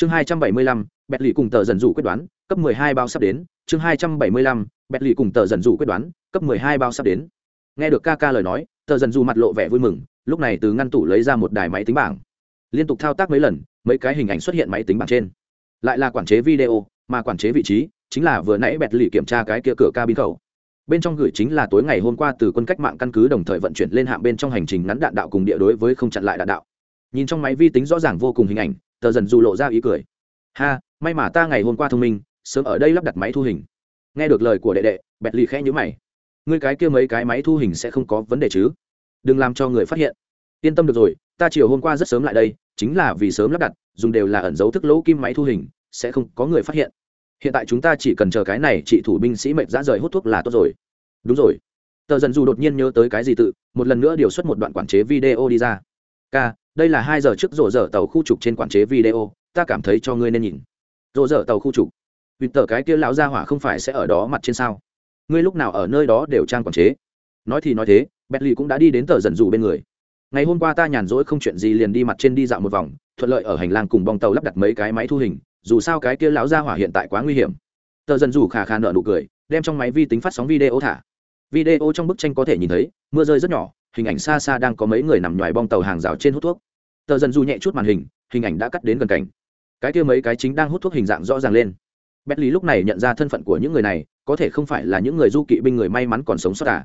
chương hai trăm bảy mươi lăm, bẹt lì cùng tờ dần dụ quyết đoán, cấp mười hai bao sắp đến. Chương hai trăm bảy mươi lăm, bẹt lì cùng tờ dần dụ quyết đoán, cấp mười hai bao sắp đến. Nghe được ca ca lời nói, tờ dần dụ mặt lộ vẻ vui mừng, lúc này từ ngăn tủ lấy ra một đài máy tính bảng. Liên tục thao tác mấy lần, mấy cái hình ảnh xuất hiện máy tính bảng trên. Lại là quản chế video, mà quản chế vị trí chính là vừa nãy bẹt lì kiểm tra cái kia cửa cabin khẩu. Bên trong gửi chính là tối ngày hôm qua từ quân cách mạng căn cứ đồng thời vận chuyển lên hạm bên trong hành trình ngắn đạn đạo cùng địa đối với không chặn lại đạn đạo. Nhìn trong máy vi tính rõ ràng vô cùng hình ảnh tờ dần dù lộ ra ý cười. Ha, may mà ta ngày hôm qua thông minh, sớm ở đây lắp đặt máy thu hình. Nghe được lời của đệ đệ, bẹt lì khẽ nhữ mày. Ngươi cái kia mấy cái máy thu hình sẽ không có vấn đề chứ? Đừng làm cho người phát hiện. Yên tâm được rồi, ta chiều hôm qua rất sớm lại đây, chính là vì sớm lắp đặt, dùng đều là ẩn dấu thức lỗ kim máy thu hình, sẽ không có người phát hiện. Hiện tại chúng ta chỉ cần chờ cái này chị thủ binh sĩ mệt ra rời hút thuốc là tốt rồi. Đúng rồi. Tờ dần dù đột nhiên nhớ tới cái gì tự, một lần nữa điều xuất một đoạn quản chế video đi ra ca, đây là hai giờ trước rổ dở tàu khu trục trên quản chế video, ta cảm thấy cho ngươi nên nhìn. Rổ dở tàu khu trục. Vì tờ cái kia lão gia hỏa không phải sẽ ở đó mặt trên sao? Ngươi lúc nào ở nơi đó đều trang quản chế. Nói thì nói thế, bentley cũng đã đi đến tờ dần dù bên người. Ngày hôm qua ta nhàn rỗi không chuyện gì liền đi mặt trên đi dạo một vòng, thuận lợi ở hành lang cùng bong tàu lắp đặt mấy cái máy thu hình, dù sao cái kia lão gia hỏa hiện tại quá nguy hiểm. Tờ dần dù khà khà nợ nụ cười, đem trong máy vi tính phát sóng video thả. Video trong bức tranh có thể nhìn thấy, mưa rơi rất nhỏ hình ảnh xa xa đang có mấy người nằm ngoài bong tàu hàng rào trên hút thuốc. Tờ dần du nhẹ chút màn hình hình ảnh đã cắt đến gần cảnh. Cái kia mấy cái chính đang hút thuốc hình dạng rõ ràng lên. Bét lý lúc này nhận ra thân phận của những người này, có thể không phải là những người du kỵ binh người may mắn còn sống sót cả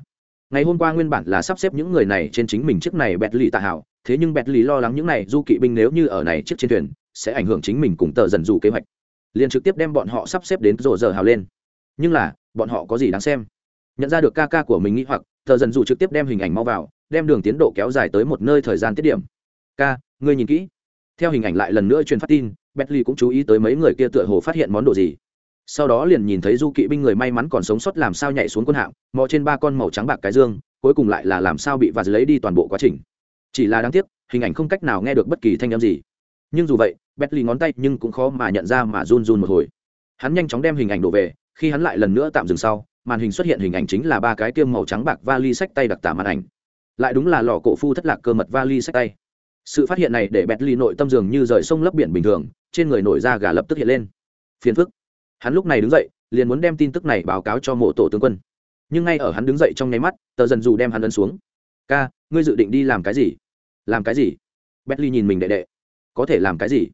ngày hôm qua nguyên bản là sắp xếp những người này trên chính mình chiếc này bét lý tạ hảo, thế nhưng bét lý lo lắng những này du kỵ binh nếu như ở này chiếc trên thuyền, sẽ ảnh hưởng chính mình cùng tờ dần dù kế hoạch. Liền trực tiếp đem bọn họ sắp xếp đến rổ giờ hào lên. Nhưng là, bọn họ có gì đáng xem? Nhận ra được ca ca của mình nghĩ hoặc thợ dần dù trực tiếp đem hình ảnh mau vào đem đường tiến độ kéo dài tới một nơi thời gian tiết điểm. K, ngươi nhìn kỹ. Theo hình ảnh lại lần nữa truyền phát tin bentley cũng chú ý tới mấy người kia tựa hồ phát hiện món đồ gì. Sau đó liền nhìn thấy du kỵ binh người may mắn còn sống sót làm sao nhảy xuống quân hạng mò trên ba con màu trắng bạc cái dương cuối cùng lại là làm sao bị và lấy đi toàn bộ quá trình. Chỉ là đáng tiếc hình ảnh không cách nào nghe được bất kỳ thanh âm gì. Nhưng dù vậy bentley ngón tay nhưng cũng khó mà nhận ra mà run run một hồi. Hắn nhanh chóng đem hình ảnh đổ về khi hắn lại lần nữa tạm dừng sau màn hình xuất hiện hình ảnh chính là ba cái tiêm màu trắng bạc vali sách tay đặc tả màn ảnh. Lại đúng là lò cổ phu thất lạc cơ mật vali sách tay. Sự phát hiện này để bẹt ly nội tâm dường như rời sông lấp biển bình thường, trên người nổi ra gà lập tức hiện lên. Phiền phức. Hắn lúc này đứng dậy, liền muốn đem tin tức này báo cáo cho mộ tổ tướng quân. Nhưng ngay ở hắn đứng dậy trong nháy mắt, tờ dần dù đem hắn ấn xuống. Ca, ngươi dự định đi làm cái gì? Làm cái gì? Bẹt ly nhìn mình đệ đệ. Có thể làm cái gì?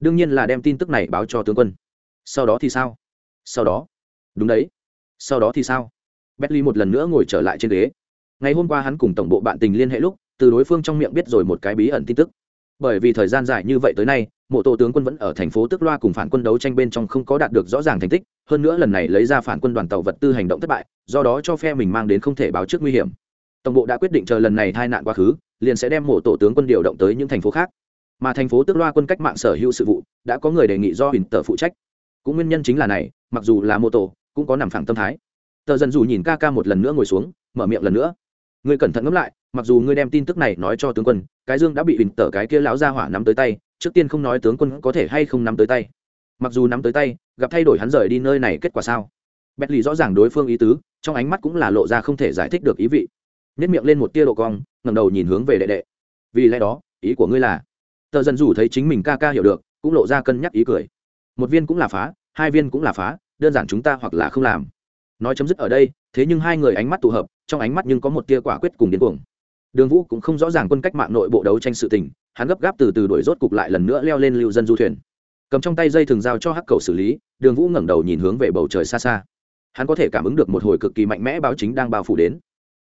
Đương nhiên là đem tin tức này báo cho tướng quân. Sau đó thì sao? Sau đó. Đúng đấy sau đó thì sao? Bentley một lần nữa ngồi trở lại trên ghế. Ngày hôm qua hắn cùng tổng bộ bạn tình liên hệ lúc, từ đối phương trong miệng biết rồi một cái bí ẩn tin tức. Bởi vì thời gian dài như vậy tới nay, mộ tổ tướng quân vẫn ở thành phố tức loa cùng phản quân đấu tranh bên trong không có đạt được rõ ràng thành tích, hơn nữa lần này lấy ra phản quân đoàn tàu vật tư hành động thất bại, do đó cho phe mình mang đến không thể báo trước nguy hiểm. Tổng bộ đã quyết định chờ lần này tai nạn quá khứ, liền sẽ đem mộ tổ tướng quân điều động tới những thành phố khác. Mà thành phố tức loa quân cách mạng sở hữu sự vụ, đã có người đề nghị do huỳnh tờ phụ trách. Cũng nguyên nhân chính là này, mặc dù là mô tổ cũng có nằm phẳng tâm thái. Tờ dần dù nhìn ca ca một lần nữa ngồi xuống, mở miệng lần nữa. Ngươi cẩn thận ngẫm lại, mặc dù ngươi đem tin tức này nói cho tướng quân, cái dương đã bị bình tờ cái kia lão ra hỏa nắm tới tay, trước tiên không nói tướng quân có thể hay không nắm tới tay. Mặc dù nắm tới tay, gặp thay đổi hắn rời đi nơi này kết quả sao? Bét lì rõ ràng đối phương ý tứ, trong ánh mắt cũng là lộ ra không thể giải thích được ý vị. Nhất miệng lên một tia độ cong ngầm đầu nhìn hướng về đệ đệ. Vì lẽ đó, ý của ngươi là? Tờ dần dù thấy chính mình ca ca hiểu được, cũng lộ ra cân nhắc ý cười. Một viên cũng là phá, hai viên cũng là phá đơn giản chúng ta hoặc là không làm. Nói chấm dứt ở đây, thế nhưng hai người ánh mắt tụ hợp, trong ánh mắt nhưng có một tia quả quyết cùng điên cuồng. Đường vũ cũng không rõ ràng quân cách mạng nội bộ đấu tranh sự tình, hắn gấp gáp từ từ đuổi rốt cục lại lần nữa leo lên lưu dân du thuyền. Cầm trong tay dây thường giao cho hắc cầu xử lý, đường vũ ngẩng đầu nhìn hướng về bầu trời xa xa. Hắn có thể cảm ứng được một hồi cực kỳ mạnh mẽ báo chính đang bao phủ đến.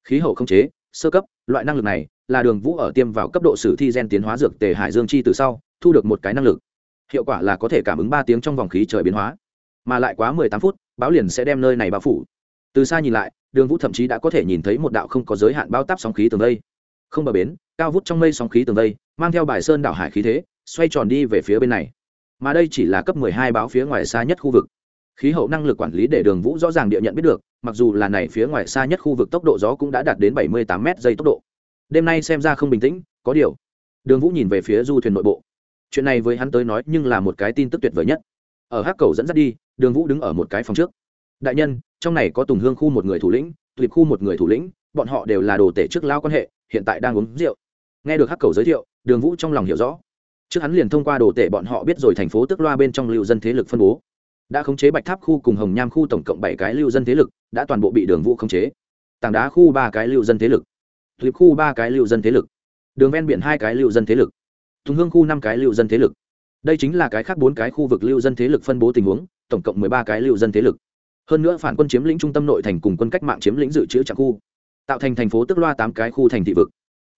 Khí hậu không chế, sơ cấp, loại năng lực này là đường vũ ở tiêm vào cấp độ sử thi gen tiến hóa dược tề hải dương chi từ sau, thu được một cái năng lực. Hiệu quả là có thể cảm ứng ba tiếng trong vòng khí trời biến hóa mà lại quá mười tám phút, báo liền sẽ đem nơi này bao phủ. Từ xa nhìn lại, đường vũ thậm chí đã có thể nhìn thấy một đạo không có giới hạn bao táp sóng khí tường vây. Không bờ bến, cao vút trong mây sóng khí tường vây, mang theo bài sơn đảo hải khí thế, xoay tròn đi về phía bên này. Mà đây chỉ là cấp mười hai báo phía ngoài xa nhất khu vực. Khí hậu năng lực quản lý để đường vũ rõ ràng địa nhận biết được, mặc dù là này phía ngoài xa nhất khu vực tốc độ gió cũng đã đạt đến bảy mươi tám m giây tốc độ. Đêm nay xem ra không bình tĩnh, có điều. Đường vũ nhìn về phía du thuyền nội bộ. Chuyện này với hắn tới nói nhưng là một cái tin tức tuyệt vời nhất ở hắc cầu dẫn dắt đi, đường vũ đứng ở một cái phòng trước. Đại nhân, trong này có tùng hương khu một người thủ lĩnh, tuyệt khu một người thủ lĩnh, bọn họ đều là đồ tể trước lao quan hệ, hiện tại đang uống rượu. Nghe được hắc cầu giới thiệu, đường vũ trong lòng hiểu rõ. Trước hắn liền thông qua đồ tể bọn họ biết rồi thành phố tức loa bên trong lưu dân thế lực phân bố. Đã khống chế bạch tháp khu cùng hồng nham khu tổng cộng bảy cái lưu dân thế lực, đã toàn bộ bị đường vũ khống chế. Tảng đá khu ba cái lưu dân thế lực. Tuyệt khu ba cái lưu dân thế lực. Đường ven biển hai cái lưu dân thế lực. Thùng hương khu năm cái lưu dân thế lực đây chính là cái khác bốn cái khu vực lưu dân thế lực phân bố tình huống, tổng cộng mười ba cái lưu dân thế lực. Hơn nữa phản quân chiếm lĩnh trung tâm nội thành cùng quân cách mạng chiếm lĩnh dự trữ trạng khu, tạo thành thành phố tức loa tám cái khu thành thị vực.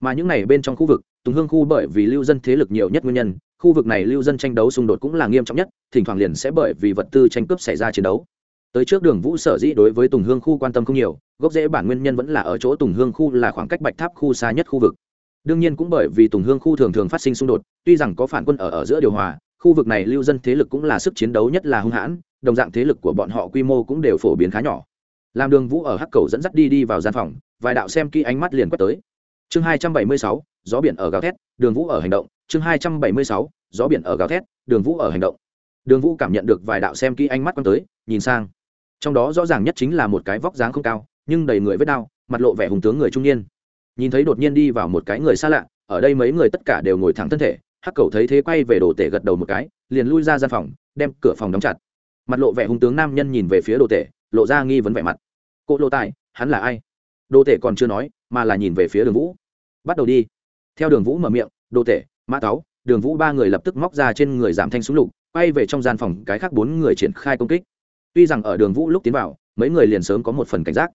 Mà những này bên trong khu vực, tùng hương khu bởi vì lưu dân thế lực nhiều nhất nguyên nhân, khu vực này lưu dân tranh đấu xung đột cũng là nghiêm trọng nhất, thỉnh thoảng liền sẽ bởi vì vật tư tranh cướp xảy ra chiến đấu. Tới trước đường vũ sở dĩ đối với tùng hương khu quan tâm không nhiều, gốc rễ bản nguyên nhân vẫn là ở chỗ tùng hương khu là khoảng cách bạch tháp khu xa nhất khu vực đương nhiên cũng bởi vì tùng hương khu thường thường phát sinh xung đột, tuy rằng có phản quân ở ở giữa điều hòa, khu vực này lưu dân thế lực cũng là sức chiến đấu nhất là hung hãn, đồng dạng thế lực của bọn họ quy mô cũng đều phổ biến khá nhỏ. Làm đường vũ ở hắc cầu dẫn dắt đi đi vào gian phòng, vài đạo xem kỹ ánh mắt liền quét tới. Chương hai trăm bảy mươi sáu, gió biển ở gào thét, đường vũ ở hành động. Chương hai trăm bảy mươi sáu, gió biển ở gào thét, đường vũ ở hành động. Đường vũ cảm nhận được vài đạo xem kỹ ánh mắt quăng tới, nhìn sang. Trong đó rõ ràng nhất chính là một cái vóc dáng không cao, nhưng đầy người vết đau, mặt lộ vẻ hùng tướng người trung niên nhìn thấy đột nhiên đi vào một cái người xa lạ, ở đây mấy người tất cả đều ngồi thẳng thân thể, hắc cầu thấy thế quay về đồ tể gật đầu một cái, liền lui ra gian phòng, đem cửa phòng đóng chặt. Mặt lộ vẻ hung tướng nam nhân nhìn về phía đồ tể, lộ ra nghi vấn vẻ mặt. Cỗ lộ tài, hắn là ai? Đồ tể còn chưa nói, mà là nhìn về phía đường vũ. Bắt đầu đi. Theo đường vũ mở miệng, đồ tể, mã táo. Đường vũ ba người lập tức móc ra trên người giảm thanh súng lục, quay về trong gian phòng, cái khác bốn người triển khai công kích. Tuy rằng ở đường vũ lúc tiến vào, mấy người liền sớm có một phần cảnh giác,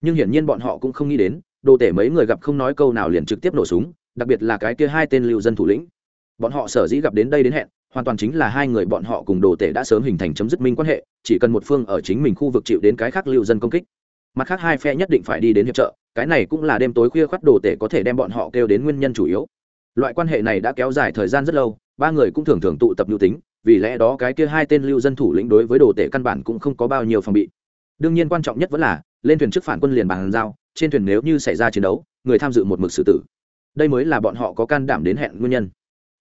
nhưng hiển nhiên bọn họ cũng không nghĩ đến đồ tể mấy người gặp không nói câu nào liền trực tiếp nổ súng, đặc biệt là cái kia hai tên lưu dân thủ lĩnh. Bọn họ sở dĩ gặp đến đây đến hẹn, hoàn toàn chính là hai người bọn họ cùng đồ tể đã sớm hình thành chấm dứt minh quan hệ, chỉ cần một phương ở chính mình khu vực chịu đến cái khác lưu dân công kích. Mặt khác hai phe nhất định phải đi đến hiệp trợ, cái này cũng là đêm tối khuya khoắt đồ tể có thể đem bọn họ kêu đến nguyên nhân chủ yếu. Loại quan hệ này đã kéo dài thời gian rất lâu, ba người cũng thường thường tụ tập lưu tính, vì lẽ đó cái kia hai tên lưu dân thủ lĩnh đối với đồ tể căn bản cũng không có bao nhiêu phòng bị. Đương nhiên quan trọng nhất vẫn là, lên thuyền trước phản quân liền bàn giao trên thuyền nếu như xảy ra chiến đấu, người tham dự một mực xử tử. Đây mới là bọn họ có can đảm đến hẹn nguyên nhân.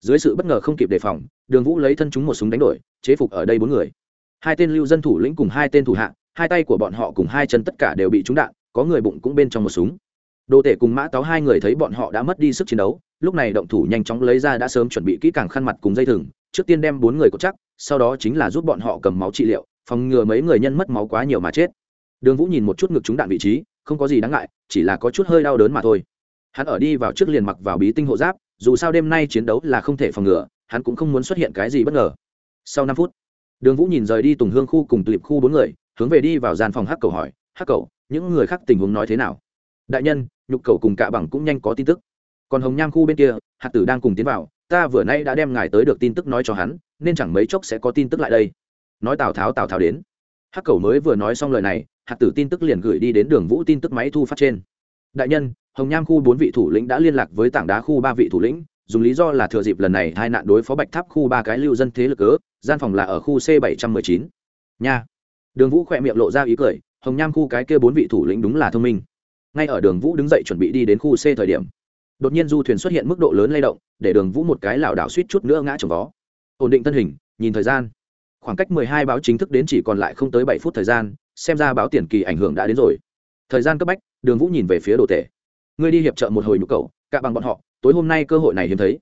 Dưới sự bất ngờ không kịp đề phòng, đường vũ lấy thân chúng một súng đánh đổi, chế phục ở đây bốn người. Hai tên lưu dân thủ lĩnh cùng hai tên thủ hạ, hai tay của bọn họ cùng hai chân tất cả đều bị trúng đạn, có người bụng cũng bên trong một súng. Đồ tể cùng mã táo hai người thấy bọn họ đã mất đi sức chiến đấu, lúc này động thủ nhanh chóng lấy ra đã sớm chuẩn bị kỹ càng khăn mặt cùng dây thừng, trước tiên đem bốn người có chắc, sau đó chính là giúp bọn họ cầm máu trị liệu, phòng ngừa mấy người nhân mất máu quá nhiều mà chết. Đường vũ nhìn một chút ngực trúng đạn vị trí không có gì đáng ngại, chỉ là có chút hơi đau đớn mà thôi. Hắn ở đi vào trước liền mặc vào bí tinh hộ giáp, dù sao đêm nay chiến đấu là không thể phòng ngừa, hắn cũng không muốn xuất hiện cái gì bất ngờ. Sau năm phút, đường vũ nhìn rời đi tùng hương khu cùng tụi khu bốn người, hướng về đi vào gian phòng hắc cầu hỏi, hắc cầu, những người khác tình huống nói thế nào? Đại nhân, nhục cầu cùng cạ bằng cũng nhanh có tin tức. Còn hồng nham khu bên kia hạt tử đang cùng tiến vào, ta vừa nay đã đem ngài tới được tin tức nói cho hắn, nên chẳng mấy chốc sẽ có tin tức lại đây. Nói tào tháo tào tháo đến hắc cầu mới vừa nói xong lời này, hạt tử tin tức liền gửi đi đến đường vũ tin tức máy thu phát trên. Đại nhân, hồng nham khu bốn vị thủ lĩnh đã liên lạc với tảng đá khu ba vị thủ lĩnh, dùng lý do là thừa dịp lần này hai nạn đối phó bạch tháp khu ba cái lưu dân thế lực cớ, gian phòng là ở khu c bảy trăm mười chín. Nha. Đường vũ khỏe miệng lộ ra ý cười, hồng nham khu cái kia bốn vị thủ lĩnh đúng là thông minh. Ngay ở đường vũ đứng dậy chuẩn bị đi đến khu c thời điểm, đột nhiên du thuyền xuất hiện mức độ lớn lay động, để đường vũ một cái lảo đảo suýt chút nữa ngã trồng vó. Ổn định thân hình, nhìn thời gian khoảng cách mười hai báo chính thức đến chỉ còn lại không tới bảy phút thời gian, xem ra báo tiền kỳ ảnh hưởng đã đến rồi. Thời gian cấp bách, đường vũ nhìn về phía đồ tể. Ngươi đi hiệp trợ một hồi nhu cầu cả bằng bọn họ, tối hôm nay cơ hội này hiếm thấy.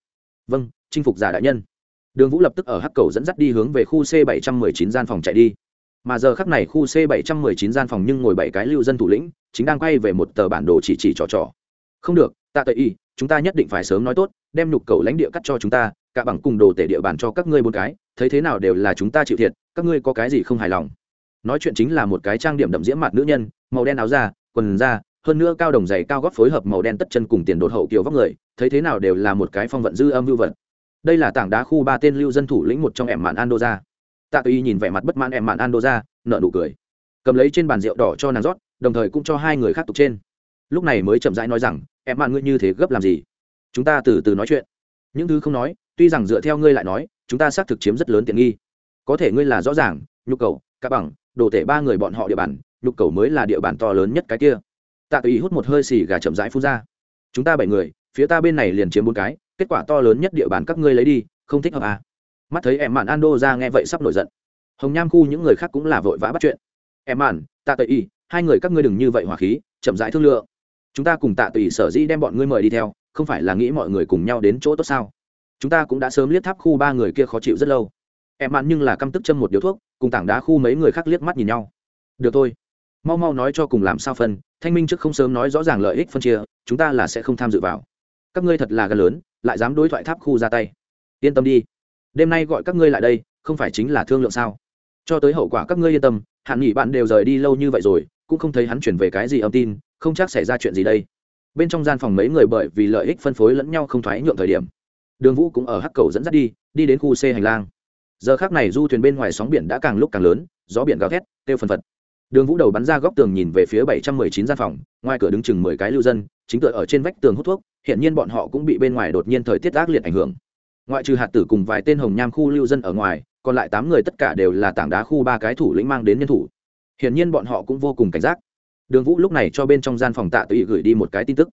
Vâng chinh phục giả đại nhân. Đường vũ lập tức ở hắc cầu dẫn dắt đi hướng về khu c bảy trăm mười chín gian phòng chạy đi. Mà giờ khắc này khu c bảy trăm mười chín gian phòng nhưng ngồi bảy cái lưu dân thủ lĩnh, chính đang quay về một tờ bản đồ chỉ chỉ trò trò. Không được, tạ tệ y, chúng ta nhất định phải sớm nói tốt, đem nhục cầu lãnh địa cắt cho chúng ta cả bằng cùng đồ tể địa bàn cho các ngươi bốn cái thấy thế nào đều là chúng ta chịu thiệt, các ngươi có cái gì không hài lòng? Nói chuyện chính là một cái trang điểm đậm diễm mặt nữ nhân, màu đen áo da, quần da, hơn nữa cao đồng giày cao gót phối hợp màu đen tất chân cùng tiền đột hậu kiểu vóc người, thấy thế nào đều là một cái phong vận dư âm vưu vật. Đây là tảng đá khu ba tên lưu dân thủ lĩnh một trong ẻm mạn andoza. Tạ tùy nhìn vẻ mặt bất mãn ẻm mạn andoza nợ nụ cười. Cầm lấy trên bàn rượu đỏ cho nàng rót, đồng thời cũng cho hai người khác tục trên. Lúc này mới chậm rãi nói rằng, em mạn ngươi như thế gấp làm gì? Chúng ta từ từ nói chuyện. Những thứ không nói, tuy rằng dựa theo ngươi lại nói chúng ta xác thực chiếm rất lớn tiện nghi. Có thể ngươi là rõ ràng, nhu cầu các bằng, đồ tể ba người bọn họ địa bàn, nhu cầu mới là địa bàn to lớn nhất cái kia. Tạ tùy hút một hơi xì gà chậm rãi phun ra. Chúng ta bảy người, phía ta bên này liền chiếm bốn cái, kết quả to lớn nhất địa bàn các ngươi lấy đi, không thích hợp à. mắt thấy em mạn ando ra nghe vậy sắp nổi giận. Hồng nham khu những người khác cũng là vội vã bắt chuyện. Em mạn, tạ tùy y hai người các ngươi đừng như vậy hòa khí, chậm rãi thương lượng. Chúng ta cùng tạ tùy sở dĩ đem bọn ngươi mời đi theo, không phải là nghĩ mọi người cùng nhau đến chỗ tốt sao? Chúng ta cũng đã sớm liếc tháp khu ba người kia khó chịu rất lâu. Em mạn nhưng là căm tức châm một điếu thuốc, cùng tảng đá khu mấy người khác liếc mắt nhìn nhau. Được thôi. Mau mau nói cho cùng làm sao phân, thanh minh trước không sớm nói rõ ràng lợi ích phân chia, chúng ta là sẽ không tham dự vào. Các ngươi thật là gần lớn, lại dám đối thoại tháp khu ra tay. Yên tâm đi. Đêm nay gọi các ngươi lại đây, không phải chính là thương lượng sao? Cho tới hậu quả các ngươi yên tâm, hạn nghỉ bạn đều rời đi lâu như vậy rồi, cũng không thấy hắn chuyển về cái gì âm tin, không chắc xảy ra chuyện gì đây. Bên trong gian phòng mấy người bởi vì lợi ích phân phối lẫn nhau không thoái nhượng thời điểm đường vũ cũng ở hắc cầu dẫn dắt đi đi đến khu c hành lang. Giờ khác này du thuyền bên ngoài sóng biển đã càng lúc càng lớn, gió biển gào thét, kêu phần phật. Đường vũ đầu bắn ra góc tường nhìn về phía bảy trăm mười chín gian phòng, ngoài cửa đứng chừng mười cái lưu dân, chính tựa ở trên vách tường hút thuốc hiện nhiên bọn họ cũng bị bên ngoài đột nhiên thời tiết ác liệt ảnh hưởng. Ngoại trừ hạt tử cùng vài tên hồng nham khu lưu dân ở ngoài, còn lại tám người tất cả đều là tảng đá khu ba cái thủ lĩnh mang đến nhân thủ. Hiển nhiên bọn họ cũng vô cùng cảnh giác. Đường vũ lúc này cho bên trong gian phòng tạ tự gửi đi một cái tin tức.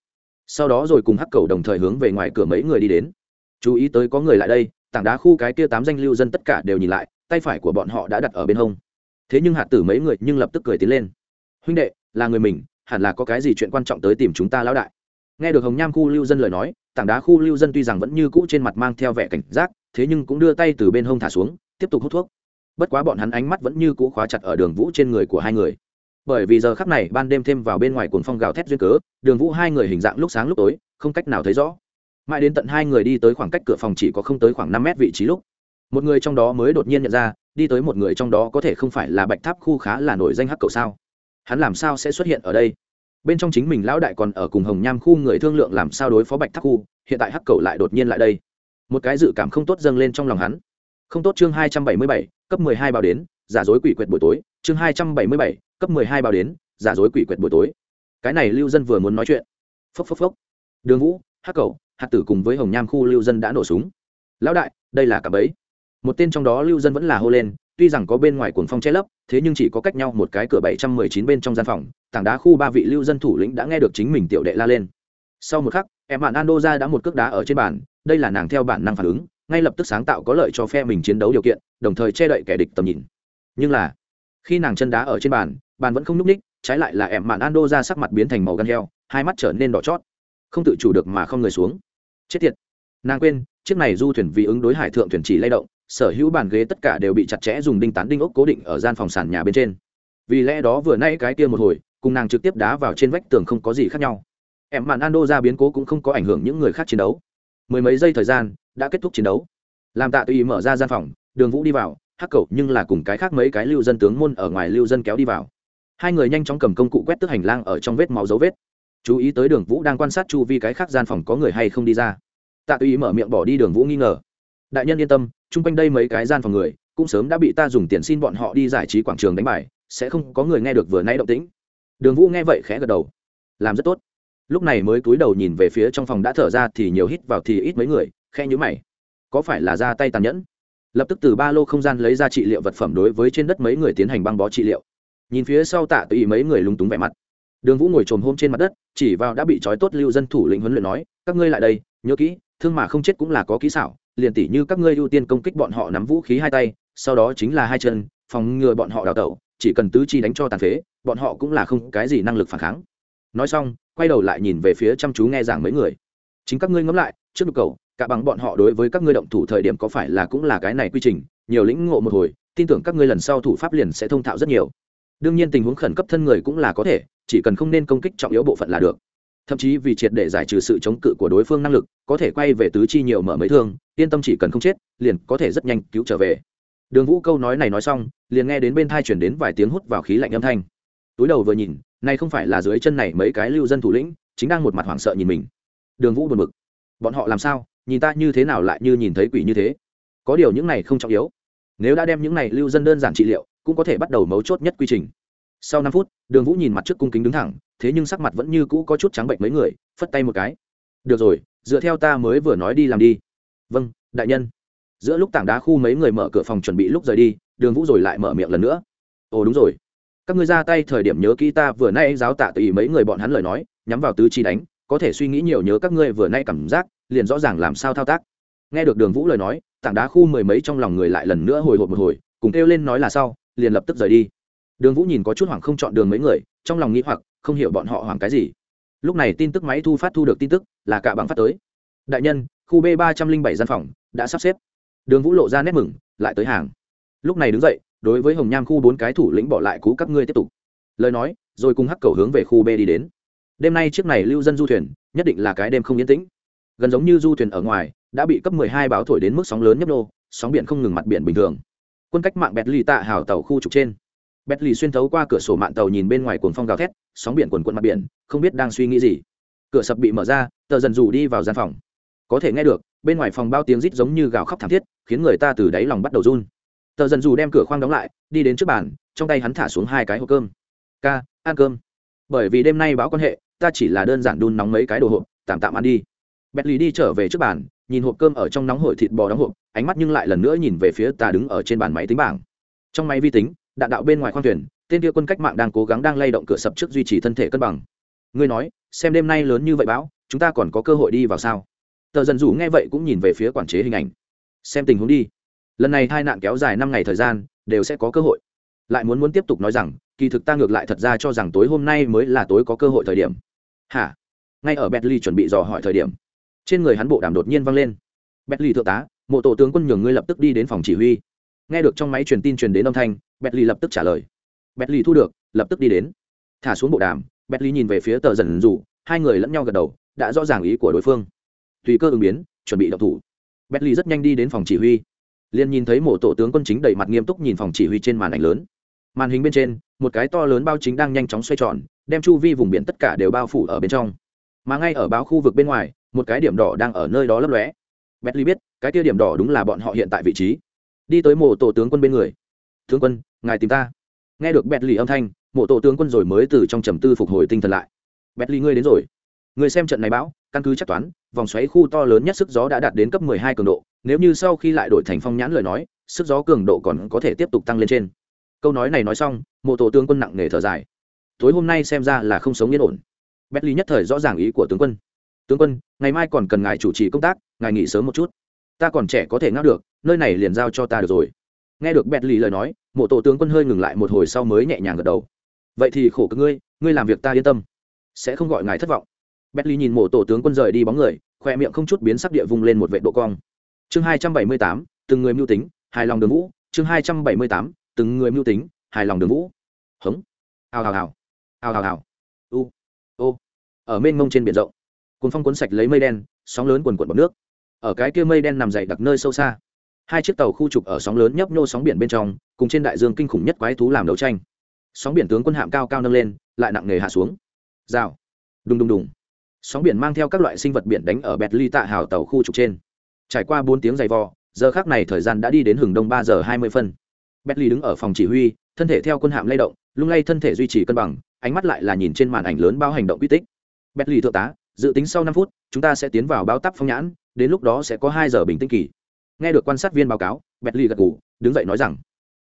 Sau đó rồi cùng hắc cầu đồng thời hướng về ngoài cửa mấy người đi đến chú ý tới có người lại đây, tảng đá khu cái kia tám danh lưu dân tất cả đều nhìn lại, tay phải của bọn họ đã đặt ở bên hông. Thế nhưng hạt tử mấy người nhưng lập tức cười tiến lên. Huynh đệ, là người mình, hẳn là có cái gì chuyện quan trọng tới tìm chúng ta lão đại? Nghe được hồng nham khu lưu dân lời nói, tảng đá khu lưu dân tuy rằng vẫn như cũ trên mặt mang theo vẻ cảnh giác, thế nhưng cũng đưa tay từ bên hông thả xuống, tiếp tục hút thuốc. Bất quá bọn hắn ánh mắt vẫn như cũ khóa chặt ở đường vũ trên người của hai người. Bởi vì giờ khắc này ban đêm thêm vào bên ngoài cuồng phong gào thét duyên cớ, đường vũ hai người hình dạng lúc sáng lúc tối, không cách nào thấy rõ mãi đến tận hai người đi tới khoảng cách cửa phòng chỉ có không tới khoảng năm mét vị trí lúc, một người trong đó mới đột nhiên nhận ra, đi tới một người trong đó có thể không phải là bạch tháp khu khá là nổi danh hắc cầu sao. Hắn làm sao sẽ xuất hiện ở đây? Bên trong chính mình lão đại còn ở cùng hồng nham khu người thương lượng làm sao đối phó bạch tháp khu, hiện tại hắc cầu lại đột nhiên lại đây. Một cái dự cảm không tốt dâng lên trong lòng hắn. Không tốt chương hai trăm bảy mươi bảy, cấp mười hai bao đến, giả dối quỷ quyệt buổi tối. Chương hai trăm bảy mươi bảy, cấp mười hai bao đến, giả dối quỷ quyệt buổi tối. Cái này lưu dân vừa muốn nói chuyện. Phốc phốc phốc. Đường vũ, hắc cầu hạt tử cùng với hồng nham khu lưu dân đã nổ súng. Lão đại, đây là cả bấy một tên trong đó lưu dân vẫn là hô lên, tuy rằng có bên ngoài cuồng phong che lấp, thế nhưng chỉ có cách nhau một cái cửa bảy trăm mười chín bên trong gian phòng, tảng đá khu ba vị lưu dân thủ lĩnh đã nghe được chính mình tiểu đệ la lên. Sau một khắc, em bạn ando ra đã một cước đá ở trên bàn, đây là nàng theo bản năng phản ứng, ngay lập tức sáng tạo có lợi cho phe mình chiến đấu điều kiện, đồng thời che đậy kẻ địch tầm nhìn. Nhưng là, khi nàng chân đá ở trên bàn bàn vẫn không nhúc ních trái lại là em mạn ando ra sắc mặt biến thành màu gan heo, hai mắt trở nên đỏ chót. Không tự chủ được mà không người xuống chết tiệt. Nàng quên, chiếc này du thuyền vì ứng đối hải thượng thuyền chỉ lay động, sở hữu bàn ghế tất cả đều bị chặt chẽ dùng đinh tán đinh ốc cố định ở gian phòng sàn nhà bên trên. Vì lẽ đó vừa nay cái kia một hồi, cùng nàng trực tiếp đá vào trên vách tường không có gì khác nhau. Em mạn ando ra biến cố cũng không có ảnh hưởng những người khác chiến đấu. Mười mấy giây thời gian, đã kết thúc chiến đấu. Làm tạ tùy mở ra gian phòng, đường vũ đi vào, hắc cậu nhưng là cùng cái khác mấy cái lưu dân tướng môn ở ngoài lưu dân kéo đi vào. Hai người nhanh chóng cầm công cụ quét tức hành lang ở trong vết máu dấu vết. Chú ý tới đường vũ đang quan sát chu vi cái khác gian phòng có người hay không đi ra tạ tùy mở miệng bỏ đi đường vũ nghi ngờ. Đại nhân yên tâm, chung quanh đây mấy cái gian phòng người, cũng sớm đã bị ta dùng tiền xin bọn họ đi giải trí quảng trường đánh bài, sẽ không có người nghe được vừa nay động tĩnh. Đường vũ nghe vậy khẽ gật đầu. Làm rất tốt. Lúc này mới cúi đầu nhìn về phía trong phòng đã thở ra thì nhiều hít vào thì ít mấy người khe nhữ mày. Có phải là ra tay tàn nhẫn? Lập tức từ ba lô không gian lấy ra trị liệu vật phẩm đối với trên đất mấy người tiến hành băng bó trị liệu. Nhìn phía sau tạ tùy mấy người lúng túng vẻ mặt. Đường vũ ngồi trồm hôm trên mặt đất, chỉ vào đã bị trói tốt lưu dân thủ lĩnh huấn luyện nói, các ngươi lại đây, nhớ kỹ thương mà không chết cũng là có kỹ xảo, liền tỉ như các ngươi ưu tiên công kích bọn họ nắm vũ khí hai tay, sau đó chính là hai chân, phòng ngừa bọn họ đào tẩu, chỉ cần tứ chi đánh cho tàn phế, bọn họ cũng là không cái gì năng lực phản kháng. Nói xong, quay đầu lại nhìn về phía chăm chú nghe giảng mấy người. Chính các ngươi ngẫm lại, trước nhu cầu, cả bằng bọn họ đối với các ngươi động thủ thời điểm có phải là cũng là cái này quy trình, nhiều lĩnh ngộ một hồi, tin tưởng các ngươi lần sau thủ pháp liền sẽ thông thạo rất nhiều. Đương nhiên tình huống khẩn cấp thân người cũng là có thể, chỉ cần không nên công kích trọng yếu bộ phận là được thậm chí vì triệt để giải trừ sự chống cự của đối phương năng lực, có thể quay về tứ chi nhiều mở mấy thương, yên tâm chỉ cần không chết, liền có thể rất nhanh cứu trở về. Đường vũ câu nói này nói xong, liền nghe đến bên thai chuyển đến vài tiếng hút vào khí lạnh âm thanh. Túi đầu vừa nhìn nay không phải là dưới chân này mấy cái lưu dân thủ lĩnh, chính đang một mặt hoảng sợ nhìn mình. Đường vũ buồn bực. Bọn họ làm sao? Nhìn ta như thế nào lại như nhìn thấy quỷ như thế? Có điều những này không trọng yếu. Nếu đã đem những này lưu dân đơn giản trị liệu, cũng có thể bắt đầu mấu chốt nhất quy trình sau năm phút, đường vũ nhìn mặt trước cung kính đứng thẳng, thế nhưng sắc mặt vẫn như cũ có chút trắng bệnh mấy người, phất tay một cái. Được rồi, dựa theo ta mới vừa nói đi làm đi. Vâng đại nhân. Giữa lúc tảng đá khu mấy người mở cửa phòng chuẩn bị lúc rời đi, đường vũ rồi lại mở miệng lần nữa. Ồ, đúng rồi. Các ngươi ra tay thời điểm nhớ kỹ ta, vừa nay giáo tạ tùy mấy người bọn hắn lời nói, nhắm vào tứ chi đánh, có thể suy nghĩ nhiều nhớ các ngươi vừa nay cảm giác, liền rõ ràng làm sao thao tác. Nghe được đường vũ lời nói, tảng đá khu mười mấy trong lòng người lại lần nữa hồi hộp một hồi, cùng kêu lên nói là sau, liền lập tức rời đi đường vũ nhìn có chút hoảng không chọn đường mấy người, trong lòng nghĩ hoặc, không hiểu bọn họ hoảng cái gì. Lúc này tin tức máy thu phát thu được tin tức, là cả bằng phát tới. Đại nhân, khu b ba trăm linh bảy gian phòng, đã sắp xếp. Đường vũ lộ ra nét mừng, lại tới hàng. Lúc này đứng dậy, đối với hồng nham khu bốn cái thủ lĩnh bỏ lại cú các ngươi tiếp tục. Lời nói, rồi cùng hắc cầu hướng về khu b đi đến. Đêm nay chiếc này lưu dân du thuyền, nhất định là cái đêm không yên tĩnh. Gần giống như du thuyền ở ngoài, đã bị cấp 12 báo thổi đến mức sóng lớn nhấp nô, sóng biển không ngừng mặt biển bình thường. Quân cách mạng bẹt lì tạ hào tàu khu trục trên bét lì xuyên thấu qua cửa sổ mạng tàu nhìn bên ngoài cuồng phong gào thét, sóng biển quần quận mặt biển, không biết đang suy nghĩ gì. Cửa sập bị mở ra, tờ dần rủ đi vào gian phòng. Có thể nghe được, bên ngoài phòng bao tiếng rít giống như gào khóc thảm thiết, khiến người ta từ đáy lòng bắt đầu run. Tờ dần rủ đem cửa khoang đóng lại, đi đến trước bàn, trong tay hắn thả xuống hai cái hộp cơm. Ca, ăn cơm. Bởi vì đêm nay báo quan hệ, ta chỉ là đơn giản đun nóng mấy cái đồ hộp, tạm tạm ăn đi. Bét lì đi trở về trước bàn, nhìn hộp cơm ở trong nóng hổi thịt bò đóng hộp, ánh mắt nhưng lại lần nữa nhìn về phía ta đứng ở trên bàn máy tính bảng. Trong máy vi tính đạn đạo bên ngoài khoang thuyền, tên kia quân cách mạng đang cố gắng đang lay động cửa sập trước duy trì thân thể cân bằng. Ngươi nói, xem đêm nay lớn như vậy bão, chúng ta còn có cơ hội đi vào sao? Tờ dần dù nghe vậy cũng nhìn về phía quản chế hình ảnh. Xem tình huống đi. Lần này hai nạn kéo dài năm ngày thời gian, đều sẽ có cơ hội. Lại muốn muốn tiếp tục nói rằng, kỳ thực ta ngược lại thật ra cho rằng tối hôm nay mới là tối có cơ hội thời điểm. Hả? Ngay ở bentley chuẩn bị dò hỏi thời điểm, trên người hắn bộ đàm đột nhiên vang lên. Bentley thượng tá, mộ tổ tướng quân nhường ngươi lập tức đi đến phòng chỉ huy. Nghe được trong máy truyền tin truyền đến âm thanh bentley lập tức trả lời. Bentley thu được, lập tức đi đến. Thả xuống bộ đàm bentley nhìn về phía tờ dần rủ, hai người lẫn nhau gật đầu, đã rõ ràng ý của đối phương. Tùy cơ ứng biến, chuẩn bị động thủ. Bentley rất nhanh đi đến phòng chỉ huy. Liền nhìn thấy mộ tổ tướng quân chính đầy mặt nghiêm túc nhìn phòng chỉ huy trên màn ảnh lớn. Màn hình bên trên, một cái to lớn bao chính đang nhanh chóng xoay tròn, đem chu vi vùng biển tất cả đều bao phủ ở bên trong. Mà ngay ở báo khu vực bên ngoài, một cái điểm đỏ đang ở nơi đó lấp lóe. Bentley biết, cái kia điểm đỏ đúng là bọn họ hiện tại vị trí. Đi tới mộ tổ tướng quân bên người. Tướng quân ngài tìm ta. Nghe được Bentley âm thanh, mộ tổ tướng quân rồi mới từ trong trầm tư phục hồi tinh thần lại. Bentley ngươi đến rồi. Người xem trận này bão, căn cứ chắc toán, vòng xoáy khu to lớn nhất sức gió đã đạt đến cấp 12 cường độ, nếu như sau khi lại đổi thành phong nhãn lời nói, sức gió cường độ còn có thể tiếp tục tăng lên trên. Câu nói này nói xong, mộ tổ tướng quân nặng nề thở dài. Tối hôm nay xem ra là không sống yên ổn. Bentley nhất thời rõ ràng ý của tướng quân. Tướng quân, ngày mai còn cần ngài chủ trì công tác, ngài nghỉ sớm một chút. Ta còn trẻ có thể ngáp được, nơi này liền giao cho ta được rồi nghe được Bentley lời nói, mộ tổ tướng quân hơi ngừng lại một hồi sau mới nhẹ nhàng gật đầu. Vậy thì khổ cực ngươi ngươi làm việc ta yên tâm, sẽ không gọi ngài thất vọng. Bentley nhìn mộ tổ tướng quân rời đi bóng người khoe miệng không chút biến sắc địa vung lên một vệ độ cong. Chương hai trăm bảy mươi tám, từng người mưu tính, hài lòng đường vũ. Chương hai trăm bảy mươi tám, từng người mưu tính, hài lòng đường vũ. Hống. Hào hào hào. Hào hào hào. U, ô. Ở mênh mông trên biển rộng, cuốn phong cuốn sạch lấy mây đen, sóng lớn quần quần bọc nước. Ở cái kia mây đen nằm dày đặc nơi sâu xa hai chiếc tàu khu trục ở sóng lớn nhấp nhô sóng biển bên trong cùng trên đại dương kinh khủng nhất quái thú làm đấu tranh. Sóng biển tướng quân hạm cao cao nâng lên lại nặng nề hạ xuống. Rào. Đùng đùng đùng. Sóng biển mang theo các loại sinh vật biển đánh ở bẹt ly tạ hào tàu khu trục trên. Trải qua bốn tiếng giày vò giờ khác này thời gian đã đi đến hừng đông ba giờ hai mươi phân. Bentley đứng ở phòng chỉ huy, thân thể theo quân hạm lay động, lung lay thân thể duy trì cân bằng, ánh mắt lại là nhìn trên màn ảnh lớn bao hành động quy tích. Bentley thượng tá, dự tính sau năm phút, chúng ta sẽ tiến vào bao táp phong nhãn, đến lúc đó sẽ có hai giờ bình tĩnh kỳ. Nghe được quan sát viên báo cáo, Bentley gật gù, đứng dậy nói rằng,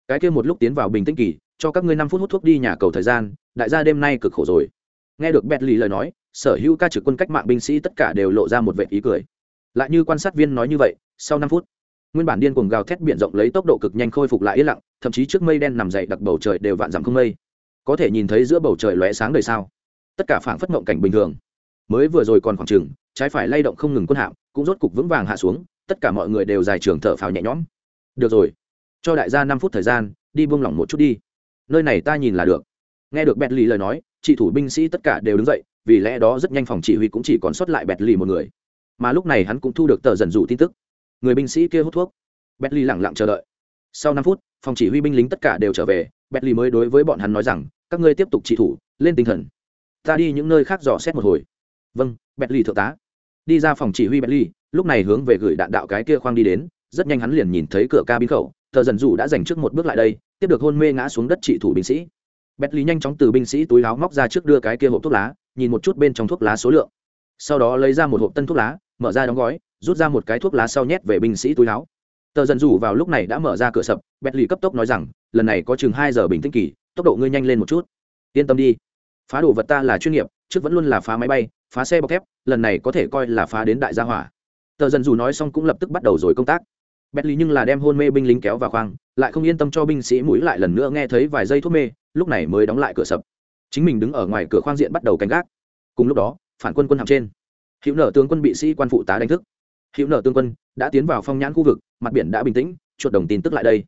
cái kia một lúc tiến vào bình tĩnh kỳ, cho các ngươi năm phút hút thuốc đi nhà cầu thời gian, đại gia đêm nay cực khổ rồi. Nghe được Bentley lời nói, sở hữu ca trực quân cách mạng binh sĩ tất cả đều lộ ra một vẻ ý cười. Lại như quan sát viên nói như vậy, sau năm phút, nguyên bản điên cuồng gào thét biển rộng lấy tốc độ cực nhanh khôi phục lại yên lặng thậm chí trước mây đen nằm dậy đặc bầu trời đều vạn dặm không mây có thể nhìn thấy giữa bầu trời lóe sáng đời sao tất cả phảng phất mộng cảnh bình thường mới vừa rồi còn khoảng chừng trái phải lay động không ngừng quân hạm cũng rốt cục vững vàng hạ xuống tất cả mọi người đều dài trường thở phào nhẹ nhõm. Được rồi, cho đại gia năm phút thời gian, đi buông lỏng một chút đi. Nơi này ta nhìn là được. Nghe được bẹt lì lời nói, chị thủ binh sĩ tất cả đều đứng dậy, vì lẽ đó rất nhanh phòng chỉ huy cũng chỉ còn sót lại bẹt lì một người. Mà lúc này hắn cũng thu được tờ dần dụ tin tức. Người binh sĩ kia hút thuốc. Bentley lẳng lặng chờ đợi. Sau năm phút, phòng chỉ huy binh lính tất cả đều trở về. Bentley mới đối với bọn hắn nói rằng, các ngươi tiếp tục trị thủ, lên tinh thần. Ta đi những nơi khác dò xét một hồi. Vâng bentley thượng tá. Đi ra phòng chỉ huy bentley lúc này hướng về gửi đạn đạo cái kia khoang đi đến, rất nhanh hắn liền nhìn thấy cửa cabin khẩu thợ dần dù đã dành trước một bước lại đây, tiếp được hôn mê ngã xuống đất trị thủ binh sĩ. Bentley nhanh chóng từ binh sĩ túi áo móc ra trước đưa cái kia hộp thuốc lá, nhìn một chút bên trong thuốc lá số lượng. Sau đó lấy ra một hộp tân thuốc lá, mở ra đóng gói, rút ra một cái thuốc lá sau nhét về binh sĩ túi áo tờ dần dù vào lúc này đã mở ra cửa sập bét lì cấp tốc nói rằng, lần này có chừng hai giờ bình tĩnh kỳ, tốc độ ngươi nhanh lên một chút. Yên tâm đi. Phá đồ vật ta là chuyên nghiệp, trước vẫn luôn là phá máy bay, phá xe bọc thép, lần này có thể coi là phá đến đại gia hỏa tờ dần dù nói xong cũng lập tức bắt đầu rồi công tác. Bét lì nhưng là đem hôn mê binh lính kéo vào khoang, lại không yên tâm cho binh sĩ mũi lại lần nữa nghe thấy vài giây thuốc mê, lúc này mới đóng lại cửa sập. Chính mình đứng ở ngoài cửa khoang diện bắt đầu canh gác. Cùng lúc đó, phản quân quân hạm trên. Hữu nở tướng quân bị sĩ quan phụ tá đánh thức. Hữu nợ tướng quân đã tiến vào phong nhãn khu vực, mặt biển đã bình tĩnh, chuột đồng tin tức lại đây.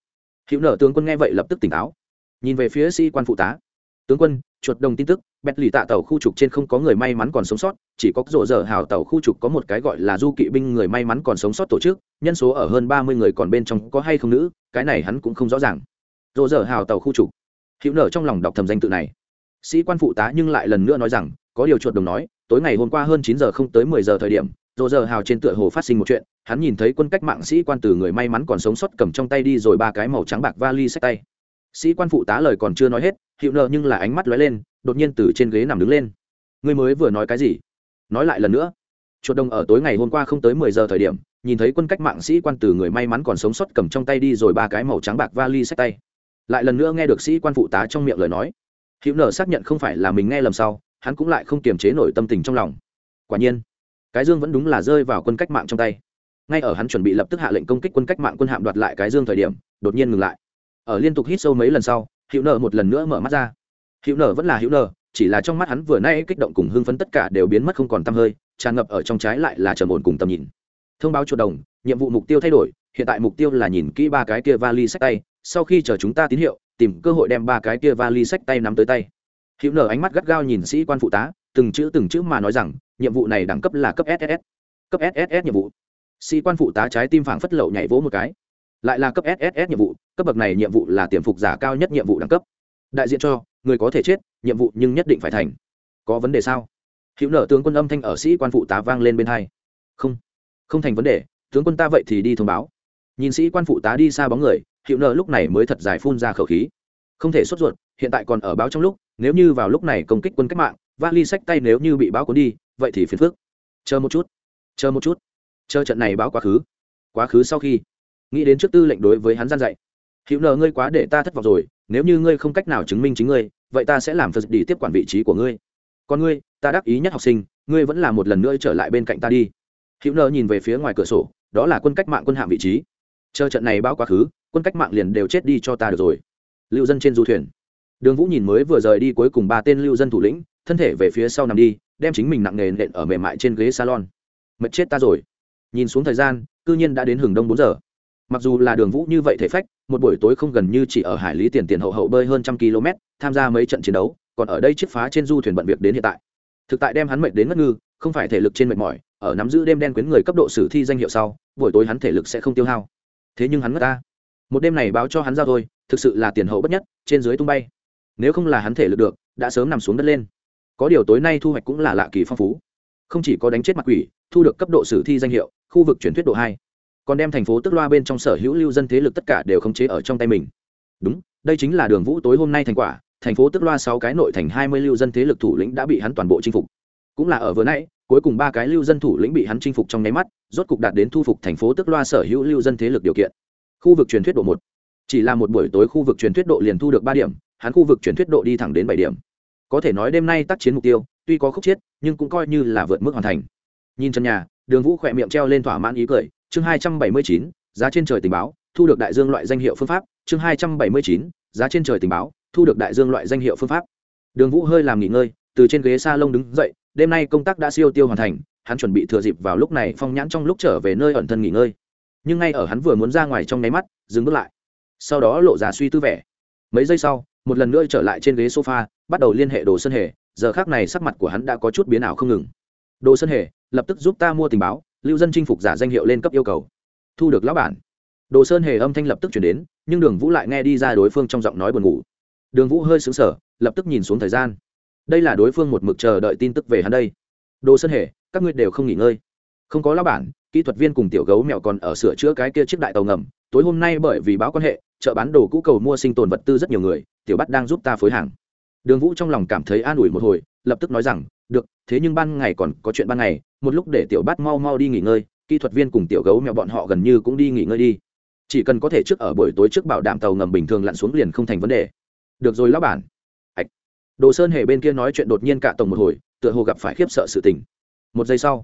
Hữu nợ tướng quân nghe vậy lập tức tỉnh táo. Nhìn về phía sĩ quan phụ tá tướng quân, chuột đồng tin tức bét lì tạ tàu khu trục trên không có người may mắn còn sống sót, chỉ có rộ dở hào tàu khu trục có một cái gọi là du kỵ binh người may mắn còn sống sót tổ chức, nhân số ở hơn ba mươi người còn bên trong có hay không nữ, cái này hắn cũng không rõ ràng. Rộ dở hào tàu khu trục. Hữu nở trong lòng đọc thầm danh tự này. Sĩ quan phụ tá nhưng lại lần nữa nói rằng, có điều chuột đồng nói, tối ngày hôm qua hơn chín giờ không tới mười giờ thời điểm, rộ dở hào trên tựa hồ phát sinh một chuyện, hắn nhìn thấy quân cách mạng sĩ quan từ người may mắn còn sống sót cầm trong tay đi rồi ba cái màu trắng bạc vali sách tay. Sĩ quan phụ tá lời còn chưa nói hết hiệu nợ nhưng là ánh mắt lóe lên, đột nhiên từ trên ghế nằm đứng lên. Ngươi mới vừa nói cái gì? Nói lại lần nữa. Chuột đồng ở tối ngày hôm qua không tới mười giờ thời điểm, nhìn thấy quân cách mạng sĩ quan từ người may mắn còn sống sót cầm trong tay đi rồi ba cái màu trắng bạc vali sách tay. Lại lần nữa nghe được sĩ quan phụ tá trong miệng lời nói. Hiệu nợ xác nhận không phải là mình nghe lầm sau, hắn cũng lại không kiềm chế nổi tâm tình trong lòng. Quả nhiên, cái dương vẫn đúng là rơi vào quân cách mạng trong tay. Ngay ở hắn chuẩn bị lập tức hạ lệnh công kích quân cách mạng quân hạm đoạt lại cái dương thời điểm, đột nhiên ngừng lại. Ở liên tục hít sâu mấy lần sau Hữu nợ một lần nữa mở mắt ra. Hữu nợ vẫn là Hữu nợ chỉ là trong mắt hắn vừa nay kích động cùng hưng phấn tất cả đều biến mất không còn tăm hơi, tràn ngập ở trong trái lại là trầm ổn cùng tầm nhìn. Thông báo chuột đồng, nhiệm vụ mục tiêu thay đổi, hiện tại mục tiêu là nhìn kỹ ba cái kia vali sách tay, sau khi chờ chúng ta tín hiệu, tìm cơ hội đem ba cái kia vali sách tay nắm tới tay. Hữu nở ánh mắt gắt gao nhìn sĩ quan phụ tá, từng chữ từng chữ mà nói rằng, nhiệm vụ này đẳng cấp là cấp ss cấp ss nhiệm vụ. Sĩ quan phụ tá trái tim phảng phất lậu nhảy vỗ một cái lại là cấp sss nhiệm vụ, cấp bậc này nhiệm vụ là tiềm phục giả cao nhất nhiệm vụ đẳng cấp. Đại diện cho, người có thể chết, nhiệm vụ nhưng nhất định phải thành. Có vấn đề sao? Hữu nở tướng quân âm thanh ở sĩ quan phụ tá vang lên bên hai. Không không thành vấn đề, tướng quân ta vậy thì đi thông báo. Nhìn sĩ quan phụ tá đi xa bóng người, hữu nợ lúc này mới thật dài phun ra khẩu khí. Không thể sốt ruột, hiện tại còn ở báo trong lúc, nếu như vào lúc này công kích quân cách mạng vali sách tay nếu như bị báo cuốn đi, vậy thì phiền phức. Chờ một chút, chờ một chút. Chờ trận này báo quá khứ. Quá khứ sau khi nghĩ đến trước tư lệnh đối với hắn gian dạy. Hữu nợ ngươi quá để ta thất vọng rồi, nếu như ngươi không cách nào chứng minh chính ngươi, vậy ta sẽ làm phật đi tiếp quản vị trí của ngươi. Còn ngươi, ta đắc ý nhất học sinh, ngươi vẫn là một lần nữa trở lại bên cạnh ta đi. Hữu nợ nhìn về phía ngoài cửa sổ, đó là quân cách mạng quân hạm vị trí. Chờ trận này bao quá khứ, quân cách mạng liền đều chết đi cho ta được rồi. Lưu dân trên du thuyền. Đường vũ nhìn mới vừa rời đi cuối cùng ba tên lưu dân thủ lĩnh, thân thể về phía sau nằm đi, đem chính mình nặng nề nện ở mềm mại trên ghế salon. Mệt chết ta rồi. Nhìn xuống thời gian, cư nhiên đã đến hừng đông bốn giờ mặc dù là đường vũ như vậy thể phách, một buổi tối không gần như chỉ ở hải lý tiền tiền hậu hậu bơi hơn trăm km, tham gia mấy trận chiến đấu, còn ở đây chiếc phá trên du thuyền bận việc đến hiện tại. Thực tại đem hắn mệt đến ngất ngư, không phải thể lực trên mệt mỏi, ở nắm giữ đêm đen quyến người cấp độ sử thi danh hiệu sau, buổi tối hắn thể lực sẽ không tiêu hao. Thế nhưng hắn ngất ta. Một đêm này báo cho hắn ra thôi, thực sự là tiền hậu bất nhất, trên dưới tung bay. Nếu không là hắn thể lực được, đã sớm nằm xuống đất lên. Có điều tối nay thu hoạch cũng là lạ kỳ phong phú. Không chỉ có đánh chết mặt quỷ, thu được cấp độ sử thi danh hiệu, khu vực truyền thuyết độ hai còn đem thành phố tức loa bên trong sở hữu lưu dân thế lực tất cả đều khống chế ở trong tay mình. Đúng, đây chính là đường vũ tối hôm nay thành quả, thành phố tức loa sáu cái nội thành hai mươi lưu dân thế lực thủ lĩnh đã bị hắn toàn bộ chinh phục. Cũng là ở vừa nãy, cuối cùng ba cái lưu dân thủ lĩnh bị hắn chinh phục trong nháy mắt, rốt cục đạt đến thu phục thành phố tức loa sở hữu lưu dân thế lực điều kiện. Khu vực truyền thuyết độ một. Chỉ là một buổi tối khu vực truyền thuyết độ liền thu được ba điểm, hắn khu vực truyền thuyết độ đi thẳng đến bảy điểm. Có thể nói đêm nay tác chiến mục tiêu, tuy có khúc chiết nhưng cũng coi như là vượt mức hoàn thành. Nhìn chân nhà, đường vũ khỏe miệng treo lên thỏa mãn ý cười chương hai trăm bảy mươi chín, giá trên trời tình báo, thu được đại dương loại danh hiệu phương pháp. chương hai trăm bảy mươi chín, giá trên trời tình báo, thu được đại dương loại danh hiệu phương pháp. Đường vũ hơi làm nghỉ ngơi, từ trên ghế s a lông đứng dậy, đêm nay công tác đã siêu tiêu hoàn thành, hắn chuẩn bị thừa dịp vào lúc này phong nhãn trong lúc trở về nơi ẩn thân nghỉ ngơi. Nhưng ngay ở hắn vừa muốn ra ngoài trong nháy mắt, dừng bước lại. Sau đó lộ ra suy tư vẻ. Mấy giây sau, một lần nữa trở lại trên ghế sofa, bắt đầu liên hệ đồ sơn hề. Giờ khác này sắc mặt của hắn đã có chút biến ảo không ngừng. Đồ sơn hề, lập tức giúp ta mua tình báo lưu dân chinh phục giả danh hiệu lên cấp yêu cầu. Thu được lão bản. Đồ sơn hề âm thanh lập tức chuyển đến, nhưng đường vũ lại nghe đi ra đối phương trong giọng nói buồn ngủ. Đường vũ hơi xứng sở lập tức nhìn xuống thời gian. Đây là đối phương một mực chờ đợi tin tức về hắn đây. Đồ sơn hề, các ngươi đều không nghỉ ngơi. Không có lão bản, kỹ thuật viên cùng tiểu gấu mèo còn ở sửa chữa cái kia chiếc đại tàu ngầm. Tối hôm nay bởi vì báo quan hệ, chợ bán đồ cũ cầu mua sinh tồn vật tư rất nhiều người, tiểu bắt đang giúp ta phối hàng. Đường vũ trong lòng cảm thấy an ủi một hồi lập tức nói rằng, được, thế nhưng ban ngày còn có chuyện ban ngày, một lúc để tiểu bát mau mau đi nghỉ ngơi, kỹ thuật viên cùng tiểu gấu mèo bọn họ gần như cũng đi nghỉ ngơi đi. Chỉ cần có thể trước ở buổi tối trước bảo đảm tàu ngầm bình thường lặn xuống liền không thành vấn đề. Được rồi, lão bản. Ạch. Đồ sơn hề bên kia nói chuyện đột nhiên cả tổng một hồi, tựa hồ gặp phải khiếp sợ sự tình. Một giây sau,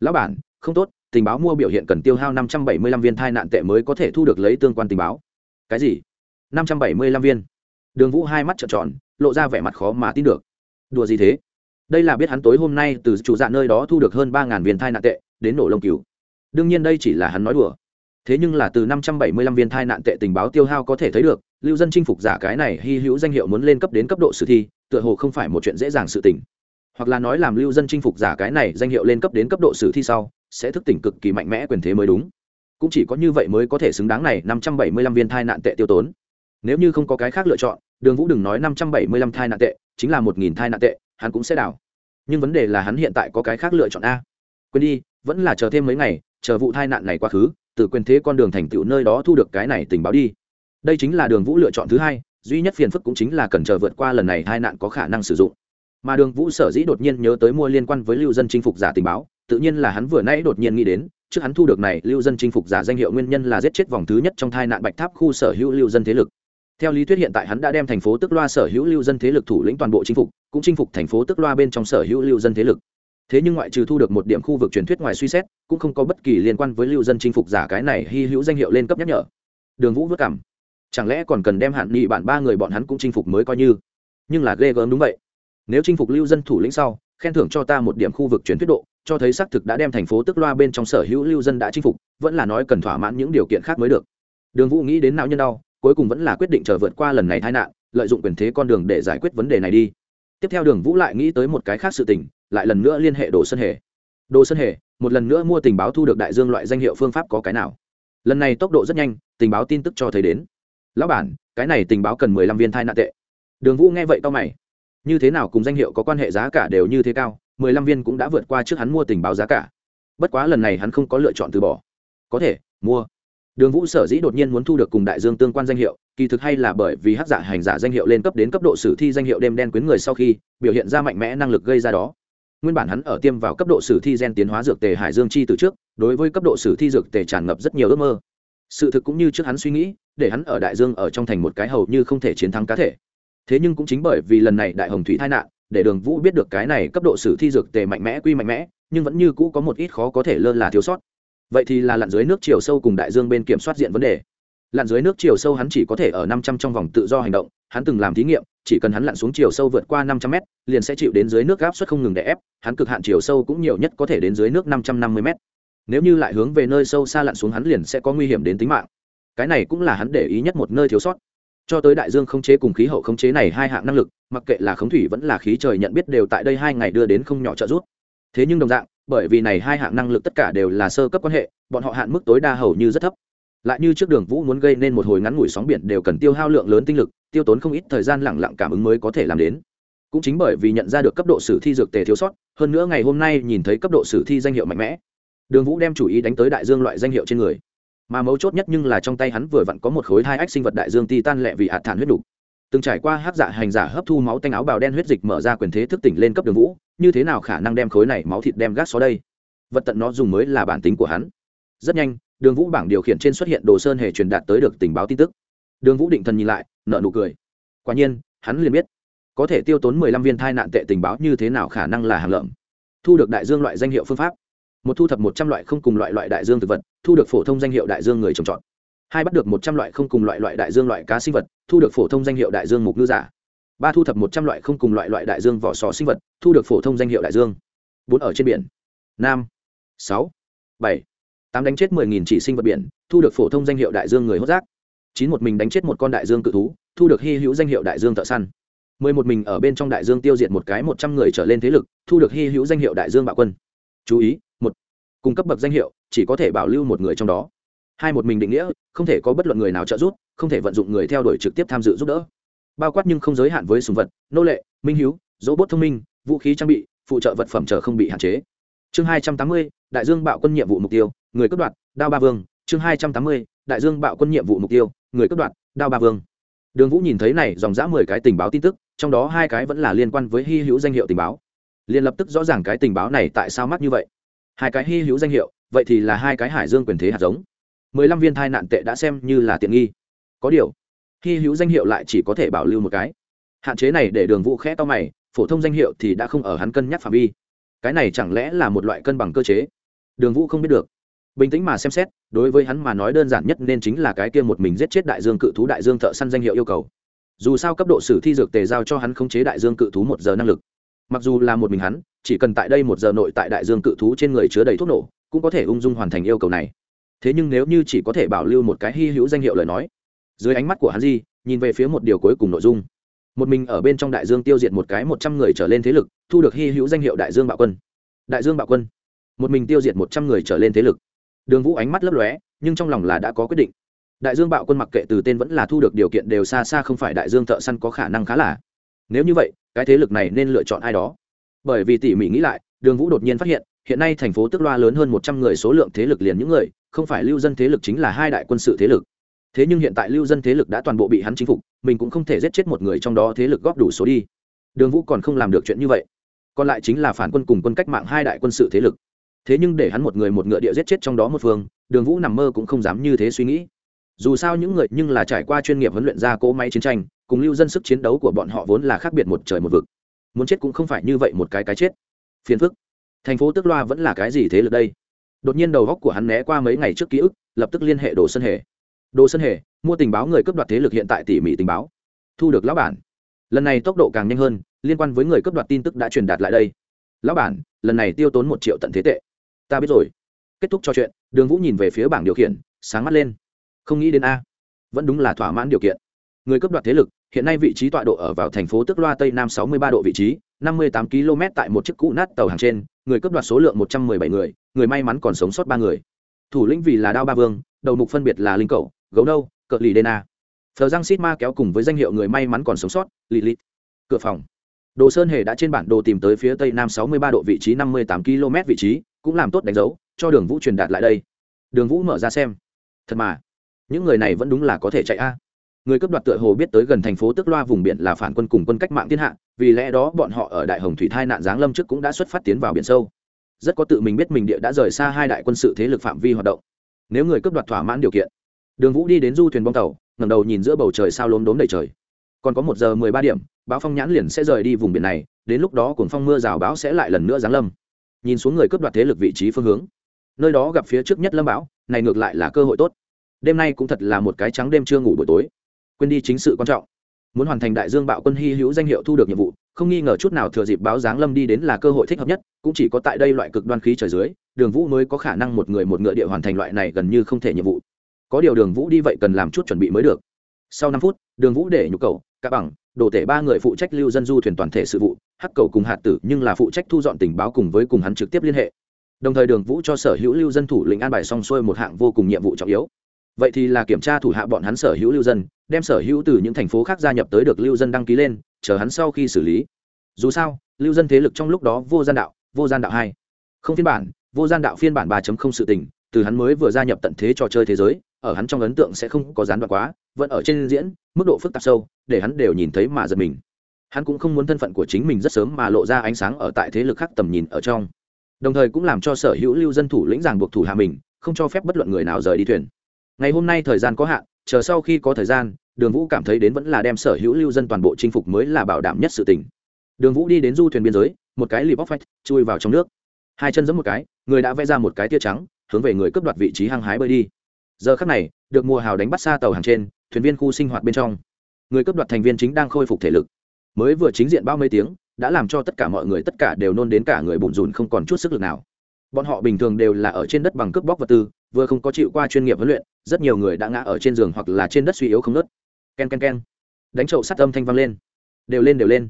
lão bản, không tốt, tình báo mua biểu hiện cần tiêu hao năm trăm bảy mươi lăm viên thai nạn tệ mới có thể thu được lấy tương quan tình báo. Cái gì? Năm trăm bảy mươi lăm viên. Đường vũ hai mắt trợn tròn, lộ ra vẻ mặt khó mà tin được đùa gì thế? Đây là biết hắn tối hôm nay từ chủ dạ nơi đó thu được hơn ba ngàn viên thai nạn tệ, đến nổ lông cứu. Đương nhiên đây chỉ là hắn nói đùa. Thế nhưng là từ 575 viên thai nạn tệ tình báo tiêu hao có thể thấy được, lưu dân chinh phục giả cái này hy hữu danh hiệu muốn lên cấp đến cấp độ sử thi, tựa hồ không phải một chuyện dễ dàng sự tỉnh hoặc là nói làm lưu dân chinh phục giả cái này danh hiệu lên cấp đến cấp độ sử thi sau, sẽ thức tỉnh cực kỳ mạnh mẽ quyền thế mới đúng. Cũng chỉ có như vậy mới có thể xứng đáng này 575 viên thai nạn tệ tiêu tốn. Nếu như không có cái khác lựa chọn, đường vũ đừng nói 575 thai nạn tệ chính là một nghìn thai nạn tệ, hắn cũng sẽ đảo nhưng vấn đề là hắn hiện tại có cái khác lựa chọn a. Quên đi, vẫn là chờ thêm mấy ngày, chờ vụ tai nạn này quá khứ, từ quyền thế con đường thành tựu nơi đó thu được cái này tình báo đi. Đây chính là đường vũ lựa chọn thứ hai, duy nhất phiền phức cũng chính là cần chờ vượt qua lần này tai nạn có khả năng sử dụng. Mà đường vũ sở dĩ đột nhiên nhớ tới mua liên quan với lưu dân chinh phục giả tình báo, tự nhiên là hắn vừa nãy đột nhiên nghĩ đến, trước hắn thu được này, lưu dân chinh phục giả danh hiệu nguyên nhân là giết chết vòng thứ nhất trong thai nạn bạch tháp khu sở hữu lưu dân thế lực theo lý thuyết hiện tại hắn đã đem thành phố tức loa sở hữu lưu dân thế lực thủ lĩnh toàn bộ chinh phục, cũng chinh phục thành phố tức loa bên trong sở hữu lưu dân thế lực. Thế nhưng ngoại trừ thu được một điểm khu vực truyền thuyết ngoài suy xét, cũng không có bất kỳ liên quan với lưu dân chinh phục giả cái này hy hữu danh hiệu lên cấp nhắc nhở. Đường vũ vất cảm. Chẳng lẽ còn cần đem hạn nghị bạn ba người bọn hắn cũng chinh phục mới coi như? Nhưng là ghê gớm đúng vậy. Nếu chinh phục lưu dân thủ lĩnh sau, khen thưởng cho ta một điểm khu vực truyền thuyết độ, cho thấy xác thực đã đem thành phố tức loa bên trong sở hữu lưu dân đã chinh phục, vẫn là nói cần thỏa mãn những điều kiện khác mới được. Đường vũ nghĩ đến não nhân đau cuối cùng vẫn là quyết định chờ vượt qua lần này tai nạn, lợi dụng quyền thế con đường để giải quyết vấn đề này đi. Tiếp theo đường vũ lại nghĩ tới một cái khác sự tình, lại lần nữa liên hệ đồ sơn hề. Đồ sơn hề, một lần nữa mua tình báo thu được đại dương loại danh hiệu phương pháp có cái nào? Lần này tốc độ rất nhanh, tình báo tin tức cho thấy đến. Lão bản, cái này tình báo cần mười lăm viên thai nạn tệ. Đường vũ nghe vậy tao mày. Như thế nào cùng danh hiệu có quan hệ giá cả đều như thế cao, mười lăm viên cũng đã vượt qua trước hắn mua tình báo giá cả. Bất quá lần này hắn không có lựa chọn từ bỏ. Có thể, mua đường vũ sở dĩ đột nhiên muốn thu được cùng đại dương tương quan danh hiệu, kỳ thực hay là bởi vì hắc giả hành giả danh hiệu lên cấp đến cấp độ sử thi danh hiệu đêm đen quyến người sau khi, biểu hiện ra mạnh mẽ năng lực gây ra đó. Nguyên bản hắn ở tiêm vào cấp độ sử thi gen tiến hóa dược tề hải dương chi từ trước, đối với cấp độ sử thi dược tề tràn ngập rất nhiều ước mơ. Sự thực cũng như trước hắn suy nghĩ, để hắn ở đại dương ở trong thành một cái hầu như không thể chiến thắng cá thể. Thế nhưng cũng chính bởi vì lần này đại hồng thủy tai nạn, để đường vũ biết được cái này cấp độ sử thi dược tề mạnh mẽ quy mạnh mẽ, nhưng vẫn như cũ có một ít khó có thể lơ là thiếu sót vậy thì là lặn dưới nước chiều sâu cùng đại dương bên kiểm soát diện vấn đề. Lặn dưới nước chiều sâu hắn chỉ có thể ở năm trăm trong vòng tự do hành động, hắn từng làm thí nghiệm, chỉ cần hắn lặn xuống chiều sâu vượt qua năm trăm mét, liền sẽ chịu đến dưới nước gáp suất không ngừng để ép, hắn cực hạn chiều sâu cũng nhiều nhất có thể đến dưới nước năm trăm năm mươi mét. Nếu như lại hướng về nơi sâu xa lặn xuống hắn liền sẽ có nguy hiểm đến tính mạng. Cái này cũng là hắn để ý nhất một nơi thiếu sót. Cho tới đại dương khống chế cùng khí hậu khống chế này hai hạng năng lực, mặc kệ là khống thủy vẫn là khí trời nhận biết đều tại đây hai ngày đưa đến không nhỏ trợ giúp. Thế nhưng đồng dạng bởi vì này hai hạng năng lực tất cả đều là sơ cấp quan hệ, bọn họ hạn mức tối đa hầu như rất thấp. Lại như trước đường vũ muốn gây nên một hồi ngắn ngủi sóng biển đều cần tiêu hao lượng lớn tinh lực, tiêu tốn không ít thời gian lẳng lặng cảm ứng mới có thể làm đến. Cũng chính bởi vì nhận ra được cấp độ sử thi dược tề thiếu sót, hơn nữa ngày hôm nay nhìn thấy cấp độ sử thi danh hiệu mạnh mẽ. Đường vũ đem chủ ý đánh tới đại dương loại danh hiệu trên người. Mà mấu chốt nhất nhưng là trong tay hắn vừa vặn có một khối hai ách sinh vật đại dương ti tan lẹ vì hạt thản huyết đục. Từng trải qua hát dạ hành giả hấp thu máu tanh áo bào đen huyết dịch mở ra quyền thế thức tỉnh lên cấp đường vũ như thế nào khả năng đem khối này máu thịt đem gác xó đây? Vật tận nó dùng mới là bản tính của hắn. Rất nhanh, đường vũ bảng điều khiển trên xuất hiện đồ sơn hề truyền đạt tới được tình báo tin tức. Đường vũ định thần nhìn lại nợ nụ cười. Quả nhiên, hắn liền biết. Có thể tiêu tốn mười lăm viên thai nạn tệ tình báo như thế nào khả năng là hàng lợm. Thu được đại dương loại danh hiệu phương pháp. Một thu thập một trăm loại không cùng loại loại đại dương thực vật, thu được phổ thông danh hiệu đại dương người trồng trọt. Hai bắt được một trăm loại không cùng loại loại đại dương loại cá sinh vật, thu được phổ thông danh hiệu đại dương mục ngư giả ba thu thập một trăm loại không cùng loại loại đại dương vỏ sò sinh vật, thu được phổ thông danh hiệu đại dương. Bốn ở trên biển. Năm sáu. Bảy. Tám đánh chết mười nghìn chỉ sinh vật biển, thu được phổ thông danh hiệu đại dương người hốt rác. Chín một mình đánh chết một con đại dương cự thú, thu được hy hữu danh hiệu đại dương thợ săn. Mười một mình ở bên trong đại dương tiêu diệt một cái một trăm người trở lên thế lực, thu được hy hữu danh hiệu đại dương bạo quân. Chú ý, một. Cung cấp bậc danh hiệu, chỉ có thể bảo lưu một người trong đó. Hai một mình định nghĩa, không thể có bất luận người nào trợ giúp, không thể vận dụng người theo đuổi trực tiếp tham dự giúp đỡ bao quát nhưng không giới hạn với sùng vật, nô lệ, minh hiếu dỗ bốt thông minh, vũ khí trang bị, phụ trợ vật phẩm chờ không bị hạn chế. Chương hai trăm tám mươi, đại dương bạo quân nhiệm vụ mục tiêu, người cướp đoạt, đao ba vương. Chương hai trăm tám mươi, đại dương bạo quân nhiệm vụ mục tiêu, người cướp đoạt, đao ba vương. Đường vũ nhìn thấy này, dòng dã mười cái tình báo tin tức, trong đó hai cái vẫn là liên quan với hy hữu danh hiệu tình báo. Liền lập tức rõ ràng cái tình báo này tại sao mắc như vậy. Hai cái hy hữu danh hiệu, vậy thì là hai cái hải dương quyền thế hạt giống. Mười lăm viên thai nạn tệ đã xem như là tiện nghi. Có điều hy hữu danh hiệu lại chỉ có thể bảo lưu một cái. Hạn chế này để đường vũ khẽ to mày, phổ thông danh hiệu thì đã không ở hắn cân nhắc phạm vi. Cái này chẳng lẽ là một loại cân bằng cơ chế? Đường vũ không biết được. Bình tĩnh mà xem xét, đối với hắn mà nói đơn giản nhất nên chính là cái kia một mình giết chết đại dương cự thú đại dương thợ săn danh hiệu yêu cầu. Dù sao cấp độ sử thi dược tề giao cho hắn khống chế đại dương cự thú một giờ năng lực. Mặc dù là một mình hắn, chỉ cần tại đây một giờ nội tại đại dương cự thú trên người chứa đầy thuốc nổ, cũng có thể ung dung hoàn thành yêu cầu này. Thế nhưng nếu như chỉ có thể bảo lưu một cái hy hữu danh hiệu lời nói dưới ánh mắt của hắn di, nhìn về phía một điều cuối cùng nội dung. Một mình ở bên trong đại dương tiêu diệt một cái một trăm người trở lên thế lực, thu được hy hữu danh hiệu đại dương bạo quân. Đại dương bạo quân. Một mình tiêu diệt một trăm người trở lên thế lực. Đường vũ ánh mắt lấp lóe, nhưng trong lòng là đã có quyết định. Đại dương bạo quân mặc kệ từ tên vẫn là thu được điều kiện đều xa xa không phải đại dương thợ săn có khả năng khá là. Nếu như vậy, cái thế lực này nên lựa chọn ai đó? Bởi vì tỉ mỉ nghĩ lại, đường vũ đột nhiên phát hiện hiện nay thành phố tức loa lớn hơn một trăm người số lượng thế lực liền những người, không phải lưu dân thế lực chính là hai đại quân sự thế lực thế nhưng hiện tại lưu dân thế lực đã toàn bộ bị hắn chinh phục, mình cũng không thể giết chết một người trong đó thế lực góp đủ số đi. Đường vũ còn không làm được chuyện như vậy. Còn lại chính là phản quân cùng quân cách mạng hai đại quân sự thế lực. Thế nhưng để hắn một người một ngựa địa giết chết trong đó một phương, đường vũ nằm mơ cũng không dám như thế suy nghĩ. Dù sao những người nhưng là trải qua chuyên nghiệp huấn luyện ra cỗ máy chiến tranh, cùng lưu dân sức chiến đấu của bọn họ vốn là khác biệt một trời một vực. Muốn chết cũng không phải như vậy một cái cái chết. Phiền phức. Thành phố tức loa vẫn là cái gì thế lực đây? Đột nhiên đầu góc của hắn né qua mấy ngày trước ký ức, lập tức liên hệ đồ sân hề đồ sân hề, mua tình báo người cướp đoạt thế lực hiện tại tỉ mỉ tình báo. Thu được lão bản. Lần này tốc độ càng nhanh hơn, liên quan với người cướp đoạt tin tức đã truyền đạt lại đây. Lão bản, lần này tiêu tốn một triệu tận thế tệ. Ta biết rồi. Kết thúc trò chuyện, đường vũ nhìn về phía bảng điều khiển, sáng mắt lên. Không nghĩ đến a. Vẫn đúng là thỏa mãn điều kiện. Người cấp đoạt thế lực, hiện nay vị trí tọa độ ở vào thành phố tức loa tây nam sáu mươi ba độ vị trí, năm mươi tám km tại một chiếc cũ nát tàu hàng trên, người cấp đoạt số lượng một trăm m ư ơ i bảy người người may mắn còn sống sót ba người. Thủ lĩnh vì là đao ba vương, đầu mục phân biệt là linh cầu gấu nâu cỡ lì đê na. Phờ giang xít ma kéo cùng với danh hiệu người may mắn còn sống sót, lì lì. Cửa phòng. Đồ sơn hề đã trên bản đồ tìm tới phía tây nam sáu mươi ba độ vị trí năm mươi tám km vị trí, cũng làm tốt đánh dấu, cho đường vũ truyền đạt lại đây. Đường vũ mở ra xem. Thật mà, những người này vẫn đúng là có thể chạy a. Người cấp đoạt tựa hồ biết tới gần thành phố tức loa vùng biển là phản quân cùng quân cách mạng thiên hạ, vì lẽ đó bọn họ ở đại hồng thủy thai nạn giáng lâm trước cũng đã xuất phát tiến vào biển sâu. Rất có tự mình biết mình địa đã rời xa hai đại quân sự thế lực phạm vi hoạt động. Nếu người cấp đoạt thỏa mãn điều kiện đường vũ đi đến du thuyền bong tàu, ngẩng đầu nhìn giữa bầu trời sao lốm đốm đầy trời. Còn có một giờ mười ba điểm báo phong nhãn liền sẽ rời đi vùng biển này, đến lúc đó cuồng phong mưa rào bão sẽ lại lần nữa giáng lâm. Nhìn xuống người cướp đoạt thế lực vị trí phương hướng, nơi đó gặp phía trước nhất lâm bão, này ngược lại là cơ hội tốt. Đêm nay cũng thật là một cái trắng đêm chưa ngủ buổi tối. Quên đi chính sự quan trọng. Muốn hoàn thành đại dương bạo quân hy hữu danh hiệu thu được nhiệm vụ, không nghi ngờ chút nào thừa dịp báo giáng lâm đi đến là cơ hội thích hợp nhất, cũng chỉ có tại đây loại cực đoan khí trời dưới, đường vũ mới có khả năng một người một ngựa địa hoàn thành loại này gần như không thể nhiệm vụ có điều đường vũ đi vậy cần làm chút chuẩn bị mới được. Sau năm phút, đường vũ để nhục cầu các bằng, đồ tể ba người phụ trách lưu dân du thuyền toàn thể sự vụ, hắc cầu cùng hạt tử nhưng là phụ trách thu dọn tình báo cùng với cùng hắn trực tiếp liên hệ. Đồng thời đường vũ cho sở hữu lưu dân thủ lĩnh an bài xong xuôi một hạng vô cùng nhiệm vụ trọng yếu. Vậy thì là kiểm tra thủ hạ bọn hắn sở hữu lưu dân, đem sở hữu từ những thành phố khác gia nhập tới được lưu dân đăng ký lên, chờ hắn sau khi xử lý. Dù sao, lưu dân thế lực trong lúc đó vô gian đạo, vô gian đạo hai. Không phiên bản, vô gian đạo phiên bản ba sự tình, từ hắn mới vừa gia nhập tận thế trò chơi thế giới ở hắn trong ấn tượng sẽ không có gián đoạn quá, vẫn ở trên diễn, mức độ phức tạp sâu, để hắn đều nhìn thấy mà giật mình. Hắn cũng không muốn thân phận của chính mình rất sớm mà lộ ra ánh sáng ở tại thế lực khác tầm nhìn ở trong. Đồng thời cũng làm cho sở hữu lưu dân thủ lĩnh giảng buộc thủ hạ mình, không cho phép bất luận người nào rời đi thuyền. Ngày hôm nay thời gian có hạn, chờ sau khi có thời gian, đường vũ cảm thấy đến vẫn là đem sở hữu lưu dân toàn bộ chinh phục mới là bảo đảm nhất sự tình. Đường vũ đi đến du thuyền biên giới, một cái lip bóc phách chui vào trong nước. Hai chân giẫm một cái, người đã vẽ ra một cái tia trắng, hướng về người cướp đoạt vị trí hăng hái bơi đi giờ khắc này, được mùa hào đánh bắt xa tàu hàng trên, thuyền viên khu sinh hoạt bên trong. Người cướp đoạt thành viên chính đang khôi phục thể lực. Mới vừa chính diện bao mấy tiếng, đã làm cho tất cả mọi người, tất cả đều nôn đến cả người bùn rùn không còn chút sức lực nào. Bọn họ bình thường đều là ở trên đất bằng cướp bóc vật tư, vừa không có chịu qua chuyên nghiệp huấn luyện, rất nhiều người đã ngã ở trên giường hoặc là trên đất suy yếu không nớt. K e n k e n k e n đánh trậu sắt âm thanh vang lên. Đều lên đều lên.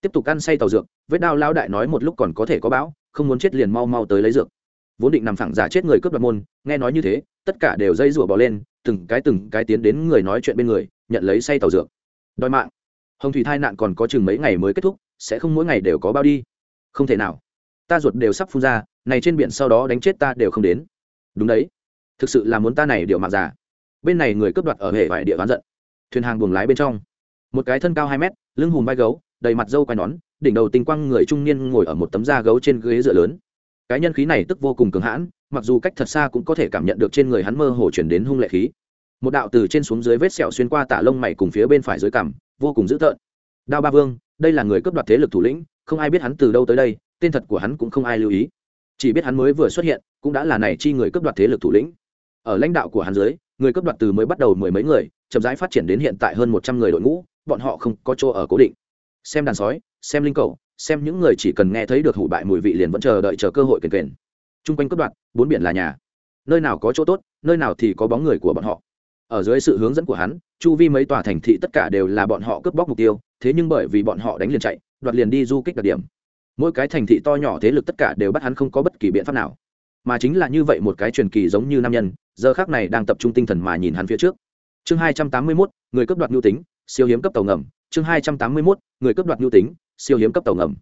Tiếp tục ăn say tàu dược, vết đao lao đại nói một lúc còn có thể có bão, không muốn chết liền mau mau tới lấy dược vốn định nằm phẳng giả chết người cướp đoạt môn, nghe nói như thế, tất cả đều dây rủa bỏ lên, từng cái từng cái tiến đến người nói chuyện bên người, nhận lấy say tàu dược. Đòi mạng. Hồng thủy thai nạn còn có chừng mấy ngày mới kết thúc, sẽ không mỗi ngày đều có bao đi. Không thể nào. Ta ruột đều sắp phun ra, này trên biển sau đó đánh chết ta đều không đến. Đúng đấy. Thực sự là muốn ta này điều mạng giả. Bên này người cướp đoạt ở hệ vải địa ván giận. Thuyền hàng buồng lái bên trong. Một cái thân cao hai mét, lưng hùm vai gấu, đầy mặt dâu quai nón, đỉnh đầu tinh quang người trung niên ngồi ở một tấm da gấu trên ghế dựa lớn cái nhân khí này tức vô cùng cường hãn, mặc dù cách thật xa cũng có thể cảm nhận được trên người hắn mơ hồ chuyển đến hung lệ khí. Một đạo từ trên xuống dưới vết sẹo xuyên qua tả lông mày cùng phía bên phải dưới cằm, vô cùng dữ tợn. Đao ba vương, đây là người cướp đoạt thế lực thủ lĩnh, không ai biết hắn từ đâu tới đây, tên thật của hắn cũng không ai lưu ý. Chỉ biết hắn mới vừa xuất hiện, cũng đã là này chi người cướp đoạt thế lực thủ lĩnh. Ở lãnh đạo của hắn dưới, người cướp đoạt từ mới bắt đầu mười mấy người, chậm rãi phát triển đến hiện tại hơn một trăm người đội ngũ, bọn họ không có chỗ ở cố định. Xem đàn sói xem linh cầu, xem những người chỉ cần nghe thấy được hủ bại mùi vị liền vẫn chờ đợi chờ cơ hội kền kền. Chung quanh cướp đoạt bốn biển là nhà. Nơi nào có chỗ tốt, nơi nào thì có bóng người của bọn họ. Ở dưới sự hướng dẫn của hắn, chu vi mấy tòa thành thị tất cả đều là bọn họ cướp bóc mục tiêu, thế nhưng bởi vì bọn họ đánh liền chạy, đoạt liền đi du kích đặc điểm. Mỗi cái thành thị to nhỏ thế lực tất cả đều bắt hắn không có bất kỳ biện pháp nào. Mà chính là như vậy một cái truyền kỳ giống như nam nhân, giờ khác này đang tập trung tinh thần mà nhìn hắn phía trước. Chương hai trăm tám mươi mốt, người cướp đoạt nhu tính, siêu hiếm cấp tàu ngầm. Chương hai trăm tám mươi mốt, người cướp đoạt nhu tính siêu hiếm cấp tàu ngầm.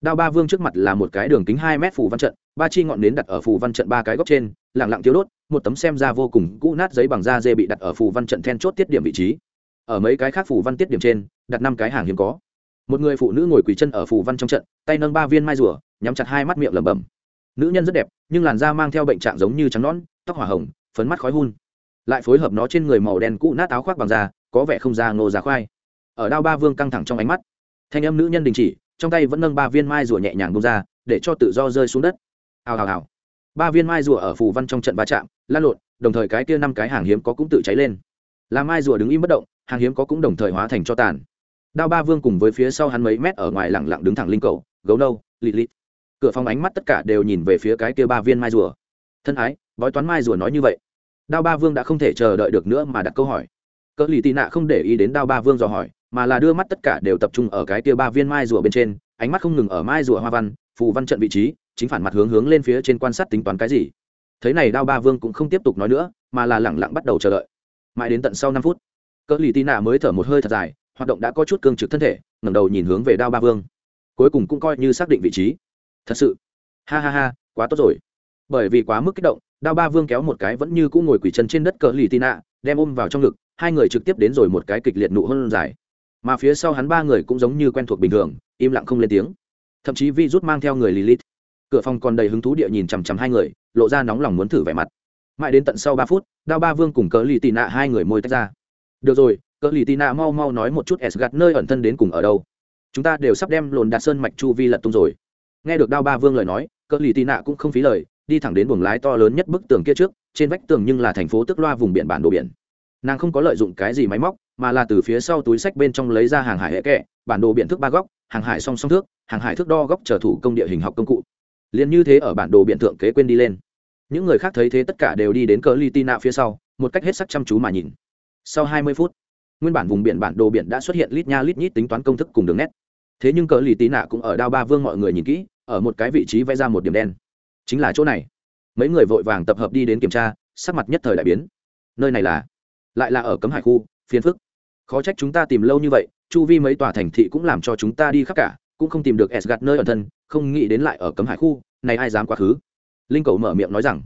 Đao ba vương trước mặt là một cái đường kính hai mét phủ văn trận, ba chi ngọn nến đặt ở phủ văn trận ba cái góc trên lẳng lặng thiếu đốt, một tấm xem ra vô cùng cũ nát giấy bằng da dê bị đặt ở phủ văn trận then chốt tiết điểm vị trí. Ở mấy cái khác phủ văn tiết điểm trên, đặt năm cái hàng hiếm có. Một người phụ nữ ngồi quỳ chân ở phủ văn trong trận, tay nâng ba viên mai rùa, nhắm chặt hai mắt miệng lẩm bẩm. Nữ nhân rất đẹp, nhưng làn da mang theo bệnh trạng giống như trắng nón tóc hỏa hồng, phấn mắt khói hun. Lại phối hợp nó trên người màu đen cũ nát áo khoác bằng da, có vẻ không da ngô giá khoai. Ở đao ba vương căng thẳng trong ánh mắt thanh âm nữ nhân đình chỉ, trong tay vẫn nâng ba viên mai rùa nhẹ nhàng bông ra, để cho tự do rơi xuống đất. Hào hào hào. Ba viên mai rùa ở phù văn trong trận va chạm, lan lộn, đồng thời cái kia năm cái hàng hiếm có cũng tự cháy lên. Làm mai rùa đứng im bất động, hàng hiếm có cũng đồng thời hóa thành cho tàn. Đao ba vương cùng với phía sau hắn mấy mét ở ngoài lẳng lặng đứng thẳng linh cầu, gấu nâu lịt lịt cửa phòng ánh mắt tất cả đều nhìn về phía cái kia ba viên mai rùa. Thân ái, bói toán mai rùa nói như vậy. Đao ba vương đã không thể chờ đợi được nữa mà đặt câu hỏi. Cỡ lì tị nạ không để ý đến đao ba vương dò hỏi mà là đưa mắt tất cả đều tập trung ở cái kia ba viên mai rùa bên trên, ánh mắt không ngừng ở mai rùa hoa văn, phù văn trận vị trí, chính phản mặt hướng hướng lên phía trên quan sát tính toán cái gì. Thế này đao ba vương cũng không tiếp tục nói nữa, mà là lẳng lặng bắt đầu chờ đợi. Mãi đến tận sau năm phút, cỡ lì tị nạ mới thở một hơi thật dài, hoạt động đã có chút cương trực thân thể, ngẩng đầu nhìn hướng về đao ba vương. Cuối cùng cũng coi như xác định vị trí. Thật sự. Ha ha ha, quá tốt rồi. Bởi vì quá mức kích động, đao ba vương kéo một cái vẫn như cũng ngồi quỳ chân trên đất cỡ lì tị nạ, đem ôm vào trong ngực, hai người trực tiếp đến rồi một cái kịch liệt nụ hôn dài mà phía sau hắn ba người cũng giống như quen thuộc bình thường, im lặng không lên tiếng. Thậm chí vi rút mang theo người lilith. Cửa phòng còn đầy hứng thú địa nhìn chằm chằm hai người, lộ ra nóng lòng muốn thử vẻ mặt. Mãi đến tận sau ba phút, đao ba vương cùng cỡ lì tì nạ hai người môi tách ra. Được rồi cỡ lì tì nạ mau mau nói một chút s gạt nơi ẩn thân đến cùng ở đâu. Chúng ta đều sắp đem lồn đạt sơn mạch chu vi lật tung rồi. Nghe được đao ba vương lời nói cỡ lì tì nạ cũng không phí lời, đi thẳng đến buồng lái to lớn nhất bức tường kia trước, trên vách tường nhưng là thành phố tức loa vùng biển bản đồ biển. Nàng không có lợi dụng cái gì máy móc mà là từ phía sau túi sách bên trong lấy ra hàng hải hệ kệ bản đồ biện thước ba góc, hàng hải song song thước, hàng hải thước đo góc trở thủ công địa hình học công cụ. Liền như thế ở bản đồ biện thượng kế quên đi lên. Những người khác thấy thế tất cả đều đi đến cờ li tina phía sau, một cách hết sắc chăm chú mà nhìn. Sau hai mươi phút, nguyên bản vùng biển bản đồ biển đã xuất hiện lít nha lít nhít tính toán công thức cùng đường nét. Thế nhưng cờ lì tí nạ cũng ở đao ba vương mọi người nhìn kỹ, ở một cái vị trí vẽ ra một điểm đen. Chính là chỗ này. Mấy người vội vàng tập hợp đi đến kiểm tra, sắc mặt nhất thời đại biến. Nơi này là, lại là ở cấm hải khu phiền phức. Khó trách chúng ta tìm lâu như vậy, chu vi mấy tòa thành thị cũng làm cho chúng ta đi khắp cả, cũng không tìm được s gạt nơi ẩn thân, không nghĩ đến lại ở cấm hải khu, này ai dám quá khứ? Linh cầu mở miệng nói rằng.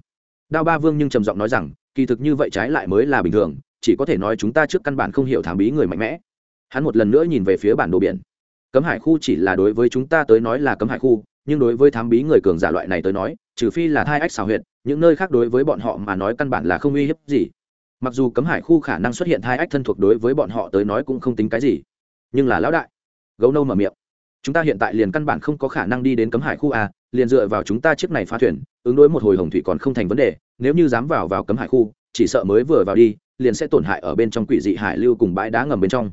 Đao ba vương nhưng trầm giọng nói rằng, kỳ thực như vậy trái lại mới là bình thường, chỉ có thể nói chúng ta trước căn bản không hiểu thám bí người mạnh mẽ. Hắn một lần nữa nhìn về phía bản đồ biển. Cấm hải khu chỉ là đối với chúng ta tới nói là cấm hải khu, nhưng đối với thám bí người cường giả loại này tới nói, trừ phi là thai ách xào huyệt, những nơi khác đối với bọn họ mà nói căn bản là không uy hiếp gì mặc dù cấm hải khu khả năng xuất hiện hai ách thân thuộc đối với bọn họ tới nói cũng không tính cái gì, nhưng là lão đại, gấu nâu mở miệng. Chúng ta hiện tại liền căn bản không có khả năng đi đến cấm hải khu a liền dựa vào chúng ta chiếc này phá thuyền, ứng đối một hồi hồng thủy còn không thành vấn đề, nếu như dám vào vào cấm hải khu, chỉ sợ mới vừa vào đi, liền sẽ tổn hại ở bên trong quỷ dị hải lưu cùng bãi đá ngầm bên trong.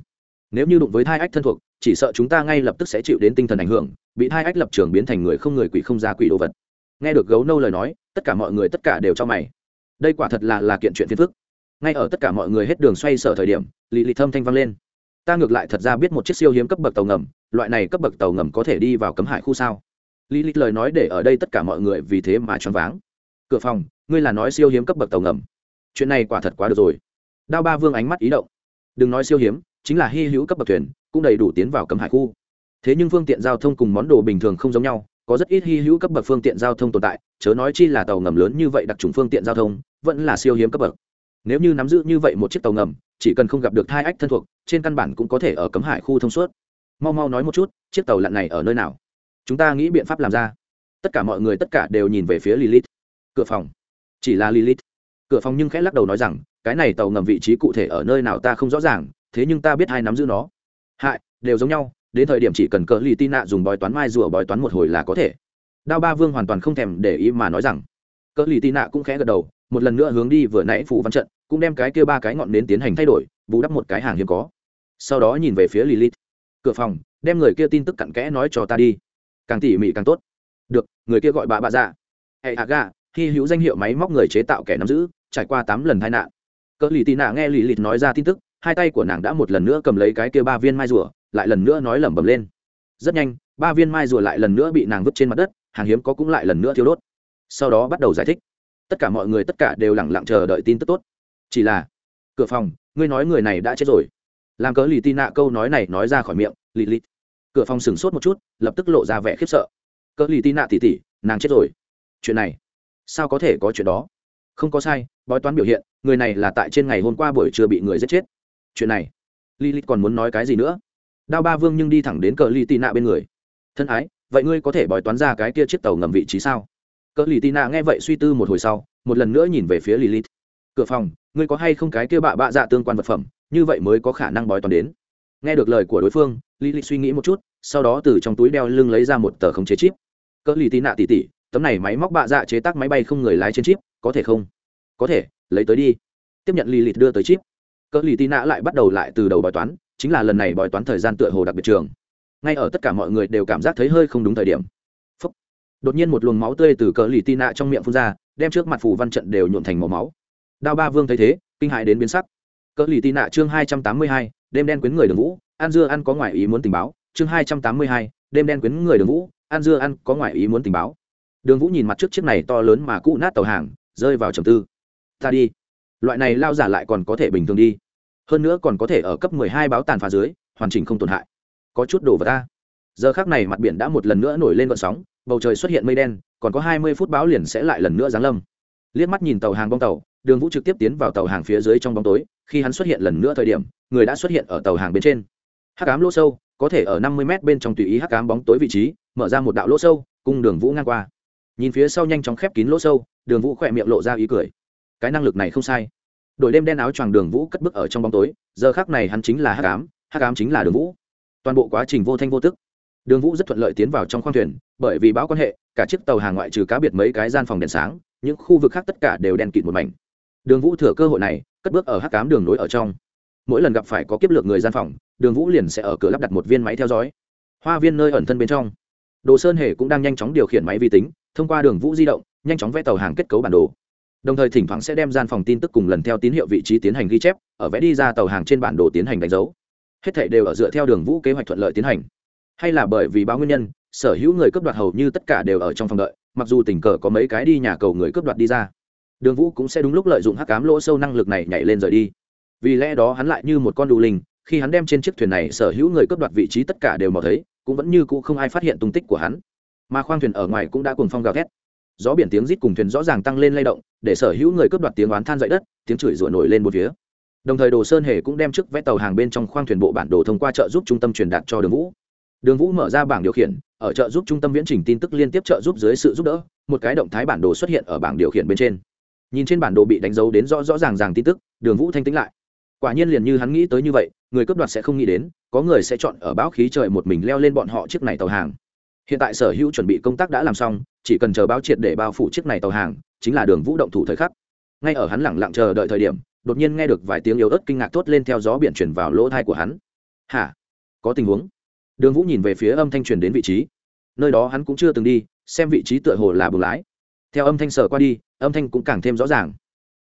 Nếu như đụng với thai ách thân thuộc, chỉ sợ chúng ta ngay lập tức sẽ chịu đến tinh thần ảnh hưởng, bị thai ách lập trường biến thành người không người quỷ không ra quỷ đồ vật. Nghe được gấu nâu lời nói, tất cả mọi người tất cả đều cho mày. Đây quả thật là là kiện chuyện phiền phức ngay ở tất cả mọi người hết đường xoay sở thời điểm, lì lì thâm thanh vang lên. Ta ngược lại thật ra biết một chiếc siêu hiếm cấp bậc tàu ngầm, loại này cấp bậc tàu ngầm có thể đi vào cấm hải khu sao? Lý lì lời nói để ở đây tất cả mọi người vì thế mà choáng váng. Cửa phòng, ngươi là nói siêu hiếm cấp bậc tàu ngầm. Chuyện này quả thật quá được rồi. Đao ba vương ánh mắt ý động. Đừng nói siêu hiếm, chính là hy hữu cấp bậc thuyền, cũng đầy đủ tiến vào cấm hải khu. Thế nhưng phương tiện giao thông cùng món đồ bình thường không giống nhau, có rất ít hy hữu cấp bậc phương tiện giao thông tồn tại, chớ nói chi là tàu ngầm lớn như vậy đặc trùng phương tiện giao thông, vẫn là siêu hiếm cấp bậc nếu như nắm giữ như vậy một chiếc tàu ngầm, chỉ cần không gặp được thai ách thân thuộc, trên căn bản cũng có thể ở cấm hải khu thông suốt. Mau mau nói một chút, chiếc tàu lặn này ở nơi nào? Chúng ta nghĩ biện pháp làm ra. Tất cả mọi người tất cả đều nhìn về phía lilith. Cửa phòng. Chỉ là lilith. Cửa phòng nhưng khẽ lắc đầu nói rằng, cái này tàu ngầm vị trí cụ thể ở nơi nào ta không rõ ràng, thế nhưng ta biết hai nắm giữ nó. Hại, đều giống nhau, đến thời điểm chỉ cần cỡ lì tin nạ dùng bói toán mai rùa bói toán một hồi là có thể. Đao ba vương hoàn toàn không thèm để ý mà nói rằng cỡ lì tin nạ cũng khẽ gật đầu, một lần nữa hướng đi vừa nãy phụ văn trận cũng đem cái kia ba cái ngọn nến tiến hành thay đổi, bù đắp một cái hàng hiếm có. Sau đó nhìn về phía lilith. Cửa phòng, đem người kia tin tức cặn kẽ nói cho ta đi. Càng tỉ mỉ càng tốt. Được, người kia gọi bà bà ra hệ hạ gà, hy hữu danh hiệu máy móc người chế tạo kẻ nắm giữ, trải qua tám lần tai nạn. Cỡ lì tì nạ nghe lì lịt nói ra tin tức, hai tay của nàng đã một lần nữa cầm lấy cái kia ba viên mai rùa, lại lần nữa nói lẩm bẩm lên. Rất nhanh, ba viên mai rùa lại lần nữa bị nàng vứt trên mặt đất, hàng hiếm có cũng lại lần nữa thiếu đốt. Sau đó bắt đầu giải thích. Tất cả mọi người tất cả đều lẳng lặng chờ đợi tin tức tốt chỉ là, cửa phòng, ngươi nói người này đã chết rồi. Làm cớ lì tì nạ câu nói này nói ra khỏi miệng lì lì cửa phòng sửng sốt một chút, lập tức lộ ra vẻ khiếp sợ. Cớ lì tì nạ tỉ tỉ, nàng chết rồi. Chuyện này, sao có thể có chuyện đó? Không có sai, bói toán biểu hiện, người này là tại trên ngày hôm qua buổi trưa bị người giết chết. Chuyện này, lilith còn muốn nói cái gì nữa? Đao ba vương nhưng đi thẳng đến cờ lì tì nạ bên người. Thân ái, vậy ngươi có thể bói toán ra cái kia chiếc tàu ngầm vị trí sao? Cờ lì tì nạ nghe vậy suy tư một hồi sau, một lần nữa nhìn về phía lilith. Cửa phòng ngươi có hay không cái kia bạ bạ dạ tương quan vật phẩm, như vậy mới có khả năng bói toán đến. Nghe được lời của đối phương, lý lịch suy nghĩ một chút, sau đó từ trong túi đeo lưng lấy ra một tờ khống chế chip. Cỡ lì tị nạ tỉ tỉ, tấm này máy móc bạ dạ chế tác máy bay không người lái trên chip, có thể không? Có thể, lấy tới đi. Tiếp nhận lilith đưa tới chip. Cỡ lì tì nạ lại bắt đầu lại từ đầu bói toán, chính là lần này bói toán thời gian tựa hồ đặc biệt trường. Ngay ở tất cả mọi người đều cảm giác thấy hơi không đúng thời điểm. Phúc. đột nhiên một luồng máu tươi từ cỡ lì tì nạ trong miệng phun ra, đem trước mặt phù văn trận đều nhuộn thành màu máu đao ba vương thấy thế, kinh hại đến biến sắc. Cỡ lì tì nạ chương hai trăm tám mươi hai, đêm đen quyến người đường vũ an dưa ăn có ngoại ý muốn tình báo. Chương hai trăm tám mươi hai, đêm đen quyến người đường vũ an dưa ăn có ngoại ý muốn tình báo. Đường vũ nhìn mặt trước chiếc này to lớn mà cũ nát tàu hàng, rơi vào trầm tư. Ta đi. Loại này lao giả lại còn có thể bình thường đi. Hơn nữa còn có thể ở cấp 12 báo tàn phá dưới, hoàn chỉnh không tổn hại. Có chút đồ vật ta. Giờ khác này mặt biển đã một lần nữa nổi lên vận sóng, bầu trời xuất hiện mây đen, còn có 20 phút báo liền sẽ lại lần nữa giáng lâm. Liếc mắt nhìn tàu hàng bong tàu đường vũ trực tiếp tiến vào tàu hàng phía dưới trong bóng tối, khi hắn xuất hiện lần nữa thời điểm, người đã xuất hiện ở tàu hàng bên trên. Hắc ám lỗ sâu, có thể ở 50 mét bên trong tùy ý hắc ám bóng tối vị trí, mở ra một đạo lỗ sâu cung đường vũ ngang qua. Nhìn phía sau nhanh chóng khép kín lỗ sâu, đường vũ khỏe miệng lộ ra ý cười. Cái năng lực này không sai. Đội đêm đen áo choàng đường vũ cất bước ở trong bóng tối, giờ khác này hắn chính là Hắc cám Hắc cám chính là đường vũ. Toàn bộ quá trình vô thanh vô tức. Đường vũ rất thuận lợi tiến vào trong khoang thuyền, bởi vì bão quan hệ, cả chiếc tàu hàng ngoại trừ cá biệt mấy cái gian phòng đèn sáng, những khu vực khác tất cả đều đen kịt một mảnh đường vũ thừa cơ hội này, cất bước ở hắc cám đường nối ở trong. Mỗi lần gặp phải có kiếp lược người gian phòng, đường vũ liền sẽ ở cửa lắp đặt một viên máy theo dõi. Hoa viên nơi ẩn thân bên trong. Đồ sơn hề cũng đang nhanh chóng điều khiển máy vi tính, thông qua đường vũ di động, nhanh chóng vẽ tàu hàng kết cấu bản đồ. Đồng thời thỉnh thoảng sẽ đem gian phòng tin tức cùng lần theo tín hiệu vị trí tiến hành ghi chép, ở vẽ đi ra tàu hàng trên bản đồ tiến hành đánh dấu. Hết thể đều ở dựa theo đường vũ kế hoạch thuận lợi tiến hành. Hay là bởi vì báo nguyên nhân, sở hữu người cướp đoạt hầu như tất cả đều ở trong phòng đợi, mặc dù tình cờ có mấy cái đi nhà cầu người cướp đoạt đi ra đường vũ cũng sẽ đúng lúc lợi dụng hắc cám lỗ sâu năng lực này nhảy lên rời đi. Vì lẽ đó hắn lại như một con đù linh, khi hắn đem trên chiếc thuyền này sở hữu người cướp đoạt vị trí tất cả đều mò thấy, cũng vẫn như cũ không ai phát hiện tung tích của hắn. Mà khoang thuyền ở ngoài cũng đã cùng phong gào thét. Gió biển tiếng rít cùng thuyền rõ ràng tăng lên lay động, để sở hữu người cướp đoạt tiếng oán than dậy đất, tiếng chửi rủa nổi lên một phía. Đồng thời đồ sơn hề cũng đem trước vẽ tàu hàng bên trong khoang thuyền bộ bản đồ thông qua trợ giúp trung tâm truyền đạt cho đường vũ. Đường vũ mở ra bảng điều khiển, ở trợ giúp trung tâm viễn trình tin tức liên tiếp trợ giúp dưới sự giúp đỡ, một cái động thái bản đồ xuất hiện ở bảng điều khiển bên trên nhìn trên bản đồ bị đánh dấu đến rõ rõ ràng ràng tin tức, đường vũ thanh tĩnh lại. Quả nhiên liền như hắn nghĩ tới như vậy, người cướp đoạt sẽ không nghĩ đến, có người sẽ chọn ở bão khí trời một mình leo lên bọn họ chiếc này tàu hàng. Hiện tại sở hữu chuẩn bị công tác đã làm xong, chỉ cần chờ báo triệt để bao phủ chiếc này tàu hàng, chính là đường vũ động thủ thời khắc. Ngay ở hắn lẳng lặng chờ đợi thời điểm, đột nhiên nghe được vài tiếng yếu ớt kinh ngạc thốt lên theo gió biển chuyển vào lỗ thai của hắn. Hả? Có tình huống? Đường vũ nhìn về phía âm thanh truyền đến vị trí. Nơi đó hắn cũng chưa từng đi, xem vị trí tựa hồ là bừng lái theo âm thanh sờ qua đi, âm thanh cũng càng thêm rõ ràng.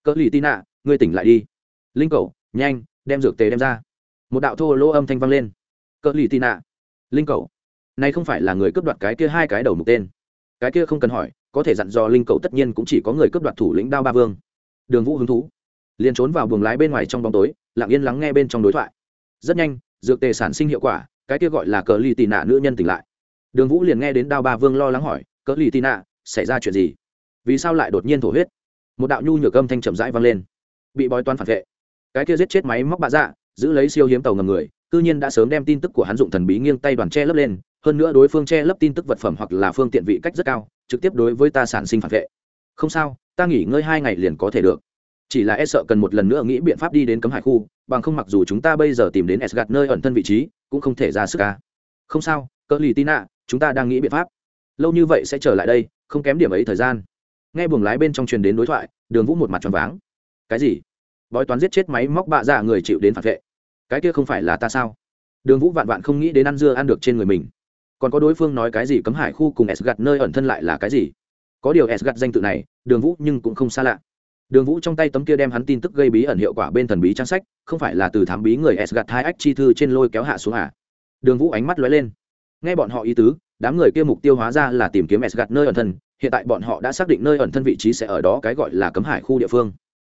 Cỡ lì tin ạ ngươi tỉnh lại đi. Linh cầu nhanh, đem dược tề đem ra. Một đạo thô lỗ âm thanh vang lên. Cỡ lì tin ạ linh cầu nay không phải là người cướp đoạt cái kia hai cái đầu mục tên. Cái kia không cần hỏi, có thể dặn dò linh cầu tất nhiên cũng chỉ có người cướp đoạt thủ lĩnh đao ba vương. Đường vũ hứng thú. Liền trốn vào buồng lái bên ngoài trong bóng tối, lặng yên lắng nghe bên trong đối thoại. Rất nhanh, dược tề sản sinh hiệu quả, cái kia gọi là cờ lì tì nạ nữ nhân tỉnh lại. Đường vũ liền nghe đến đao ba vương lo lắng hỏi cờ lì tì nạ xảy ra chuyện gì? Vì sao lại đột nhiên thổ huyết? Một đạo nhu nhược âm thanh chậm rãi vang lên. Bị bói toán phản vệ. Cái kia giết chết máy móc bạ dạ giữ lấy siêu hiếm tàu ngầm người, cư nhiên đã sớm đem tin tức của hắn dụng thần bí nghiêng tay đoàn che lấp lên, hơn nữa đối phương che lấp tin tức vật phẩm hoặc là phương tiện vị cách rất cao, trực tiếp đối với ta sản sinh phản vệ. Không sao, ta nghỉ ngơi hai ngày liền có thể được. Chỉ là e sợ cần một lần nữa nghĩ biện pháp đi đến cấm hải khu, bằng không mặc dù chúng ta bây giờ tìm đến s gạt nơi ẩn thân vị trí, cũng không thể ra sức ca không sao, cỡ lì tin ạ chúng ta đang nghĩ biện pháp. Lâu như vậy sẽ trở lại đây, không kém điểm ấy thời gian nghe buồng lái bên trong truyền đến đối thoại, đường vũ một mặt tròn váng. Cái gì? Bói toán giết chết máy móc bạ dạ người chịu đến phản vệ. Cái kia không phải là ta sao? Đường vũ vạn vạn không nghĩ đến ăn dưa ăn được trên người mình. Còn có đối phương nói cái gì cấm hải khu cùng s gặt nơi ẩn thân lại là cái gì? Có điều s gặt danh tự này, đường vũ nhưng cũng không xa lạ. Đường vũ trong tay tấm kia đem hắn tin tức gây bí ẩn hiệu quả bên thần bí trang sách, không phải là từ thám bí người s gặt hai ách chi thư trên lôi kéo hạ xuống à? Đường vũ ánh mắt lóe lên. Nghe bọn họ ý tứ, đám người kia mục tiêu hóa ra là tìm kiếm s gặt nơi ẩn thân hiện tại bọn họ đã xác định nơi ẩn thân vị trí sẽ ở đó, cái gọi là cấm hải khu địa phương.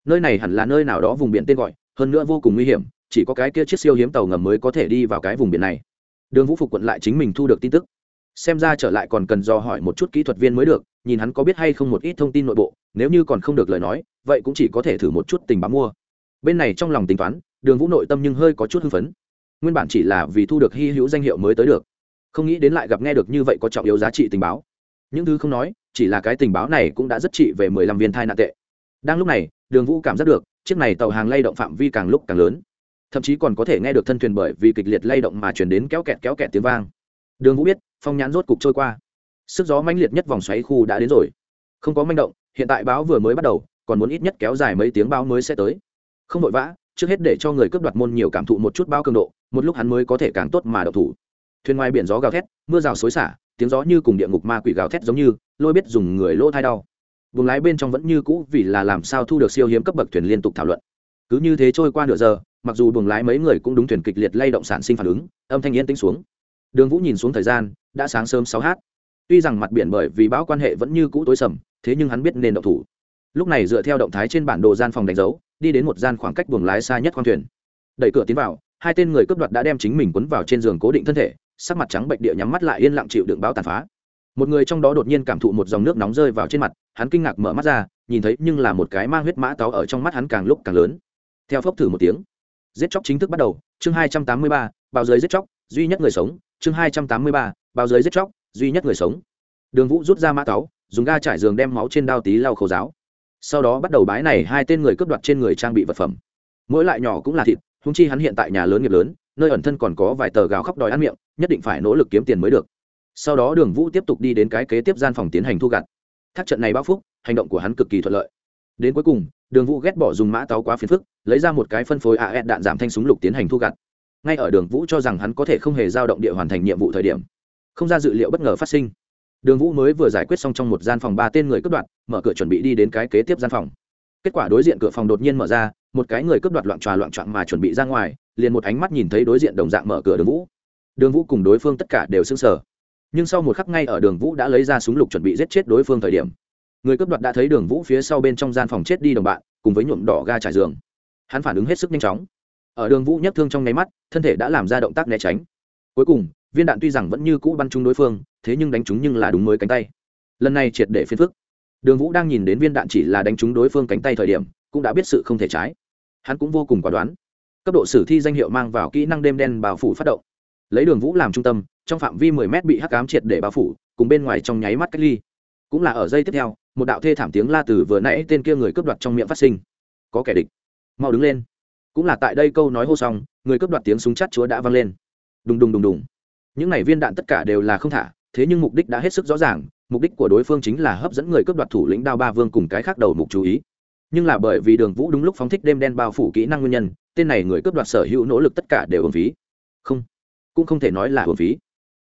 Nơi này hẳn là nơi nào đó vùng biển tên gọi, hơn nữa vô cùng nguy hiểm, chỉ có cái kia chiếc siêu hiếm tàu ngầm mới có thể đi vào cái vùng biển này. Đường vũ phục quận lại chính mình thu được tin tức. Xem ra trở lại còn cần do hỏi một chút kỹ thuật viên mới được, nhìn hắn có biết hay không một ít thông tin nội bộ, nếu như còn không được lời nói, vậy cũng chỉ có thể thử một chút tình báo mua. Bên này trong lòng tính toán, đường vũ nội tâm nhưng hơi có chút hưng phấn. Nguyên bản chỉ là vì thu được hy hữu danh hiệu mới tới được. Không nghĩ đến lại gặp nghe được như vậy có trọng yếu giá trị tình báo những thứ không nói, chỉ là cái tình báo này cũng đã rất trị về mười lăm viên thai nạn tệ. Đang lúc này, đường vũ cảm giác được, chiếc này tàu hàng lay động phạm vi càng lúc càng lớn. Thậm chí còn có thể nghe được thân thuyền bởi vì kịch liệt lay động mà chuyển đến kéo kẹt kéo kẹt tiếng vang. Đường vũ biết, phong nhãn rốt cục trôi qua. Sức gió mãnh liệt nhất vòng xoáy khu đã đến rồi. Không có manh động, hiện tại báo vừa mới bắt đầu, còn muốn ít nhất kéo dài mấy tiếng báo mới sẽ tới. Không vội vã, trước hết để cho người cướp đoạt môn nhiều cảm thụ một chút bao cường độ, một lúc hắn mới có thể càng tốt mà đậu thủ. Thuyền ngoài biển gió gào thét, mưa rào xối xả tiếng gió như cùng địa ngục ma quỷ gào thét giống như, lôi biết dùng người lỗ thai đau. Buồng lái bên trong vẫn như cũ vì là làm sao thu được siêu hiếm cấp bậc thuyền liên tục thảo luận. Cứ như thế trôi qua nửa giờ, mặc dù buồng lái mấy người cũng đúng thuyền kịch liệt lay động sản sinh phản ứng, âm thanh yên tĩnh xuống. Đường vũ nhìn xuống thời gian, đã sáng sớm sáu h tuy rằng mặt biển bởi vì bão quan hệ vẫn như cũ tối sầm, thế nhưng hắn biết nên động thủ. Lúc này dựa theo động thái trên bản đồ gian phòng đánh dấu, đi đến một gian khoảng cách buồng lái xa nhất khoang thuyền. Đẩy cửa tiến vào, hai tên người cướp đoạt đã đem chính mình quấn vào trên giường cố định thân thể sắc mặt trắng bệnh địa nhắm mắt lại yên lặng chịu đựng bão tàn phá. Một người trong đó đột nhiên cảm thụ một dòng nước nóng rơi vào trên mặt, hắn kinh ngạc mở mắt ra, nhìn thấy nhưng là một cái mang huyết mã táo ở trong mắt hắn càng lúc càng lớn. Theo phốc thử một tiếng, giết chóc chính thức bắt đầu, chương hai trăm tám mươi ba, bao giới giết chóc, duy nhất người sống, chương hai trăm tám mươi ba, bao giới giết chóc, duy nhất người sống. Đường vũ rút ra mã táo, dùng ga trải giường đem máu trên đao tí lau khẩu giáo. Sau đó bắt đầu bái này hai tên người cướp đoạt trên người trang bị vật phẩm. Mỗi lại nhỏ cũng là thịt húng chi hắn hiện tại nhà lớn nghiệp lớn nơi ẩn thân còn có vài tờ gào khóc đòi ăn miệng, nhất định phải nỗ lực kiếm tiền mới được. Sau đó đường vũ tiếp tục đi đến cái kế tiếp gian phòng tiến hành thu gặt. Thác trận này bao phúc, hành động của hắn cực kỳ thuận lợi. Đến cuối cùng, đường vũ ghét bỏ dùng mã táo quá phiền phức, lấy ra một cái phân phối aed đạn giảm thanh súng lục tiến hành thu gặt. Ngay ở đường vũ cho rằng hắn có thể không hề giao động địa hoàn thành nhiệm vụ thời điểm, không ra dự liệu bất ngờ phát sinh. Đường vũ mới vừa giải quyết xong trong một gian phòng ba tên người cướp đoạt, mở cửa chuẩn bị đi đến cái kế tiếp gian phòng. Kết quả đối diện cửa phòng đột nhiên mở ra, một cái người cướp đoạt loạn tròa loạn trọn mà chuẩn bị ra ngoài liền một ánh mắt nhìn thấy đối diện đồng dạng mở cửa đường vũ. Đường vũ cùng đối phương tất cả đều s ư n g sở nhưng sau một khắc ngay ở đường vũ đã lấy ra súng lục chuẩn bị giết chết đối phương thời điểm, người cướp đoạt đã thấy đường vũ phía sau bên trong gian phòng chết đi đồng bạn, cùng với nhuộm đỏ ga trải giường. Hắn phản ứng hết sức nhanh chóng. Ở đường vũ nhấc thương trong nháy mắt, thân thể đã làm ra động tác né tránh. Cuối cùng, viên đạn tuy rằng vẫn như cũ bắn trúng đối phương, thế nhưng đánh trúng nhưng là đúng mới cánh tay. Lần này triệt để phiên phức. Đường vũ đang nhìn đến viên đạn chỉ là đánh trúng đối phương cánh tay thời điểm, cũng đã biết sự không thể trái. Hắn cũng vô cùng quả đoán cấp độ sử thi danh hiệu mang vào kỹ năng đêm đen bao phủ phát động. Lấy đường vũ làm trung tâm, trong phạm vi 10 mét bị hắc ám triệt để bao phủ, cùng bên ngoài trong nháy mắt cách ly. Cũng là ở giây tiếp theo, một đạo thê thảm tiếng la từ vừa nãy tên kia người cướp đoạt trong miệng phát sinh. Có kẻ địch. Mau đứng lên. Cũng là tại đây câu nói hô xong, người cướp đoạt tiếng súng chát chúa đã vang lên. Đùng đùng đùng đùng. Những này viên đạn tất cả đều là không thả, thế nhưng mục đích đã hết sức rõ ràng, mục đích của đối phương chính là hấp dẫn người cướp đoạt thủ lĩnh đao ba vương cùng cái khác đầu mục chú ý. Nhưng là bởi vì đường vũ đúng lúc phóng thích đêm đen bao phủ kỹ năng nguyên nhân tên này người cướp đoạt sở hữu nỗ lực tất cả đều hưởng phí. Không, cũng không thể nói là hưởng phí.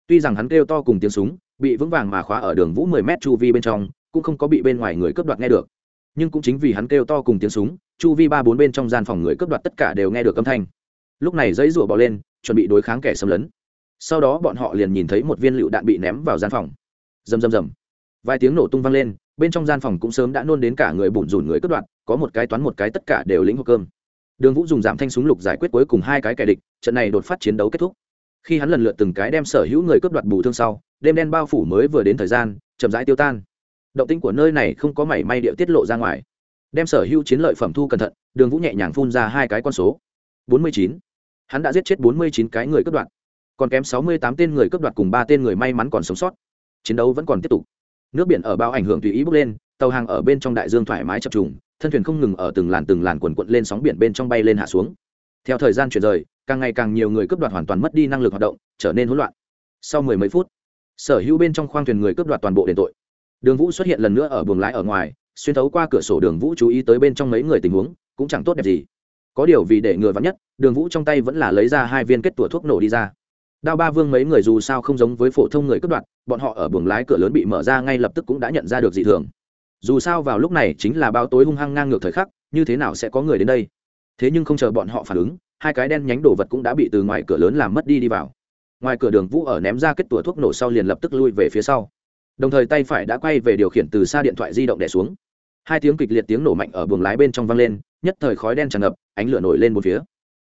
Tuy rằng hắn kêu to cùng tiếng súng, bị vững vàng mà khóa ở đường vũ mười m chu vi bên trong, cũng không có bị bên ngoài người cướp đoạt nghe được. Nhưng cũng chính vì hắn kêu to cùng tiếng súng, chu vi ba bốn bên trong gian phòng người cướp đoạt tất cả đều nghe được âm thanh. Lúc này dãy rủa bỏ lên, chuẩn bị đối kháng kẻ xâm lấn. Sau đó bọn họ liền nhìn thấy một viên lựu đạn bị ném vào gian phòng. Rầm rầm rầm. Vài tiếng nổ tung vang lên, bên trong gian phòng cũng sớm đã nôn đến cả người bủn rủn người cướp đoạt, có một cái toán một cái tất cả đều lĩnh hộp cơm đường vũ dùng giảm thanh súng lục giải quyết cuối cùng hai cái kẻ địch, trận này đột phát chiến đấu kết thúc. Khi hắn lần lượt từng cái đem sở hữu người cướp đoạt bù thương sau, đêm đen bao phủ mới vừa đến thời gian, chậm rãi tiêu tan. Động tĩnh của nơi này không có mảy may điệu tiết lộ ra ngoài. Đem sở hữu chiến lợi phẩm thu cẩn thận, đường vũ nhẹ nhàng phun ra hai cái con số. Bốn mươi chín. Hắn đã giết chết bốn mươi chín cái người cướp đoạt. Còn kém sáu mươi tám tên người cướp đoạt cùng ba tên người may mắn còn sống sót. Chiến đấu vẫn còn tiếp tục. Nước biển ở bao ảnh hưởng tùy ý bốc lên, tàu hàng ở bên trong đại dương thoải mái chập trùng thân thuyền không ngừng ở từng làn từng làn quần quận lên sóng biển bên trong bay lên hạ xuống. Theo thời gian chuyển rời, càng ngày càng nhiều người cướp đoạt hoàn toàn mất đi năng lực hoạt động, trở nên hỗn loạn. Sau mười mấy phút, sở hữu bên trong khoang thuyền người cướp đoạt toàn bộ đền tội. Đường vũ xuất hiện lần nữa ở buồng lái ở ngoài, xuyên thấu qua cửa sổ đường vũ chú ý tới bên trong mấy người tình huống, cũng chẳng tốt đẹp gì. Có điều vì để ngừa vắn nhất, đường vũ trong tay vẫn là lấy ra hai viên kết tủa thuốc nổ đi ra. Đao ba vương mấy người dù sao không giống với phổ thông người cướp đoạt, bọn họ ở buồng lái cửa lớn bị mở ra ngay lập tức cũng đã nhận ra được dị thường dù sao vào lúc này chính là bao tối hung hăng ngang ngược thời khắc, như thế nào sẽ có người đến đây? Thế nhưng không chờ bọn họ phản ứng, hai cái đen nhánh đồ vật cũng đã bị từ ngoài cửa lớn làm mất đi đi vào. Ngoài cửa đường vũ ở ném ra kết tủa thuốc nổ sau liền lập tức lui về phía sau. Đồng thời tay phải đã quay về điều khiển từ xa điện thoại di động đẻ xuống. Hai tiếng kịch liệt tiếng nổ mạnh ở buồng lái bên trong vang lên, nhất thời khói đen tràn ngập, ánh lửa nổi lên một phía.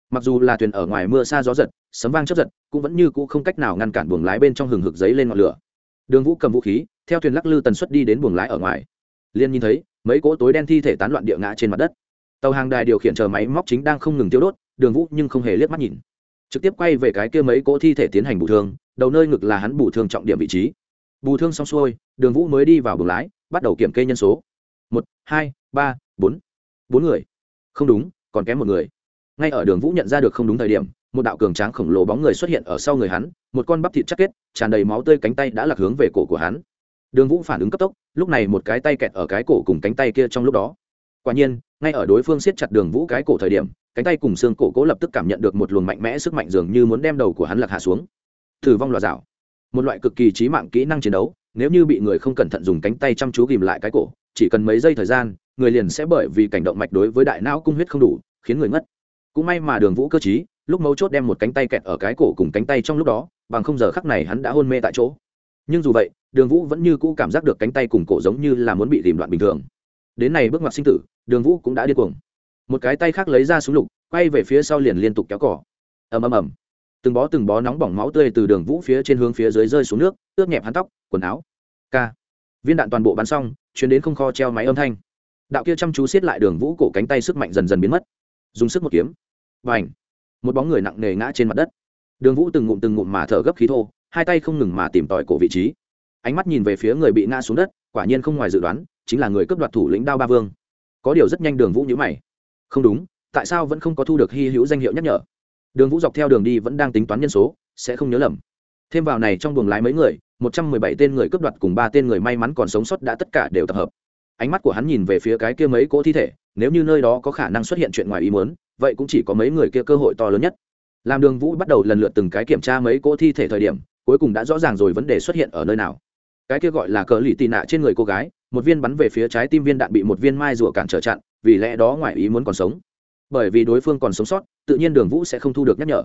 Mặc dù là thuyền ở ngoài mưa xa gió giật, sấm vang chấp giật, cũng vẫn như cũ không cách nào ngăn cản buồng lái bên trong hừng hực giấy lên ngọn lửa. Đường vũ cầm vũ khí, theo thuyền lắc lư tần suất đi đến buồng lái ở ngoài liên nhìn thấy mấy cỗ tối đen thi thể tán loạn địa ngã trên mặt đất. Tàu hàng đài điều khiển chờ máy móc chính đang không ngừng tiêu đốt, đường vũ nhưng không hề liếc mắt nhìn. Trực tiếp quay về cái kia mấy cỗ thi thể tiến hành bù thương, đầu nơi ngực là hắn bù thương trọng điểm vị trí. Bù thương xong xuôi, đường vũ mới đi vào buồng lái, bắt đầu kiểm kê nhân số. Một, hai, ba, bốn. Bốn người. Không đúng, còn kém một người. Ngay ở đường vũ nhận ra được không đúng thời điểm, một đạo cường tráng khổng lồ bóng người xuất hiện ở sau người hắn, một con bắp thịt chắc kết, tràn đầy máu tươi cánh tay đã lạc hướng về cổ của hắn. Đường vũ phản ứng cấp tốc lúc này một cái tay kẹt ở cái cổ cùng cánh tay kia trong lúc đó. Quả nhiên, ngay ở đối phương siết chặt đường vũ cái cổ thời điểm, cánh tay cùng xương cổ cố lập tức cảm nhận được một luồng mạnh mẽ sức mạnh dường như muốn đem đầu của hắn lạc hạ xuống. Thử vong lò rào một loại cực kỳ trí mạng kỹ năng chiến đấu, nếu như bị người không cẩn thận dùng cánh tay chăm chú ghìm lại cái cổ, chỉ cần mấy giây thời gian, người liền sẽ bởi vì cảnh động mạch đối với đại não cung huyết không đủ, khiến người ngất. Cũng may mà đường vũ cơ chí lúc mấu chốt đem một cánh tay kẹt ở cái cổ cùng cánh tay trong lúc đó, bằng không giờ khắc này hắn đã hôn mê tại chỗ. Nhưng dù vậy đường vũ vẫn như cũ cảm giác được cánh tay cùng cổ giống như là muốn bị tìm đoạn bình thường. Đến này bước ngoặt sinh tử, đường vũ cũng đã điên cuồng. Một cái tay khác lấy ra súng lục, quay về phía sau liền liên tục kéo cỏ ầm ầm ầm. Từng bó từng bó nóng bỏng máu tươi từ đường vũ phía trên hướng phía dưới rơi xuống nước, ướt nhẹp hắn tóc, quần áo. K. Viên đạn toàn bộ bắn xong chuyến đến không kho treo máy âm thanh. Đạo kia chăm chú xiết lại đường vũ cổ cánh tay sức mạnh dần dần biến mất. Dùng sức một kiếm. Và ảnh một bóng người nặng nề ngã trên mặt đất. Đường vũ từng ngụm từng ngụm mà thở gấp khí thô, hai tay không ngừng mà tìm tòi cổ vị trí ánh mắt nhìn về phía người bị ngã xuống đất, quả nhiên không ngoài dự đoán, chính là người cướp đoạt thủ lĩnh đao ba vương. Có điều rất nhanh đường vũ nhữ mày. Không đúng, tại sao vẫn không có thu được hy hữu danh hiệu nhắc nhở? Đường vũ dọc theo đường đi vẫn đang tính toán nhân số, sẽ không nhớ lầm. Thêm vào này trong buồng lái mấy người, một trăm mười bảy tên người cướp đoạt cùng ba tên người may mắn còn sống sót đã tất cả đều tập hợp. Ánh mắt của hắn nhìn về phía cái kia mấy cỗ thi thể, nếu như nơi đó có khả năng xuất hiện chuyện ngoài ý muốn, vậy cũng chỉ có mấy người kia cơ hội to lớn nhất. Làm đường vũ bắt đầu lần lượt từng cái kiểm tra mấy cỗ thi thể thời điểm, cuối cùng đã rõ ràng rồi vấn đề xuất hiện ở nơi nào cái kia gọi là cờ lì tị nạ trên người cô gái, một viên bắn về phía trái tim viên đạn bị một viên mai rùa cản trở chặn, vì lẽ đó ngoài ý muốn còn sống. Bởi vì đối phương còn sống sót, tự nhiên đường vũ sẽ không thu được nhắc nhở.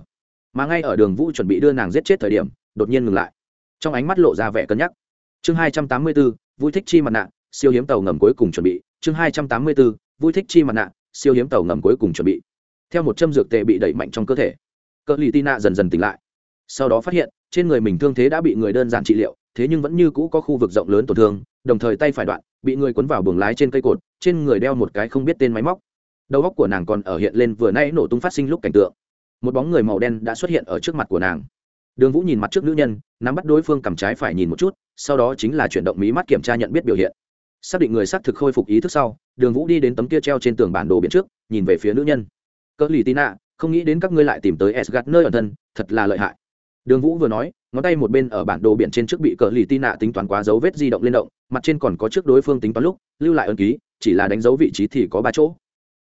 Mà ngay ở đường vũ chuẩn bị đưa nàng giết chết thời điểm, đột nhiên ngừng lại. Trong ánh mắt lộ ra vẻ cân nhắc. Chương hai trăm tám mươi bốn vui thích chi mặt nạ, siêu hiếm tàu ngầm cuối cùng chuẩn bị. Chương hai trăm tám mươi bốn vui thích chi mặt nạ, siêu hiếm tàu ngầm cuối cùng chuẩn bị. Theo một châm dược tệ bị đẩy mạnh trong cơ thể cỡ lì tina dần dần tỉnh lại. Sau đó phát hiện, trên người mình thương thế đã bị người đơn giản trị liệu thế nhưng vẫn như cũ có khu vực rộng lớn tổn thương, đồng thời tay phải đoạn, bị người cuốn vào buồng lái trên cây cột, trên người đeo một cái không biết tên máy móc. Đầu óc của nàng còn ở hiện lên vừa nay nổ tung phát sinh lúc cảnh tượng. Một bóng người màu đen đã xuất hiện ở trước mặt của nàng. Đường vũ nhìn mặt trước nữ nhân, nắm bắt đối phương cầm trái phải nhìn một chút, sau đó chính là chuyển động mí mắt kiểm tra nhận biết biểu hiện. Xác định người xác thực khôi phục ý thức sau, đường vũ đi đến tấm kia treo trên tường bản đồ biển trước, nhìn về phía nữ nhân. Cỡ lì tina, không nghĩ đến các ngươi lại tìm tới s gạt nơi ẩn thân, thật là lợi hại. Đường vũ vừa nói ngón tay một bên ở bản đồ biển trên trước bị cờ lì tina tính toán quá dấu vết di động lên động, mặt trên còn có trước đối phương tính toán lúc, lưu lại ân ký, chỉ là đánh dấu vị trí thì có ba chỗ.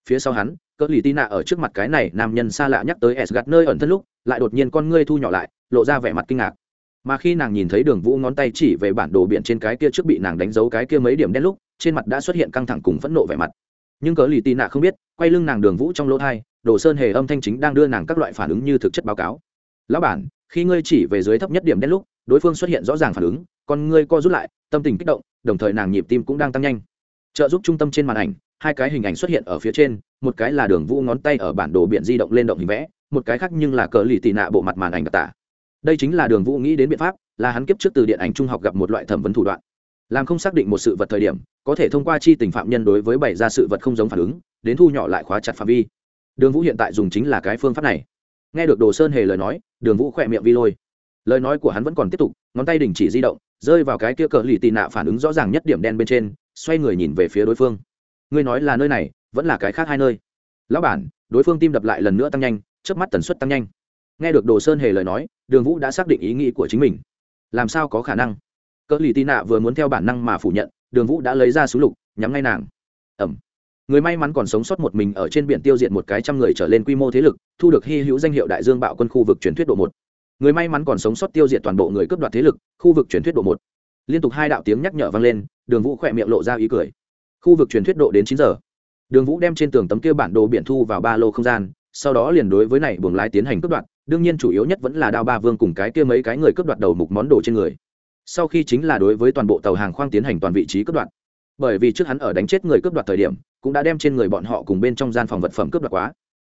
Phía sau hắn, cờ lì tina ở trước mặt cái này, nam nhân xa lạ nhắc tới s gạt nơi ẩn thân lúc, lại đột nhiên con ngươi thu nhỏ lại, lộ ra vẻ mặt kinh ngạc. Mà khi nàng nhìn thấy đường vũ ngón tay chỉ về bản đồ biển trên cái kia trước bị nàng đánh dấu cái kia mấy điểm đen lúc, trên mặt đã xuất hiện căng thẳng cùng phẫn nộ vẻ mặt. Nhưng cớ lì tì nạ không biết, quay lưng nàng đường vũ trong lỗ thai, đồ sơn hề âm thanh chính đang đưa nàng các loại phản ứng như thực chất báo cáo. Lão bản khi ngươi chỉ về dưới thấp nhất điểm đen lúc, đối phương xuất hiện rõ ràng phản ứng còn ngươi co rút lại, tâm tình kích động, đồng thời nàng nhịp tim cũng đang tăng nhanh. Trợ giúp trung tâm trên màn ảnh, hai cái hình ảnh xuất hiện ở phía trên, một cái là đường vũ ngón tay ở bản đồ biển di động lên động hình vẽ, một cái khác nhưng là cờ lì tị nạ bộ mặt màn ảnh đặc tả. Đây chính là đường vũ nghĩ đến biện pháp, là hắn kiếp trước từ điện ảnh trung học gặp một loại thẩm vấn thủ đoạn. Làm không xác định một sự vật thời điểm, có thể thông qua chi tình phạm nhân đối với bày ra sự vật không giống phản ứng, đến thu nhỏ lại khóa chặt phạm vi. Đường vũ hiện tại dùng chính là cái phương pháp này nghe được đồ sơn hề lời nói, đường vũ khỏe miệng vi lôi. Lời nói của hắn vẫn còn tiếp tục, ngón tay đình chỉ di động, rơi vào cái kia cờ lì tị nạ phản ứng rõ ràng nhất điểm đen bên trên, xoay người nhìn về phía đối phương. Ngươi nói là nơi này, vẫn là cái khác hai nơi. Lão bản, đối phương tim đập lại lần nữa tăng nhanh trước mắt tần suất tăng nhanh. Nghe được đồ sơn hề lời nói, đường vũ đã xác định ý nghĩ của chính mình. Làm sao có khả năng? Cỡ lì tị nạ vừa muốn theo bản năng mà phủ nhận, đường vũ đã lấy ra súng lục, nhắm ngay nàng. Ẩm người may mắn còn sống sót một mình ở trên biển tiêu diệt một cái trăm người trở lên quy mô thế lực, thu được hy hữu danh hiệu đại dương bạo quân khu vực truyền thuyết độ một. Người may mắn còn sống sót tiêu diệt toàn bộ người cướp đoạt thế lực, khu vực truyền thuyết độ một. Liên tục hai đạo tiếng nhắc nhở vang lên, đường vũ khỏe miệng lộ ra ý cười. Khu vực truyền thuyết độ đến chín giờ. Đường vũ đem trên tường tấm kia bản đồ biển thu vào ba lô không gian, sau đó liền đối với này buồng lái tiến hành cướp đoạt, đương nhiên chủ yếu nhất vẫn là đao ba vương cùng cái kia mấy cái người cướp đoạt đầu mục món đồ trên người. Sau khi chính là đối với toàn bộ tàu hàng khoang tiến hành toàn vị trí cướp đoạt. Bởi vì trước hắn ở đánh chết người cướp đoạt thời điểm cũng đã đem trên người bọn họ cùng bên trong gian phòng vật phẩm cướp đoạt quá.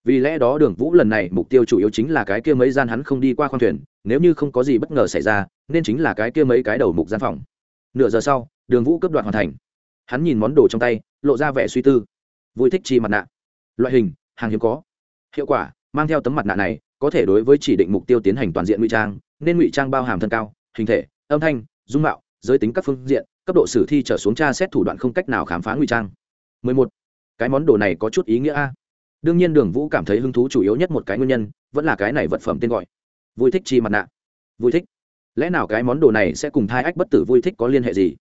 Vì lẽ đó đường vũ lần này mục tiêu chủ yếu chính là cái kia mấy gian hắn không đi qua khoang thuyền, nếu như không có gì bất ngờ xảy ra, nên chính là cái kia mấy cái đầu mục gian phòng. Nửa giờ sau, đường vũ cướp đoạt hoàn thành. Hắn nhìn món đồ trong tay, lộ ra vẻ suy tư. Vui thích chi mặt nạ. Loại hình, hàng hiếm có. Hiệu quả, mang theo tấm mặt nạ này, có thể đối với chỉ định mục tiêu tiến hành toàn diện ngụy trang, nên ngụy trang bao hàm thân cao, hình thể, âm thanh, dung mạo, giới tính các phương diện, cấp độ sử thi trở xuống tra xét thủ đoạn không cách nào khám phá ngụy trang. 11. cái món đồ này có chút ý nghĩa a. Đương nhiên đường vũ cảm thấy hứng thú chủ yếu nhất một cái nguyên nhân, vẫn là cái này vật phẩm tên gọi. Vui thích chi mặt nạ. Vui thích. Lẽ nào cái món đồ này sẽ cùng thai ách bất tử vui thích có liên hệ gì?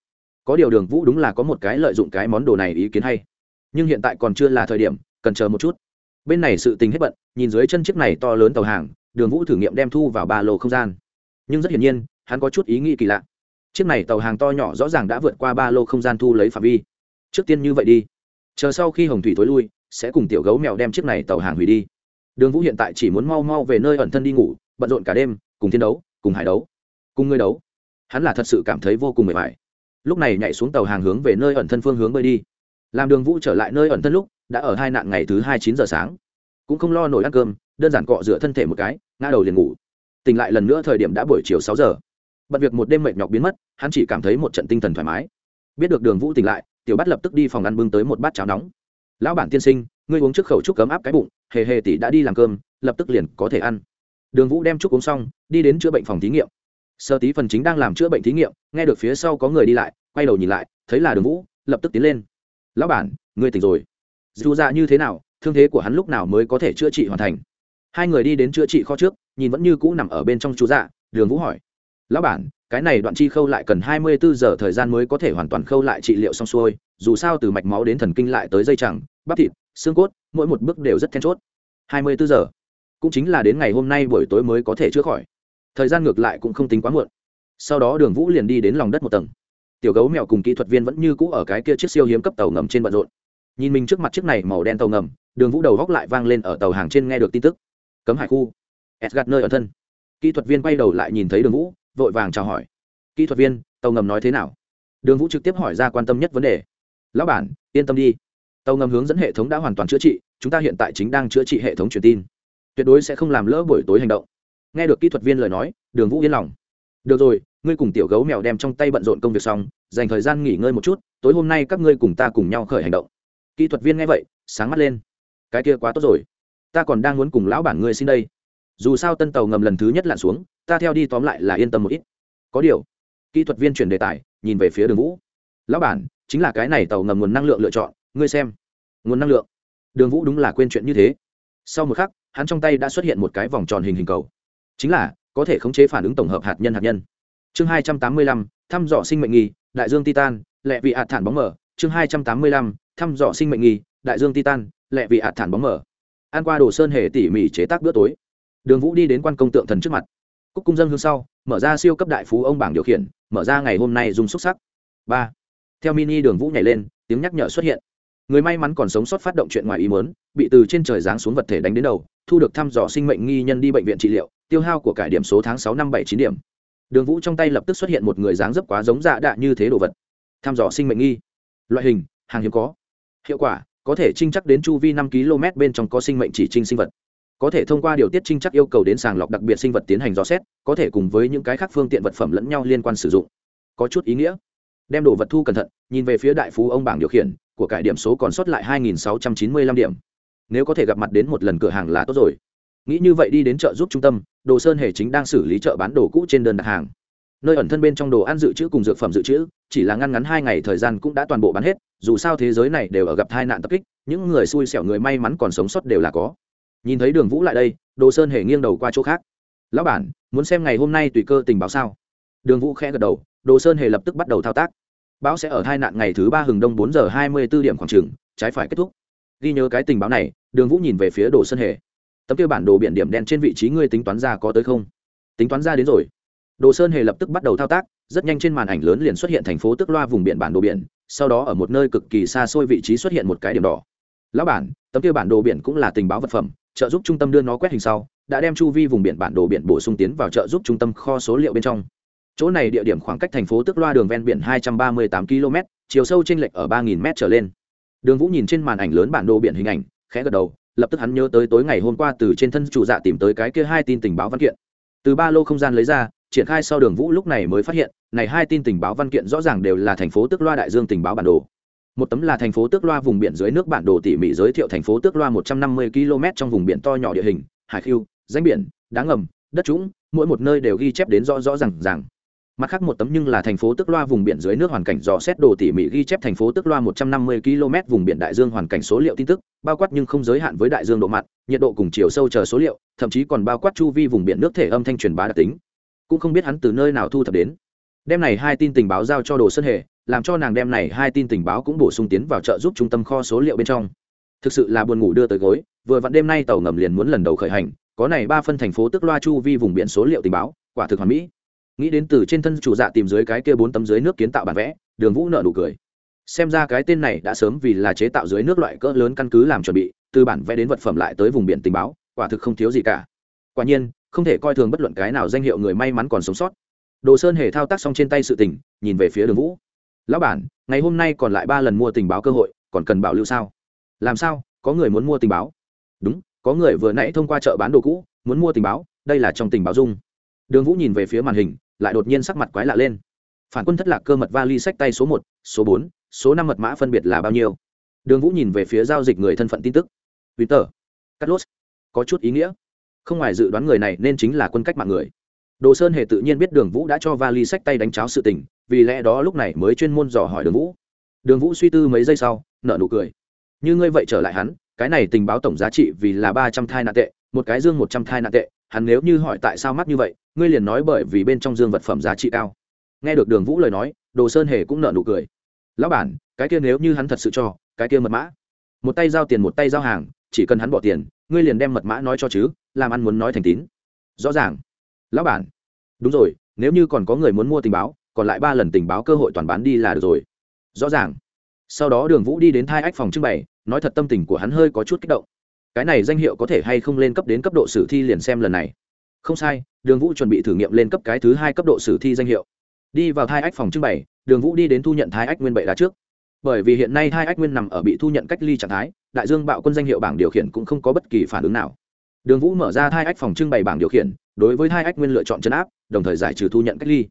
Có điều đường vũ đúng là có một cái lợi dụng cái món đồ này ý kiến hay. Nhưng hiện tại còn chưa là thời điểm, cần chờ một chút. Bên này sự tình hết bận, nhìn dưới chân chiếc này to lớn tàu hàng, đường vũ thử nghiệm đem thu vào ba lô không gian. Nhưng rất hiển nhiên, hắn có chút ý nghĩ kỳ lạ. Chiếc này tàu hàng to nhỏ rõ ràng đã vượt qua ba lô không gian thu lấy phạm vi. Trước tiên như vậy đi chờ sau khi hồng thủy thối lui, sẽ cùng tiểu gấu mèo đem chiếc này tàu hàng hủy đi. Đường vũ hiện tại chỉ muốn mau mau về nơi ẩn thân đi ngủ, bận rộn cả đêm, cùng thiên đấu, cùng hải đấu, cùng ngươi đấu. Hắn là thật sự cảm thấy vô cùng mệt mỏi. Lúc này nhảy xuống tàu hàng hướng về nơi ẩn thân phương hướng bơi đi. Làm đường vũ trở lại nơi ẩn thân lúc, đã ở hai nạn ngày thứ hai chín giờ sáng. Cũng không lo nổi ăn cơm, đơn giản cọ rửa thân thể một cái, ngã đầu liền ngủ. Tỉnh lại lần nữa thời điểm đã buổi chiều sáu giờ. Bận việc một đêm mệt nhọc biến mất, hắn chỉ cảm thấy một trận tinh thần thoải mái. Biết được đường vũ tỉnh lại tiểu bắt lập tức đi phòng ăn bưng tới một bát cháo nóng. Lão bản tiên sinh, ngươi uống trước khẩu trúc cấm áp cái bụng, hề hề tỷ đã đi làm cơm, lập tức liền có thể ăn. Đường vũ đem trúc uống xong, đi đến chữa bệnh phòng thí nghiệm. Sơ tí phần chính đang làm chữa bệnh thí nghiệm, nghe được phía sau có người đi lại, quay đầu nhìn lại, thấy là đường vũ, lập tức tiến lên. Lão bản, ngươi tỉnh rồi. Dù ra như thế nào, thương thế của hắn lúc nào mới có thể chữa trị hoàn thành? Hai người đi đến chữa trị kho trước, nhìn vẫn như cũ nằm ở bên trong chú dạ đường vũ hỏi. Lão bản cái này đoạn chi khâu lại cần hai mươi bốn giờ thời gian mới có thể hoàn toàn khâu lại trị liệu xong xuôi, dù sao từ mạch máu đến thần kinh lại tới dây chẳng, bắp thịt, xương cốt, mỗi một bước đều rất then chốt. hai mươi bốn giờ. Cũng chính là đến ngày hôm nay buổi tối mới có thể chữa khỏi. Thời gian ngược lại cũng không tính quá muộn. Sau đó đường vũ liền đi đến lòng đất một tầng. Tiểu gấu mèo cùng kỹ thuật viên vẫn như cũ ở cái kia chiếc siêu hiếm cấp tàu ngầm trên bận rộn. Nhìn mình trước mặt chiếc này màu đen tàu ngầm, đường vũ đầu góc lại vang lên ở tàu hàng trên nghe được tin tức. Cấm hải khu. Edgard nơi ở thân. Kỹ thuật viên quay đầu lại nhìn thấy đường vũ vội vàng chào hỏi. Kỹ thuật viên, tàu ngầm nói thế nào? Đường vũ trực tiếp hỏi ra quan tâm nhất vấn đề. Lão bản, yên tâm đi. Tàu ngầm hướng dẫn hệ thống đã hoàn toàn chữa trị, chúng ta hiện tại chính đang chữa trị hệ thống truyền tin. Tuyệt đối sẽ không làm lỡ buổi tối hành động. Nghe được kỹ thuật viên lời nói, đường vũ yên lòng. Được rồi, ngươi cùng tiểu gấu mèo đem trong tay bận rộn công việc xong, dành thời gian nghỉ ngơi một chút, tối hôm nay các ngươi cùng ta cùng nhau khởi hành động. Kỹ thuật viên nghe vậy, sáng mắt lên. Cái kia quá tốt rồi. Ta còn đang muốn cùng lão bản ngươi xin đây dù sao tân tàu ngầm lần thứ nhất lặn xuống, ta theo đi tóm lại là yên tâm một ít. Có điều, kỹ thuật viên chuyển đề tài, nhìn về phía đường vũ. Lão bản, chính là cái này tàu ngầm nguồn năng lượng lựa chọn, ngươi xem. Nguồn năng lượng. Đường vũ đúng là quên chuyện như thế. Sau một khắc, hắn trong tay đã xuất hiện một cái vòng tròn hình hình cầu. Chính là, có thể khống chế phản ứng tổng hợp hạt nhân hạt nhân. Chương hai trăm tám mươi lăm, thăm dò sinh mệnh nghi, đại dương titan, lệ vị hạt thản bóng mở chương hai trăm tám mươi lăm, thăm dò sinh mệnh nghi, đại dương titan, lệ vị hạt thản bóng mở an qua đồ sơn hề tỉ mỉ chế tác bữa tối đường vũ đi đến quan công tượng thần trước mặt. Cúc cung dân hương sau, mở ra siêu cấp đại phú ông bảng điều khiển, mở ra ngày hôm nay dùng xúc sắc. Ba. Theo mini đường vũ nhảy lên, tiếng nhắc nhở xuất hiện. Người may mắn còn sống sót phát động chuyện ngoài ý muốn, bị từ trên trời giáng xuống vật thể đánh đến đầu, thu được thăm dò sinh mệnh nghi nhân đi bệnh viện trị liệu, tiêu hao của cải điểm số tháng sáu năm bảy chín điểm. Đường vũ trong tay lập tức xuất hiện một người dáng dấp quá giống dạ đạ như thế đồ vật. Thăm dò sinh mệnh nghi. Loại hình, hàng hiếm có. Hiệu quả, có thể trinh chắc đến chu vi năm km bên trong có sinh mệnh chỉ trinh sinh vật có thể thông qua điều tiết trinh chắc yêu cầu đến sàng lọc đặc biệt sinh vật tiến hành dò xét, có thể cùng với những cái khác phương tiện vật phẩm lẫn nhau liên quan sử dụng. Có chút ý nghĩa. Đem đồ vật thu cẩn thận, nhìn về phía đại phú ông bảng điều khiển, của cải điểm số còn sót lại 2.695 điểm. Nếu có thể gặp mặt đến một lần cửa hàng là tốt rồi. Nghĩ như vậy đi đến chợ giúp trung tâm, đồ sơn hề chính đang xử lý chợ bán đồ cũ trên đơn đặt hàng. Nơi ẩn thân bên trong đồ ăn dự trữ cùng dược phẩm dự trữ, chỉ là ngăn ngắn hai ngày thời gian cũng đã toàn bộ bán hết, dù sao thế giới này đều ở gặp tai nạn tập kích, những người xui xẻo người may mắn còn sống sót đều là có nhìn thấy đường vũ lại đây, đồ sơn hề nghiêng đầu qua chỗ khác. Lão bản, muốn xem ngày hôm nay tùy cơ tình báo sao? Đường vũ khẽ gật đầu, đồ sơn hề lập tức bắt đầu thao tác. Bão sẽ ở hai nạn ngày thứ ba hừng đông bốn giờ hai mươi b ố điểm khoảng trừng trái phải kết thúc. Ghi nhớ cái tình báo này, đường vũ nhìn về phía đồ sơn hề. Tấm kia bản đồ biển điểm đen trên vị trí ngươi tính toán ra có tới không? Tính toán ra đến rồi. Đồ sơn hề lập tức bắt đầu thao tác, rất nhanh trên màn ảnh lớn liền xuất hiện thành phố tức loa vùng biển bản đồ biển, sau đó ở một nơi cực kỳ xa xôi vị trí xuất hiện một cái điểm đỏ. Lão bản, tấm kia bản đồ biển cũng là tình báo vật phẩm trợ giúp trung tâm đưa nó quét hình sau, đã đem chu vi vùng biển bản đồ biển bổ sung tiến vào trợ giúp trung tâm kho số liệu bên trong. Chỗ này địa điểm khoảng cách thành phố tức loa đường ven biển 238 km, chiều sâu trên lệch ở 3.000 m trở lên. Đường vũ nhìn trên màn ảnh lớn bản đồ biển hình ảnh, khẽ gật đầu, lập tức hắn nhớ tới tối ngày hôm qua từ trên thân chủ dạ tìm tới cái kia hai tin tình báo văn kiện. Từ ba lô không gian lấy ra, triển khai sau đường vũ lúc này mới phát hiện, này hai tin tình báo văn kiện rõ ràng đều là thành phố Tức loa đại dương tình báo bản đồ một tấm là thành phố tước loa vùng biển dưới nước bản đồ tỉ mỉ giới thiệu thành phố tước loa một trăm năm mươi km trong vùng biển to nhỏ địa hình, hải khiêu, danh biển, đá ngầm, đất trũng, mỗi một nơi đều ghi chép đến rõ rõ r à n g r mặt khác một tấm nhưng là thành phố tức loa vùng biển dưới nước hoàn cảnh dò xét đồ tỉ mỉ ghi chép thành phố tức loa một trăm năm mươi km vùng biển đại dương hoàn cảnh số liệu tin tức, bao quát nhưng không giới hạn với đại dương độ mặn, nhiệt độ cùng chiều sâu chờ số liệu, thậm chí còn bao quát chu vi vùng biển nước thể âm thanh truyền bá đặc tính. Cũng không biết hắn từ nơi nào thu thập đến. Đem này hai tin tình báo giao cho đồ sơn hề làm cho nàng đem này hai tin tình báo cũng bổ sung tiến vào trợ giúp trung tâm kho số liệu bên trong. Thực sự là buồn ngủ đưa tới gối, vừa vặn đêm nay tàu ngầm liền muốn lần đầu khởi hành, có này ba phân thành phố tức loa chu vi vùng biển số liệu tình báo, quả thực hoàn mỹ. Nghĩ đến từ trên thân chủ dạ tìm dưới cái kia bốn tấm dưới nước kiến tạo bản vẽ, đường vũ nợ nụ cười. Xem ra cái tên này đã sớm vì là chế tạo dưới nước loại cỡ lớn căn cứ làm chuẩn bị, từ bản vẽ đến vật phẩm lại tới vùng biển tình báo, quả thực không thiếu gì cả. Quả nhiên, không thể coi thường bất luận cái nào danh hiệu người may mắn còn sống sót. Đồ sơn hề thao tác xong trên tay sự tình, nhìn về phía đường vũ lão bản, ngày hôm nay còn lại ba lần mua tình báo cơ hội, còn cần bảo lưu sao? Làm sao? Có người muốn mua tình báo? Đúng, có người vừa nãy thông qua chợ bán đồ cũ, muốn mua tình báo, đây là trong tình báo dung. Đường vũ nhìn về phía màn hình, lại đột nhiên sắc mặt quái lạ lên. Phản quân thất lạc cơ mật vali sách tay số một, số bốn, số năm mật mã phân biệt là bao nhiêu? Đường vũ nhìn về phía giao dịch người thân phận tin tức. Twitter. Carlos. Có chút ý nghĩa. Không ngoài dự đoán người này nên chính là quân cách mạng người. Đồ sơn hề tự nhiên biết đường vũ đã cho vali sách tay đánh cháo sự tình vì lẽ đó lúc này mới chuyên môn dò hỏi đường vũ. Đường vũ suy tư mấy giây sau nợ nụ cười. Như ngươi vậy trở lại hắn, cái này tình báo tổng giá trị vì là ba trăm thai nạn tệ, một cái dương một trăm thai nạn tệ, hắn nếu như hỏi tại sao mắc như vậy, ngươi liền nói bởi vì bên trong dương vật phẩm giá trị cao. Nghe được đường vũ lời nói, đồ sơn hề cũng nợ nụ cười. Lão bản, cái kia nếu như hắn thật sự cho, cái kia mật mã. Một tay giao tiền một tay giao hàng, chỉ cần hắn bỏ tiền, ngươi liền đem mật mã nói cho chứ, làm ăn muốn nói thành tín. Rõ ràng. Lão bản. Đúng rồi, nếu như còn có người muốn mua tình báo còn lại ba lần tình báo cơ hội toàn bán đi là được rồi. Rõ ràng. Sau đó đường vũ đi đến thai ách phòng trưng bày, nói thật tâm tình của hắn hơi có chút kích động. Cái này danh hiệu có thể hay không lên cấp đến cấp độ sử thi liền xem lần này. Không sai, đường vũ chuẩn bị thử nghiệm lên cấp cái thứ hai cấp độ sử thi danh hiệu. Đi vào thai ách phòng trưng bày, đường vũ đi đến thu nhận thai ách nguyên bậy đá trước. Bởi vì hiện nay thai ách nguyên nằm ở bị thu nhận cách ly trạng thái, đại dương bạo quân danh hiệu bảng điều khiển cũng không có bất kỳ phản ứng nào. Đường vũ mở ra thai ách phòng trưng bày bảng điều khiển, đối với thai ách nguyên lựa chọn chấn áp, đồng thời giải trừ thu nhận cách ly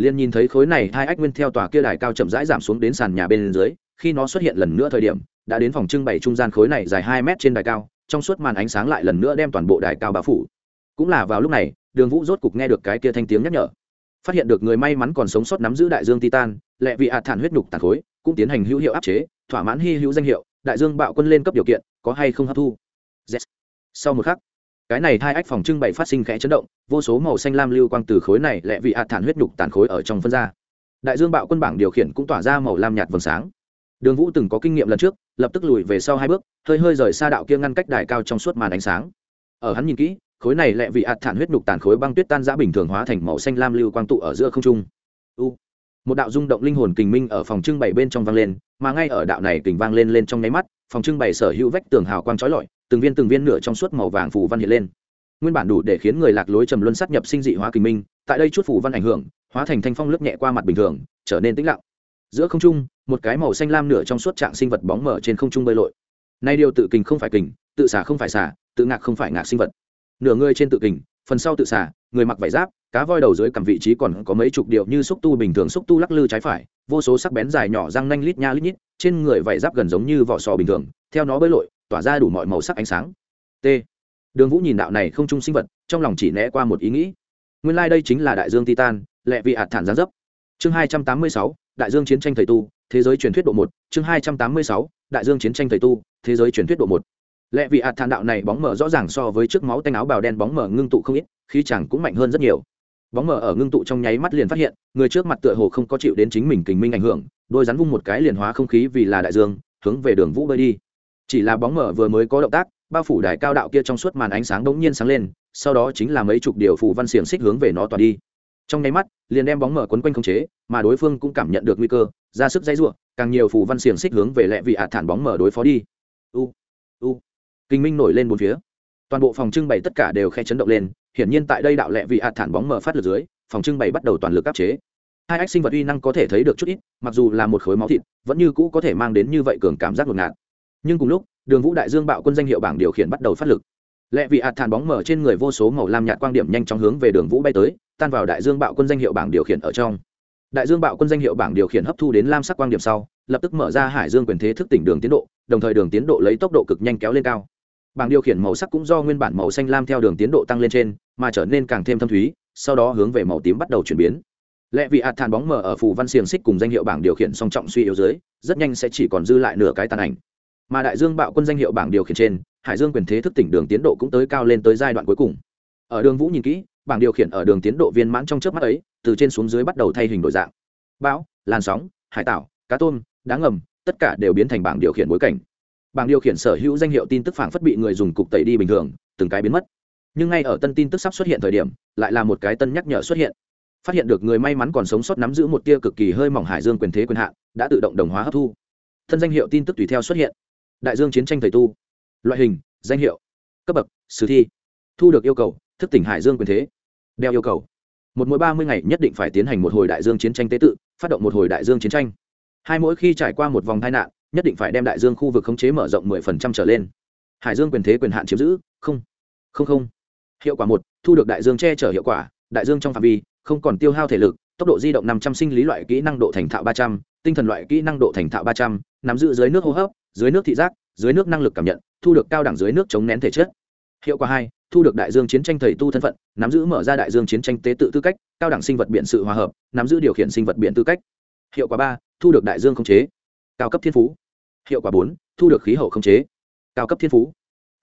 liền nhìn thấy khối này hai ách nguyên theo tòa kia đài cao chậm rãi giảm xuống đến sàn nhà bên dưới, khi nó xuất hiện lần nữa thời điểm, đã đến phòng trưng bày trung gian khối này dài hai mét trên đài cao, trong suốt màn ánh sáng lại lần nữa đem toàn bộ đài cao bao phủ. Cũng là vào lúc này, đường vũ rốt cục nghe được cái kia thanh tiếng nhắc nhở. Phát hiện được người may mắn còn sống sót nắm giữ đại dương titan, lệ vị hạt thản huyết nhục tàn khối, cũng tiến hành hữu hiệu áp chế, thỏa mãn hy hữu danh hiệu, đại dương bạo quân lên cấp điều kiện, có hay không hấp thu? Yes. sau một khắc cái này thai ách phòng trưng bày phát sinh khẽ chấn động, vô số màu xanh lam lưu quang từ khối này lẹ vị hạt thản huyết nhục tàn khối ở trong phân ra. Đại dương bạo quân bảng điều khiển cũng tỏa ra màu lam nhạt vầng sáng. Đường vũ từng có kinh nghiệm lần trước, lập tức lùi về sau hai bước, hơi hơi rời xa đạo kia ngăn cách đài cao trong suốt màn ánh sáng. Ở hắn nhìn kỹ, khối này lẹ vị hạt thản huyết nhục tàn khối băng tuyết tan giã bình thường hóa thành màu xanh lam lưu quang tụ ở giữa không trung. U. Một đạo rung động linh hồn kình minh ở phòng trưng bày bên trong vang lên, mà ngay ở đạo này kình vang lên lên trong nháy mắt, phòng trưng bày sở hữu vách tường hào quang trói lọi từng viên từng viên nửa trong suốt màu vàng phủ văn hiện lên. Nguyên bản đủ để khiến người lạc lối trầm luân sát nhập sinh dị hóa kình minh, tại đây chút phủ văn ảnh hưởng, hóa thành thanh phong lướt nhẹ qua mặt bình thường, trở nên tĩnh lặng. Giữa không trung, một cái màu xanh lam nửa trong suốt trạng sinh vật bóng mở trên không trung bơi lội. Nay điều tự kình không phải kình, tự xả không phải xả, tự ngạc không phải ngạc sinh vật. Nửa người trên tự kình, phần sau tự xả, người mặc vải giáp, cá voi đầu dưới cầm vị trí còn có mấy chục điệu như xúc tu bình thường xúc tu lắc lư trái phải, vô số sắc bén dài nhỏ răng nanh lít nha lít nhít, trên người vải giáp gần giống như vỏ sò bình thường, theo nó bơi lội tỏa ra đủ mọi màu sắc ánh sáng. T. Đường vũ nhìn đạo này không chung sinh vật, trong lòng chỉ né qua một ý nghĩ. Nguyên lai、like、đây chính là đại dương titan, lệ vị hạt thản gián dấp. Chương hai trăm tám mươi sáu, đại dương chiến tranh thầy tu, thế giới truyền thuyết độ một. Chương hai trăm tám mươi sáu, đại dương chiến tranh thầy tu, thế giới truyền thuyết độ một. Lệ vị hạt thản đạo này bóng mở rõ ràng so với trước máu tanh áo bào đen bóng mở ngưng tụ không ít, khí chẳng cũng mạnh hơn rất nhiều. Bóng mở ở ngưng tụ trong nháy mắt liền phát hiện, người trước mặt tựa hồ không có chịu đến chính mình kình minh ảnh hưởng, đôi rắn vung một cái liền hóa không khí vì là đại dương, hướng về đường vũ bơi đi chỉ là bóng mở vừa mới có động tác, bao phủ đài cao đạo kia trong suốt màn ánh sáng đống nhiên sáng lên, sau đó chính là mấy chục điều phù văn xiềng xích hướng về nó tỏa đi. Trong nháy mắt, liền đem bóng mở quấn quanh không chế, mà đối phương cũng cảm nhận được nguy cơ, ra sức dây ruộng, càng nhiều phù văn xiềng xích hướng về lẹ vị ạt thản bóng mở đối phó đi. U u. Kinh minh nổi lên bốn phía. Toàn bộ phòng trưng bày tất cả đều khe chấn động lên, hiển nhiên tại đây đạo lẹ vị ạt thản bóng mở phát lực dưới, phòng trưng bày bắt đầu toàn lực áp chế. Hai ách sinh vật uy năng có thể thấy được chút ít, mặc dù là một khối máu thịt, vẫn như cũ có thể mang đến như vậy cường cảm giác ngột ngạt nhưng cùng lúc, đường vũ đại dương bạo quân danh hiệu bảng điều khiển bắt đầu phát lực. Lẹ vị Hạt Thàn bóng mở trên người vô số màu lam nhạt quang điểm nhanh chóng hướng về đường vũ bay tới, tan vào đại dương bạo quân danh hiệu bảng điều khiển ở trong. Đại dương bạo quân danh hiệu bảng điều khiển hấp thu đến lam sắc quang điểm sau, lập tức mở ra hải dương quyền thế thức tỉnh đường tiến độ, đồng thời đường tiến độ lấy tốc độ cực nhanh kéo lên cao. Bảng điều khiển màu sắc cũng do nguyên bản màu xanh lam theo đường tiến độ tăng lên trên, mà trở nên càng thêm thâm thúy, sau đó hướng về màu tím bắt đầu chuyển biến. Lẽ vì hạt Thàn bóng mở ở phù văn xiềng xích cùng danh hiệu bảng điều khiển song trọng suy yếu dưới, rất nhanh sẽ chỉ còn dư lại nửa cái tàn ảnh mà đại dương bạo quân danh hiệu bảng điều khiển trên, hải dương quyền thế thức tỉnh đường tiến độ cũng tới cao lên tới giai đoạn cuối cùng. Ở đường vũ nhìn kỹ, bảng điều khiển ở đường tiến độ viên mãn trong trước mắt ấy, từ trên xuống dưới bắt đầu thay hình đổi dạng. Bão, làn sóng, hải tảo, cá tôm, đá ngầm, tất cả đều biến thành bảng điều khiển bối cảnh. Bảng điều khiển sở hữu danh hiệu tin tức phản phất bị người dùng cục tẩy đi bình thường, từng cái biến mất. Nhưng ngay ở tân tin tức sắp xuất hiện thời điểm, lại là một cái tân nhắc nhở xuất hiện. Phát hiện được người may mắn còn sống sót nắm giữ một tia cực kỳ hơi mỏng hải dương quyền thế quyền hạn, đã tự động đồng hóa hấp thu. Thân danh hiệu tin tức tùy theo xuất hiện đại dương chiến tranh thầy tu. Loại hình, danh hiệu, cấp bậc, sử thi. Thu được yêu cầu, thức tỉnh hải dương quyền thế. Đeo yêu cầu. Một mỗi ba mươi ngày nhất định phải tiến hành một hồi đại dương chiến tranh tế tự, phát động một hồi đại dương chiến tranh. Hai mỗi khi trải qua một vòng tai nạn, nhất định phải đem đại dương khu vực khống chế mở rộng mười phần trăm trở lên. Hải dương quyền thế quyền hạn chiếm giữ, không không không. Hiệu quả một, thu được đại dương che chở hiệu quả, đại dương trong phạm vi, không còn tiêu hao thể lực, tốc độ di động năm trăm sinh lý loại kỹ năng độ thành thạo ba trăm tinh thần loại kỹ năng độ thành thạo ba trăm, nắm giữ dưới nước hô hấp, dưới nước thị giác, dưới nước năng lực cảm nhận, thu được cao đẳng dưới nước chống nén thể chất. Hiệu quả hai, thu được đại dương chiến tranh thầy tu thân phận, nắm giữ mở ra đại dương chiến tranh tế tự tư cách, cao đẳng sinh vật biển sự hòa hợp, nắm giữ điều khiển sinh vật biển tư cách. Hiệu quả ba, thu được đại dương không chế, cao cấp thiên phú. Hiệu quả bốn, thu được khí hậu không chế, cao cấp thiên phú.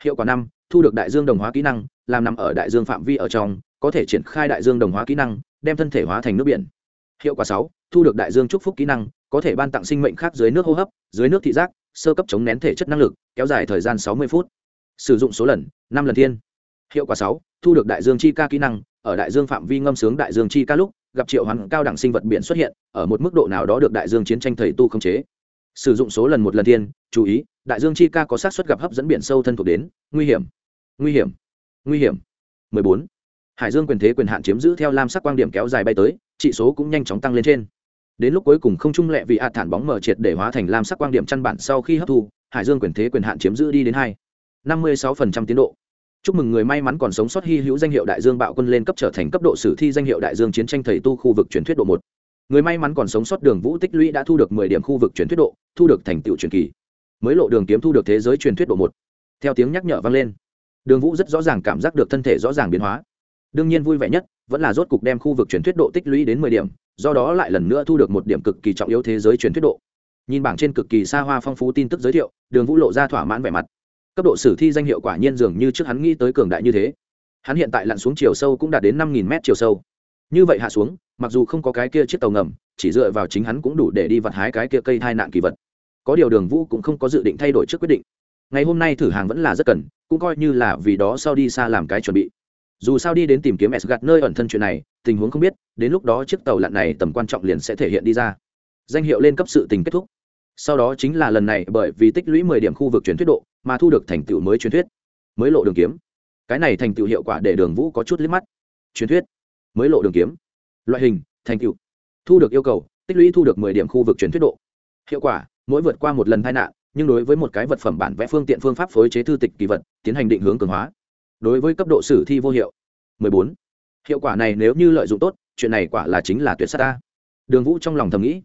Hiệu quả năm, thu được đại dương đồng hóa kỹ năng, làm nằm ở đại dương phạm vi ở trong, có thể triển khai đại dương đồng hóa kỹ năng, đem thân thể hóa thành nước biển. Hiệu quả sáu, thu được đại dương chúc phúc kỹ năng có thể ban tặng sinh mệnh khác dưới nước hô hấp, dưới nước thị giác, sơ cấp chống nén thể chất năng lực, kéo dài thời gian sáu mươi phút. Sử dụng số lần, năm lần thiên. Hiệu quả sáu, thu được đại dương chi ca kỹ năng, ở đại dương phạm vi ngâm sướng đại dương chi ca lúc, gặp triệu hoán cao đẳng sinh vật biển xuất hiện, ở một mức độ nào đó được đại dương chiến tranh thầy tu khống chế. Sử dụng số lần một lần thiên, chú ý, đại dương chi ca có xác suất gặp hấp dẫn biển sâu thân thuộc đến, nguy hiểm nguy hiểm nguy hiểm. 14. hải dương quyền thế quyền hạn chiếm giữ theo lam sắc quang điểm kéo dài bay tới trị số cũng nhanh chóng tăng lên trên đến lúc cuối cùng không trung lệ vì hạt thản bóng mở triệt để hóa thành lam sắc quang điểm chăn bản sau khi hấp thu, hải dương quyền thế quyền hạn chiếm giữ đi đến hai, năm mươi sáu phần trăm tiến độ. Chúc mừng người may mắn còn sống sót hy hữu danh hiệu đại dương bạo quân lên cấp trở thành cấp độ sử thi danh hiệu đại dương chiến tranh thầy tu khu vực truyền thuyết độ một. Người may mắn còn sống sót đường vũ tích lũy đã thu được mười điểm khu vực truyền thuyết độ, thu được thành tựu truyền kỳ. Mới lộ đường kiếm thu được thế giới truyền thuyết độ một. Theo tiếng nhắc nhở vang lên, đường vũ rất rõ ràng cảm giác được thân thể rõ ràng biến hóa. Đương nhiên vui vẻ nhất, vẫn là rốt cục đem khu vực truyền thuyết độ tích lũy đến mười điểm do đó lại lần nữa thu được một điểm cực kỳ trọng yếu thế giới truyền thuyết độ. Nhìn bảng trên cực kỳ xa hoa phong phú tin tức giới thiệu, đường vũ lộ ra thỏa mãn vẻ mặt. Cấp độ sử thi danh hiệu quả nhiên dường như trước hắn nghĩ tới cường đại như thế. Hắn hiện tại lặn xuống chiều sâu cũng đạt đến năm nghìn mét chiều sâu. Như vậy hạ xuống, mặc dù không có cái kia chiếc tàu ngầm, chỉ dựa vào chính hắn cũng đủ để đi vặt hái cái kia cây thai nạn kỳ vật. Có điều đường vũ cũng không có dự định thay đổi trước quyết định. Ngày hôm nay thử hàng vẫn là rất cần, cũng coi như là vì đó sau đi xa làm cái chuẩn bị. Dù sao đi đến tìm kiếm s gạt nơi ẩn thân chuyện này tình huống không biết, đến lúc đó chiếc tàu lặn này tầm quan trọng liền sẽ thể hiện đi ra. Danh hiệu lên cấp sự tình kết thúc. Sau đó chính là lần này bởi vì tích lũy mười điểm khu vực truyền thuyết độ mà thu được thành tựu mới truyền thuyết, mới lộ đường kiếm. Cái này thành tựu hiệu quả để đường vũ có chút liếc mắt. Truyền thuyết, mới lộ đường kiếm. Loại hình, thành tựu. Thu được yêu cầu, tích lũy thu được mười điểm khu vực truyền thuyết độ. Hiệu quả, mỗi vượt qua một lần tai nạn, nhưng đối với một cái vật phẩm bản vẽ phương tiện phương pháp phối chế thư tịch kỳ vật, tiến hành định hướng cường hóa. Đối với cấp độ sử thi vô hiệu 14 hiệu quả này nếu như lợi dụng tốt, chuyện này quả là chính là tuyệt s á ta. Đường vũ trong lòng thầm nghĩ,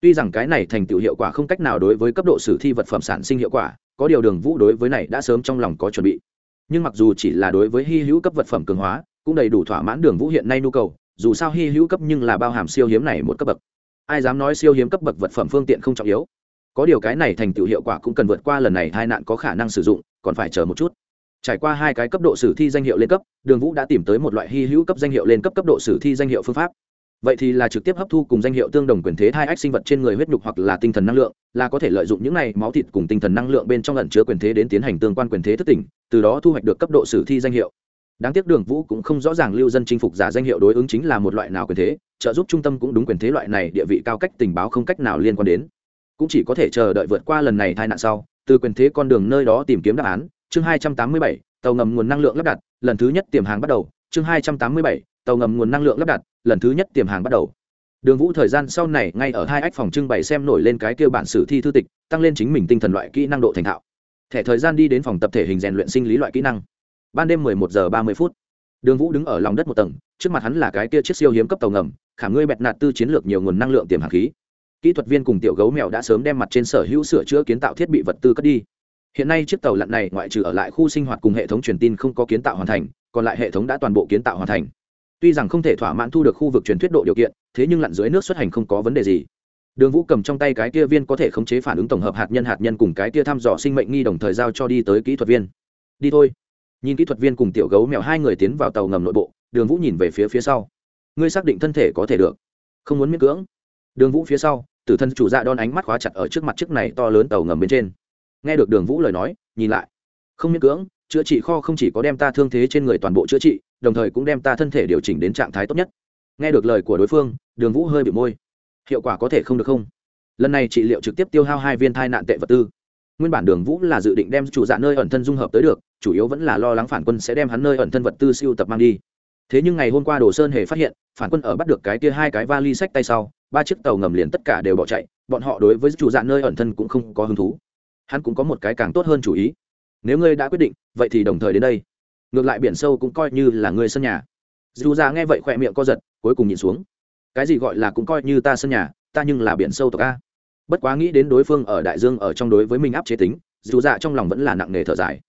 tuy rằng cái này thành tựu hiệu quả không cách nào đối với cấp độ sử thi vật phẩm sản sinh hiệu quả, có điều đường vũ đối với này đã sớm trong lòng có chuẩn bị. Nhưng mặc dù chỉ là đối với hy hữu cấp vật phẩm cường hóa, cũng đầy đủ thỏa mãn đường vũ hiện nay nhu cầu, dù sao hy hữu cấp nhưng là bao hàm siêu hiếm này một cấp bậc. Ai dám nói siêu hiếm cấp bậc vật phẩm phương tiện không trọng yếu. Có điều cái này thành tựu hiệu quả cũng cần vượt qua lần này hai nạn có khả năng sử dụng, còn phải chờ một chút trải qua hai cái cấp độ sử thi danh hiệu lên cấp, đường vũ đã tìm tới một loại hy hữu cấp danh hiệu lên cấp cấp độ sử thi danh hiệu phương pháp. Vậy thì là trực tiếp hấp thu cùng danh hiệu tương đồng quyền thế hai ách sinh vật trên người huyết nhục hoặc là tinh thần năng lượng, là có thể lợi dụng những này máu thịt cùng tinh thần năng lượng bên trong lẩn chứa quyền thế đến tiến hành tương quan quyền thế thất tỉnh, từ đó thu hoạch được cấp độ sử thi danh hiệu. Đáng tiếc đường vũ cũng không rõ ràng lưu dân chinh phục giả danh hiệu đối ứng chính là một loại nào quyền thế, trợ giúp trung tâm cũng đúng quyền thế loại này địa vị cao cách tình báo không cách nào liên quan đến. Cũng chỉ có thể chờ đợi vượt qua lần này tai nạn sau, từ quyền thế con đường nơi đó tìm kiếm đáp án chương hai trăm tám mươi bảy, tàu ngầm nguồn năng lượng lắp đặt, lần thứ nhất tiềm hàng bắt đầu, chương hai trăm tám mươi bảy, tàu ngầm nguồn năng lượng lắp đặt, lần thứ nhất tiềm hàng bắt đầu. Đường vũ thời gian sau này ngay ở hai ách phòng trưng bày xem nổi lên cái kia bản sử thi thư tịch, tăng lên chính mình tinh thần loại kỹ năng độ thành thạo. Thẻ thời gian đi đến phòng tập thể hình rèn luyện sinh lý loại kỹ năng. Ban đêm 11 giờ 30 phút. Đường vũ đứng ở lòng đất một tầng, trước mặt hắn là cái kia chiếc siêu hiếm cấp tàu ngầm, khả ngươi bẹt nạt tư chiến lược nhiều nguồn năng lượng tiềm hàng khí. Kỹ thuật viên cùng tiểu gấu mèo đã sớm đem mặt trên sở hữu sửa chữa kiến tạo thiết bị vật tư cất đi hiện nay chiếc tàu lặn này ngoại trừ ở lại khu sinh hoạt cùng hệ thống truyền tin không có kiến tạo hoàn thành, còn lại hệ thống đã toàn bộ kiến tạo hoàn thành. Tuy rằng không thể thỏa mãn thu được khu vực truyền thuyết độ điều kiện, thế nhưng lặn dưới nước xuất hành không có vấn đề gì. Đường vũ cầm trong tay cái kia viên có thể khống chế phản ứng tổng hợp hạt nhân hạt nhân cùng cái kia thăm dò sinh mệnh nghi đồng thời giao cho đi tới kỹ thuật viên. Đi thôi. Nhìn kỹ thuật viên cùng tiểu gấu mèo hai người tiến vào tàu ngầm nội bộ, đường vũ nhìn về phía phía sau. Ngươi xác định thân thể có thể được. Không muốn miễn cưỡng. Đường vũ phía sau, tử thân chủ dạ đón ánh mắt khóa chặt ở trước mặt chiếc này to lớn tàu ngầm bên trên nghe được đường vũ lời nói, nhìn lại. Không miễn cưỡng, chữa trị kho không chỉ có đem ta thương thế trên người toàn bộ chữa trị, đồng thời cũng đem ta thân thể điều chỉnh đến trạng thái tốt nhất. Nghe được lời của đối phương, đường vũ hơi bị môi. Hiệu quả có thể không được không? Lần này trị liệu trực tiếp tiêu hao hai viên thai nạn tệ vật tư. Nguyên bản đường vũ là dự định đem chủ dạ nơi ẩn thân dung hợp tới được, chủ yếu vẫn là lo lắng phản quân sẽ đem hắn nơi ẩn thân vật tư siêu tập mang đi. Thế nhưng ngày hôm qua đồ sơn hề phát hiện, phản quân ở bắt được cái kia hai cái vali sách tay sau, ba chiếc tàu ngầm liền tất cả đều bỏ chạy, bọn họ đối với chủ dạ nơi ẩn thân cũng không có hứng thú hắn cũng có một cái càng tốt hơn chủ ý. Nếu ngươi đã quyết định, vậy thì đồng thời đến đây. Ngược lại biển sâu cũng coi như là ngươi sân nhà. Dù ra nghe vậy khỏe miệng co giật, cuối cùng nhìn xuống. Cái gì gọi là cũng coi như ta sân nhà, ta nhưng là biển sâu tộc a. Bất quá nghĩ đến đối phương ở đại dương ở trong đối với mình áp chế tính, dù dạ trong lòng vẫn là nặng nề thở dài.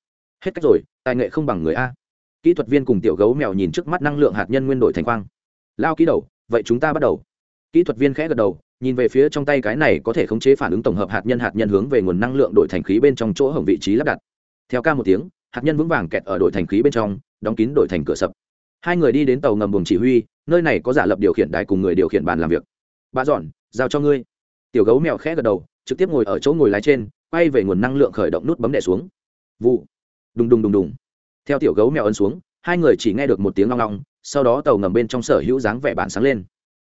Hết cách rồi, tài nghệ không bằng người a. Kỹ thuật viên cùng tiểu gấu mèo nhìn trước mắt năng lượng hạt nhân nguyên đổi thành quang. Lao ký đầu, vậy chúng ta bắt đầu. Kỹ thuật viên khẽ gật đầu nhìn về phía trong tay cái này có thể khống chế phản ứng tổng hợp hạt nhân hạt nhân hướng về nguồn năng lượng đổi thành khí bên trong chỗ hổng vị trí lắp đặt. Theo ca một tiếng, hạt nhân vững vàng kẹt ở đổi thành khí bên trong, đóng kín đổi thành cửa sập. Hai người đi đến tàu ngầm buồng chỉ huy, nơi này có giả lập điều khiển đài cùng người điều khiển bàn làm việc. Bà dọn, giao cho ngươi. Tiểu gấu mèo khẽ gật đầu, trực tiếp ngồi ở chỗ ngồi lái trên, quay về nguồn năng lượng khởi động nút bấm đẻ xuống. Vụ. Đùng đùng đùng đùng. Theo tiểu gấu mèo ấn xuống, hai người chỉ nghe được một tiếng long long, sau đó tàu ngầm bên trong sở hữu dáng vẻ bản sáng lên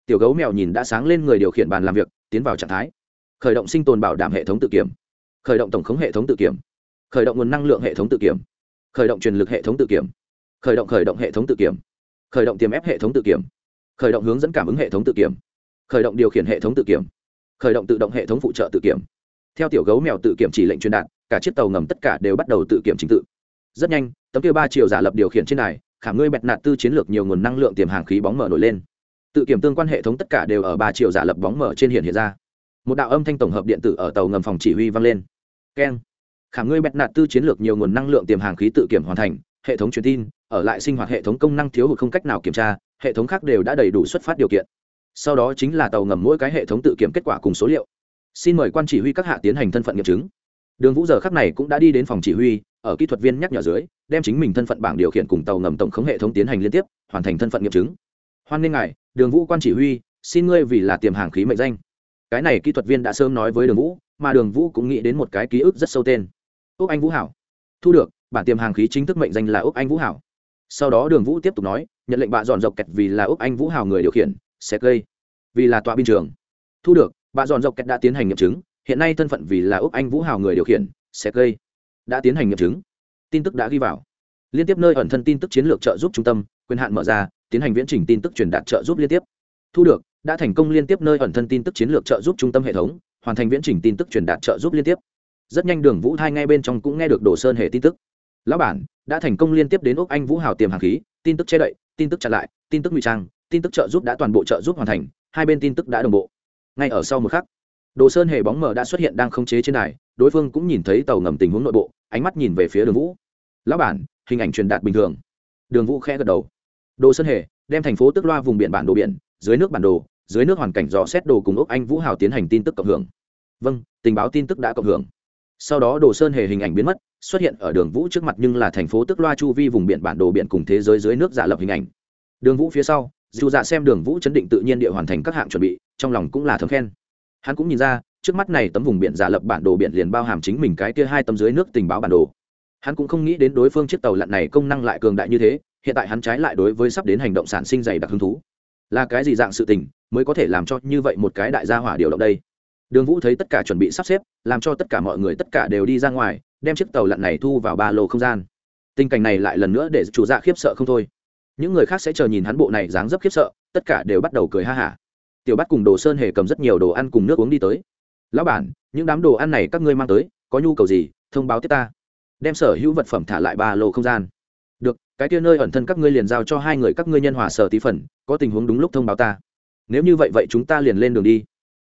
tiểu gấu mèo nhìn đã sáng lên người điều khiển bàn làm việc, tiến vào trạng thái. Khởi động sinh tồn bảo đảm hệ thống tự kiểm. Khởi động tổng khống hệ thống tự kiểm. Khởi động nguồn năng lượng hệ thống tự kiểm. Khởi động truyền lực hệ thống tự kiểm. Khởi động khởi động hệ thống tự kiểm. Khởi động tiềm ép hệ thống tự kiểm. Khởi động hướng dẫn cảm ứng hệ thống tự kiểm. Khởi động điều khiển hệ thống tự kiểm. Khởi động tự động hệ thống phụ trợ tự kiểm. Theo tiểu gấu mèo tự kiểm chỉ lệnh truyền đạt, cả chiếc tàu ngầm tất cả đều bắt đầu tự kiểm trình tự. Rất nhanh, tấm kia ba chiều giả lập điều khiển trên này khả ngươi bẹt nạt tư chiến lược nhiều nguồn năng lượng tiềm hàng khí bóng mở nổi lên tự kiểm tương quan hệ thống tất cả đều ở ba chiều giả lập bóng mở trên hiện hiện ra. Một đạo âm thanh tổng hợp điện tử ở tàu ngầm phòng chỉ huy vang lên. Keng. Khả ngươi bẹt nạt tư chiến lược nhiều nguồn năng lượng tiềm hàng khí tự kiểm hoàn thành, hệ thống truyền tin, ở lại sinh hoạt hệ thống công năng thiếu hụt không cách nào kiểm tra, hệ thống khác đều đã đầy đủ xuất phát điều kiện. Sau đó chính là tàu ngầm mỗi cái hệ thống tự kiểm kết quả cùng số liệu. Xin mời quan chỉ huy các hạ tiến hành thân phận nghiệm chứng. Đường vũ giờ khắc này cũng đã đi đến phòng chỉ huy, ở kỹ thuật viên nhắc nhở dưới, đem chính mình thân phận bảng điều khiển cùng tàu ngầm tổng khống hệ thống tiến hành liên tiếp, hoàn thành thân phận nghiệm chứng hoan nghênh ngài, đường vũ quan chỉ huy, xin ngươi vì là tiềm hàng khí mệnh danh. Cái này kỹ thuật viên đã sớm nói với đường vũ, mà đường vũ cũng nghĩ đến một cái ký ức rất sâu tên. Úc anh vũ hảo. Thu được, bản tiềm hàng khí chính thức mệnh danh là úc anh vũ hảo. Sau đó đường vũ tiếp tục nói, nhận lệnh bạ dọn dọc kẹt vì là úc anh vũ hảo người điều khiển, sẽ gây. Vì là tọa biên trường. Thu được, bạ dọn dọc kẹt đã tiến hành nghiệm chứng, hiện nay thân phận vì là úc anh vũ hảo người điều khiển, sẽ gây. Đã tiến hành nghiệm chứng. Tin tức đã ghi vào liên tiếp nơi ẩn thân tin tức chiến lược trợ giúp trung tâm, quyền hạn mở ra, tiến hành viễn trình tin tức truyền đạt trợ giúp liên tiếp. Thu được, đã thành công liên tiếp nơi ẩn thân tin tức chiến lược trợ giúp trung tâm hệ thống, hoàn thành viễn trình tin tức truyền đạt trợ giúp liên tiếp. Rất nhanh đường vũ thai ngay bên trong cũng nghe được đồ sơn hệ tin tức. Lão bản, đã thành công liên tiếp đến úc anh vũ hào tiềm hàng khí, tin tức che đậy, tin tức chặn lại, tin tức ngụy trang, tin tức trợ giúp đã toàn bộ trợ giúp hoàn thành, hai bên tin tức đã đồng bộ. Ngay ở sau một khắc, đồ sơn hệ bóng mờ đã xuất hiện đang không chế trên đài, đối phương cũng nhìn thấy tàu ngầm tình huống nội bộ, ánh mắt nhìn về phía đường vũ. Lão bản hình ảnh truyền đạt bình thường. Đường vũ khẽ gật đầu. Đồ sơn hề, đem thành phố tức loa vùng biển bản đồ biển, dưới nước bản đồ, dưới nước hoàn cảnh dò xét đồ cùng ốc anh vũ hào tiến hành tin tức cộng hưởng. Vâng tình báo tin tức đã cộng hưởng. Sau đó đồ sơn hề hình ảnh biến mất, xuất hiện ở đường vũ trước mặt nhưng là thành phố tức loa chu vi vùng biển bản đồ biển cùng thế giới dưới nước giả lập hình ảnh. Đường vũ phía sau, dù dạ xem đường vũ chấn định tự nhiên địa hoàn thành các hạng chuẩn bị, trong lòng cũng là thấm khen. Hắn cũng nhìn ra, trước mắt này tấm vùng biển giả lập bản đồ biển liền bao hàm chính mình cái kia hai tấm dưới nước tình báo bản đồ hắn cũng không nghĩ đến đối phương chiếc tàu lặn này công năng lại cường đại như thế, hiện tại hắn trái lại đối với sắp đến hành động sản sinh dày đặc hứng thú. Là cái gì dạng sự tình mới có thể làm cho như vậy một cái đại gia hỏa điều động đây? Đường vũ thấy tất cả chuẩn bị sắp xếp, làm cho tất cả mọi người tất cả đều đi ra ngoài, đem chiếc tàu lặn này thu vào ba lô không gian. Tình cảnh này lại lần nữa để chủ dạ khiếp sợ không thôi. Những người khác sẽ chờ nhìn hắn bộ này dáng dấp khiếp sợ, tất cả đều bắt đầu cười ha hả. Tiểu bắt cùng đồ sơn hề cầm rất nhiều đồ ăn cùng nước uống đi tới. Lão bản, những đám đồ ăn này các ngươi mang tới, có nhu cầu gì, thông báo tiếp ta đem sở hữu vật phẩm thả lại ba lô không gian. Được, cái kia nơi ẩn thân các ngươi liền giao cho hai người các ngươi nhân hòa sở tí phần, có tình huống đúng lúc thông báo ta. Nếu như vậy vậy chúng ta liền lên đường đi.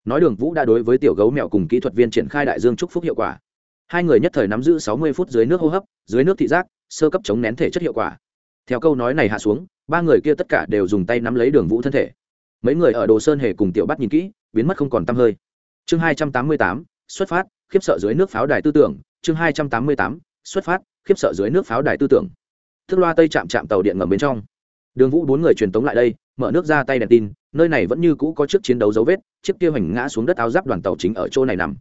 Nói đường vũ đã đối với tiểu gấu mèo cùng kỹ thuật viên triển khai đại dương trúc phúc hiệu quả. Hai người nhất thời nắm giữ sáu mươi phút dưới nước hô hấp, dưới nước thị giác, sơ cấp chống nén thể chất hiệu quả. Theo câu nói này hạ xuống, ba người kia tất cả đều dùng tay nắm lấy đường vũ thân thể. Mấy người ở đồ sơn hề cùng tiểu bắt nhìn kỹ, biến mất không còn t hơi. Chương hai trăm tám mươi tám, xuất phát, khiếp sợ dưới nước pháo đài tư tưởng, chương hai trăm tám mươi tám xuất phát, khiếp sợ dưới nước pháo đài tư tưởng. Thức loa tây chạm chạm tàu điện ngầm bên trong. Đường vũ bốn người truyền tống lại đây, mở nước ra tay đèn tin, nơi này vẫn như cũ có chiếc chiến đấu dấu vết, chiếc kia hoành ngã xuống đất áo giáp đoàn tàu chính ở chỗ này nằm.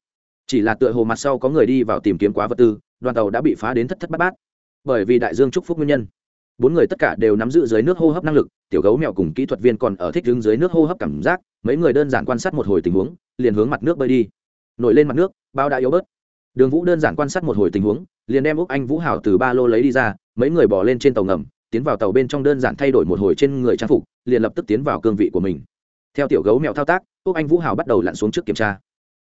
Chỉ là tựa hồ mặt sau có người đi vào tìm kiếm quá vật tư, đoàn tàu đã bị phá đến thất thất bát bát. Bởi vì đại dương chúc phúc nguyên nhân, bốn người tất cả đều nắm giữ dưới nước hô hấp năng lực, tiểu gấu mèo cùng kỹ thuật viên còn ở thích đứng dưới nước hô hấp cảm giác, mấy người đơn giản quan sát một hồi tình huống, liền hướng mặt nước bơi đi. Nổi lên mặt nước, bao đã yếu bớt đường vũ đơn giản quan sát một hồi tình huống, liền đem úc anh vũ hảo từ ba lô lấy đi ra, mấy người bỏ lên trên tàu ngầm, tiến vào tàu bên trong đơn giản thay đổi một hồi trên người trang phục, liền lập tức tiến vào cương vị của mình. Theo tiểu gấu mèo thao tác, úc anh vũ hảo bắt đầu lặn xuống trước kiểm tra.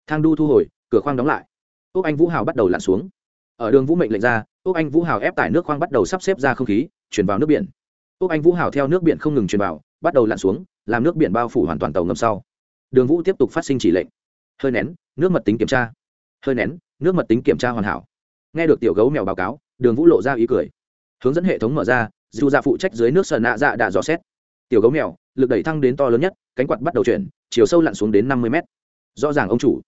Thang đu thu hồi, cửa khoang đóng lại. Úc anh vũ hảo bắt đầu lặn xuống. Ở đường vũ mệnh lệnh ra, úc anh vũ hảo ép tải nước khoang bắt đầu sắp xếp ra không khí, chuyển vào nước biển. Úc anh vũ hảo theo nước biển không ngừng truyền vào, bắt đầu lặn xuống, làm nước biển bao phủ hoàn toàn tàu ngầm sau. Đường vũ tiếp tục phát sinh chỉ lệnh. Hơi nén, nước mật tính kiểm tra hơi nén, nước mật tính kiểm tra hoàn hảo. Nghe được tiểu gấu mèo báo cáo, đường vũ lộ ra ý cười. Hướng dẫn hệ thống mở ra, dù ra phụ trách dưới nước sờ nạ dạ đã dò xét. Tiểu gấu mèo, lực đẩy thăng đến to lớn nhất, cánh quạt bắt đầu chuyển, chiều sâu lặn xuống đến năm mươi mét. Rõ ràng ông chủ.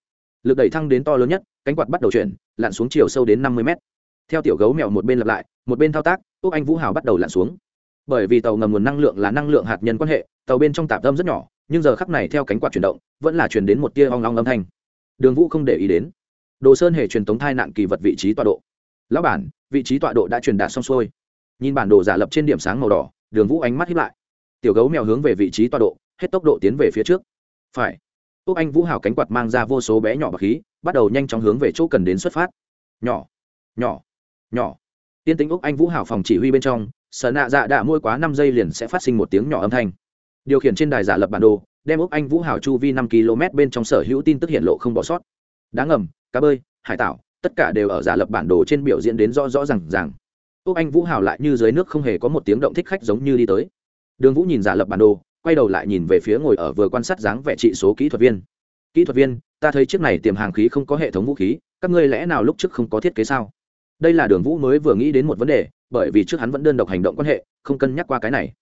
Lực đẩy thăng đến to lớn nhất, cánh quạt bắt đầu chuyển, lặn xuống chiều sâu đến năm mươi mét. Theo tiểu gấu mèo một bên lặp lại, một bên thao tác, úc anh vũ hào bắt đầu lặn xuống. Bởi vì tàu ngầm nguồn năng lượng là năng lượng hạt nhân quan hệ, tàu bên trong tạp tâm rất nhỏ, nhưng giờ khắc này theo cánh quạt chuyển động, vẫn là chuyển đến một tia hoang long âm thanh. Đường vũ không để ý đến đồ sơn hề truyền tống thai nạn kỳ vật vị trí tọa độ. Lão bản, vị trí tọa độ đã truyền đạt xong xuôi. Nhìn bản đồ giả lập trên điểm sáng màu đỏ, đường vũ ánh mắt hiếp lại. Tiểu gấu mèo hướng về vị trí tọa độ, hết tốc độ tiến về phía trước. Phải. Úc anh vũ hào cánh quạt mang ra vô số bé nhỏ bạc khí, bắt đầu nhanh chóng hướng về chỗ cần đến xuất phát. Nhỏ. Nhỏ. Nhỏ. Tiên tính úc anh vũ hào phòng chỉ huy bên trong, sở nạ dạ đã môi quá năm giây liền sẽ phát sinh một tiếng nhỏ âm thanh. Điều khiển trên đài giả lập bản đồ, đem úc anh vũ hào chu vi năm km bên trong sở hữu tin tức hiện lộ không bỏ sót. Đáng ngầm cá bơi, hải tảo, tất cả đều ở giả lập bản đồ trên biểu diễn đến rõ rõ r à n g rằng úc anh vũ hào lại như dưới nước không hề có một tiếng động thích khách giống như đi tới. Đường vũ nhìn giả lập bản đồ, quay đầu lại nhìn về phía ngồi ở vừa quan sát dáng vẻ trị số kỹ thuật viên. Kỹ thuật viên, ta thấy chiếc này tiềm hàng khí không có hệ thống vũ khí, các ngươi lẽ nào lúc trước không có thiết kế sao? Đây là đường vũ mới vừa nghĩ đến một vấn đề, bởi vì trước hắn vẫn đơn độc hành động quan hệ, không cân nhắc qua cái này.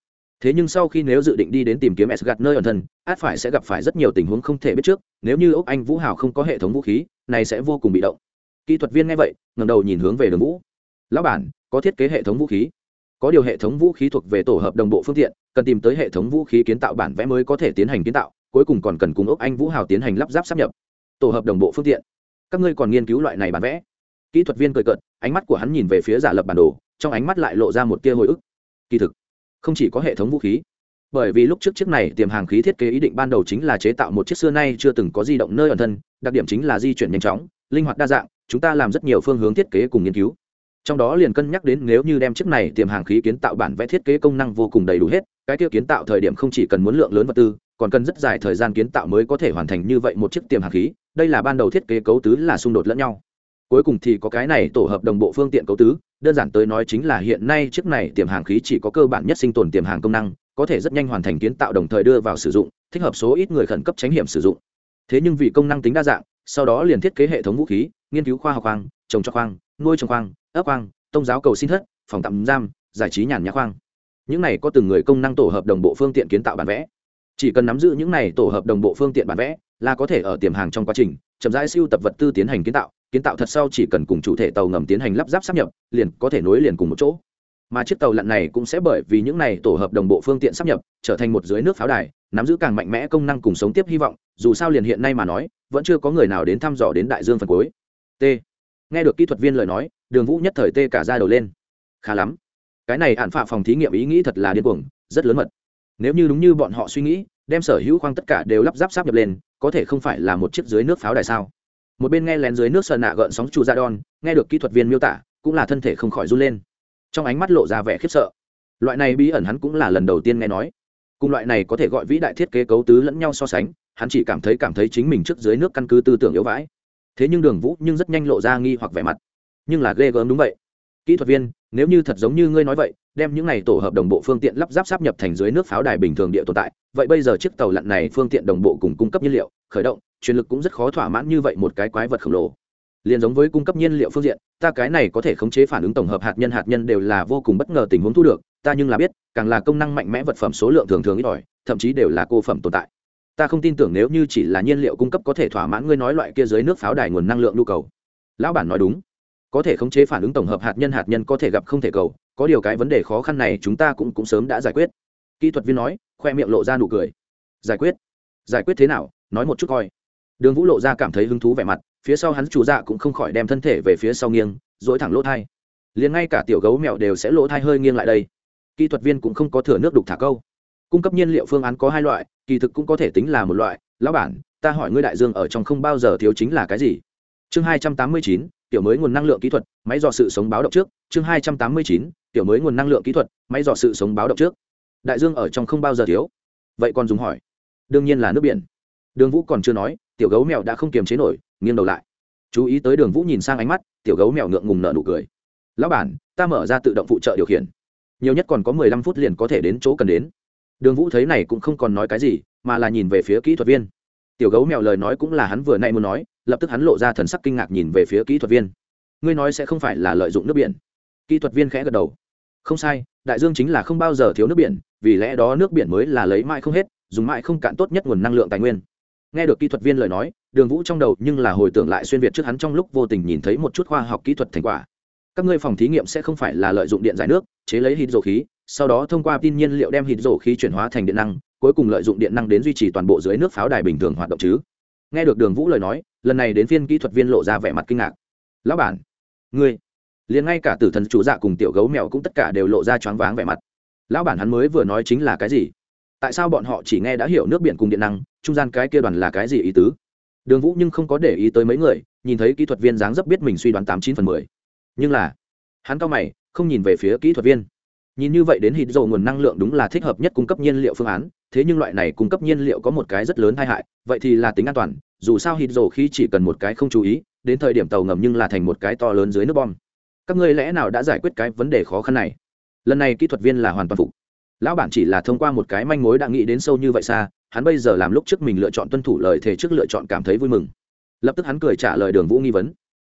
Thế nhưng sau khi nếu dự định đi đến tìm kiếm s gạt nơi ẩn thân át phải sẽ gặp phải rất nhiều tình huống không thể biết trước, nếu như ốc anh vũ hào không có hệ thống vũ khí này sẽ vô cùng bị động. Kỹ thuật viên nghe vậy ngầm đầu nhìn hướng về đường vũ. Lão bản, có thiết kế hệ thống vũ khí. Có điều hệ thống vũ khí thuộc về tổ hợp đồng bộ phương tiện, cần tìm tới hệ thống vũ khí kiến tạo bản vẽ mới có thể tiến hành kiến tạo, cuối cùng còn cần cùng ốc anh vũ hào tiến hành lắp ráp sắp nhập. Tổ hợp đồng bộ phương tiện. Các ngươi còn nghiên cứu loại này bản vẽ? Kỹ thuật viên cười cợt, ánh mắt của hắn nhìn về phía giả lập bản đồ, trong ánh mắt lại lộ ra một tia hồi ức. Kỳ thực, không chỉ có hệ thống vũ khí bởi vì lúc trước chiếc này tiềm hàng khí thiết kế ý định ban đầu chính là chế tạo một chiếc xưa nay chưa từng có di động nơi ẩn thân, đặc điểm chính là di chuyển nhanh chóng, linh hoạt đa dạng, chúng ta làm rất nhiều phương hướng thiết kế cùng nghiên cứu. Trong đó liền cân nhắc đến nếu như đem chiếc này tiềm hàng khí kiến tạo bản vẽ thiết kế công năng vô cùng đầy đủ hết, cái tiêu kiến tạo thời điểm không chỉ cần muốn lượng lớn vật tư, còn cần rất dài thời gian kiến tạo mới có thể hoàn thành như vậy một chiếc tiềm hàng khí, đây là ban đầu thiết kế cấu tứ là xung đột lẫn nhau. Cuối cùng thì có cái này tổ hợp đồng bộ phương tiện cấu tứ, đơn giản tới nói chính là hiện nay chiếc này tiềm hàng khí chỉ có cơ bản nhất sinh tồn tiềm hàng công năng có thể rất nhanh hoàn thành kiến tạo đồng thời đưa vào sử dụng, thích hợp số ít người khẩn cấp tránh hiểm sử dụng. Thế nhưng vì công năng tính đa dạng, sau đó liền thiết kế hệ thống vũ khí, nghiên cứu khoa học khoang, trồng cho khoang, nuôi trồng khoang, ấp khoang tông giáo cầu xin thất, phòng tạm giam, giải trí nhàn nhã khoang. Những này có từng người công năng tổ hợp đồng bộ phương tiện kiến tạo bản vẽ. Chỉ cần nắm giữ những này tổ hợp đồng bộ phương tiện bản vẽ là có thể ở tiềm hàng trong quá trình, chậm rãi siêu tập vật tư tiến hành kiến tạo kiến tạo thật sau chỉ cần cùng chủ thể tàu ngầm tiến hành lắp ráp sắp nhập, liền có thể nối liền cùng một chỗ mà chiếc tàu lặn này cũng sẽ bởi vì những này tổ hợp đồng bộ phương tiện sắp nhập, trở thành một dưới nước pháo đài, nắm giữ càng mạnh mẽ công năng cùng sống tiếp hy vọng, dù sao liền hiện nay mà nói, vẫn chưa có người nào đến thăm dò đến đại dương phần cuối. T. Nghe được kỹ thuật viên lời nói, đường vũ nhất thời tê cả ra đầu lên. Khá lắm. Cái này hạn phạ phòng thí nghiệm ý nghĩ thật là điên cuồng, rất lớn mật. Nếu như đúng như bọn họ suy nghĩ, đem sở hữu khoang tất cả đều lắp ráp sáp nhập lên, có thể không phải là một chiếc dưới nước pháo đài sao? Một bên nghe lén dưới nước sờ nạ gợn sóng trụ ra đòn, nghe được kỹ thuật viên miêu tả, cũng là thân thể không khỏi run lên trong ánh mắt lộ ra vẻ khiếp sợ. Loại này bí ẩn hắn cũng là lần đầu tiên nghe nói. Cùng loại này có thể gọi vĩ đại thiết kế cấu tứ lẫn nhau so sánh, hắn chỉ cảm thấy cảm thấy chính mình trước dưới nước căn cứ tư tưởng yếu vãi. Thế nhưng đường vũ nhưng rất nhanh lộ ra nghi hoặc vẻ mặt. Nhưng là ghê gớm đúng vậy. Kỹ thuật viên, nếu như thật giống như ngươi nói vậy, đem những này tổ hợp đồng bộ phương tiện lắp ráp sắp nhập thành dưới nước pháo đài bình thường địa tồn tại, vậy bây giờ chiếc tàu lặn này phương tiện đồng bộ cùng cung cấp nhiên liệu, khởi động, truyền lực cũng rất khó thỏa mãn như vậy một cái quái vật khổng lồ liền giống với cung cấp nhiên liệu phương diện, ta cái này có thể khống chế phản ứng tổng hợp hạt nhân hạt nhân đều là vô cùng bất ngờ tình huống thu được, ta nhưng là biết, càng là công năng mạnh mẽ vật phẩm số lượng thường thường ít ỏi, thậm chí đều là cô phẩm tồn tại. Ta không tin tưởng nếu như chỉ là nhiên liệu cung cấp có thể thỏa mãn ngươi nói loại kia dưới nước pháo đài nguồn năng lượng nhu cầu. Lão bản nói đúng. Có thể khống chế phản ứng tổng hợp hạt nhân hạt nhân có thể gặp không thể cầu, có điều cái vấn đề khó khăn này chúng ta cũng cũng sớm đã giải quyết. Kỹ thuật viên nói, khoe miệng lộ ra nụ cười. Giải quyết. Giải quyết thế nào? Nói một chút coi. Đường vũ lộ ra cảm thấy hứng thú vẻ mặt phía sau hắn chủ dạ cũng không khỏi đem thân thể về phía sau nghiêng, dỗi thẳng lỗ thai. Liền ngay cả tiểu gấu mèo đều sẽ lỗ thai hơi nghiêng lại đây. Kỹ thuật viên cũng không có thừa nước đục thả câu. Cung cấp nhiên liệu phương án có hai loại, kỳ thực cũng có thể tính là một loại. Lão bản, ta hỏi ngươi đại dương ở trong không bao giờ thiếu chính là cái gì? Chương hai trăm tám mươi chín, tiểu mới nguồn năng lượng kỹ thuật, máy dò sự sống báo động trước. Chương hai trăm tám mươi chín, tiểu mới nguồn năng lượng kỹ thuật, máy dò sự sống báo động trước. Đại dương ở trong không bao giờ thiếu. Vậy còn dùng hỏi? Đương nhiên là nước biển. Đường vũ còn chưa nói tiểu gấu mèo đã không kiềm chế nổi, nghiêng đầu lại. Chú ý tới đường vũ nhìn sang ánh mắt, tiểu gấu mèo ngượng ngùng nở nụ cười. Lão bản, ta mở ra tự động phụ trợ điều khiển. Nhiều nhất còn có mười lăm phút liền có thể đến chỗ cần đến. Đường vũ thấy này cũng không còn nói cái gì, mà là nhìn về phía kỹ thuật viên. Tiểu gấu mèo lời nói cũng là hắn vừa nay muốn nói, lập tức hắn lộ ra thần sắc kinh ngạc nhìn về phía kỹ thuật viên. Ngươi nói sẽ không phải là lợi dụng nước biển. Kỹ thuật viên khẽ gật đầu. Không sai, đại dương chính là không bao giờ thiếu nước biển, vì lẽ đó nước biển mới là lấy mãi không hết, dùng mãi không cạn tốt nhất nguồn năng lượng tài nguyên nghe được kỹ thuật viên lời nói, đường vũ trong đầu nhưng là hồi tưởng lại xuyên việt trước hắn trong lúc vô tình nhìn thấy một chút khoa học kỹ thuật thành quả. Các ngươi phòng thí nghiệm sẽ không phải là lợi dụng điện giải nước, chế lấy hít dầu khí, sau đó thông qua tin nhiên liệu đem hít dầu khí chuyển hóa thành điện năng, cuối cùng lợi dụng điện năng đến duy trì toàn bộ dưới nước pháo đài bình thường hoạt động chứ. Nghe được đường vũ lời nói, lần này đến phiên kỹ thuật viên lộ ra vẻ mặt kinh ngạc. Lão bản, ngươi? Liền ngay cả tử thần chủ dạ cùng tiểu gấu mèo cũng tất cả đều lộ ra choáng váng vẻ mặt. Lão bản hắn mới vừa nói chính là cái gì? Tại sao bọn họ chỉ nghe đã hiểu nước biển cùng điện năng, trung gian cái kia đoàn là cái gì ý tứ? Đường vũ nhưng không có để ý tới mấy người, nhìn thấy kỹ thuật viên dáng dấp biết mình suy đoán tám chín phần mười. Nhưng là, hắn cao mày, không nhìn về phía kỹ thuật viên. Nhìn như vậy đến hít dầu nguồn năng lượng đúng là thích hợp nhất cung cấp nhiên liệu phương án, thế nhưng loại này cung cấp nhiên liệu có một cái rất lớn tai hại, vậy thì là tính an toàn, dù sao hít dầu khi chỉ cần một cái không chú ý, đến thời điểm tàu ngầm nhưng là thành một cái to lớn dưới nước bom. Các ngươi lẽ nào đã giải quyết cái vấn đề khó khăn này? Lần này kỹ thuật viên là hoàn toàn phục lão bản chỉ là thông qua một cái manh mối đã nghĩ đến sâu như vậy xa, hắn bây giờ làm lúc trước mình lựa chọn tuân thủ lời thề trước lựa chọn cảm thấy vui mừng. Lập tức hắn cười trả lời đường vũ nghi vấn.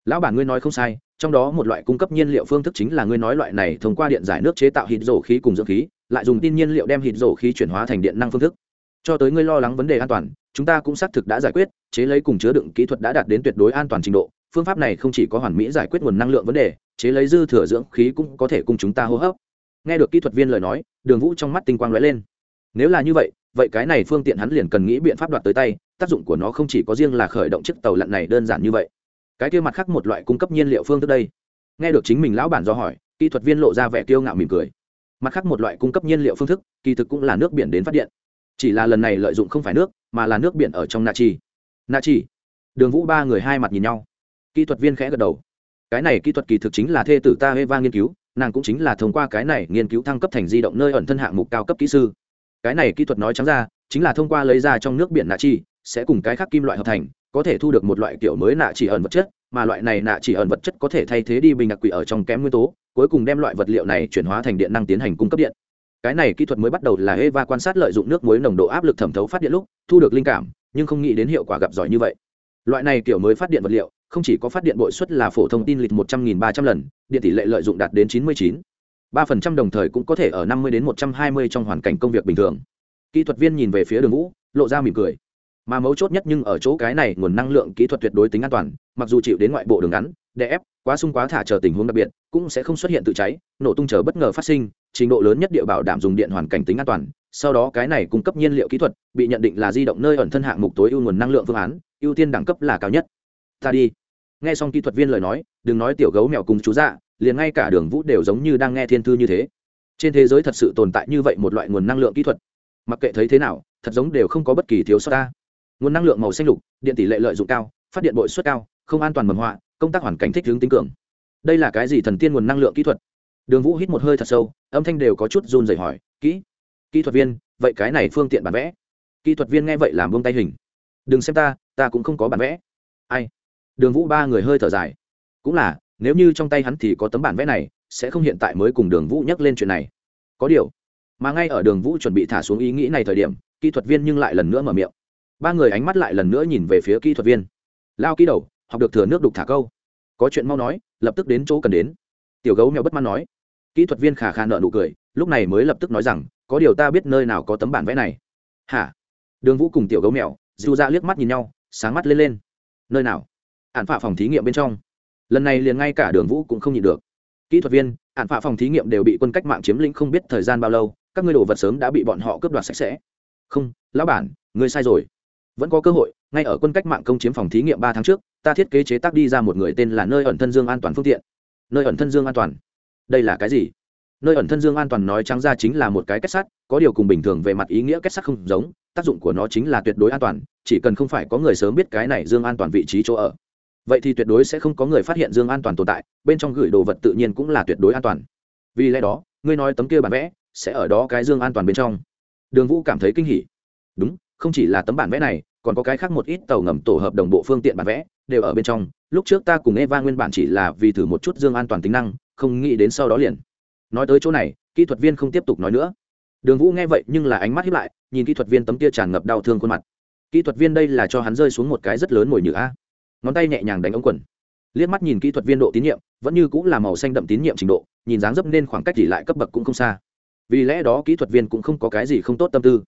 Lão bản ngươi nói không sai, trong đó một loại cung cấp nhiên liệu phương thức chính là ngươi nói loại này thông qua điện giải nước chế tạo hít rổ khí cùng dưỡng khí, lại dùng tin nhiên liệu đem hít rổ khí chuyển hóa thành điện năng phương thức. Cho tới ngươi lo lắng vấn đề an toàn, chúng ta cũng xác thực đã giải quyết, chế lấy cùng chứa đựng kỹ thuật đã đạt đến tuyệt đối an toàn trình độ, phương pháp này không chỉ có hoàn mỹ giải quyết nguồn năng lượng vấn đề, chế lấy dư thừa dưỡng khí cũng có thể cùng chúng ta hô hấp nghe được kỹ thuật viên lời nói, đường vũ trong mắt tinh quang lóe lên. Nếu là như vậy vậy cái này phương tiện hắn liền cần nghĩ biện pháp đoạt tới tay, tác dụng của nó không chỉ có riêng là khởi động chiếc tàu lặn này đơn giản như vậy. Cái kia mặt khác một loại cung cấp nhiên liệu phương thức đây. Nghe được chính mình lão bản do hỏi, kỹ thuật viên lộ ra vẻ kiêu ngạo mỉm cười. Mặt khác một loại cung cấp nhiên liệu phương thức, kỳ thực cũng là nước biển đến phát điện. Chỉ là lần này lợi dụng không phải nước, mà là nước biển ở trong na chi. Na chi. Đường vũ ba người hai mặt nhìn nhau. Kỹ thuật viên khẽ gật đầu. Cái này kỹ thuật kỳ thực chính là thê tử ta eva nghiên cứu nàng cũng chính là thông qua cái này nghiên cứu thăng cấp thành di động nơi ẩn thân hạng mục cao cấp kỹ sư. Cái này kỹ thuật nói trắng ra, chính là thông qua lấy ra trong nước biển nạ chi sẽ cùng cái khác kim loại hợp thành, có thể thu được một loại kiểu mới nạ chỉ ẩn vật chất, mà loại này nạ chỉ ẩn vật chất có thể thay thế đi bình đặc quỷ ở trong kém nguyên tố, cuối cùng đem loại vật liệu này chuyển hóa thành điện năng tiến hành cung cấp điện. Cái này kỹ thuật mới bắt đầu là eva quan sát lợi dụng nước muối nồng độ áp lực thẩm thấu phát điện lúc, thu được linh cảm, nhưng không nghĩ đến hiệu quả gặp giỏi như vậy. Loại này kiểu mới phát điện vật liệu không chỉ có phát điện bội suất là phổ thông tin lịch một trăm nghìn ba trăm lần, điện tỷ lệ lợi dụng đạt đến chín mươi chín. ba phần trăm đồng thời cũng có thể ở năm mươi đến một trăm hai mươi trong hoàn cảnh công việc bình thường. Kỹ thuật viên nhìn về phía đường vũ lộ ra mỉm cười. Mà mấu chốt nhất nhưng ở chỗ cái này, nguồn năng lượng kỹ thuật tuyệt đối tính an toàn, mặc dù chịu đến ngoại bộ đường ngắn, đè ép, quá sung quá thả chờ tình huống đặc biệt, cũng sẽ không xuất hiện tự cháy, nổ tung chờ bất ngờ phát sinh, trình độ lớn nhất địa bảo đảm dùng điện hoàn cảnh tính an toàn. Sau đó cái này cung cấp nhiên liệu kỹ thuật, bị nhận định là di động nơi ẩn thân hạng mục tối ưu nguồn năng lượng phương án, ưu tiên đẳng cấp là cao nhất ta đi. Nghe xong kỹ thuật viên lời nói, đừng nói tiểu gấu mèo cùng chú dạ liền ngay cả đường vũ đều giống như đang nghe thiên thư như thế. Trên thế giới thật sự tồn tại như vậy một loại nguồn năng lượng kỹ thuật. Mặc kệ thấy thế nào, thật giống đều không có bất kỳ thiếu sót ta. Nguồn năng lượng màu xanh lục, điện tỷ lệ lợi dụng cao, phát điện bội suất cao, không an toàn mầm họa, công tác hoàn cảnh thích hướng tính cường. Đây là cái gì thần tiên nguồn năng lượng kỹ thuật? Đường vũ hít một hơi thật sâu, âm thanh đều có chút run rẩy hỏi, kỹ kỹ thuật viên, vậy cái này phương tiện bản vẽ? Kỹ thuật viên nghe vậy làm bông tay hình. Đừng xem ta ta cũng không có bản vẽ. Ai? Đường vũ ba người hơi thở dài. Cũng là, nếu như trong tay hắn thì có tấm bản vẽ này, sẽ không hiện tại mới cùng đường vũ nhắc lên chuyện này. Có điều, mà ngay ở đường vũ chuẩn bị thả xuống ý nghĩ này thời điểm, kỹ thuật viên nhưng lại lần nữa mở miệng. Ba người ánh mắt lại lần nữa nhìn về phía kỹ thuật viên. Lao kỹ đầu, học được thừa nước đục thả câu. Có chuyện mau nói, lập tức đến chỗ cần đến. Tiểu gấu mèo bất mãn nói. Kỹ thuật viên khả khả nợ nụ cười, lúc này mới lập tức nói rằng, có điều ta biết nơi nào có tấm bản vẽ này. Hả? Đường vũ cùng tiểu gấu mèo, dù ra liếc mắt nhìn nhau, sáng mắt lên lên. Nơi nào? Ạn phạ phòng thí nghiệm bên trong. Lần này liền ngay cả đường vũ cũng không nhịn được. Kỹ thuật viên, ạn phạ phòng thí nghiệm đều bị quân cách mạng chiếm lĩnh không biết thời gian bao lâu, các ngươi đồ vật sớm đã bị bọn họ cướp đoạt sạch sẽ. Không, lão bản, ngươi sai rồi. Vẫn có cơ hội, ngay ở quân cách mạng công chiếm phòng thí nghiệm ba tháng trước, ta thiết kế chế tác đi ra một người tên là nơi ẩn thân dương an toàn phương tiện. Nơi ẩn thân dương an toàn. Đây là cái gì? Nơi ẩn thân dương an toàn nói trắng ra chính là một cái kết sắt, có điều cùng bình thường về mặt ý nghĩa kết sắt không giống, tác dụng của nó chính là tuyệt đối an toàn, chỉ cần không phải có người sớm biết cái này dương an toàn vị trí chỗ ở vậy thì tuyệt đối sẽ không có người phát hiện dương an toàn tồn tại, bên trong gửi đồ vật tự nhiên cũng là tuyệt đối an toàn. Vì lẽ đó, ngươi nói tấm kia bản vẽ sẽ ở đó cái dương an toàn bên trong. Đường vũ cảm thấy kinh hỉ. Đúng, không chỉ là tấm bản vẽ này, còn có cái khác một ít tàu ngầm tổ hợp đồng bộ phương tiện bản vẽ đều ở bên trong. Lúc trước ta cùng eva nguyên bản chỉ là vì thử một chút dương an toàn tính năng, không nghĩ đến sau đó liền. Nói tới chỗ này, kỹ thuật viên không tiếp tục nói nữa. Đường vũ nghe vậy nhưng là ánh mắt hiếp lại, nhìn kỹ thuật viên tấm kia tràn ngập đau thương khuôn mặt. Kỹ thuật viên đây là cho hắn rơi xuống một cái rất lớn mồi nhựa a ngón tay nhẹ nhàng đánh ống quần. Liếc mắt nhìn kỹ thuật viên độ tín nhiệm, vẫn như cũng là màu xanh đậm tín nhiệm trình độ, nhìn dáng dấp nên khoảng cách chỉ lại cấp bậc cũng không xa. Vì lẽ đó kỹ thuật viên cũng không có cái gì không tốt tâm tư.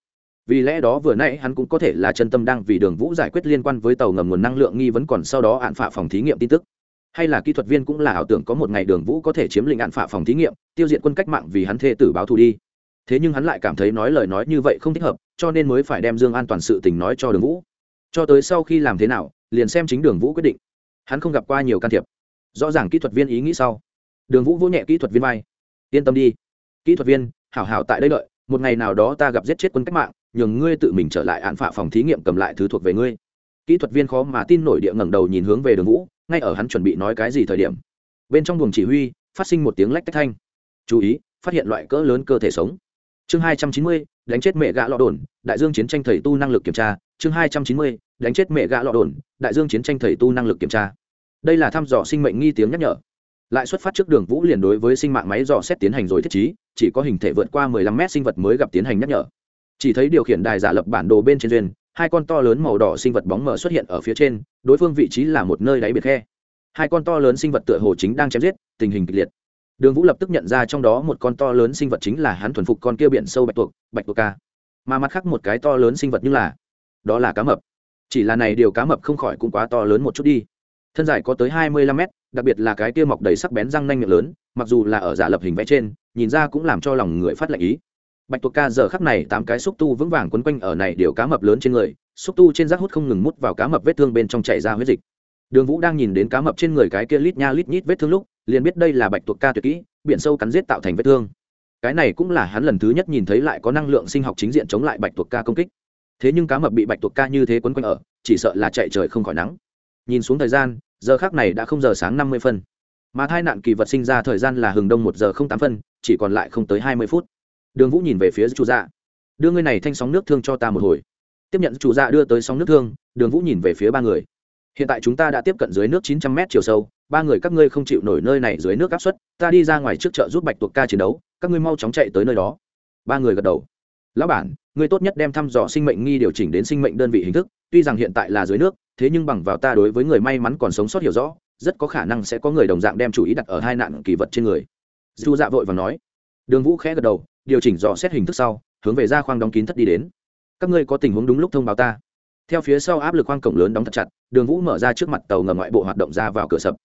Vì lẽ đó vừa nãy hắn cũng có thể là chân tâm đang vì đường vũ giải quyết liên quan với tàu ngầm nguồn năng lượng nghi vấn còn sau đó hạn phạ phòng thí nghiệm tin tức. Hay là kỹ thuật viên cũng là ảo tưởng có một ngày đường vũ có thể chiếm lĩnh hạn phạ phòng thí nghiệm, tiêu diệt quân cách mạng vì hắn thê tử báo thù đi. Thế nhưng hắn lại cảm thấy nói lời nói như vậy không thích hợp, cho nên mới phải đem dương an toàn sự tình nói cho đường vũ. Cho tới sau khi làm thế nào liền xem chính đường vũ quyết định. Hắn không gặp qua nhiều can thiệp. Rõ ràng kỹ thuật viên ý nghĩ sau. Đường vũ vỗ nhẹ kỹ thuật viên vai. Yên tâm đi. Kỹ thuật viên, hảo hảo tại đây đợi, một ngày nào đó ta gặp giết chết quân cách mạng, nhường ngươi tự mình trở lại án phạ phòng thí nghiệm cầm lại thứ thuộc về ngươi. Kỹ thuật viên khó mà tin nổi địa ngẩng đầu nhìn hướng về đường vũ, ngay ở hắn chuẩn bị nói cái gì thời điểm. Bên trong buồng chỉ huy, phát sinh một tiếng lách tách thanh. Chú ý, phát hiện loại cỡ lớn cơ thể sống. Chương hai trăm chín mươi đánh chết mẹ gã lọ đồn, đại dương chiến tranh thầy tu năng lực kiểm tra, chương hai trăm chín mươi, đánh chết mẹ gã lọ đồn, đại dương chiến tranh thầy tu năng lực kiểm tra. Đây là thăm dò sinh mệnh nghi tiếng nhắc nhở. Lại xuất phát trước đường vũ liền đối với sinh mạng máy dò xét tiến hành rồi thiết trí, chỉ có hình thể vượt qua 15 mét sinh vật mới gặp tiến hành nhắc nhở. Chỉ thấy điều khiển đài giả lập bản đồ bên trên duyên, hai con to lớn màu đỏ sinh vật bóng mờ xuất hiện ở phía trên, đối phương vị trí là một nơi đáy biệt khe. Hai con to lớn sinh vật tựa hồ chính đang chém giết, tình hình kịch liệt đường vũ lập tức nhận ra trong đó một con to lớn sinh vật chính là hắn thuần phục con kia biển sâu bạch tuộc bạch tuộc ca. Mà mặt khác một cái to lớn sinh vật như là, đó là cá mập. Chỉ là này điều cá mập không khỏi cũng quá to lớn một chút đi. Thân dài có tới hai mươi lăm mét, đặc biệt là cái kia mọc đầy sắc bén răng nanh miệng lớn, mặc dù là ở giả lập hình vẽ trên, nhìn ra cũng làm cho lòng người phát lạnh ý. Bạch tuộc ca giờ khắc này tám cái xúc tu vững vàng quấn quanh ở này điều cá mập lớn trên người, xúc tu trên rác hút không ngừng mút vào cá mập vết thương bên trong chảy ra huyết dịch. Đường vũ đang nhìn đến cá mập trên người cái kia lít nha lít nhít vết thương lúc liền biết đây là bạch tuộc ca tuyệt kỹ, biển sâu cắn giết tạo thành vết thương. Cái này cũng là hắn lần thứ nhất nhìn thấy lại có năng lượng sinh học chính diện chống lại bạch tuộc ca công kích. Thế nhưng cá mập bị bạch tuộc ca như thế quấn quanh ở, chỉ sợ là chạy trời không khỏi nắng. Nhìn xuống thời gian, giờ khác này đã không giờ sáng năm mươi phân. Mà thai nạn kỳ vật sinh ra thời gian là hừng đông một giờ không tám phân, chỉ còn lại không tới hai mươi phút. Đường vũ nhìn về phía chủ dạ. Đưa ngươi này thanh sóng nước thương cho ta một hồi. Tiếp nhận chủ dạ đưa tới sóng nước thương, đường vũ nhìn về phía ba người. Hiện tại chúng ta đã tiếp cận dưới nước chín trăm mét chiều sâu ba người các ngươi không chịu nổi nơi này dưới nước áp suất, ta đi ra ngoài trước chợ giúp bạch tuộc ca chiến đấu, các ngươi mau chóng chạy tới nơi đó. Ba người gật đầu. Lão bản, ngươi tốt nhất đem thăm dò sinh mệnh nghi điều chỉnh đến sinh mệnh đơn vị hình thức, tuy rằng hiện tại là dưới nước, thế nhưng bằng vào ta đối với người may mắn còn sống sót hiểu rõ, rất có khả năng sẽ có người đồng dạng đem chủ ý đặt ở hai nạn kỳ vật trên người. Dù dạ vội và nói. Đường vũ khẽ gật đầu, điều chỉnh dò xét hình thức sau, hướng về ra khoang đóng kín thất đi đến. Các ngươi có tình huống đúng lúc thông báo ta. Theo phía sau áp lực khoang cổng lớn đóng thật chặt, đường vũ mở ra trước mặt tàu ngầm ngoại bộ hoạt động ra vào cửa sập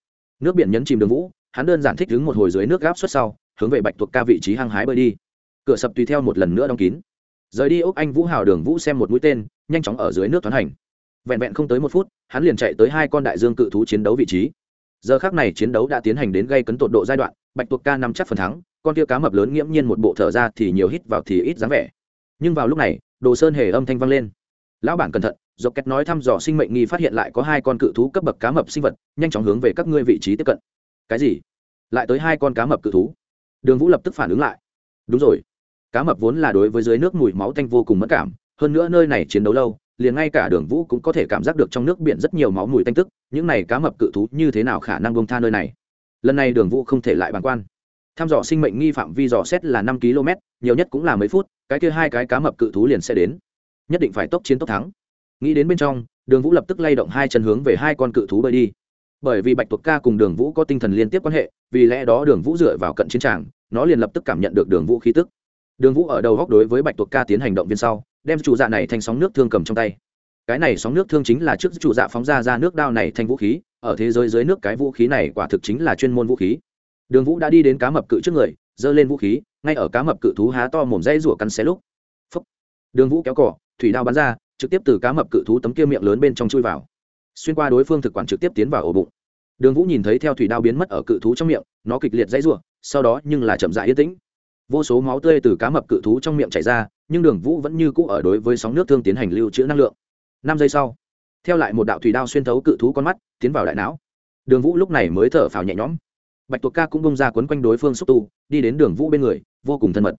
nước biển nhấn chìm đường vũ, hắn đơn giản thích đứng một hồi dưới nước gáp suất sau, hướng về bạch thuộc ca vị trí hăng hái bơi đi. Cửa sập tùy theo một lần nữa đóng kín. Rời đi ốc anh vũ hào đường vũ xem một mũi tên, nhanh chóng ở dưới nước thoáng hành. Vẹn vẹn không tới một phút, hắn liền chạy tới hai con đại dương cự thú chiến đấu vị trí. Giờ khác này chiến đấu đã tiến hành đến gây cấn tột độ giai đoạn, bạch tuộc ca nằm chắc phần thắng, con tia cá mập lớn nghiễm nhiên một bộ thở ra thì nhiều hít vào thì ít dáng vẻ. Nhưng vào lúc này, đồ sơn hề âm thanh vang lên. Lão bản cẩn thận dọc kẹt nói thăm dò sinh mệnh nghi phát hiện lại có hai con cự thú cấp bậc cá mập sinh vật, nhanh chóng hướng về các ngươi vị trí tiếp cận. Cái gì? Lại tới hai con cá mập cự thú? Đường vũ lập tức phản ứng lại. Đúng rồi. Cá mập vốn là đối với dưới nước mùi máu tanh vô cùng mất cảm, hơn nữa nơi này chiến đấu lâu, liền ngay cả đường vũ cũng có thể cảm giác được trong nước biển rất nhiều máu mùi tanh tức, những này cá mập cự thú như thế nào khả năng bông tha nơi này? Lần này đường vũ không thể lại bàn quan. Thăm dò sinh mệnh nghi phạm vi dò xét là năm km nhiều nhất cũng là mấy phút, cái kia hai cái cá mập cự thú liền sẽ đến. Nhất định phải tốc chiến tốc thắng nghĩ đến bên trong, đường vũ lập tức lay động hai chân hướng về hai con cự thú bơi đi. Bởi vì bạch tuộc ca cùng đường vũ có tinh thần liên tiếp quan hệ, vì lẽ đó đường vũ dựa vào cận chiến tràng, nó liền lập tức cảm nhận được đường vũ khí tức. Đường vũ ở đầu góc đối với bạch tuộc ca tiến hành động viên sau, đem chủ dạ này thành sóng nước thương cầm trong tay. Cái này sóng nước thương chính là trước chủ dạ phóng ra ra nước đao này thành vũ khí, ở thế giới dưới nước cái vũ khí này quả thực chính là chuyên môn vũ khí. Đường vũ đã đi đến cá mập cự trước người, giơ lên vũ khí, ngay ở cá mập cự thú há to mồm dây rủa cắn xé lúc. Phúc. đường vũ kéo cỏ thủy đao bắn ra trực tiếp từ cá mập cự thú tấm kia miệng lớn bên trong chui vào. Xuyên qua đối phương thực quản trực tiếp tiến vào ổ bụng. Đường vũ nhìn thấy theo thủy đao biến mất ở cự thú trong miệng, nó kịch liệt dãy rủa, sau đó nhưng là chậm dại yên tĩnh. Vô số máu tươi từ cá mập cự thú trong miệng chảy ra, nhưng đường vũ vẫn như cũ ở đối với sóng nước thương tiến hành lưu trữ năng lượng. Năm giây sau, theo lại một đạo thủy đao xuyên thấu cự thú con mắt, tiến vào đại não. Đường vũ lúc này mới thở phào nhẹ nhõm. Bạch tuộc ca cũng bông ra quấn quanh đối phương xúc tu, đi đến đường vũ bên người, vô cùng thân mật.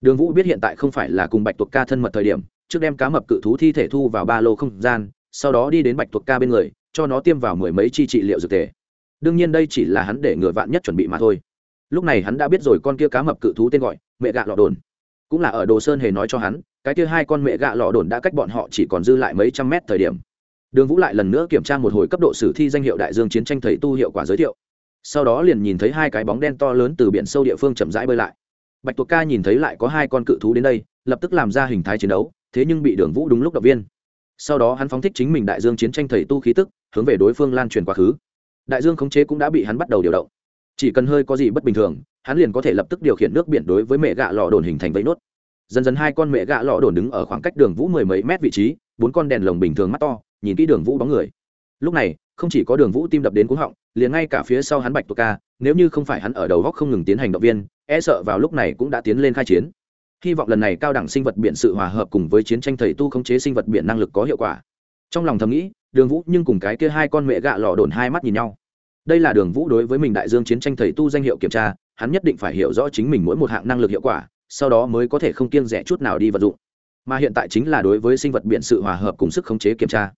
Đường vũ biết hiện tại không phải là cùng bạch tuộc ca thân mật thời điểm trước đem cá mập cự thú thi thể thu vào ba lô không gian, sau đó đi đến bạch tuộc ca bên người, cho nó tiêm vào mười mấy chi trị liệu dược tề đương nhiên đây chỉ là hắn để ngừa vạn nhất chuẩn bị mà thôi. Lúc này hắn đã biết rồi con kia cá mập cự thú tên gọi, mẹ gạ lọ đồn. Cũng là ở đồ sơn hề nói cho hắn, cái kia hai con mẹ gạ lọ đồn đã cách bọn họ chỉ còn dư lại mấy trăm mét thời điểm. Đường vũ lại lần nữa kiểm tra một hồi cấp độ sử thi danh hiệu đại dương chiến tranh thầy tu hiệu quả giới thiệu. Sau đó liền nhìn thấy hai cái bóng đen to lớn từ biển sâu địa phương chậm rãi bơi lại. Bạch tuộc ca nhìn thấy lại có hai con cự thú đến đây, lập tức làm ra hình thái chiến đấu thế nhưng bị đường vũ đúng lúc động viên. Sau đó hắn phóng thích chính mình đại dương chiến tranh thầy tu khí tức, hướng về đối phương lan truyền quá khứ. Đại dương khống chế cũng đã bị hắn bắt đầu điều động. Chỉ cần hơi có gì bất bình thường, hắn liền có thể lập tức điều khiển nước biển đối với mẹ gạ lò đồn hình thành vẫy nốt. Dần dần hai con mẹ gạ lọ đồn đứng ở khoảng cách đường vũ mười mấy mét vị trí, bốn con đèn lồng bình thường mắt to, nhìn kỹ đường vũ bóng người. Lúc này, không chỉ có đường vũ tim đập đến cúng họng, liền ngay cả phía sau hắn bạch tuộc ca, nếu như không phải hắn ở đầu góc không ngừng tiến hành động viên e sợ vào lúc này cũng đã tiến lên khai chiến hy vọng lần này cao đẳng sinh vật biển sự hòa hợp cùng với chiến tranh thầy tu khống chế sinh vật biển năng lực có hiệu quả. Trong lòng thầm nghĩ, đường vũ nhưng cùng cái kia hai con mẹ gạ lọ đồn hai mắt nhìn nhau. Đây là đường vũ đối với mình đại dương chiến tranh thầy tu danh hiệu kiểm tra, hắn nhất định phải hiểu rõ chính mình mỗi một hạng năng lực hiệu quả, sau đó mới có thể không kiêng rẻ chút nào đi vận dụng. Mà hiện tại chính là đối với sinh vật biển sự hòa hợp cùng sức khống chế kiểm tra.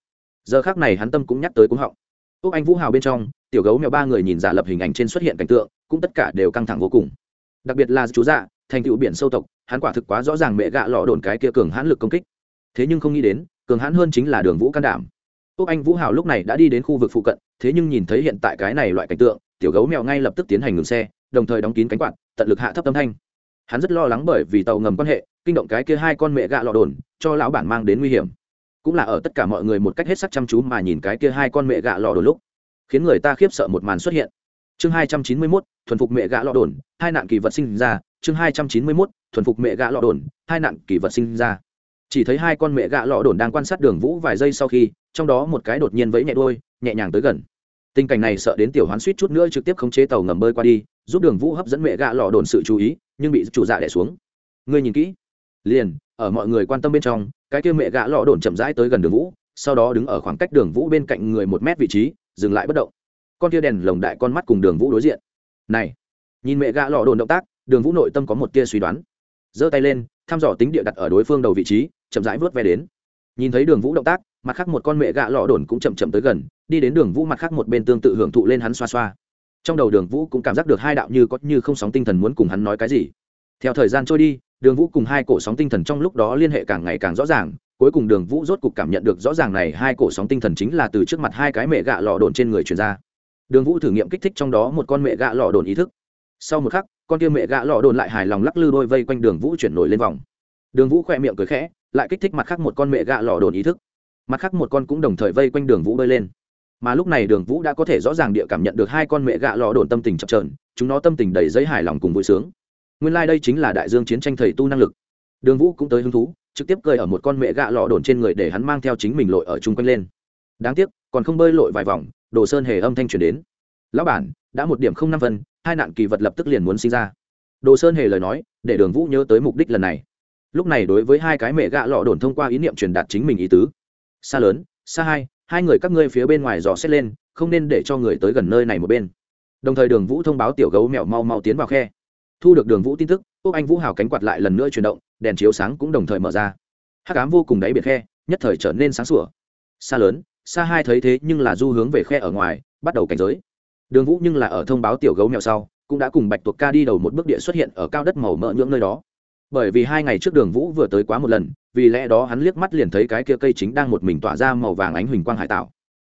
Giờ khác này hắn tâm cũng nhắc tới cúng họng. Úc anh vũ hào bên trong, tiểu gấu mèo ba người nhìn giả lập hình ảnh trên xuất hiện cảnh tượng, cũng tất cả đều căng thẳng vô cùng. Đặc biệt là chú dạ thành tựu biển sâu tộc hắn quả thực quá rõ ràng mẹ gạ lọ đồn cái kia cường hãn lực công kích thế nhưng không nghĩ đến cường hãn hơn chính là đường vũ can đảm Úc Anh Vũ Hào lúc này đã đi đến khu vực phụ cận, thế nhưng nhìn thấy hiện tại cái này loại cảnh tượng, tiểu gấu mèo ngay lập tức tiến hành ngừng xe, đồng thời đóng kín cánh quạt, tận lực hạ thấp âm thanh. Hắn rất lo lắng bởi vì tàu ngầm quan hệ, kinh động cái kia hai con mẹ gạ lọ đồn, cho lão bản mang đến nguy hiểm. Cũng là ở tất cả mọi người một cách hết sức chăm chú mà nhìn cái kia hai con mẹ gạ lọ đồn lúc, khiến người ta khiếp sợ một màn xuất hiện. Chương 291, thuần phục mẹ gã lọ đồn, hai nạn kỳ vật sinh ra, chương hai trăm chín mươi mốt, thuần phục mẹ gã lọ đồn, hai nạn kỳ vật sinh ra. Chỉ thấy hai con mẹ gã lọ đồn đang quan sát đường vũ vài giây sau khi, trong đó một cái đột nhiên vẫy nhẹ đôi nhẹ nhàng tới gần. Tình cảnh này sợ đến tiểu hoán suýt chút nữa trực tiếp khống chế tàu ngầm bơi qua đi, giúp đường vũ hấp dẫn mẹ gã lọ đồn sự chú ý, nhưng bị chủ dạ đẻ xuống. Ngươi nhìn kỹ. Liền, ở mọi người quan tâm bên trong, cái kia mẹ gã lọ đồn chậm rãi tới gần đường vũ, sau đó đứng ở khoảng cách đường vũ bên cạnh người một mét vị trí, dừng lại bất động. Con kia đèn lồng đại con mắt cùng đường vũ đối diện này, nhìn mẹ gạ lọ đồn động tác, đường vũ nội tâm có một tia suy đoán. Giơ tay lên, thăm dò tính địa đặt ở đối phương đầu vị trí, chậm rãi vớt ve đến. Nhìn thấy đường vũ động tác, mặt khác một con mẹ gạ lọ đồn cũng chậm chậm tới gần, đi đến đường vũ mặt khác một bên tương tự hưởng thụ lên hắn xoa xoa. Trong đầu đường vũ cũng cảm giác được hai đạo như có như không sóng tinh thần muốn cùng hắn nói cái gì. Theo thời gian trôi đi, đường vũ cùng hai cổ sóng tinh thần trong lúc đó liên hệ càng ngày càng rõ ràng, cuối cùng đường vũ rốt cục cảm nhận được rõ ràng này hai cổ sóng tinh thần chính là từ trước mặt hai cái mẹ gạ lọ đồn trên người truyền ra đường vũ thử nghiệm kích thích trong đó một con mẹ gạ lọ đồn ý thức. Sau một khắc, con kia mẹ gạ lọ đồn lại hài lòng lắc lư đôi vây quanh đường vũ chuyển nổi lên vòng. Đường vũ khỏe miệng cười khẽ, lại kích thích mặt khác một con mẹ gạ lọ đồn ý thức. Mặt khác một con cũng đồng thời vây quanh đường vũ bơi lên. Mà lúc này đường vũ đã có thể rõ ràng địa cảm nhận được hai con mẹ gạ lọ đồn tâm tình chập trờn chúng nó tâm tình đầy giấy hài lòng cùng vui sướng. Nguyên lai、like、đây chính là đại dương chiến tranh thầy tu năng lực. Đường vũ cũng tới hứng thú, trực tiếp cười ở một con mẹ gạ lọ đồn trên người để hắn mang theo chính mình lội ở chung quanh lên. Đáng tiếc, còn không bơi lội vài vòng đồ sơn hề âm thanh truyền đến. Lão bản, đã một điểm không năm phân, hai nạn kỳ vật lập tức liền muốn sinh ra. Đồ sơn hề lời nói, để đường vũ nhớ tới mục đích lần này. Lúc này đối với hai cái mẹ gạ lọ đồn thông qua ý niệm truyền đạt chính mình ý tứ. Xa lớn, xa hai hai người các ngươi phía bên ngoài dò xét lên, không nên để cho người tới gần nơi này một bên. Đồng thời đường vũ thông báo tiểu gấu mèo mau mau tiến vào khe. Thu được đường vũ tin tức úc anh vũ hào cánh quạt lại lần nữa chuyển động, đèn chiếu sáng cũng đồng thời mở ra. Hắc ám vô cùng đáy biệt khe, nhất thời trở nên sáng sủa. Xa lớn xa hai thấy thế nhưng là du hướng về khe ở ngoài, bắt đầu cảnh giới. Đường vũ nhưng là ở thông báo tiểu gấu mèo sau, cũng đã cùng bạch tuộc ca đi đầu một bước địa xuất hiện ở cao đất màu mỡ nhưỡng nơi đó. Bởi vì hai ngày trước đường vũ vừa tới quá một lần, vì lẽ đó hắn liếc mắt liền thấy cái kia cây chính đang một mình tỏa ra màu vàng ánh huỳnh quang hải tạo.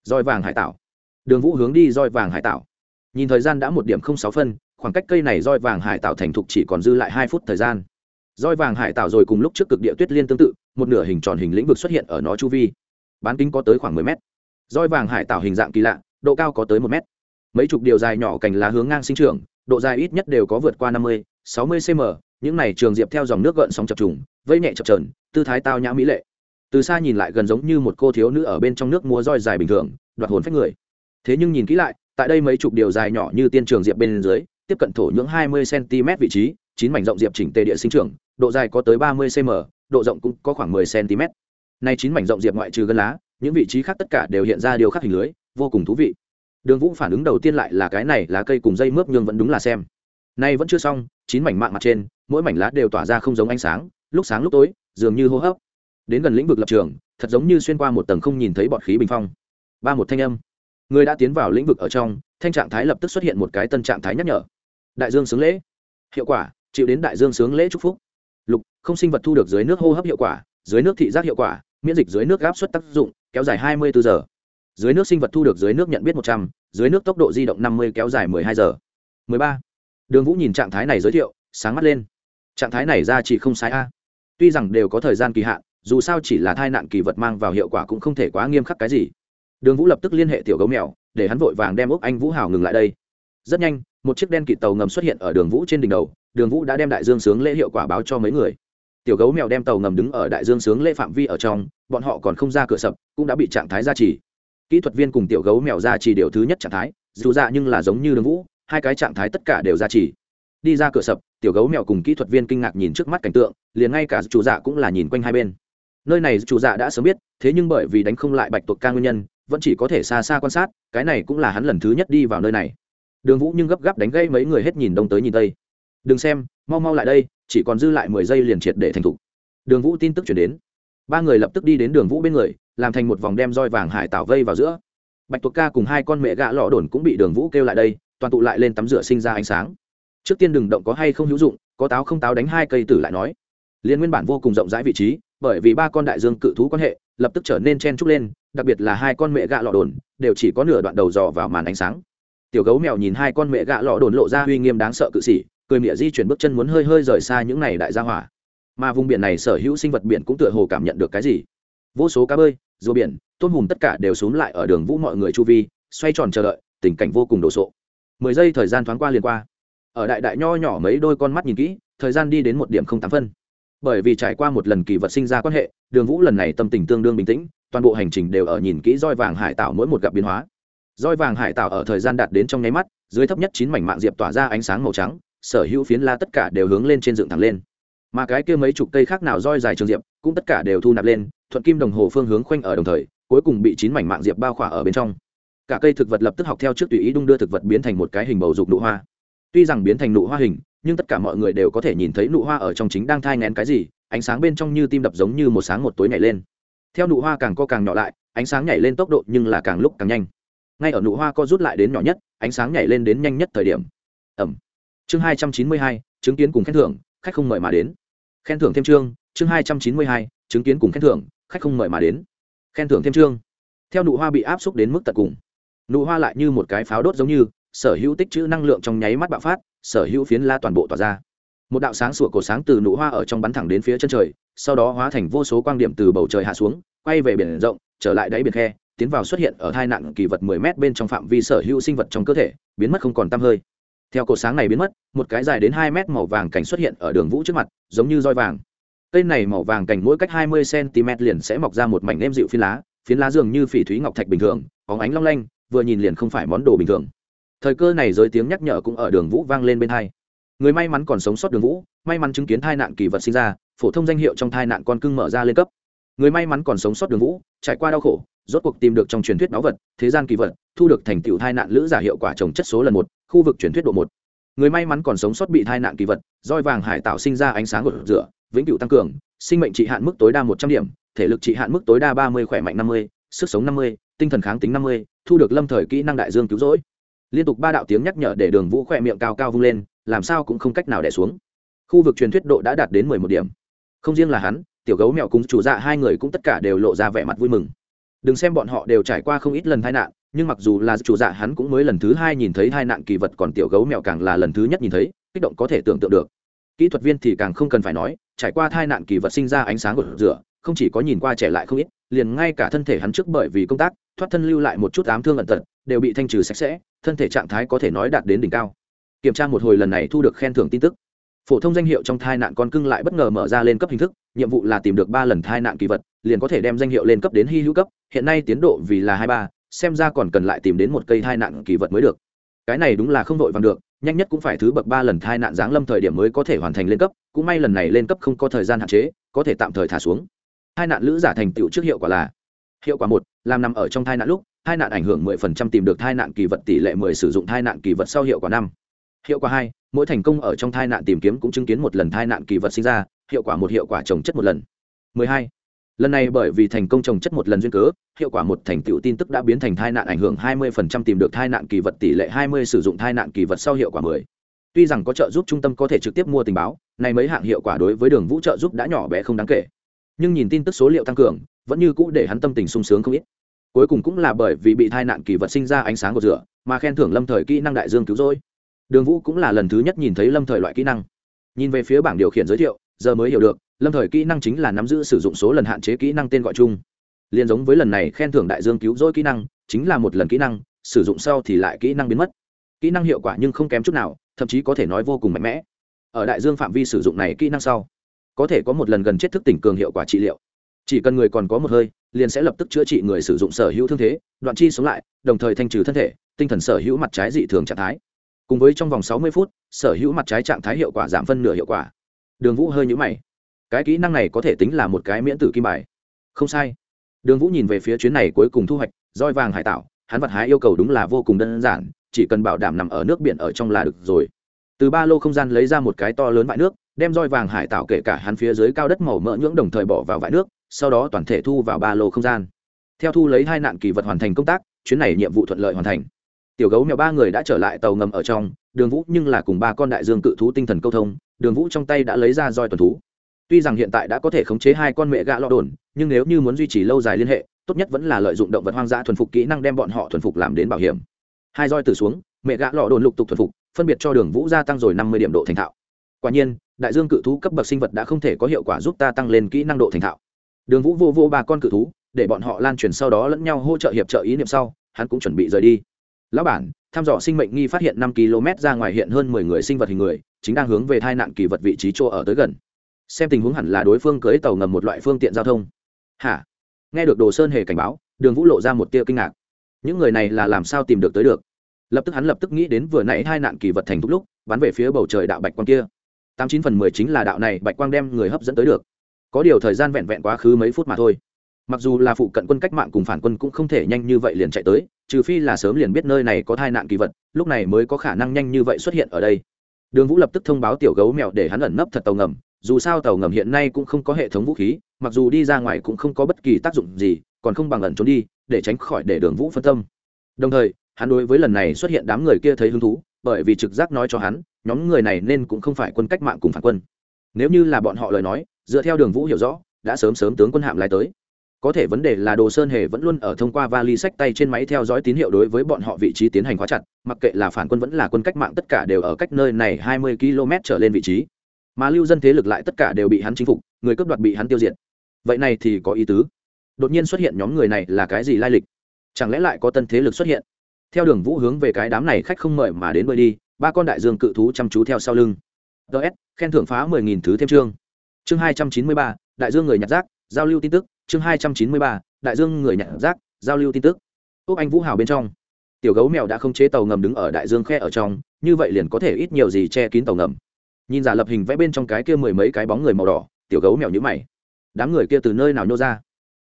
Roi vàng hải tạo. Đường vũ hướng đi roi vàng hải tạo. Nhìn thời gian đã một điểm không sáu phân, khoảng cách cây này roi vàng hải tạo thành thục chỉ còn dư lại hai phút thời gian. Roi vàng hải tạo rồi cùng lúc trước cực địa tuyết liên tương tự, một nửa hình tròn hình lĩnh vực xuất hiện ở nó chu vi bán kính có tới khoảng mười mét. Roi vàng hải tạo hình dạng kỳ lạ độ cao có tới một mét. Mấy chục điều dài nhỏ cành lá hướng ngang sinh trưởng độ dài ít nhất đều có vượt qua năm mươi sáu mươi cm những này trường diệp theo dòng nước gợn sóng chập trùng vây nhẹ chập chờn, tư thái tao nhã mỹ lệ. Từ xa nhìn lại gần giống như một cô thiếu nữ ở bên trong nước múa roi dài bình thường đoạt hồn phách người. Thế nhưng nhìn kỹ lại tại đây mấy chục điều dài nhỏ như tiên trường diệp bên dưới tiếp cận thổ nhưỡng hai mươi cm vị trí chín mảnh rộng diệp chỉnh tề địa sinh trưởng độ dài có tới ba mươi cm độ rộng cũng có khoảng 10 cm nay chín mảnh rộng diệp ngoại trừ gân lá, những vị trí khác tất cả đều hiện ra điều khắc hình lưới, vô cùng thú vị. Đường vũ phản ứng đầu tiên lại là cái này lá cây cùng dây mướp nhưng vẫn đúng là xem. Nay vẫn chưa xong, chín mảnh mạng mặt trên, mỗi mảnh lá đều tỏa ra không giống ánh sáng, lúc sáng lúc tối, dường như hô hấp. Đến gần lĩnh vực lập trường, thật giống như xuyên qua một tầng không nhìn thấy bọt khí bình phong. Ba một thanh âm. Người đã tiến vào lĩnh vực ở trong, thanh trạng thái lập tức xuất hiện một cái tân trạng thái nhắc nhở. Đại dương sướng lễ. Hiệu quả, chịu đến đại dương sướng lễ chúc phúc. Lục, không sinh vật thu được dưới nước hô hấp hiệu quả, dưới nước thị giác hiệu quả miễn dịch dưới nước gáp suất tác dụng, kéo dài hai mươi bốn giờ. Dưới nước sinh vật thu được dưới nước nhận biết một trăm, dưới nước tốc độ di động năm mươi kéo dài mười hai giờ. mười ba. Đường vũ nhìn trạng thái này giới thiệu, sáng mắt lên. Trạng thái này ra chỉ không sai a. Tuy rằng đều có thời gian kỳ hạn, dù sao chỉ là thai nạn kỳ vật mang vào hiệu quả cũng không thể quá nghiêm khắc cái gì. Đường vũ lập tức liên hệ tiểu gấu mèo, để hắn vội vàng đem ốc anh vũ hào ngừng lại đây. Rất nhanh, một chiếc đen kịt tàu ngầm xuất hiện ở đường vũ trên đỉnh đầu, đường vũ đã đem đại dương sướng lễ hiệu quả báo cho mấy người tiểu gấu mèo đem tàu ngầm đứng ở đại dương sướng lễ phạm vi ở trong, bọn họ còn không ra cửa sập, cũng đã bị trạng thái gia trì. Kỹ thuật viên cùng tiểu gấu mèo gia trì điều thứ nhất trạng thái, dù ra nhưng là giống như đường vũ, hai cái trạng thái tất cả đều gia trì. Đi ra cửa sập, tiểu gấu mèo cùng kỹ thuật viên kinh ngạc nhìn trước mắt cảnh tượng, liền ngay cả chủ dạ cũng là nhìn quanh hai bên. Nơi này chủ dạ đã sớm biết, thế nhưng bởi vì đánh không lại bạch tuộc ca nguyên nhân, vẫn chỉ có thể xa xa quan sát, cái này cũng là hắn lần thứ nhất đi vào nơi này. Đường vũ nhưng gấp gáp đánh gây mấy người hết nhìn đông tới nhìn tây. Đừng xem, mau mau lại đây chỉ còn dư lại mười giây liền triệt để thành thục. Đường vũ tin tức chuyển đến. Ba người lập tức đi đến đường vũ bên người, làm thành một vòng đem roi vàng hải tảo vây vào giữa. Bạch tuộc ca cùng hai con mẹ gạ lọ đồn cũng bị đường vũ kêu lại đây, toàn tụ lại lên tắm rửa sinh ra ánh sáng. Trước tiên đừng động có hay không hữu dụng, có táo không táo đánh hai cây tử lại nói. Liên nguyên bản vô cùng rộng rãi vị trí, bởi vì ba con đại dương cự thú quan hệ, lập tức trở nên chen trúc lên, đặc biệt là hai con mẹ gạ lọ đồn, đều chỉ có nửa đoạn đầu dò vào màn ánh sáng. Tiểu gấu mèo nhìn hai con mẹ gạ lọ đồn lộ ra uy nghiêm đáng sợ cự sĩ cười mịa di chuyển bước chân muốn hơi hơi rời xa những này đại gia hỏa. Mà vùng biển này sở hữu sinh vật biển cũng tựa hồ cảm nhận được cái gì. Vô số cá bơi, rùa biển, tôm hùm tất cả đều xúm lại ở đường vũ mọi người chu vi, xoay tròn chờ đợi, tình cảnh vô cùng đồ sộ. Mười giây thời gian thoáng qua liền qua. Ở đại đại nho nhỏ mấy đôi con mắt nhìn kỹ, thời gian đi đến một điểm không tám phân. Bởi vì trải qua một lần kỳ vật sinh ra quan hệ, đường vũ lần này tâm tình tương đương bình tĩnh, toàn bộ hành trình đều ở nhìn kỹ roi vàng hải tạo mỗi một gặp biến hóa. Roi vàng hải tạo ở thời gian đạt đến trong nháy mắt, dưới thấp nhất chín mảnh mạng diệp tỏa ra ánh sáng màu trắng sở hữu phiến la tất cả đều hướng lên trên dựng thẳng lên. Mà cái kia mấy chục cây khác nào roi dài trường diệp, cũng tất cả đều thu nạp lên, thuận kim đồng hồ phương hướng khoanh ở đồng thời, cuối cùng bị chín mảnh mạng diệp bao khỏa ở bên trong. Cả cây thực vật lập tức học theo trước tùy ý đung đưa thực vật biến thành một cái hình bầu dục nụ hoa. Tuy rằng biến thành nụ hoa hình, nhưng tất cả mọi người đều có thể nhìn thấy nụ hoa ở trong chính đang thai ngén cái gì, ánh sáng bên trong như tim đập giống như một sáng một tối nhảy lên. Theo nụ hoa càng co càng nhỏ lại, ánh sáng nhảy lên tốc độ nhưng là càng lúc càng nhanh. Ngay ở nụ hoa co rút lại đến nhỏ nhất, ánh sáng nhảy lên đến nhanh nhất thời điểm. Ẩm chương hai trăm chín mươi hai, chứng kiến cùng khen thưởng, khách không mời mà đến. Khen thưởng thêm chương chương hai trăm chín mươi hai, chứng kiến cùng khen thưởng, khách không mời mà đến. Khen thưởng thêm chương. Theo nụ hoa bị áp xúc đến mức tận cùng. Nụ hoa lại như một cái pháo đốt giống như, sở hữu tích chữ năng lượng trong nháy mắt bạo phát, sở hữu phiến la toàn bộ tỏa ra. Một đạo sáng sủa cổ sáng từ nụ hoa ở trong bắn thẳng đến phía chân trời, sau đó hóa thành vô số quang điểm từ bầu trời hạ xuống, quay về biển rộng, trở lại đáy biển khe, tiến vào xuất hiện ở thai nạn kỳ vật 10 mét bên trong phạm vi sở hữu sinh vật trong cơ thể, biến mất không còn tăm hơi theo cột sáng này biến mất, một cái dài đến hai mét màu vàng cảnh xuất hiện ở đường vũ trước mặt, giống như roi vàng. Cây này màu vàng cảnh mỗi cách 20 cm liền sẽ mọc ra một mảnh nem dịu phiến lá phiến lá dường như phỉ thúy ngọc thạch bình thường có ánh long lanh, vừa nhìn liền không phải món đồ bình thường. Thời cơ này giới tiếng nhắc nhở cũng ở đường vũ vang lên bên hai. Người may mắn còn sống sót đường vũ, may mắn chứng kiến thai nạn kỳ vật sinh ra, phổ thông danh hiệu trong thai nạn con cưng mở ra lên cấp. Người may mắn còn sống sót đường vũ, trải qua đau khổ, rốt cuộc tìm được trong truyền thuyết báu vật, thế gian kỳ vật, thu được thành tựu thai nạn lữ giả hiệu quả trồng chất số lần một khu vực truyền thuyết độ một. Người may mắn còn sống sót bị thai nạn kỳ vật, roi vàng hải tạo sinh ra ánh sáng của rửa, vĩnh cửu tăng cường, sinh mệnh trị hạn mức tối đa một trăm điểm, thể lực trị hạn mức tối đa ba mươi, khỏe mạnh năm mươi, sức sống năm mươi, tinh thần kháng tính năm mươi, thu được lâm thời kỹ năng đại dương cứu rỗi. Liên tục ba đạo tiếng nhắc nhở để đường vũ khỏe miệng cao cao vung lên, làm sao cũng không cách nào đẻ xuống. Khu vực truyền thuyết độ đã đạt đến mười một điểm. Không riêng là hắn, tiểu gấu mèo cùng chủ dạ hai người cũng tất cả đều lộ ra vẻ mặt vui mừng. Đừng xem bọn họ đều trải qua không ít lần tai nạn nhưng mặc dù là chủ dạ hắn cũng mới lần thứ hai nhìn thấy hai nạn kỳ vật, còn tiểu gấu mèo càng là lần thứ nhất nhìn thấy, kích động có thể tưởng tượng được. Kỹ thuật viên thì càng không cần phải nói, trải qua hai nạn kỳ vật sinh ra ánh sáng của rửa, không chỉ có nhìn qua trẻ lại không ít, liền ngay cả thân thể hắn trước bởi vì công tác, thoát thân lưu lại một chút ám thương ẩn tật, đều bị thanh trừ sạch sẽ, thân thể trạng thái có thể nói đạt đến đỉnh cao. Kiểm tra một hồi lần này thu được khen thưởng tin tức. Phổ thông danh hiệu trong thai nạn con cưng lại bất ngờ mở ra lên cấp hình thức, nhiệm vụ là tìm được ba lần thai nạn kỳ vật, liền có thể đem danh hiệu lên cấp đến hy hữu cấp, hiện nay tiến độ vì là hai ba xem ra còn cần lại tìm đến một cây thai nạn kỳ vật mới được. Cái này đúng là không vội vàng được, nhanh nhất cũng phải thứ bậc ba lần thai nạn giáng lâm thời điểm mới có thể hoàn thành lên cấp, cũng may lần này lên cấp không có thời gian hạn chế, có thể tạm thời thả xuống. Hai nạn lữ giả thành tựu trước hiệu quả là, hiệu quả một, làm nằm ở trong thai nạn lúc hai nạn ảnh hưởng 10% tìm được thai nạn kỳ vật tỷ lệ 10 sử dụng thai nạn kỳ vật sau hiệu quả năm. Hiệu quả hai, mỗi thành công ở trong thai nạn tìm kiếm cũng chứng kiến một lần thai nạn kỳ vật sinh ra, hiệu quả một, hiệu quả trồng chất một lần. 12 lần này bởi vì thành công trồng chất một lần duyên cớ, hiệu quả một thành tựu tin tức đã biến thành thai nạn ảnh hưởng 20% tìm được thai nạn kỳ vật tỷ lệ 20 sử dụng thai nạn kỳ vật sau hiệu quả 10. tuy rằng có trợ giúp trung tâm có thể trực tiếp mua tình báo, này mấy hạng hiệu quả đối với đường vũ trợ giúp đã nhỏ bé không đáng kể. Nhưng nhìn tin tức số liệu tăng cường, vẫn như cũ để hắn tâm tình sung sướng không ít. Cuối cùng cũng là bởi vì bị thai nạn kỳ vật sinh ra ánh sáng của rửa, mà khen thưởng lâm thời kỹ năng đại dương cứu rỗi. Đường vũ cũng là lần thứ nhất nhìn thấy lâm thời loại kỹ năng. Nhìn về phía bảng điều khiển giới thiệu, giờ mới hiểu được lâm thời kỹ năng chính là nắm giữ sử dụng số lần hạn chế kỹ năng tên gọi chung. Liền giống với lần này khen thưởng đại dương cứu rỗi kỹ năng, chính là một lần kỹ năng, sử dụng sau thì lại kỹ năng biến mất. Kỹ năng hiệu quả nhưng không kém chút nào, thậm chí có thể nói vô cùng mạnh mẽ. Ở đại dương phạm vi sử dụng này kỹ năng sau, có thể có một lần gần chết thức tỉnh cường hiệu quả trị liệu. Chỉ cần người còn có một hơi, liền sẽ lập tức chữa trị người sử dụng sở hữu thương thế, đoạn chi sống lại, đồng thời thanh trừ thân thể, tinh thần sở hữu mặt trái dị thường trạng thái. Cùng với trong vòng sáu mươi phút, sở hữu mặt trái trạng thái hiệu quả giảm phân nửa hiệu quả. Đường vũ hơi nhũ mày cái kỹ năng này có thể tính là một cái miễn tử kim bài. Không sai. Đường vũ nhìn về phía chuyến này cuối cùng thu hoạch, roi vàng hải tạo, hắn vật hái yêu cầu đúng là vô cùng đơn giản, chỉ cần bảo đảm nằm ở nước biển ở trong là được rồi. Từ ba lô không gian lấy ra một cái to lớn vại nước, đem roi vàng hải tạo kể cả hắn phía dưới cao đất màu mỡ nhưỡng đồng thời bỏ vào vại nước, sau đó toàn thể thu vào ba lô không gian. Theo thu lấy hai nạn kỳ vật hoàn thành công tác, chuyến này nhiệm vụ thuận lợi hoàn thành. Tiểu gấu mèo ba người đã trở lại tàu ngầm ở trong, đường vũ nhưng là cùng ba con đại dương cự thú tinh thần câu thông, đường vũ trong tay đã lấy ra roi tuần thú tuy rằng hiện tại đã có thể khống chế hai con mẹ gạ lọ đồn, nhưng nếu như muốn duy trì lâu dài liên hệ, tốt nhất vẫn là lợi dụng động vật hoang dã thuần phục kỹ năng đem bọn họ thuần phục làm đến bảo hiểm. Hai roi từ xuống, mẹ gạ lọ đồn lục tục thuần phục, phân biệt cho đường vũ gia tăng rồi năm mươi điểm độ thành thạo. Quả nhiên, đại dương cự thú cấp bậc sinh vật đã không thể có hiệu quả giúp ta tăng lên kỹ năng độ thành thạo. Đường vũ vô vô ba con cự thú, để bọn họ lan truyền sau đó lẫn nhau hỗ trợ hiệp trợ ý niệm sau, hắn cũng chuẩn bị rời đi. Lão bản, thăm dò sinh mệnh nghi phát hiện năm km ra ngoài hiện hơn mười người sinh vật hình người, chính đang hướng về thai nạn kỳ vật vị trí chỗ ở tới gần xem tình huống hẳn là đối phương cưới tàu ngầm một loại phương tiện giao thông. Hả? Nghe được đồ sơn hề cảnh báo, đường vũ lộ ra một tia kinh ngạc. Những người này là làm sao tìm được tới được? Lập tức hắn lập tức nghĩ đến vừa nãy hai nạn kỳ vật thành thúc lúc, bắn về phía bầu trời đạo bạch quang kia. Tám chín phần mười chính là đạo này, bạch quang đem người hấp dẫn tới được. Có điều thời gian vẹn vẹn quá khứ mấy phút mà thôi. Mặc dù là phụ cận quân cách mạng cùng phản quân cũng không thể nhanh như vậy liền chạy tới, trừ phi là sớm liền biết nơi này có tai nạn kỳ vật, lúc này mới có khả năng nhanh như vậy xuất hiện ở đây. Đường vũ lập tức thông báo tiểu gấu mèo để hắn ẩn nấp thật tàu ngầm dù sao tàu ngầm hiện nay cũng không có hệ thống vũ khí, mặc dù đi ra ngoài cũng không có bất kỳ tác dụng gì, còn không bằng ẩn trốn đi, để tránh khỏi để đường vũ phân tâm. Đồng thời, hắn đối với lần này xuất hiện đám người kia thấy hứng thú, bởi vì trực giác nói cho hắn, nhóm người này nên cũng không phải quân cách mạng cùng phản quân. Nếu như là bọn họ lời nói, dựa theo đường vũ hiểu rõ, đã sớm sớm tướng quân hạm lái tới. Có thể vấn đề là đồ sơn hề vẫn luôn ở thông qua vali sách tay trên máy theo dõi tín hiệu đối với bọn họ vị trí tiến hành khóa chặt, mặc kệ là phản quân vẫn là quân cách mạng, tất cả đều ở cách nơi này hai mươi km trở lên vị trí mà lưu dân thế lực lại tất cả đều bị hắn chinh phục, người cướp đoạt bị hắn tiêu diệt. Vậy này thì có ý tứ. Đột nhiên xuất hiện nhóm người này là cái gì lai lịch? Chẳng lẽ lại có tân thế lực xuất hiện? Theo đường vũ hướng về cái đám này khách không mời mà đến bơi đi, ba con đại dương cự thú chăm chú theo sau lưng. Ts khen thưởng phá mười nghìn thứ thêm chương. Chương hai trăm chín mươi ba, đại dương người nhặt rác, giao lưu tin tức. Chương hai trăm chín mươi ba, đại dương người nhặt rác, giao lưu tin tức. Úc anh vũ hào bên trong. Tiểu gấu mèo đã không chế tàu ngầm đứng ở đại dương khe ở trong, như vậy liền có thể ít nhiều gì che kín tàu ngầm nhìn giả lập hình vẽ bên trong cái kia mười mấy cái bóng người màu đỏ, tiểu gấu mèo nhữ mày. Đám người kia từ nơi nào nhô ra?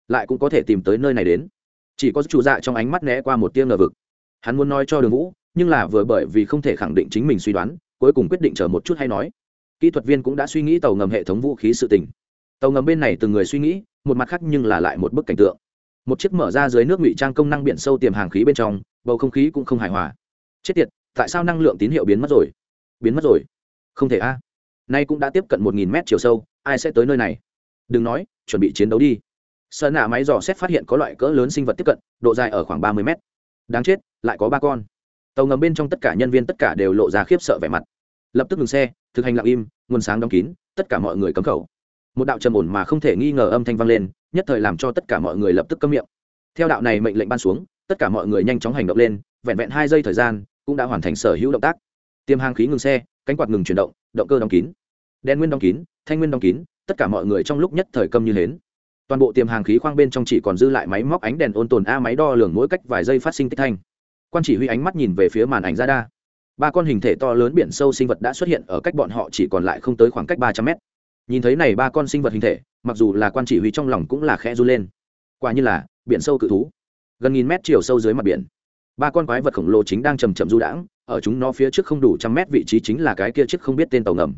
Lại cũng có thể tìm tới nơi này đến. Chỉ có chủ dạ trong ánh mắt né qua một tia ngờ vực. Hắn muốn nói cho đường vũ, nhưng là vừa bởi vì không thể khẳng định chính mình suy đoán, cuối cùng quyết định chờ một chút hay nói. Kỹ thuật viên cũng đã suy nghĩ tàu ngầm hệ thống vũ khí sự tình. Tàu ngầm bên này từng người suy nghĩ, một mặt khác nhưng là lại một bức cảnh tượng. Một chiếc mở ra dưới nước ngụy trang công năng biển sâu tiềm hàng khí bên trong, bầu không khí cũng không hài hòa. Chết tiệt, tại sao năng lượng tín hiệu biến mất rồi? Biến mất rồi không thể a. Nay cũng đã tiếp cận một nghìn mét chiều sâu, ai sẽ tới nơi này? Đừng nói, chuẩn bị chiến đấu đi. Sơn nạ máy dò xét phát hiện có loại cỡ lớn sinh vật tiếp cận, độ dài ở khoảng ba mươi mét. Đáng chết, lại có ba con. Tàu ngầm bên trong tất cả nhân viên tất cả đều lộ ra khiếp sợ vẻ mặt. Lập tức ngừng xe, thực hành lặng im, nguồn sáng đóng kín, tất cả mọi người cấm khẩu. Một đạo trầm ổn mà không thể nghi ngờ âm thanh vang lên, nhất thời làm cho tất cả mọi người lập tức câm miệng. Theo đạo này mệnh lệnh ban xuống, tất cả mọi người nhanh chóng hành động lên, vẹn vẹn hai giây thời gian, cũng đã hoàn thành sở hữu động tác. Tiêm hàng khí ngừng xe cánh quạt ngừng chuyển động động cơ đóng kín. Đen nguyên đóng kín, thanh nguyên đóng kín, tất cả mọi người trong lúc nhất thời câm như hến. Toàn bộ tiềm hàng khí khoang bên trong chỉ còn dư lại máy móc ánh đèn ôn tồn a máy đo lường mỗi cách vài giây phát sinh tích thanh. Quan chỉ huy ánh mắt nhìn về phía màn ảnh ra đa ba con hình thể to lớn biển sâu sinh vật đã xuất hiện ở cách bọn họ chỉ còn lại không tới khoảng cách ba trăm mét. Nhìn thấy này ba con sinh vật hình thể, mặc dù là quan chỉ huy trong lòng cũng là khẽ run lên. Quả như là, biển sâu cự thú. Gần nghìn mét chiều sâu dưới mặt biển, ba con quái vật khổng lồ chính đang chầm chậm du đãng ở chúng nó phía trước không đủ trăm mét vị trí chính là cái kia chiếc không biết tên tàu ngầm.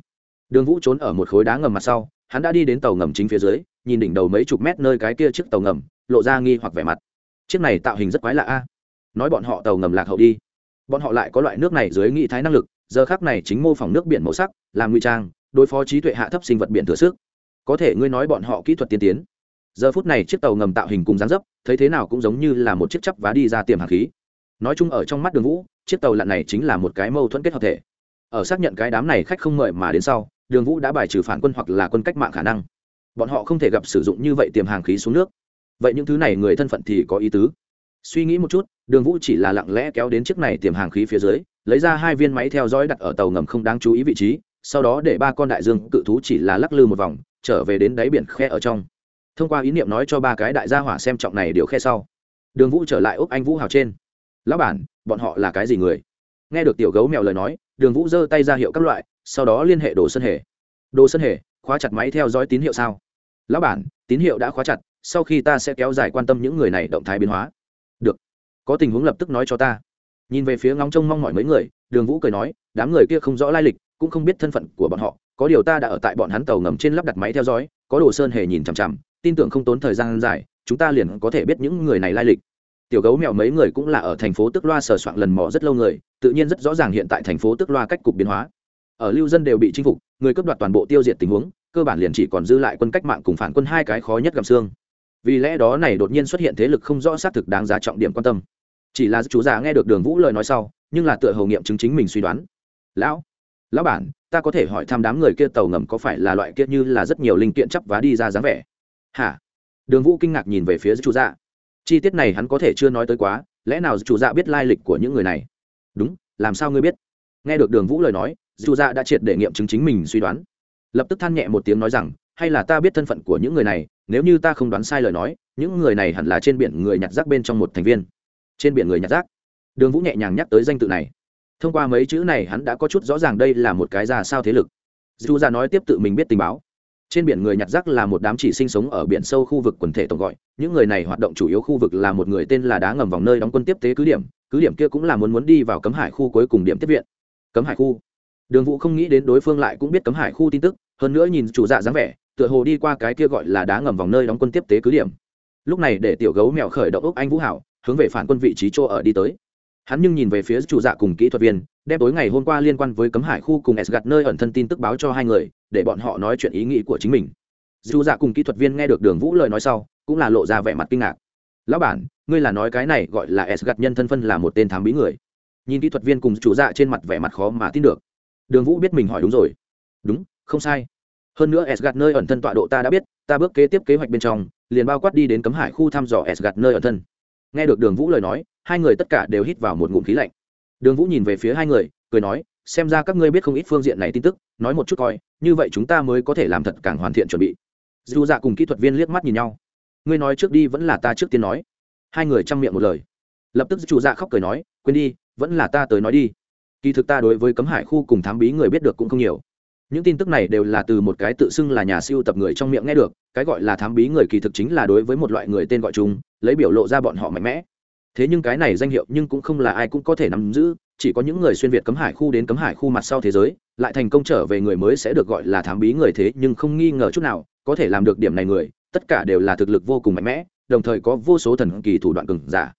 Đường vũ trốn ở một khối đá ngầm mặt sau, hắn đã đi đến tàu ngầm chính phía dưới, nhìn đỉnh đầu mấy chục mét nơi cái kia chiếc tàu ngầm, lộ ra nghi hoặc vẻ mặt. Chiếc này tạo hình rất quái lạ a. Nói bọn họ tàu ngầm lạc hậu đi. Bọn họ lại có loại nước này dưới nghị thái năng lực, giờ khác này chính mô phỏng nước biển màu sắc, làm nguy trang, đối phó trí tuệ hạ thấp sinh vật biển thừa sức. Có thể ngươi nói bọn họ kỹ thuật tiên tiến. Giờ phút này chiếc tàu ngầm tạo hình cùng dáng dấp, thấy thế nào cũng giống như là một chiếc chắp vá đi ra tiềm hạt khí nói chung ở trong mắt đường vũ, chiếc tàu lặn này chính là một cái mâu thuẫn kết hợp thể. Ở xác nhận cái đám này khách không mời mà đến sau, đường vũ đã bài trừ phản quân hoặc là quân cách mạng khả năng. Bọn họ không thể gặp sử dụng như vậy tiềm hàng khí xuống nước. Vậy những thứ này người thân phận thì có ý tứ. Suy nghĩ một chút, đường vũ chỉ là lặng lẽ kéo đến chiếc này tiềm hàng khí phía dưới, lấy ra hai viên máy theo dõi đặt ở tàu ngầm không đáng chú ý vị trí, sau đó để ba con đại dương cự thú chỉ là lắc lư một vòng, trở về đến đáy biển khe ở trong. Thông qua ý niệm nói cho ba cái đại gia hỏa xem trọng này điều khe sau, đường vũ trở lại úc anh vũ hào trên lão bản, bọn họ là cái gì người? Nghe được tiểu gấu mèo lời nói, đường vũ giơ tay ra hiệu các loại, sau đó liên hệ đồ sân hề. Đồ sân hề, khóa chặt máy theo dõi tín hiệu sao? Lão bản, tín hiệu đã khóa chặt, sau khi ta sẽ kéo dài quan tâm những người này động thái biến hóa. Được, có tình huống lập tức nói cho ta. Nhìn về phía ngóng trông mong mỏi mấy người, đường vũ cười nói, đám người kia không rõ lai lịch, cũng không biết thân phận của bọn họ, có điều ta đã ở tại bọn hắn tàu ngầm trên lắp đặt máy theo dõi, có đồ sơn hề nhìn chằm chằm, tin tưởng không tốn thời gian dài, chúng ta liền có thể biết những người này lai lịch tiểu gấu mèo mấy người cũng là ở thành phố tức loa sờ soạn lần mò rất lâu người, tự nhiên rất rõ ràng hiện tại thành phố tức loa cách cục biến hóa. Ở lưu dân đều bị chinh phục, người cướp đoạt toàn bộ tiêu diệt tình huống, cơ bản liền chỉ còn dư lại quân cách mạng cùng phản quân hai cái khó nhất gặm xương. Vì lẽ đó này đột nhiên xuất hiện thế lực không rõ xác thực đáng giá trọng điểm quan tâm. Chỉ là chú già nghe được đường vũ lời nói sau, nhưng là tựa hầu nghiệm chứng chính mình suy đoán. Lão lão bản, ta có thể hỏi thăm đám người kia tàu ngầm có phải là loại kia như là rất nhiều linh kiện chắp vá đi ra dáng vẻ? Hả? Đường vũ kinh ngạc nhìn về phía chú dạ chi tiết này hắn có thể chưa nói tới quá, lẽ nào chủ dạ biết lai lịch của những người này? Đúng, làm sao ngươi biết? Nghe được đường vũ lời nói dù dạ đã triệt để nghiệm chứng chính mình suy đoán. Lập tức than nhẹ một tiếng nói rằng, hay là ta biết thân phận của những người này, nếu như ta không đoán sai lời nói, những người này hẳn là trên biển người nhặt rác bên trong một thành viên. Trên biển người nhặt rác. Đường vũ nhẹ nhàng nhắc tới danh tự này. Thông qua mấy chữ này hắn đã có chút rõ ràng đây là một cái ra sao thế lực. Dù dạ ra nói tiếp tự mình biết tình báo trên biển người nhặt rác là một đám chỉ sinh sống ở biển sâu khu vực quần thể tổng gọi. Những người này hoạt động chủ yếu khu vực là một người tên là đá ngầm vòng nơi đóng quân tiếp tế cứ điểm. Cứ điểm kia cũng là muốn muốn đi vào cấm hải khu cuối cùng điểm tiếp viện. Cấm hải khu. Đường vũ không nghĩ đến đối phương lại cũng biết cấm hải khu tin tức, hơn nữa nhìn chủ dạ dáng vẻ, tựa hồ đi qua cái kia gọi là đá ngầm vòng nơi đóng quân tiếp tế cứ điểm. Lúc này để tiểu gấu mèo khởi động ốc anh vũ hảo, hướng về phản quân vị trí chỗ ở đi tới hắn nhưng nhìn về phía chủ dạ cùng kỹ thuật viên, đem tối ngày hôm qua liên quan với cấm hải khu cùng s gặt nơi ẩn thân tin tức báo cho hai người, để bọn họ nói chuyện ý nghĩ của chính mình. Dù dạ cùng kỹ thuật viên nghe được đường vũ lời nói sau, cũng là lộ ra vẻ mặt kinh ngạc. Lão bản, ngươi là nói cái này gọi là s gặt nhân thân phân là một tên thám bí người. Nhìn kỹ thuật viên cùng chủ dạ trên mặt vẻ mặt khó mà tin được. Đường vũ biết mình hỏi đúng rồi. Đúng, không sai. Hơn nữa s gặt nơi ẩn thân tọa độ ta đã biết, ta bước kế tiếp kế hoạch bên trong, liền bao quát đi đến cấm hải khu thăm dò s gặt nơi ẩn thân nghe được đường vũ lời nói, hai người tất cả đều hít vào một ngụm khí lạnh. Đường vũ nhìn về phía hai người, cười nói, xem ra các ngươi biết không ít phương diện này tin tức, nói một chút coi, như vậy chúng ta mới có thể làm thật càng hoàn thiện chuẩn bị. Dù dạ cùng kỹ thuật viên liếc mắt nhìn nhau. Ngươi nói trước đi, vẫn là ta trước tiên nói. Hai người chăm miệng một lời. Lập tức chủ dạ khóc cười nói, quên đi, vẫn là ta tới nói đi. Kỳ thực ta đối với cấm hải khu cùng thám bí người biết được cũng không nhiều những tin tức này đều là từ một cái tự xưng là nhà siêu tập người trong miệng nghe được, cái gọi là thám bí người kỳ thực chính là đối với một loại người tên gọi chung, lấy biểu lộ ra bọn họ mạnh mẽ. Thế nhưng cái này danh hiệu nhưng cũng không là ai cũng có thể nắm giữ, chỉ có những người xuyên việt cấm hải khu đến cấm hải khu mặt sau thế giới, lại thành công trở về người mới sẽ được gọi là thám bí người thế, nhưng không nghi ngờ chút nào, có thể làm được điểm này người, tất cả đều là thực lực vô cùng mạnh mẽ, đồng thời có vô số thần kỳ thủ đoạn cừng giả.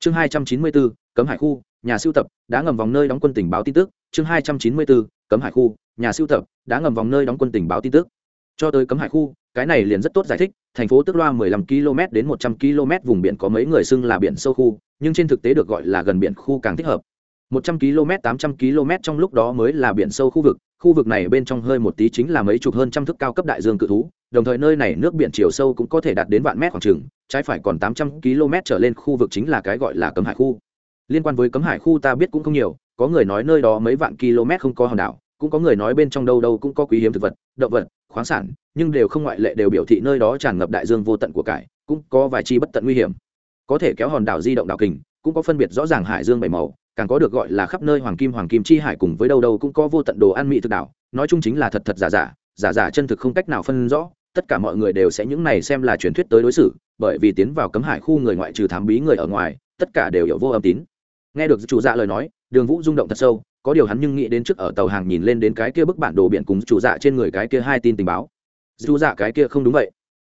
Chương hai trăm chín mươi bốn cấm hải khu, nhà siêu tập, đã ngầm vòng nơi đóng quân tình báo tin tức. Chương hai trăm chín mươi bốn cấm hải khu nhà sưu tập, đã ngầm vòng nơi đóng quân tình báo tin tức. Cho tới cấm hải khu, cái này liền rất tốt giải thích, thành phố tức loa 15 km đến 100 km vùng biển có mấy người xưng là biển sâu khu, nhưng trên thực tế được gọi là gần biển khu càng thích hợp. 100 km 800 km trong lúc đó mới là biển sâu khu vực khu vực này bên trong hơi một tí chính là mấy chục hơn trăm thước cao cấp đại dương cự thú, đồng thời nơi này nước biển chiều sâu cũng có thể đạt đến vạn mét khoảng trường trái phải còn 800 km trở lên khu vực chính là cái gọi là cấm hải khu. Liên quan với cấm hải khu ta biết cũng không nhiều, có người nói nơi đó mấy vạn km không có hòn đảo cũng có người nói bên trong đâu đâu cũng có quý hiếm thực vật, động vật, khoáng sản, nhưng đều không ngoại lệ đều biểu thị nơi đó tràn ngập đại dương vô tận của cải, cũng có vài chi bất tận nguy hiểm. Có thể kéo hòn đảo di động đảo kình, cũng có phân biệt rõ ràng hải dương bảy màu, càng có được gọi là khắp nơi hoàng kim hoàng kim chi hải cùng với đâu đâu cũng có vô tận đồ ăn mỹ thực đảo, nói chung chính là thật thật giả giả giả giả chân thực không cách nào phân rõ, tất cả mọi người đều sẽ những này xem là truyền thuyết tới đối xử, bởi vì tiến vào cấm hải khu người ngoại trừ thám bí người ở ngoài, tất cả đều hiểu vô âm tín. Nghe được chủ dạ lời nói, đường vũ rung động thật sâu có điều hắn nhưng nghĩ đến trước ở tàu hàng nhìn lên đến cái kia bức bản đồ biển cùng chủ dạ trên người cái kia hai tin tình báo. Dù dạ cái kia không đúng vậy.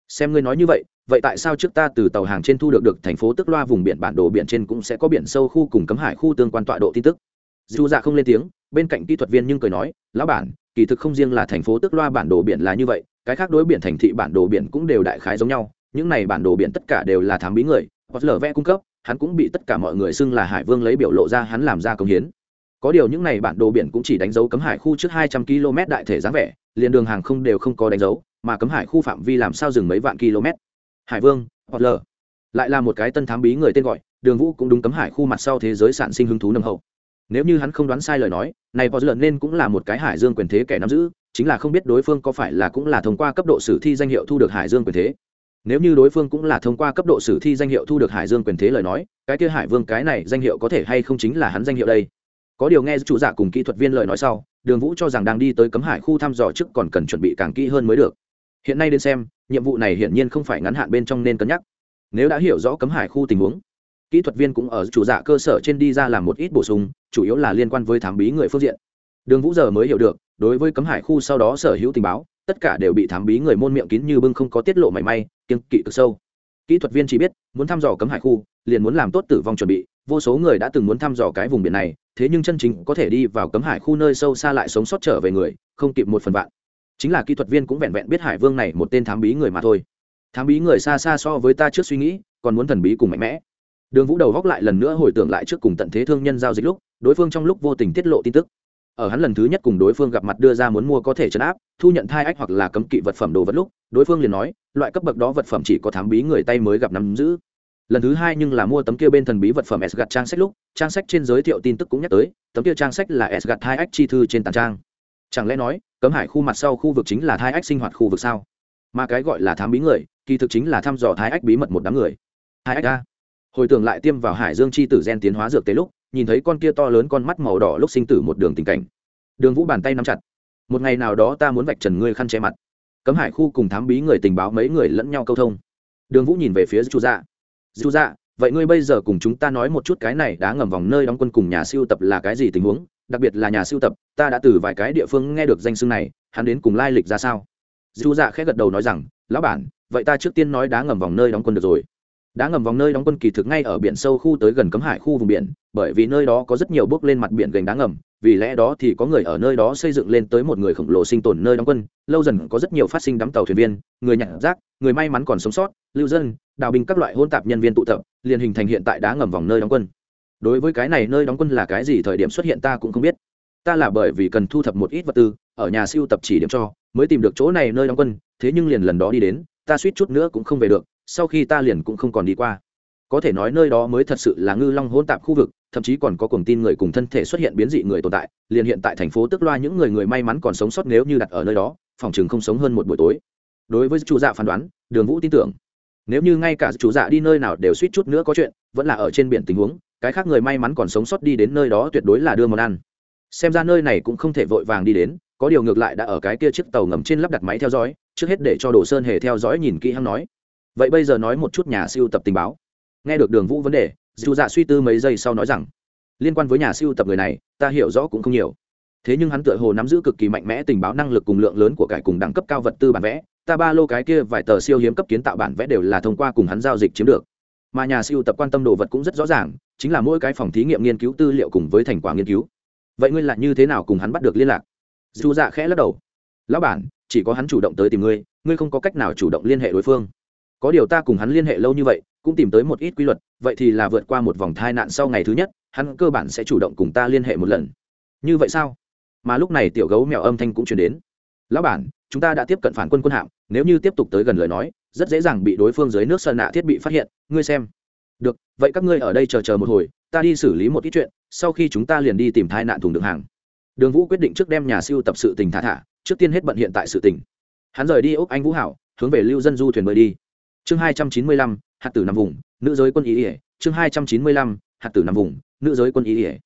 Xem ngươi nói như vậy vậy tại sao trước ta từ tàu hàng trên thu được được thành phố tức loa vùng biển bản đồ biển trên cũng sẽ có biển sâu khu cùng cấm hải khu tương quan tọa độ tin tức? Dù dạ không lên tiếng, bên cạnh kỹ thuật viên nhưng cười nói, lão bản, kỳ thực không riêng là thành phố tức loa bản đồ biển là như vậy, cái khác đối biển thành thị bản đồ biển cũng đều đại khái giống nhau, những này bản đồ biển tất cả đều là thám bí người, hoặc lở vẽ cung cấp, hắn cũng bị tất cả mọi người xưng là hải vương lấy biểu lộ ra hắn làm ra công hiến có điều những này bản đồ biển cũng chỉ đánh dấu cấm hải khu trước hai trăm km đại thể dáng vẻ, liền đường hàng không đều không có đánh dấu, mà cấm hải khu phạm vi làm sao dừng mấy vạn km? Hải vương hoặc lờ lại là một cái tân thám bí người tên gọi, đường vũ cũng đúng cấm hải khu mặt sau thế giới sản sinh hứng thú nâng hậu. Nếu như hắn không đoán sai lời nói, này có lợn nên cũng là một cái hải dương quyền thế kẻ nắm giữ, chính là không biết đối phương có phải là cũng là thông qua cấp độ sử thi danh hiệu thu được hải dương quyền thế. Nếu như đối phương cũng là thông qua cấp độ sử thi danh hiệu thu được hải dương quyền thế lời nói, cái kia hải vương cái này danh hiệu có thể hay không chính là hắn danh hiệu đây? Có điều nghe chủ giả cùng kỹ thuật viên lời nói sau, đường vũ cho rằng đang đi tới cấm hải khu thăm dò trước còn cần chuẩn bị càng kỹ hơn mới được. Hiện nay đến xem, nhiệm vụ này hiển nhiên không phải ngắn hạn bên trong nên cân nhắc. Nếu đã hiểu rõ cấm hải khu tình huống, kỹ thuật viên cũng ở chủ dạ cơ sở trên đi ra làm một ít bổ sung, chủ yếu là liên quan với thám bí người phương diện. Đường vũ giờ mới hiểu được, đối với cấm hải khu sau đó sở hữu tình báo, tất cả đều bị thám bí người môn miệng kín như bưng không có tiết lộ mảy may kiên kỵ cực sâu. Kỹ thuật viên chỉ biết, muốn thăm dò cấm hải khu, liền muốn làm tốt tử vong chuẩn bị vô số người đã từng muốn thăm dò cái vùng biển này, thế nhưng chân chính có thể đi vào cấm hải khu nơi sâu xa lại sống sót trở về người, không kịp một phần vạn. Chính là kỹ thuật viên cũng vẹn vẹn biết hải vương này một tên thám bí người mà thôi. Thám bí người xa xa so với ta trước suy nghĩ, còn muốn thần bí cùng mạnh mẽ. Đường vũ đầu góc lại lần nữa hồi tưởng lại trước cùng tận thế thương nhân giao dịch lúc, đối phương trong lúc vô tình tiết lộ tin tức. Ở hắn lần thứ nhất cùng đối phương gặp mặt đưa ra muốn mua có thể chấn áp, thu nhận thai ách hoặc là cấm kỵ vật phẩm đồ vật lúc, đối phương liền nói, loại cấp bậc đó vật phẩm chỉ có thám bí người tay mới gặp nắm giữ lần thứ hai nhưng là mua tấm kia bên thần bí vật phẩm s gạt trang sách lúc, trang sách trên giới thiệu tin tức cũng nhắc tới, tấm kia trang sách là s gạt hai ách chi thư trên tàn trang. Chẳng lẽ nói, cấm hải khu mặt sau khu vực chính là thai ách sinh hoạt khu vực sao? Mà cái gọi là thám bí người, kỳ thực chính là thăm dò thai ách bí mật một đám người. Hai ách a. Hồi tưởng lại tiêm vào hải dương chi tử gen tiến hóa dược tế lúc, nhìn thấy con kia to lớn con mắt màu đỏ lúc sinh tử một đường tình cảnh. Đường vũ bàn tay nắm chặt. Một ngày nào đó ta muốn vạch trần ngươi khăn che mặt. Cấm hải khu cùng thám bí người tình báo mấy người lẫn nhau câu thông. Đường vũ nhìn về phía chu dạ dù dạ vậy ngươi bây giờ cùng chúng ta nói một chút cái này đã ngầm vòng nơi đóng quân cùng nhà siêu tập là cái gì tình huống, đặc biệt là nhà siêu tập, ta đã từ vài cái địa phương nghe được danh xưng này, hắn đến cùng lai lịch ra sao? Dù dạ khẽ gật đầu nói rằng, lão bản, vậy ta trước tiên nói đá ngầm vòng nơi đóng quân được rồi. Đá ngầm vòng nơi đóng quân kỳ thực ngay ở biển sâu khu tới gần cấm hải khu vùng biển, bởi vì nơi đó có rất nhiều bước lên mặt biển gành đá ngầm vì lẽ đó thì có người ở nơi đó xây dựng lên tới một người khổng lồ sinh tồn nơi đóng quân. Lâu dần có rất nhiều phát sinh đắm tàu thuyền viên, người nhặt rác, người may mắn còn sống sót, lưu dân, đào binh các loại hôn tạp nhân viên tụ tập, liền hình thành hiện tại đá ngầm vòng nơi đóng quân. Đối với cái này nơi đóng quân là cái gì thời điểm xuất hiện ta cũng không biết. Ta là bởi vì cần thu thập một ít vật tư, ở nhà siêu tập chỉ điểm cho, mới tìm được chỗ này nơi đóng quân, thế nhưng liền lần đó đi đến, ta suýt chút nữa cũng không về được, sau khi ta liền cũng không còn đi qua. Có thể nói nơi đó mới thật sự là ngư long hỗn tạp khu vực thậm chí còn có cuồng tin người cùng thân thể xuất hiện biến dị người tồn tại, liền hiện tại thành phố tức loa những người người may mắn còn sống sót nếu như đặt ở nơi đó, phòng chừng không sống hơn một buổi tối. Đối với chủ dạ phán đoán, đường vũ tin tưởng. Nếu như ngay cả chủ dạ đi nơi nào đều suýt chút nữa có chuyện, vẫn là ở trên biển tình huống, cái khác người may mắn còn sống sót đi đến nơi đó tuyệt đối là đưa món ăn. Xem ra nơi này cũng không thể vội vàng đi đến, có điều ngược lại đã ở cái kia chiếc tàu ngầm trên lắp đặt máy theo dõi, trước hết để cho đồ sơn hề theo dõi nhìn kỹ hắn nói. Vậy bây giờ nói một chút nhà siêu tập tình báo. Nghe được đường vũ vấn đề dù dạ suy tư mấy giây sau nói rằng, liên quan với nhà siêu tập người này, ta hiểu rõ cũng không nhiều. Thế nhưng hắn tựa hồ nắm giữ cực kỳ mạnh mẽ tình báo năng lực cùng lượng lớn của cải cùng đẳng cấp cao vật tư bản vẽ. Ta ba lô cái kia vài tờ siêu hiếm cấp kiến tạo bản vẽ đều là thông qua cùng hắn giao dịch chiếm được. Mà nhà siêu tập quan tâm đồ vật cũng rất rõ ràng, chính là mỗi cái phòng thí nghiệm nghiên cứu tư liệu cùng với thành quả nghiên cứu. Vậy ngươi là như thế nào cùng hắn bắt được liên lạc? Dù dạ khẽ lắc đầu. Lão bản, chỉ có hắn chủ động tới tìm ngươi ngươi không có cách nào chủ động liên hệ đối phương. Có điều ta cùng hắn liên hệ lâu như vậy cũng tìm tới một ít quy luật, vậy thì là vượt qua một vòng thai nạn sau ngày thứ nhất, hắn cơ bản sẽ chủ động cùng ta liên hệ một lần. Như vậy sao? Mà lúc này tiểu gấu mèo âm thanh cũng chuyển đến. Lão bản, chúng ta đã tiếp cận phản quân quân hạm, nếu như tiếp tục tới gần lời nói, rất dễ dàng bị đối phương dưới nước sơn nạ thiết bị phát hiện, ngươi xem. Được, vậy các ngươi ở đây chờ chờ một hồi, ta đi xử lý một ít chuyện, sau khi chúng ta liền đi tìm thai nạn thùng đường hàng. Đường vũ quyết định trước đem nhà siêu tập sự tình thả thả, trước tiên hết bận hiện tại sự tình. Hắn rời đi ốc anh vũ hảo, hướng về lưu dân du thuyền bơi đi. Chương hai trăm chín mươi lăm hạt tử nằm vùng, nữ giới quân ý ỉa. Chương hai trăm chín mươi lăm, hạt tử nằm vùng, nữ giới quân ý ỉa.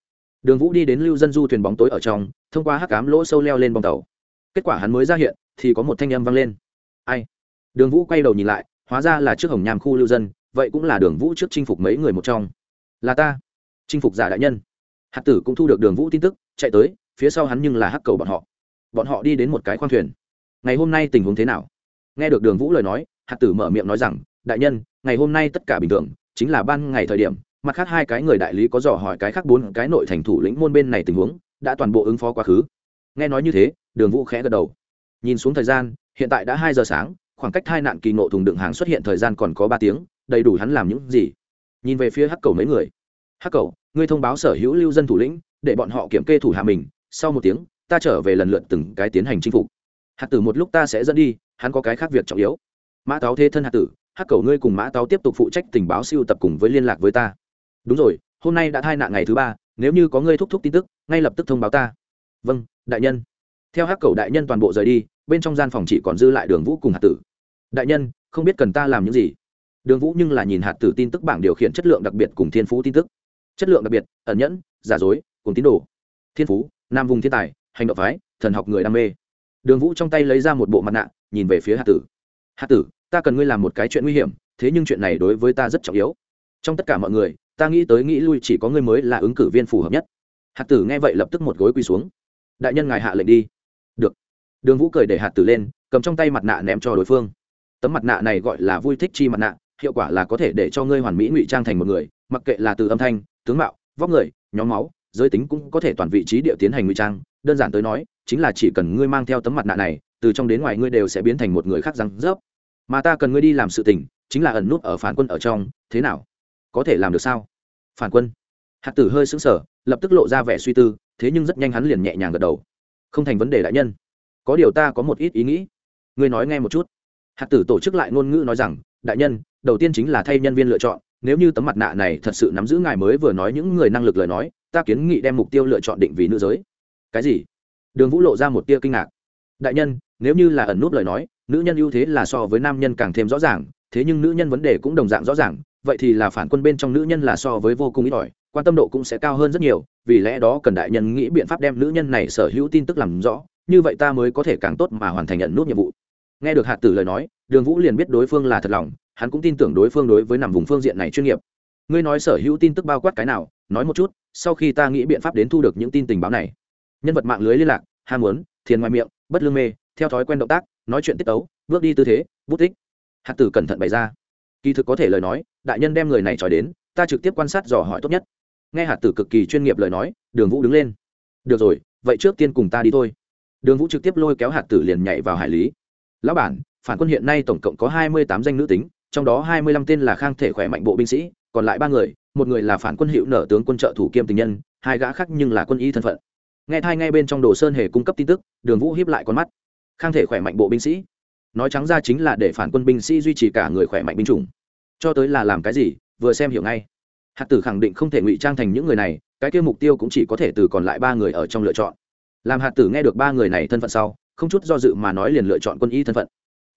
Đường vũ đi đến lưu dân du thuyền bóng tối ở trong, thông qua hắc cám lỗ sâu leo lên bong tàu. Kết quả hắn mới ra hiện, thì có một thanh âm vang lên. Ai? Đường vũ quay đầu nhìn lại, hóa ra là trước hồng nham khu lưu dân, vậy cũng là đường vũ trước chinh phục mấy người một trong. Là ta. Chinh phục giả đại nhân. Hạt tử cũng thu được đường vũ tin tức, chạy tới, phía sau hắn nhưng là hắc cầu bọn họ. Bọn họ đi đến một cái khoang thuyền. Ngày hôm nay tình huống thế nào? Nghe được đường vũ lời nói, hạt tử mở miệng nói rằng, đại nhân ngày hôm nay tất cả bình thường, chính là ban ngày thời điểm, mặt khác hai cái người đại lý có dò hỏi cái khác bốn cái nội thành thủ lĩnh môn bên này tình huống, đã toàn bộ ứng phó quá khứ. Nghe nói như thế, đường vũ khẽ gật đầu. Nhìn xuống thời gian, hiện tại đã hai giờ sáng, khoảng cách hai nạn kỳ nộ thùng đựng hàng xuất hiện thời gian còn có ba tiếng, đầy đủ hắn làm những gì? Nhìn về phía hắc cầu mấy người. Hắc cầu, ngươi thông báo sở hữu lưu dân thủ lĩnh, để bọn họ kiểm kê thủ hạ mình, sau một tiếng, ta trở về lần lượt từng cái tiến hành chinh phục. Hạt tử một lúc ta sẽ dẫn đi, hắn có cái khác việc trọng yếu. Mã táo thế thân hạt tử hắc cầu ngươi cùng mã táo tiếp tục phụ trách tình báo siêu tập cùng với liên lạc với ta. Đúng rồi, hôm nay đã thai nạn ngày thứ ba, nếu như có ngươi thúc thúc tin tức, ngay lập tức thông báo ta. Vâng đại nhân. Theo hắc cầu đại nhân toàn bộ rời đi, bên trong gian phòng chỉ còn dư lại đường vũ cùng hạt tử. Đại nhân, không biết cần ta làm những gì? Đường vũ nhưng là nhìn hạt tử tin tức bảng điều khiển chất lượng đặc biệt cùng thiên phú tin tức. Chất lượng đặc biệt, ẩn nhẫn, giả dối, cùng tín đồ. Thiên phú, nam vùng thiên tài, hành động phái, thần học người đam mê. Đường vũ trong tay lấy ra một bộ mặt nạ, nhìn về phía hạt tử. Hạt tử ta cần ngươi làm một cái chuyện nguy hiểm, thế nhưng chuyện này đối với ta rất trọng yếu. Trong tất cả mọi người, ta nghĩ tới nghĩ lui chỉ có ngươi mới là ứng cử viên phù hợp nhất. Hạt tử nghe vậy lập tức một gối quỳ xuống. Đại nhân ngài hạ lệnh đi. Được. Đường vũ cười để hạt tử lên, cầm trong tay mặt nạ ném cho đối phương. Tấm mặt nạ này gọi là vui thích chi mặt nạ, hiệu quả là có thể để cho ngươi hoàn mỹ ngụy trang thành một người, mặc kệ là từ âm thanh, tướng mạo, vóc người, nhóm máu, giới tính cũng có thể toàn vị trí địa tiến hành ngụy trang. Đơn giản tới nói, chính là chỉ cần ngươi mang theo tấm mặt nạ này, từ trong đến ngoài ngươi đều sẽ biến thành một người khác răng rớp mà ta cần ngươi đi làm sự tình, chính là ẩn nút ở phản quân ở trong, thế nào? Có thể làm được sao? Phản quân. Hạt tử hơi sững sờ, lập tức lộ ra vẻ suy tư, thế nhưng rất nhanh hắn liền nhẹ nhàng gật đầu. Không thành vấn đề đại nhân. Có điều ta có một ít ý nghĩ. Ngươi nói nghe một chút. Hạt tử tổ chức lại ngôn ngữ nói rằng, đại nhân, đầu tiên chính là thay nhân viên lựa chọn, nếu như tấm mặt nạ này thật sự nắm giữ ngài mới vừa nói những người năng lực lời nói, ta kiến nghị đem mục tiêu lựa chọn định vì nữ giới. Cái gì? Đường vũ lộ ra một tia kinh ngạc. Đại nhân, nếu như là ẩn nút lời nói nữ nhân ưu thế là so với nam nhân càng thêm rõ ràng, thế nhưng nữ nhân vấn đề cũng đồng dạng rõ ràng, vậy thì là phản quân bên trong nữ nhân là so với vô cùng ít ỏi, quan tâm độ cũng sẽ cao hơn rất nhiều, vì lẽ đó cần đại nhân nghĩ biện pháp đem nữ nhân này sở hữu tin tức làm rõ, như vậy ta mới có thể càng tốt mà hoàn thành nhận nút nhiệm vụ. Nghe được hạt tử lời nói, đường vũ liền biết đối phương là thật lòng, hắn cũng tin tưởng đối phương đối với nằm vùng phương diện này chuyên nghiệp. Ngươi nói sở hữu tin tức bao quát cái nào, nói một chút, sau khi ta nghĩ biện pháp đến thu được những tin tình báo này. Nhân vật mạng lưới liên lạc, ham muốn, thiền ngoài miệng, bất lương mê, theo thói quen động tác nói chuyện tiết tấu, bước đi tư thế, bút tích. Hạt tử cẩn thận bày ra. Kỳ thực có thể lời nói, đại nhân đem người này trói đến, ta trực tiếp quan sát dò hỏi tốt nhất. Nghe hạt tử cực kỳ chuyên nghiệp lời nói, đường vũ đứng lên. Được rồi, vậy trước tiên cùng ta đi thôi. Đường vũ trực tiếp lôi kéo hạt tử liền nhảy vào hải lý. Lão bản, phản quân hiện nay tổng cộng có hai mươi tám danh nữ tính, trong đó hai mươi lăm tên là khang thể khỏe mạnh bộ binh sĩ, còn lại ba người, một người là phản quân hiệu nở tướng quân trợ thủ kiêm tình nhân, hai gã khác nhưng là quân y thân phận. Nghe thai ngay bên trong đồ sơn hề cung cấp tin tức, đường vũ hiếp lại con mắt khang thể khỏe mạnh bộ binh sĩ. Nói trắng ra chính là để phản quân binh sĩ duy trì cả người khỏe mạnh binh chủng. Cho tới là làm cái gì, vừa xem hiểu ngay. Hạt tử khẳng định không thể ngụy trang thành những người này, cái kia mục tiêu cũng chỉ có thể từ còn lại ba người ở trong lựa chọn. Làm hạt tử nghe được ba người này thân phận sau, không chút do dự mà nói liền lựa chọn quân y thân phận.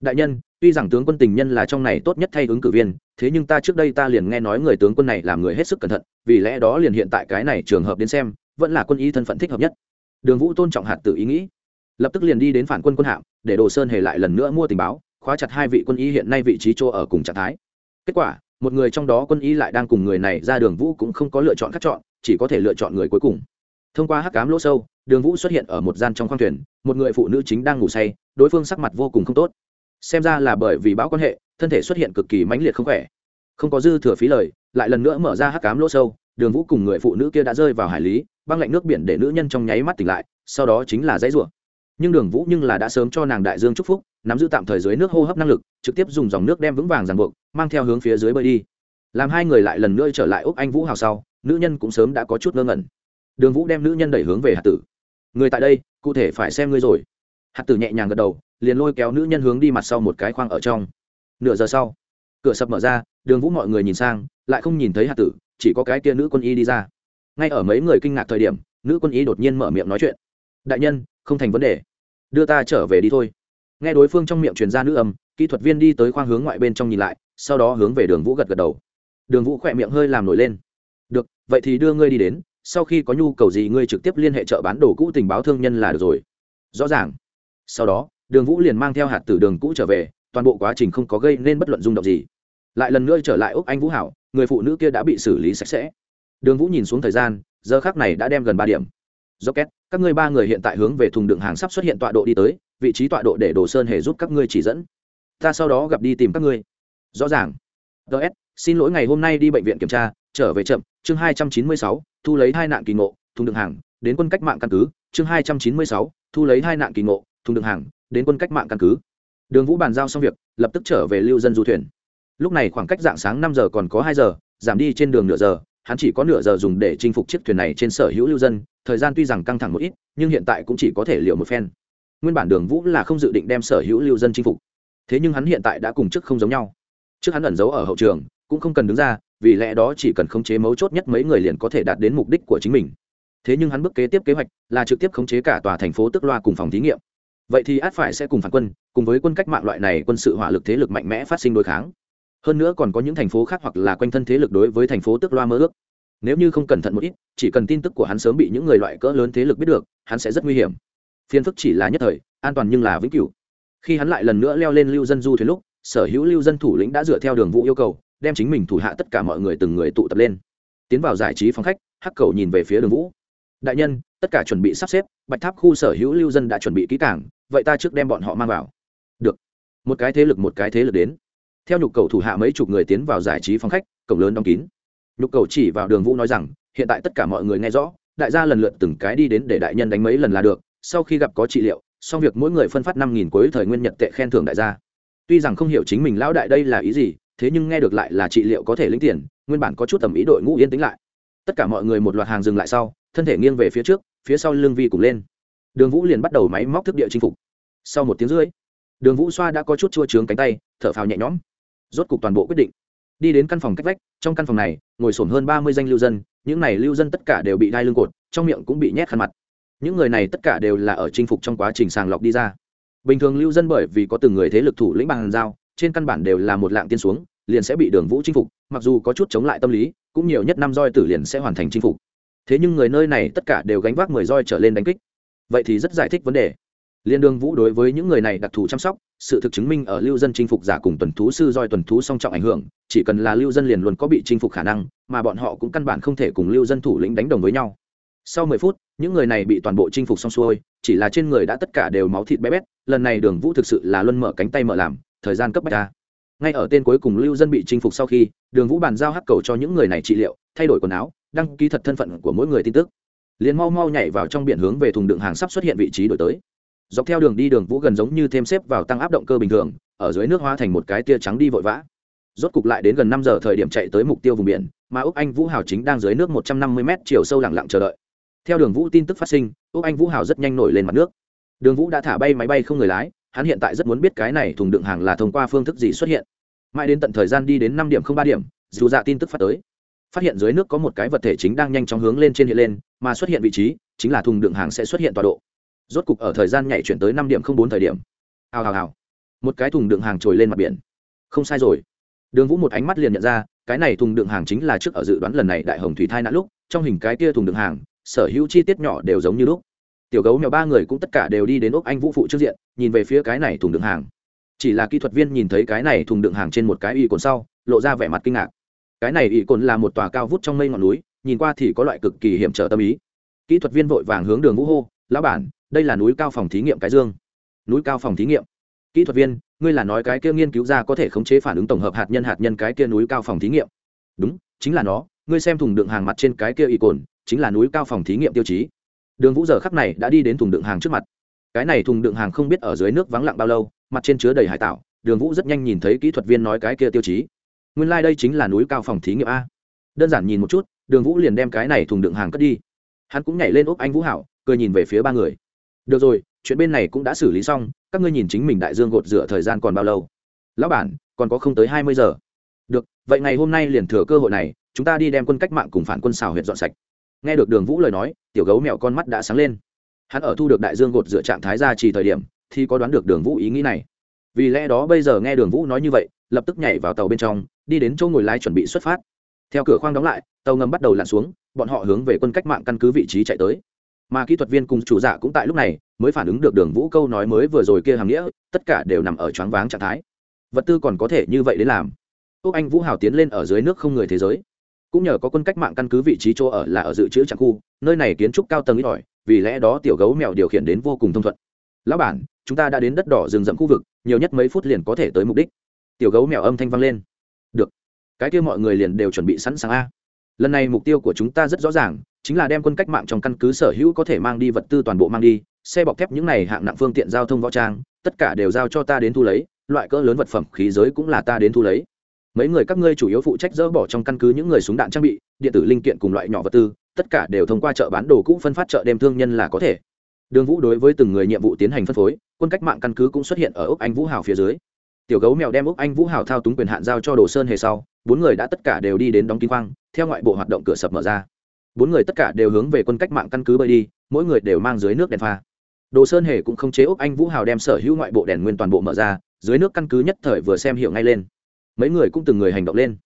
Đại nhân, tuy rằng tướng quân tình nhân là trong này tốt nhất thay ứng cử viên, thế nhưng ta trước đây ta liền nghe nói người tướng quân này làm người hết sức cẩn thận, vì lẽ đó liền hiện tại cái này trường hợp đến xem, vẫn là quân y thân phận thích hợp nhất. Đường vũ tôn trọng hạt tử ý nghĩ lập tức liền đi đến phản quân quân hạm, để đồ sơn hề lại lần nữa mua tình báo, khóa chặt hai vị quân y hiện nay vị trí chỗ ở cùng trạng thái. Kết quả, một người trong đó quân y lại đang cùng người này ra đường vũ cũng không có lựa chọn khác chọn, chỉ có thể lựa chọn người cuối cùng. Thông qua hắc cám lỗ sâu, đường vũ xuất hiện ở một gian trong khoang thuyền, một người phụ nữ chính đang ngủ say, đối phương sắc mặt vô cùng không tốt. Xem ra là bởi vì bão quan hệ, thân thể xuất hiện cực kỳ mãnh liệt không khỏe. Không có dư thừa phí lời, lại lần nữa mở ra hắc cám lỗ sâu, đường vũ cùng người phụ nữ kia đã rơi vào hải lý, băng lạnh nước biển để nữ nhân trong nháy mắt tỉnh lại, sau đó chính là dãy ruộng nhưng đường vũ nhưng là đã sớm cho nàng đại dương chúc phúc, nắm giữ tạm thời dưới nước hô hấp năng lực, trực tiếp dùng dòng nước đem vững vàng ràng buộc, mang theo hướng phía dưới bơi đi. Làm hai người lại lần nữa trở lại úc anh vũ hào sau, nữ nhân cũng sớm đã có chút ngơ ngẩn. Đường vũ đem nữ nhân đẩy hướng về hạt tử. Người tại đây, cụ thể phải xem ngươi rồi. Hạt tử nhẹ nhàng gật đầu, liền lôi kéo nữ nhân hướng đi mặt sau một cái khoang ở trong. Nửa giờ sau, cửa sập mở ra, đường vũ mọi người nhìn sang, lại không nhìn thấy hạt tử, chỉ có cái kia nữ quân y đi ra. Ngay ở mấy người kinh ngạc thời điểm, nữ quân y đột nhiên mở miệng nói chuyện. Đại nhân, không thành vấn đề đưa ta trở về đi thôi. Nghe đối phương trong miệng truyền ra nữ âm, kỹ thuật viên đi tới khoang hướng ngoại bên trong nhìn lại, sau đó hướng về đường vũ gật gật đầu. Đường vũ khỏe miệng hơi làm nổi lên. Được, vậy thì đưa ngươi đi đến, sau khi có nhu cầu gì ngươi trực tiếp liên hệ chợ bán đồ cũ tình báo thương nhân là được rồi. Rõ ràng. Sau đó, đường vũ liền mang theo hạt từ đường cũ trở về, toàn bộ quá trình không có gây nên bất luận rung động gì. Lại lần nữa trở lại úc anh vũ hảo, người phụ nữ kia đã bị xử lý sạch sẽ. Đường vũ nhìn xuống thời gian, giờ khác này đã đem gần ba điểm do két các ngươi ba người hiện tại hướng về thùng đựng hàng sắp xuất hiện tọa độ đi tới, vị trí tọa độ để đồ sơn hề giúp các ngươi chỉ dẫn. Ta sau đó gặp đi tìm các ngươi. Rõ ràng. Ts xin lỗi ngày hôm nay đi bệnh viện kiểm tra, trở về chậm, chương hai trăm chín mươi sáu, thu lấy hai nạn kỳ ngộ, thùng đựng hàng, đến quân cách mạng căn cứ, chương hai trăm chín mươi sáu, thu lấy hai nạn kỳ ngộ, thùng đựng hàng, đến quân cách mạng căn cứ. Đường vũ bàn giao xong việc, lập tức trở về lưu dân du thuyền. Lúc này khoảng cách dạng sáng năm giờ còn có hai giờ, giảm đi trên đường nửa giờ hắn chỉ có nửa giờ dùng để chinh phục chiếc thuyền này trên sở hữu lưu dân, thời gian tuy rằng căng thẳng một ít, nhưng hiện tại cũng chỉ có thể liệu một phen. Nguyên bản đường vũ là không dự định đem sở hữu lưu dân chinh phục. Thế nhưng hắn hiện tại đã cùng chức không giống nhau. Trước hắn ẩn giấu ở hậu trường, cũng không cần đứng ra, vì lẽ đó chỉ cần khống chế mấu chốt nhất mấy người liền có thể đạt đến mục đích của chính mình. Thế nhưng hắn bước kế tiếp kế hoạch là trực tiếp khống chế cả tòa thành phố tức loa cùng phòng thí nghiệm. Vậy thì át phải sẽ cùng phản quân, cùng với quân cách mạng loại này quân sự hỏa lực thế lực mạnh mẽ phát sinh đối kháng hơn nữa còn có những thành phố khác hoặc là quanh thân thế lực đối với thành phố tức loa mơ ước. Nếu như không cẩn thận một ít, chỉ cần tin tức của hắn sớm bị những người loại cỡ lớn thế lực biết được, hắn sẽ rất nguy hiểm. Phiền phức chỉ là nhất thời, an toàn nhưng là vĩnh cửu. Khi hắn lại lần nữa leo lên lưu dân du thuyền lúc, sở hữu lưu dân thủ lĩnh đã dựa theo đường vụ yêu cầu, đem chính mình thủ hạ tất cả mọi người từng người tụ tập lên. Tiến vào giải trí phòng khách, hắc cầu nhìn về phía đường vũ. Đại nhân, tất cả chuẩn bị sắp xếp, bạch tháp khu sở hữu lưu dân đã chuẩn bị kỹ cảng vậy ta trước đem bọn họ mang vào. Được. Một cái thế lực một cái thế lực đến theo nhục cầu thủ hạ mấy chục người tiến vào giải trí phòng khách, cổng lớn đóng kín. Nhục cầu chỉ vào đường vũ nói rằng, hiện tại tất cả mọi người nghe rõ, đại gia lần lượt từng cái đi đến để đại nhân đánh mấy lần là được, sau khi gặp có trị liệu, xong việc mỗi người phân phát năm nghìn cuối thời nguyên nhật tệ khen thưởng đại gia. Tuy rằng không hiểu chính mình lão đại đây là ý gì, thế nhưng nghe được lại là trị liệu có thể lĩnh tiền, nguyên bản có chút tầm ý đội ngũ yên tĩnh lại. Tất cả mọi người một loạt hàng dừng lại sau, thân thể nghiêng về phía trước, phía sau lưng vi cùng lên. Đường vũ liền bắt đầu máy móc thức địa chinh phục. Sau một tiếng rưỡi, đường vũ xoa đã có chút chua trướng cánh tay, thở phào nhẹ nhõm rốt cục toàn bộ quyết định. Đi đến căn phòng cách vách, trong căn phòng này, ngồi sổm hơn ba mươi danh lưu dân, những này lưu dân tất cả đều bị đai lưng cột, trong miệng cũng bị nhét khăn mặt. Những người này tất cả đều là ở chinh phục trong quá trình sàng lọc đi ra. Bình thường lưu dân bởi vì có từng người thế lực thủ lĩnh bằng giao, trên căn bản đều là một lạng tiên xuống, liền sẽ bị đường vũ chinh phục, mặc dù có chút chống lại tâm lý, cũng nhiều nhất năm roi tử liền sẽ hoàn thành chinh phục. Thế nhưng người nơi này tất cả đều gánh vác mười roi trở lên đánh kích. Vậy thì rất giải thích vấn đề liên đường vũ đối với những người này đặc thù chăm sóc, sự thực chứng minh ở lưu dân chinh phục giả cùng tuần thú sư doi tuần thú song trọng ảnh hưởng, chỉ cần là lưu dân liền luôn có bị chinh phục khả năng, mà bọn họ cũng căn bản không thể cùng lưu dân thủ lĩnh đánh đồng với nhau. Sau mười phút, những người này bị toàn bộ chinh phục xong xuôi, chỉ là trên người đã tất cả đều máu thịt bé bét, lần này đường vũ thực sự là luân mở cánh tay mở làm, thời gian cấp bách ra. Ngay ở tên cuối cùng lưu dân bị chinh phục sau khi, đường vũ bàn giao hắc cầu cho những người này trị liệu, thay đổi quần áo, đăng ký thật thân phận của mỗi người tin tức. Liền mau mau nhảy vào trong biển hướng về thùng đựng hàng sắp xuất hiện vị trí đổi tới dọc theo đường đi đường vũ gần giống như thêm xếp vào tăng áp động cơ bình thường, ở dưới nước hóa thành một cái tia trắng đi vội vã. Rốt cục lại đến gần năm giờ thời điểm chạy tới mục tiêu vùng biển, mà úc anh vũ hào chính đang dưới nước một trăm năm mươi m chiều sâu lặng lặng chờ đợi. Theo đường vũ tin tức phát sinh, úc anh vũ hào rất nhanh nổi lên mặt nước. Đường vũ đã thả bay máy bay không người lái, hắn hiện tại rất muốn biết cái này thùng đựng hàng là thông qua phương thức gì xuất hiện. Mãi đến tận thời gian đi đến năm điểm không ba điểm, dù dạ tin tức phát tới. Phát hiện dưới nước có một cái vật thể chính đang nhanh chóng hướng lên trên hiện lên, mà xuất hiện vị trí chính là thùng đựng hàng sẽ xuất hiện tọa độ rốt cục ở thời gian nhảy chuyển tới năm điểm không bốn thời điểm. Hào hào hào. Một cái thùng đựng hàng trồi lên mặt biển. Không sai rồi. Đường vũ một ánh mắt liền nhận ra, cái này thùng đựng hàng chính là trước ở dự đoán lần này đại hồng thủy thai nã lúc, trong hình cái kia thùng đựng hàng, sở hữu chi tiết nhỏ đều giống như lúc. Tiểu gấu mèo ba người cũng tất cả đều đi đến ốc anh vũ phụ trước diện, nhìn về phía cái này thùng đựng hàng. Chỉ là kỹ thuật viên nhìn thấy cái này thùng đựng hàng trên một cái y cồn sau, lộ ra vẻ mặt kinh ngạc. Cái này y cồn là một tòa cao vút trong mây ngọn núi, nhìn qua thì có loại cực kỳ hiểm trở tâm ý. Kỹ thuật viên vội vàng hướng đường vũ hô, lão bản đây là núi cao phòng thí nghiệm cái dương. Núi cao phòng thí nghiệm. Kỹ thuật viên, ngươi là nói cái kia nghiên cứu ra có thể khống chế phản ứng tổng hợp hạt nhân hạt nhân cái kia núi cao phòng thí nghiệm. Đúng, chính là nó, ngươi xem thùng đựng hàng mặt trên cái kia y cồn, chính là núi cao phòng thí nghiệm tiêu chí. Đường vũ giờ khắc này đã đi đến thùng đựng hàng trước mặt. Cái này thùng đựng hàng không biết ở dưới nước vắng lặng bao lâu, mặt trên chứa đầy hải tạo đường vũ rất nhanh nhìn thấy kỹ thuật viên nói cái kia tiêu chí. Nguyên lai、like、đây chính là núi cao phòng thí nghiệm a. Đơn giản nhìn một chút, đường vũ liền đem cái này thùng đựng hàng cất đi. Hắn cũng nhảy lên úp anh vũ hảo, cười nhìn về phía ba người được rồi, chuyện bên này cũng đã xử lý xong, các ngươi nhìn chính mình đại dương gột rửa thời gian còn bao lâu? Lão bản, còn có không tới hai mươi giờ. Được, vậy ngày hôm nay liền thừa cơ hội này, chúng ta đi đem quân cách mạng cùng phản quân xào huyện dọn sạch. Nghe được đường vũ lời nói, tiểu gấu mèo con mắt đã sáng lên. Hắn ở thu được đại dương gột dựa trạng thái ra chỉ thời điểm, thì có đoán được đường vũ ý nghĩ này. Vì lẽ đó bây giờ nghe đường vũ nói như vậy, lập tức nhảy vào tàu bên trong, đi đến chỗ ngồi lái chuẩn bị xuất phát. Theo cửa khoang đóng lại, tàu ngầm bắt đầu lặn xuống, bọn họ hướng về quân cách mạng căn cứ vị trí chạy tới mà kỹ thuật viên cùng chủ dạ cũng tại lúc này mới phản ứng được đường vũ câu nói mới vừa rồi kia hàm nghĩa, tất cả đều nằm ở choáng váng trạng thái. Vật tư còn có thể như vậy đến làm. Úc anh vũ hào tiến lên ở dưới nước không người thế giới. Cũng nhờ có quân cách mạng căn cứ vị trí chỗ ở là ở dự trữ trạm khu, nơi này kiến trúc cao tầng ít ỏi, vì lẽ đó tiểu gấu mèo điều khiển đến vô cùng thông thuận. Lão bản, chúng ta đã đến đất đỏ rừng rậm khu vực, nhiều nhất mấy phút liền có thể tới mục đích. Tiểu gấu mèo âm thanh vang lên. Được, cái kia mọi người liền đều chuẩn bị sẵn sàng a. Lần này mục tiêu của chúng ta rất rõ ràng chính là đem quân cách mạng trong căn cứ sở hữu có thể mang đi vật tư toàn bộ mang đi, xe bọc thép những này hạng nặng phương tiện giao thông võ trang, tất cả đều giao cho ta đến thu lấy, loại cỡ lớn vật phẩm khí giới cũng là ta đến thu lấy. Mấy người các ngươi chủ yếu phụ trách dỡ bỏ trong căn cứ những người súng đạn trang bị, điện tử linh kiện cùng loại nhỏ vật tư, tất cả đều thông qua chợ bán đồ cũ phân phát chợ đêm thương nhân là có thể. Đường vũ đối với từng người nhiệm vụ tiến hành phân phối, quân cách mạng căn cứ cũng xuất hiện ở úc anh vũ hào phía dưới. Tiểu gấu mèo đem úc anh vũ hào thao túng quyền hạn giao cho đồ sơn hề sau, bốn người đã tất cả đều đi đến đóng kín khoang, theo ngoại bộ hoạt động cửa sập mở ra bốn người tất cả đều hướng về quân cách mạng căn cứ bơi đi, mỗi người đều mang dưới nước đèn pha. Đồ sơn hề cũng không chế úc anh vũ hào đem sở hữu ngoại bộ đèn nguyên toàn bộ mở ra, dưới nước căn cứ nhất thời vừa xem hiệu ngay lên. Mấy người cũng từng người hành động lên.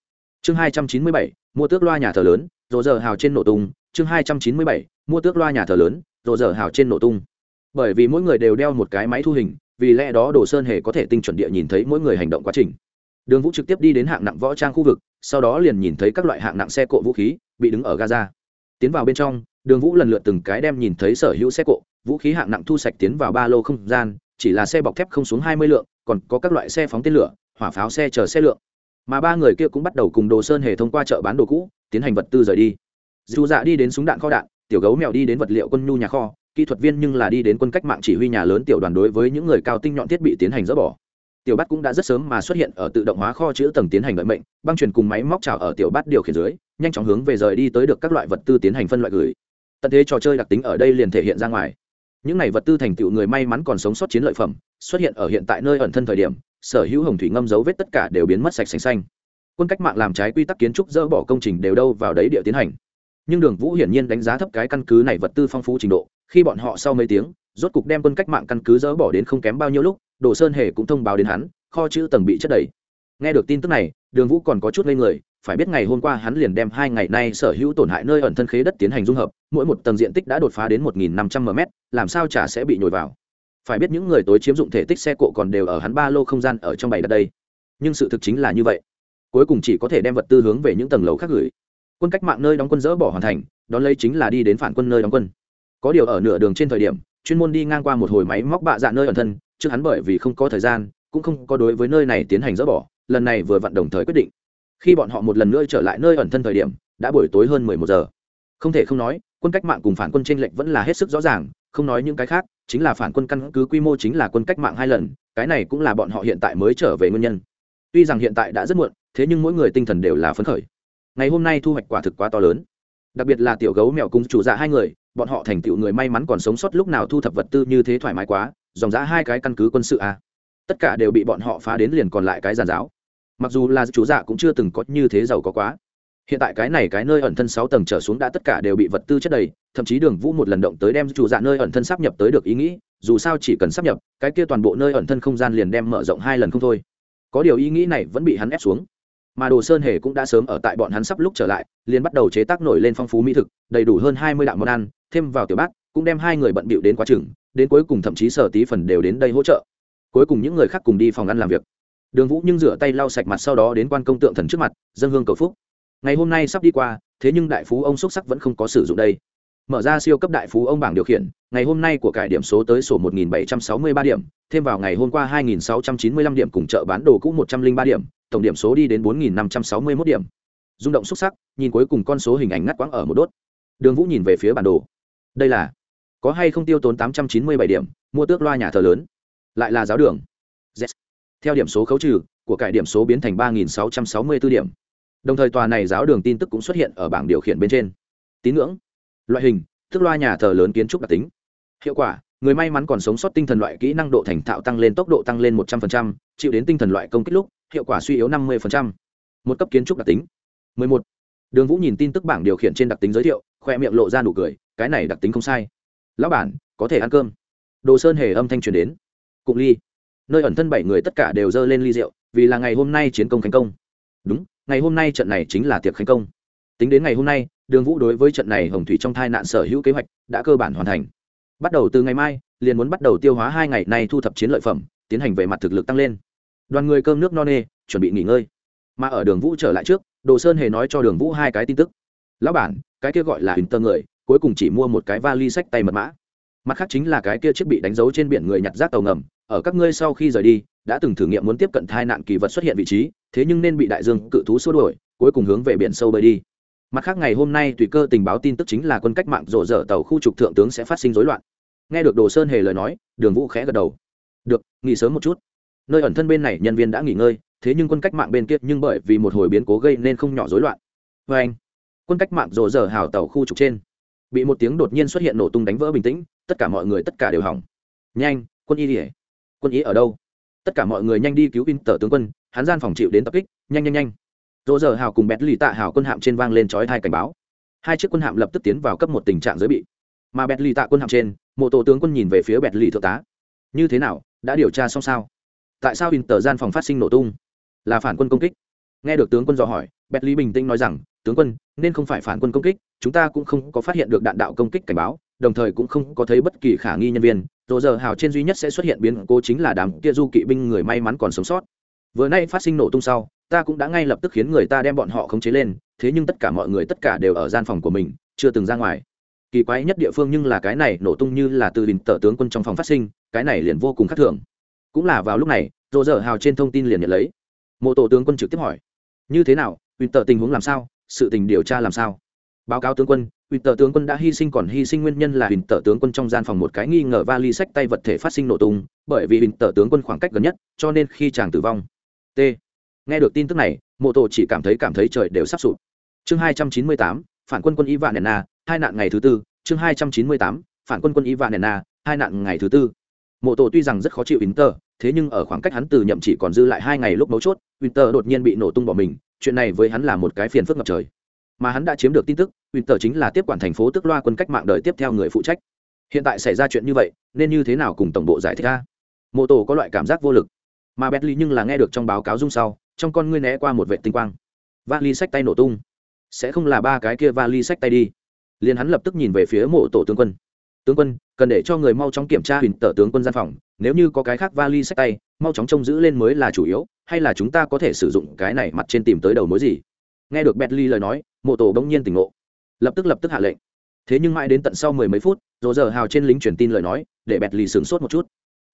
Chương hai trăm chín mươi bảy, mua tước loa nhà thờ lớn rồ giờ hào trên nổ tung. Chương hai trăm chín mươi bảy, mua tước loa nhà thờ lớn rồ giờ hào trên nổ tung. Bởi vì mỗi người đều đeo một cái máy thu hình, vì lẽ đó đồ sơn hề có thể tinh chuẩn địa nhìn thấy mỗi người hành động quá trình. Đường vũ trực tiếp đi đến hạng nặng võ trang khu vực, sau đó liền nhìn thấy các loại hạng nặng xe cộ vũ khí bị đứng ở gaza tiến vào bên trong, đường vũ lần lượt từng cái đem nhìn thấy sở hữu xe cộ, vũ khí hạng nặng thu sạch tiến vào ba lô không gian, chỉ là xe bọc thép không xuống hai mươi lượng, còn có các loại xe phóng tên lửa, hỏa pháo xe chở xe lượng. Mà ba người kia cũng bắt đầu cùng đồ sơn hề thông qua chợ bán đồ cũ, tiến hành vật tư rời đi. Dù dạ đi đến súng đạn kho đạn, tiểu gấu mèo đi đến vật liệu quân nhu nhà kho, kỹ thuật viên nhưng là đi đến quân cách mạng chỉ huy nhà lớn tiểu đoàn đối với những người cao tinh nhọn thiết bị tiến hành dỡ bỏ tiểu bắt cũng đã rất sớm mà xuất hiện ở tự động hóa kho chữ tầng tiến hành lợi mệnh, băng truyền cùng máy móc trào ở tiểu bắt điều khiển dưới, nhanh chóng hướng về rời đi tới được các loại vật tư tiến hành phân loại gửi. Tận thế trò chơi đặc tính ở đây liền thể hiện ra ngoài. Những này vật tư thành tựu người may mắn còn sống sót chiến lợi phẩm, xuất hiện ở hiện tại nơi ẩn thân thời điểm, sở hữu hồng thủy ngâm dấu vết tất cả đều biến mất sạch sành xanh. Quân cách mạng làm trái quy tắc kiến trúc dỡ bỏ công trình đều đâu vào đấy địa tiến hành. Nhưng đường vũ hiển nhiên đánh giá thấp cái căn cứ này vật tư phong phú trình độ, khi bọn họ sau mấy tiếng, rốt cục đem quân cách mạng căn cứ dỡ bỏ đến không kém bao nhiêu lúc đồ sơn hề cũng thông báo đến hắn, kho chữ tầng bị chất đầy. Nghe được tin tức này, đường vũ còn có chút ngây người, phải biết ngày hôm qua hắn liền đem hai ngày nay sở hữu tổn hại nơi ẩn thân khế đất tiến hành dung hợp, mỗi một tầng diện tích đã đột phá đến một nghìn năm trăm m làm sao chả sẽ bị nhồi vào. Phải biết những người tối chiếm dụng thể tích xe cộ còn đều ở hắn ba lô không gian ở trong bày đất đây. Nhưng sự thực chính là như vậy. Cuối cùng chỉ có thể đem vật tư hướng về những tầng lầu khác gửi. Quân cách mạng nơi đóng quân dỡ bỏ hoàn thành, đón lấy chính là đi đến phản quân nơi đóng quân. Có điều ở nửa đường trên thời điểm, chuyên môn đi ngang qua một hồi máy móc bạ dạ nơi ẩn thân trước hắn bởi vì không có thời gian, cũng không có đối với nơi này tiến hành dỡ bỏ, lần này vừa vặn đồng thời quyết định. Khi bọn họ một lần nữa trở lại nơi ẩn thân thời điểm, đã buổi tối hơn mười một giờ. Không thể không nói, quân cách mạng cùng phản quân tranh lệch vẫn là hết sức rõ ràng, không nói những cái khác, chính là phản quân căn cứ quy mô chính là quân cách mạng hai lần, cái này cũng là bọn họ hiện tại mới trở về nguyên nhân. Tuy rằng hiện tại đã rất muộn, thế nhưng mỗi người tinh thần đều là phấn khởi. Ngày hôm nay thu hoạch quả thực quá to lớn. Đặc biệt là tiểu gấu mèo cùng chủ dạ hai người, bọn họ thành tựu người may mắn còn sống sót lúc nào thu thập vật tư như thế thoải mái quá dòng giá hai cái căn cứ quân sự a. Tất cả đều bị bọn họ phá đến liền còn lại cái giàn giáo. Mặc dù là chủ dạ cũng chưa từng có như thế giàu có quá. Hiện tại cái này cái nơi ẩn thân sáu tầng trở xuống đã tất cả đều bị vật tư chất đầy, thậm chí đường vũ một lần động tới đem chủ dạ nơi ẩn thân sắp nhập tới được ý nghĩ, dù sao chỉ cần sắp nhập, cái kia toàn bộ nơi ẩn thân không gian liền đem mở rộng hai lần không thôi. Có điều ý nghĩ này vẫn bị hắn ép xuống. Mà đồ sơn hề cũng đã sớm ở tại bọn hắn sắp lúc trở lại, liền bắt đầu chế tác nổi lên phong phú mỹ thực, đầy đủ hơn hai mươi đạo món ăn, thêm vào tiểu bát, cũng đem hai người bận bịu đến quá chừng đến cuối cùng thậm chí sở tí phần đều đến đây hỗ trợ. Cuối cùng những người khác cùng đi phòng ăn làm việc. Đường vũ nhưng rửa tay lau sạch mặt sau đó đến quan công tượng thần trước mặt dân hương cầu phúc. Ngày hôm nay sắp đi qua, thế nhưng đại phú ông xúc sắc vẫn không có sử dụng đây. Mở ra siêu cấp đại phú ông bảng điều khiển, ngày hôm nay của cải điểm số tới sổ 1763 điểm, thêm vào ngày hôm qua 2.695 điểm cùng chợ bán đồ cũ 103 điểm, tổng điểm số đi đến 4.561 điểm. Rung động xúc sắc, nhìn cuối cùng con số hình ảnh ngắt quãng ở một đốt. Đường vũ nhìn về phía bản đồ. Đây là có hay không tiêu tốn 897 điểm, mua tước loa nhà thờ lớn. Lại là giáo đường. Yes. theo điểm số khấu trừ, của cải điểm số biến thành 3664 điểm. Đồng thời tòa này giáo đường tin tức cũng xuất hiện ở bảng điều khiển bên trên. Tín ngưỡng. Loại hình, tước loa nhà thờ lớn kiến trúc đặc tính. Hiệu quả, người may mắn còn sống sót tinh thần loại kỹ năng độ thành thạo tăng lên tốc độ tăng lên một trăm linh chịu đến tinh thần loại công kích lúc, hiệu quả suy yếu năm mươi một cấp kiến trúc đặc tính. mười một. Đường vũ nhìn tin tức bảng điều khiển trên đặc tính giới thiệu, khoe miệng lộ ra nụ cười, cái này đặc tính không sai lão bản, có thể ăn cơm. Đồ sơn hề âm thanh truyền đến. Cụng ly. Nơi ẩn thân bảy người tất cả đều dơ lên ly rượu, vì là ngày hôm nay chiến công thành công. Đúng, ngày hôm nay trận này chính là tiệc khánh công. Tính đến ngày hôm nay, đường vũ đối với trận này hồng thủy trong thai nạn sở hữu kế hoạch đã cơ bản hoàn thành. Bắt đầu từ ngày mai, liền muốn bắt đầu tiêu hóa hai ngày nay thu thập chiến lợi phẩm, tiến hành về mặt thực lực tăng lên. Đoàn người cơm nước no nê, chuẩn bị nghỉ ngơi. Mà ở đường vũ trở lại trước, đồ sơn hề nói cho đường vũ hai cái tin tức. Lão bản, cái kia gọi là hình tơ người cuối cùng chỉ mua một cái vali sách tay mật mã. Mặt khác chính là cái kia chiếc bị đánh dấu trên biển người nhặt rác tàu ngầm, ở các ngươi sau khi rời đi, đã từng thử nghiệm muốn tiếp cận thai nạn kỳ vật xuất hiện vị trí, thế nhưng nên bị đại dương cự thú xua đuổi, cuối cùng hướng về biển sâu bơi đi. Mặt khác ngày hôm nay tùy cơ tình báo tin tức chính là quân cách mạng rộ rỡ tàu khu trục thượng tướng sẽ phát sinh rối loạn. Nghe được đồ sơn hề lời nói, đường vũ khẽ gật đầu. Được, nghỉ sớm một chút. Nơi ẩn thân bên này nhân viên đã nghỉ ngơi, thế nhưng quân cách mạng bên kia nhưng bởi vì một hồi biến cố gây nên không nhỏ rối loạn. Vê anh quân cách mạng rộ rỡ hào tàu khu trục trên bị một tiếng đột nhiên xuất hiện nổ tung đánh vỡ bình tĩnh, tất cả mọi người, tất cả đều hỏng. Nhanh, quân y ỉa quân y ở đâu? Tất cả mọi người nhanh đi cứu in tờ tướng quân, hắn gian phòng chịu đến tập kích, nhanh nhanh nhanh. Dỗ giờ hào cùng bẹt lì tạ hào quân hạm trên vang lên chói thai cảnh báo. Hai chiếc quân hạm lập tức tiến vào cấp một tình trạng giới bị. Mà bẹt lì tạ quân hạm trên, một tổ tướng quân nhìn về phía bẹt lì thượng tá. Như thế nào, đã điều tra xong sao? Tại sao in tờ gian phòng phát sinh nổ tung? Là phản quân công kích. Nghe được tướng quân dò hỏi, bẹt lì bình tĩnh nói rằng tướng quân, nên không phải phản quân công kích, chúng ta cũng không có phát hiện được đạn đạo công kích cảnh báo, đồng thời cũng không có thấy bất kỳ khả nghi nhân viên. Rồi giờ hào trên duy nhất sẽ xuất hiện biến cố chính là đám kia du kỵ binh người may mắn còn sống sót. Vừa nay phát sinh nổ tung sau, ta cũng đã ngay lập tức khiến người ta đem bọn họ khống chế lên, thế nhưng tất cả mọi người tất cả đều ở gian phòng của mình, chưa từng ra ngoài. Kỳ quái nhất địa phương nhưng là cái này nổ tung như là từ đình tờ tướng quân trong phòng phát sinh, cái này liền vô cùng khác thường. Cũng là vào lúc này rồi giờ hào trên thông tin liền nhận lấy. Mộ tổ tướng quân trực tiếp hỏi, như thế nào? Đình tờ tình huống làm sao? Sự tình điều tra làm sao? Báo cáo tướng quân ủy tờ tướng quân đã hy sinh còn hy sinh nguyên nhân là ủy tờ tướng quân trong gian phòng một cái nghi ngờ vali sách tay vật thể phát sinh nổ tung bởi vì ủy tờ tướng quân khoảng cách gần nhất cho nên khi chàng tử vong. T. Nghe được tin tức này mộ tổ chỉ cảm thấy cảm thấy trời đều sắp sụp. Chương hai trăm chín mươi tám phản quân quân ivan nena hai nạn ngày thứ tư. Chương hai trăm chín mươi tám phản quân quân ivan nena hai nạn ngày thứ tư. Mộ tổ tuy rằng rất khó chịu Winter, thế nhưng ở khoảng cách hắn từ nhậm chỉ còn dư lại hai ngày lúc mấu chốt, Winter đột nhiên bị nổ tung bỏ mình, chuyện này với hắn là một cái phiền phức ngập trời. Mà hắn đã chiếm được tin tức, Winter chính là tiếp quản thành phố tức loa quân cách mạng đời tiếp theo người phụ trách. Hiện tại xảy ra chuyện như vậy, nên như thế nào cùng tổng bộ giải thích ra Mộ tô có loại cảm giác vô lực. Mà Bentley nhưng là nghe được trong báo cáo dung sau, trong con ngươi né qua một vệ tinh quang vali sách tay nổ tung sẽ không là ba cái kia vali sách tay đi liền hắn lập tức nhìn về phía mộ tổ tướng quân tướng quân cần để cho người mau chóng kiểm tra hình tờ tướng quân gian phòng nếu như có cái khác vali sách tay, mau chóng trông giữ lên mới là chủ yếu, hay là chúng ta có thể sử dụng cái này mặt trên tìm tới đầu mối gì? Nghe được Bentley lời nói, mộ tổ bỗng nhiên tỉnh ngộ. Lập tức lập tức hạ lệnh. Thế nhưng mãi đến tận sau mười mấy phút, rồi giờ hào trên lính truyền tin lời nói, để Bentley sửng sốt một chút.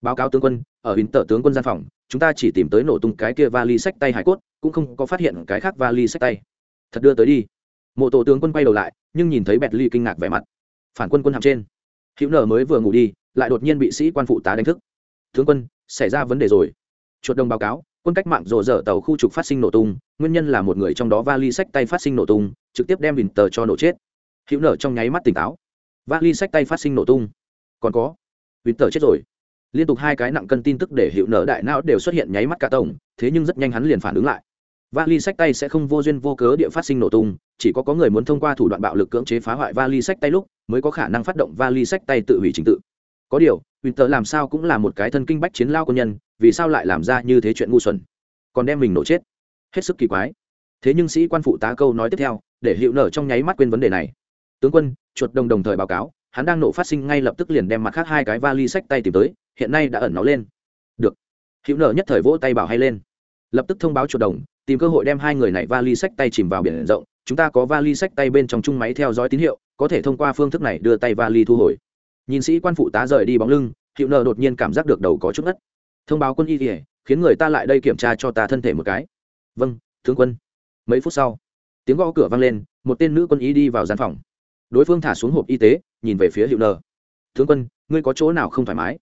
Báo cáo tướng quân, ở hình tờ tướng quân gian phòng, chúng ta chỉ tìm tới nổ tung cái kia vali sách tay hải cốt, cũng không có phát hiện cái khác vali sách tay. Thật đưa tới đi. Mộ tổ tướng quân quay đầu lại, nhưng nhìn thấy bentley kinh ngạc vẻ mặt. Phản quân quân hàm trên. Hữu nở mới vừa ngủ đi, lại đột nhiên bị sĩ quan phụ tá đánh thức tướng quân, xảy ra vấn đề rồi. Chuột đồng báo cáo, quân cách mạng rộ rỡ tàu khu trục phát sinh nổ tung, nguyên nhân là một người trong đó vali sách tay phát sinh nổ tung, trực tiếp đem bình tờ cho nổ chết. Hữu nở trong nháy mắt tỉnh táo. Vali sách tay phát sinh nổ tung. Còn có, bình tờ chết rồi. Liên tục hai cái nặng cân tin tức để hiệu nở đại não đều xuất hiện nháy mắt cả tổng, thế nhưng rất nhanh hắn liền phản ứng lại. Vali sách tay sẽ không vô duyên vô cớ địa phát sinh nổ tung, chỉ có có người muốn thông qua thủ đoạn bạo lực cưỡng chế phá hoại vali sách tay lúc, mới có khả năng phát động vali sách tay tự hủy trình tự. Có điều winter làm sao cũng là một cái thân kinh bách chiến lao quân nhân, vì sao lại làm ra như thế chuyện ngu xuẩn? Còn đem mình nổ chết. Hết sức kỳ quái. Thế nhưng sĩ quan phụ tá câu nói tiếp theo, để hiệu nở trong nháy mắt quên vấn đề này. Tướng quân, chuột đồng đồng thời báo cáo, hắn đang nổ phát sinh ngay lập tức liền đem mặt khác hai cái vali sách tay tìm tới, hiện nay đã ẩn nó lên. Được. Hữu nở nhất thời vỗ tay bảo hay lên. Lập tức thông báo chuột đồng, tìm cơ hội đem hai người này vali sách tay chìm vào biển rộng, chúng ta có vali sách tay bên trong chung máy theo dõi tín hiệu, có thể thông qua phương thức này đưa tay vali thu hồi nhìn sĩ quan phụ tá rời đi bóng lưng, hiệu nợ đột nhiên cảm giác được đầu có chút ngất. Thông báo quân y kỉa khiến người ta lại đây kiểm tra cho ta thân thể một cái. Vâng tướng quân. Mấy phút sau, tiếng gõ cửa vang lên, một tên nữ quân y đi vào gian phòng. Đối phương thả xuống hộp y tế, nhìn về phía hiệu nợ tướng quân, ngươi có chỗ nào không thoải mái?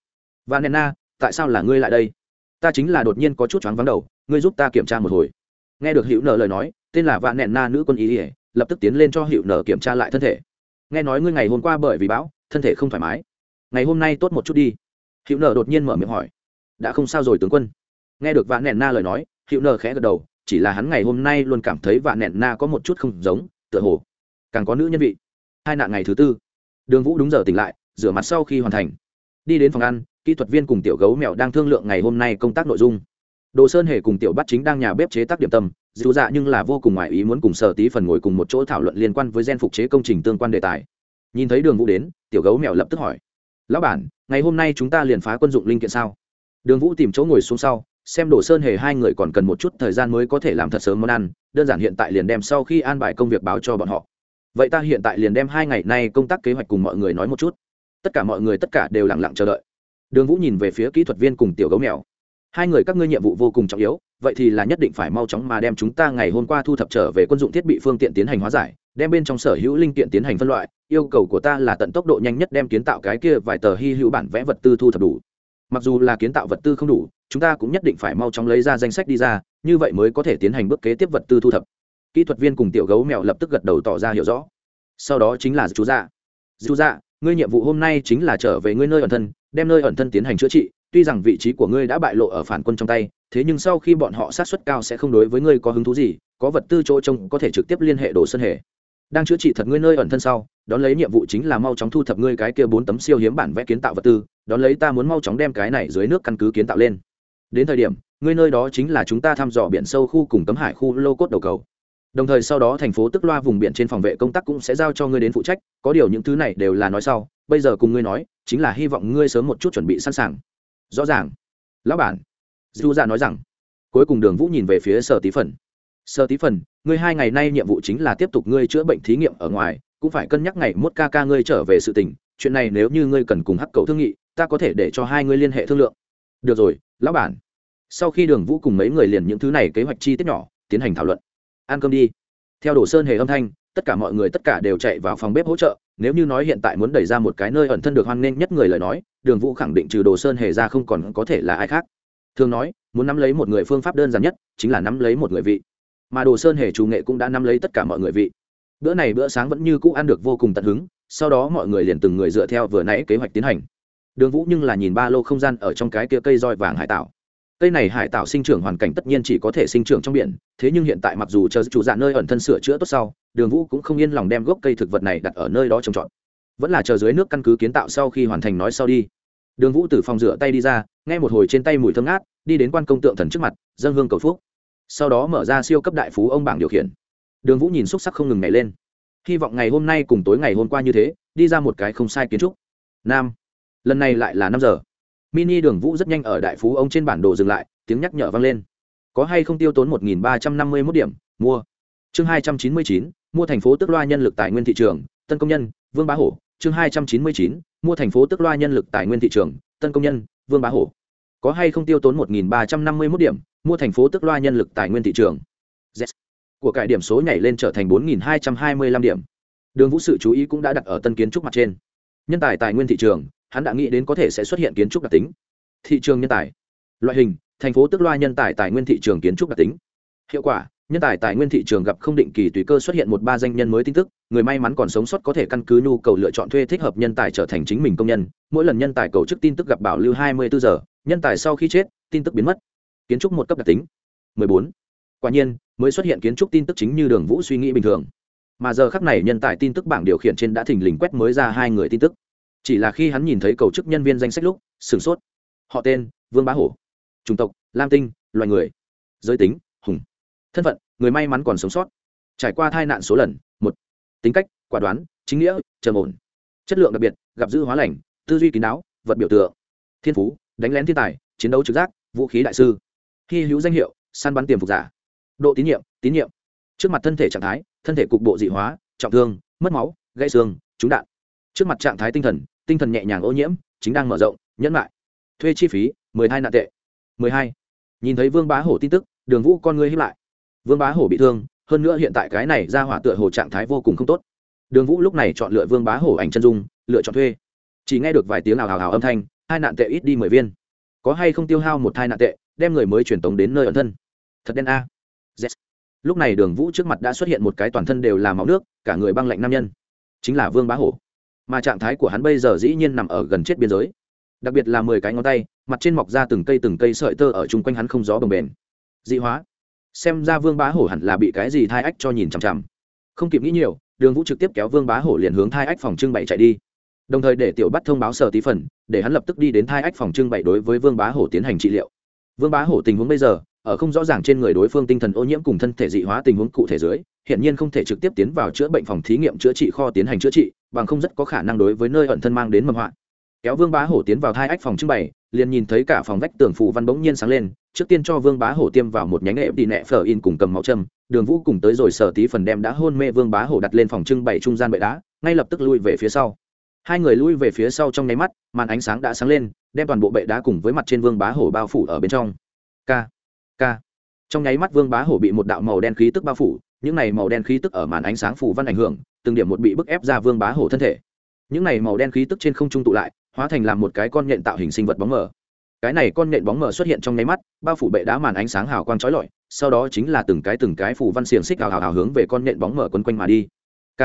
Và nena tại sao là ngươi lại đây? Ta chính là đột nhiên có chút choáng vắng đầu, ngươi giúp ta kiểm tra một hồi. Nghe được hiệu nợ lời nói, tên là vạn nẹn na nữ quân y ỉa lập tức tiến lên cho hiệu nợ kiểm tra lại thân thể. Nghe nói ngươi ngày hôm qua bởi vì bão thân thể không thoải mái. Ngày hôm nay tốt một chút đi. Hữu nợ đột nhiên mở miệng hỏi. Đã không sao rồi tướng quân. Nghe được vạn nẹn na lời nói, hữu nợ khẽ gật đầu, chỉ là hắn ngày hôm nay luôn cảm thấy vạn nẹn na có một chút không giống, tựa hồ càng có nữ nhân vị. Hai nạn ngày thứ tư. Đường vũ đúng giờ tỉnh lại, rửa mặt sau khi hoàn thành. Đi đến phòng ăn, kỹ thuật viên cùng tiểu gấu mèo đang thương lượng ngày hôm nay công tác nội dung. Đồ sơn hề cùng tiểu bắt chính đang nhà bếp chế tác điểm tâm, dù dạ nhưng là vô cùng ngoại ý muốn cùng sở tí phần ngồi cùng một chỗ thảo luận liên quan với gen phục chế công trình tương quan đề tài nhìn thấy đường vũ đến, tiểu gấu mèo lập tức hỏi, lão bản, ngày hôm nay chúng ta liền phá quân dụng linh kiện sao? Đường vũ tìm chỗ ngồi xuống sau, xem đồ sơn hề hai người còn cần một chút thời gian mới có thể làm thật sớm món ăn, đơn giản hiện tại liền đem sau khi an bài công việc báo cho bọn họ. Vậy ta hiện tại liền đem hai ngày nay công tác kế hoạch cùng mọi người nói một chút. Tất cả mọi người tất cả đều lặng lặng chờ đợi. Đường vũ nhìn về phía kỹ thuật viên cùng tiểu gấu mèo. Hai người các ngươi nhiệm vụ vô cùng trọng yếu, vậy thì là nhất định phải mau chóng mà đem chúng ta ngày hôm qua thu thập trở về quân dụng thiết bị phương tiện tiến hành hóa giải đem bên trong sở hữu linh kiện tiến hành phân loại, yêu cầu của ta là tận tốc độ nhanh nhất đem kiến tạo cái kia vài tờ hy hữu bản vẽ vật tư thu thập đủ. Mặc dù là kiến tạo vật tư không đủ, chúng ta cũng nhất định phải mau chóng lấy ra danh sách đi ra, như vậy mới có thể tiến hành bước kế tiếp vật tư thu thập. Kỹ thuật viên cùng tiểu gấu mèo lập tức gật đầu tỏ ra hiểu rõ. Sau đó chính là chú dạ. Chú dạ ngươi nhiệm vụ hôm nay chính là trở về ngươi nơi ẩn thân, đem nơi ẩn thân tiến hành chữa trị, tuy rằng vị trí của ngươi đã bại lộ ở phản quân trong tay, thế nhưng sau khi bọn họ sát xuất cao sẽ không đối với ngươi có hứng thú gì, có vật tư chỗ trông có thể trực tiếp liên hệ đồ sân hệ đang chữa trị thật ngươi nơi ẩn thân sau, đón lấy nhiệm vụ chính là mau chóng thu thập ngươi cái kia bốn tấm siêu hiếm bản vẽ kiến tạo vật tư, đón lấy ta muốn mau chóng đem cái này dưới nước căn cứ kiến tạo lên. Đến thời điểm, ngươi nơi đó chính là chúng ta thăm dò biển sâu khu cùng cấm hải khu lô cốt đầu cầu. Đồng thời sau đó thành phố tức loa vùng biển trên phòng vệ công tác cũng sẽ giao cho ngươi đến phụ trách, có điều những thứ này đều là nói sau, bây giờ cùng ngươi nói, chính là hy vọng ngươi sớm một chút chuẩn bị sẵn sàng. Rõ ràng. Lão bản. Du dạ nói rằng. Cuối cùng đường vũ nhìn về phía sở tí phần. Sơ tí phần, ngươi hai ngày nay nhiệm vụ chính là tiếp tục ngươi chữa bệnh thí nghiệm ở ngoài, cũng phải cân nhắc ngày mốt ca ca ngươi trở về sự tình, chuyện này nếu như ngươi cần cùng hắc cầu thương nghị, ta có thể để cho hai ngươi liên hệ thương lượng. Được rồi, lão bản. Sau khi đường vũ cùng mấy người liền những thứ này kế hoạch chi tiết nhỏ, tiến hành thảo luận. Ăn cơm đi. Theo đồ sơn hề âm thanh, tất cả mọi người tất cả đều chạy vào phòng bếp hỗ trợ, nếu như nói hiện tại muốn đẩy ra một cái nơi ẩn thân được hoan nghênh nhất người lời nói, đường vũ khẳng định trừ đồ sơn hề ra không còn có thể là ai khác. Thường nói, muốn nắm lấy một người phương pháp đơn giản nhất, chính là nắm lấy một người vị mà đồ sơn hề chủ nghệ cũng đã nắm lấy tất cả mọi người vị. Bữa này bữa sáng vẫn như cũ ăn được vô cùng tận hứng, sau đó mọi người liền từng người dựa theo vừa nãy kế hoạch tiến hành. Đường vũ nhưng là nhìn ba lô không gian ở trong cái kia cây roi vàng hải tạo cây này hải tạo sinh trưởng hoàn cảnh tất nhiên chỉ có thể sinh trưởng trong biển, thế nhưng hiện tại mặc dù chờ chủ dạ nơi ẩn thân sửa chữa tốt sau, đường vũ cũng không yên lòng đem gốc cây thực vật này đặt ở nơi đó trồng trọt. Vẫn là chờ dưới nước căn cứ kiến tạo sau khi hoàn thành nói sau đi. Đường vũ từ phòng rửa tay đi ra, nghe một hồi trên tay mùi thơm ngát, đi đến quan công tượng thần trước mặt dân hương cầu phúc sau đó mở ra siêu cấp đại phú ông bảng điều khiển. Đường vũ nhìn xúc sắc không ngừng nhảy lên. Hy vọng ngày hôm nay cùng tối ngày hôm qua như thế, đi ra một cái không sai kiến trúc. Nam. Lần này lại là năm giờ. Mini đường vũ rất nhanh ở đại phú ông trên bản đồ dừng lại, tiếng nhắc nhở vang lên. Có hay không tiêu tốn một nghìn ba trăm năm mươi mốt điểm, mua. Chương hai trăm chín mươi chín, mua thành phố tức loa nhân lực tài nguyên thị trường, tân công nhân, vương bá hổ. Chương hai trăm chín mươi chín, mua thành phố tức loa nhân lực tài nguyên thị trường, tân công nhân, vương bá hổ có hay không tiêu tốn một nghìn ba trăm năm mươi mốt điểm, mua thành phố tức loa nhân lực tài nguyên thị trường. Yes. của cải điểm số nhảy lên trở thành bốn nghìn hai trăm hai mươi lăm điểm. Đường vũ sự chú ý cũng đã đặt ở tân kiến trúc mặt trên. Nhân tài tài nguyên thị trường, hắn đã nghĩ đến có thể sẽ xuất hiện kiến trúc đặc tính. Thị trường nhân tài. Loại hình, thành phố tức loa nhân tài tài nguyên thị trường kiến trúc đặc tính. Hiệu quả, nhân tài tài nguyên thị trường gặp không định kỳ tùy cơ xuất hiện một ba danh nhân mới tin tức, người may mắn còn sống sót có thể căn cứ nhu cầu lựa chọn thuê thích hợp nhân tài trở thành chính mình công nhân. Mỗi lần nhân tài cầu chức tin tức gặp bảo lưu hai mươi bốn giờ nhân tài sau khi chết, tin tức biến mất. Kiến trúc một cấp đặc tính. 14. quả nhiên, mới xuất hiện kiến trúc tin tức chính như đường vũ suy nghĩ bình thường. Mà giờ khắc này nhân tài tin tức bảng điều khiển trên đã thình lình quét mới ra hai người tin tức. Chỉ là khi hắn nhìn thấy cầu chức nhân viên danh sách lúc, sửng sốt. Họ tên, vương bá hổ. Chủng tộc, lam tinh, loài người. Giới tính, hùng. Thân phận, người may mắn còn sống sót. Trải qua tai nạn số lần, một. Tính cách, quả đoán, chính nghĩa, trầm ổn. Chất lượng đặc biệt, gặp dữ hóa lành, tư duy kín đáo, vật biểu tượng. Thiên phú đánh lén thiên tài, chiến đấu trực giác, vũ khí đại sư. Hy hữu danh hiệu, săn bắn tiềm phục giả. Độ tín nhiệm tín nhiệm. Trước mặt thân thể trạng thái, thân thể cục bộ dị hóa, trọng thương, mất máu, gãy xương, trúng đạn. Trước mặt trạng thái tinh thần tinh thần nhẹ nhàng ô nhiễm, chính đang mở rộng, nhẫn lại thuê chi phí, mười hai nạn tệ. mười hai. Nhìn thấy vương bá hổ tin tức, đường vũ con ngươi hiếp lại. Vương bá hổ bị thương, hơn nữa hiện tại cái này ra hỏa tựa hồ trạng thái vô cùng không tốt. Đường vũ lúc này chọn lựa vương bá hổ ảnh chân dung, lựa chọn thuê. Chỉ nghe được vài tiếng ào ào ào âm thanh hai nạn tệ ít đi mười viên. Có hay không tiêu hao một hai nạn tệ, đem người mới truyền tống đến nơi ẩn thân. Thật đen a. Yes. lúc này đường vũ trước mặt đã xuất hiện một cái toàn thân đều là máu nước, cả người băng lạnh nam nhân. Chính là vương bá hổ. Mà trạng thái của hắn bây giờ dĩ nhiên nằm ở gần chết biên giới. Đặc biệt là mười cái ngón tay, mặt trên mọc ra từng cây từng cây sợi tơ ở chung quanh hắn không gió bồng bền dị hóa. Xem ra vương bá hổ hẳn là bị cái gì thai ách cho nhìn chằm chằm. Không kịp nghĩ nhiều, đường vũ trực tiếp kéo vương bá hổ liền hướng thai ách phòng trưng bày chạy đi đồng thời để tiểu bắt thông báo sở tí phần, để hắn lập tức đi đến thai ách phòng trưng bày đối với vương bá hổ tiến hành trị liệu vương bá hổ tình huống bây giờ, ở không rõ ràng trên người đối phương tinh thần ô nhiễm cùng thân thể dị hóa tình huống cụ thể dưới hiện nhiên không thể trực tiếp tiến vào chữa bệnh phòng thí nghiệm chữa trị kho tiến hành chữa trị, bằng không rất có khả năng đối với nơi ẩn thân mang đến mầm hoạn. kéo vương bá hổ tiến vào thai ách phòng trưng bày, liền nhìn thấy cả phòng vách tường phù văn bỗng nhiên sáng lên, trước tiên cho vương bá hổ tiêm vào một nhánh nệm đi nẹ phở in cùng cầm máu châm, đường vũ cùng tới rồi sở tí phần đem đã hôn mê vương bá hổ đặt lên phòng trưng bày trung gian bệ đá, ngay lập tức lui về phía sau hai người lui về phía sau trong nháy mắt, màn ánh sáng đã sáng lên, đem toàn bộ bệ đá cùng với mặt trên vương bá hổ bao phủ ở bên trong. K k trong nháy mắt vương bá hổ bị một đạo màu đen khí tức bao phủ, những này màu đen khí tức ở màn ánh sáng phủ văn ảnh hưởng, từng điểm một bị bức ép ra vương bá hổ thân thể. Những này màu đen khí tức trên không trung tụ lại, hóa thành làm một cái con nhện tạo hình sinh vật bóng mờ. Cái này con nhện bóng mờ xuất hiện trong nháy mắt, bao phủ bệ đá màn ánh sáng hào quang trói lọi, sau đó chính là từng cái từng cái phủ văn xiềng xích hào hào hào hướng về con nhện bóng mờ quấn quanh mà đi. K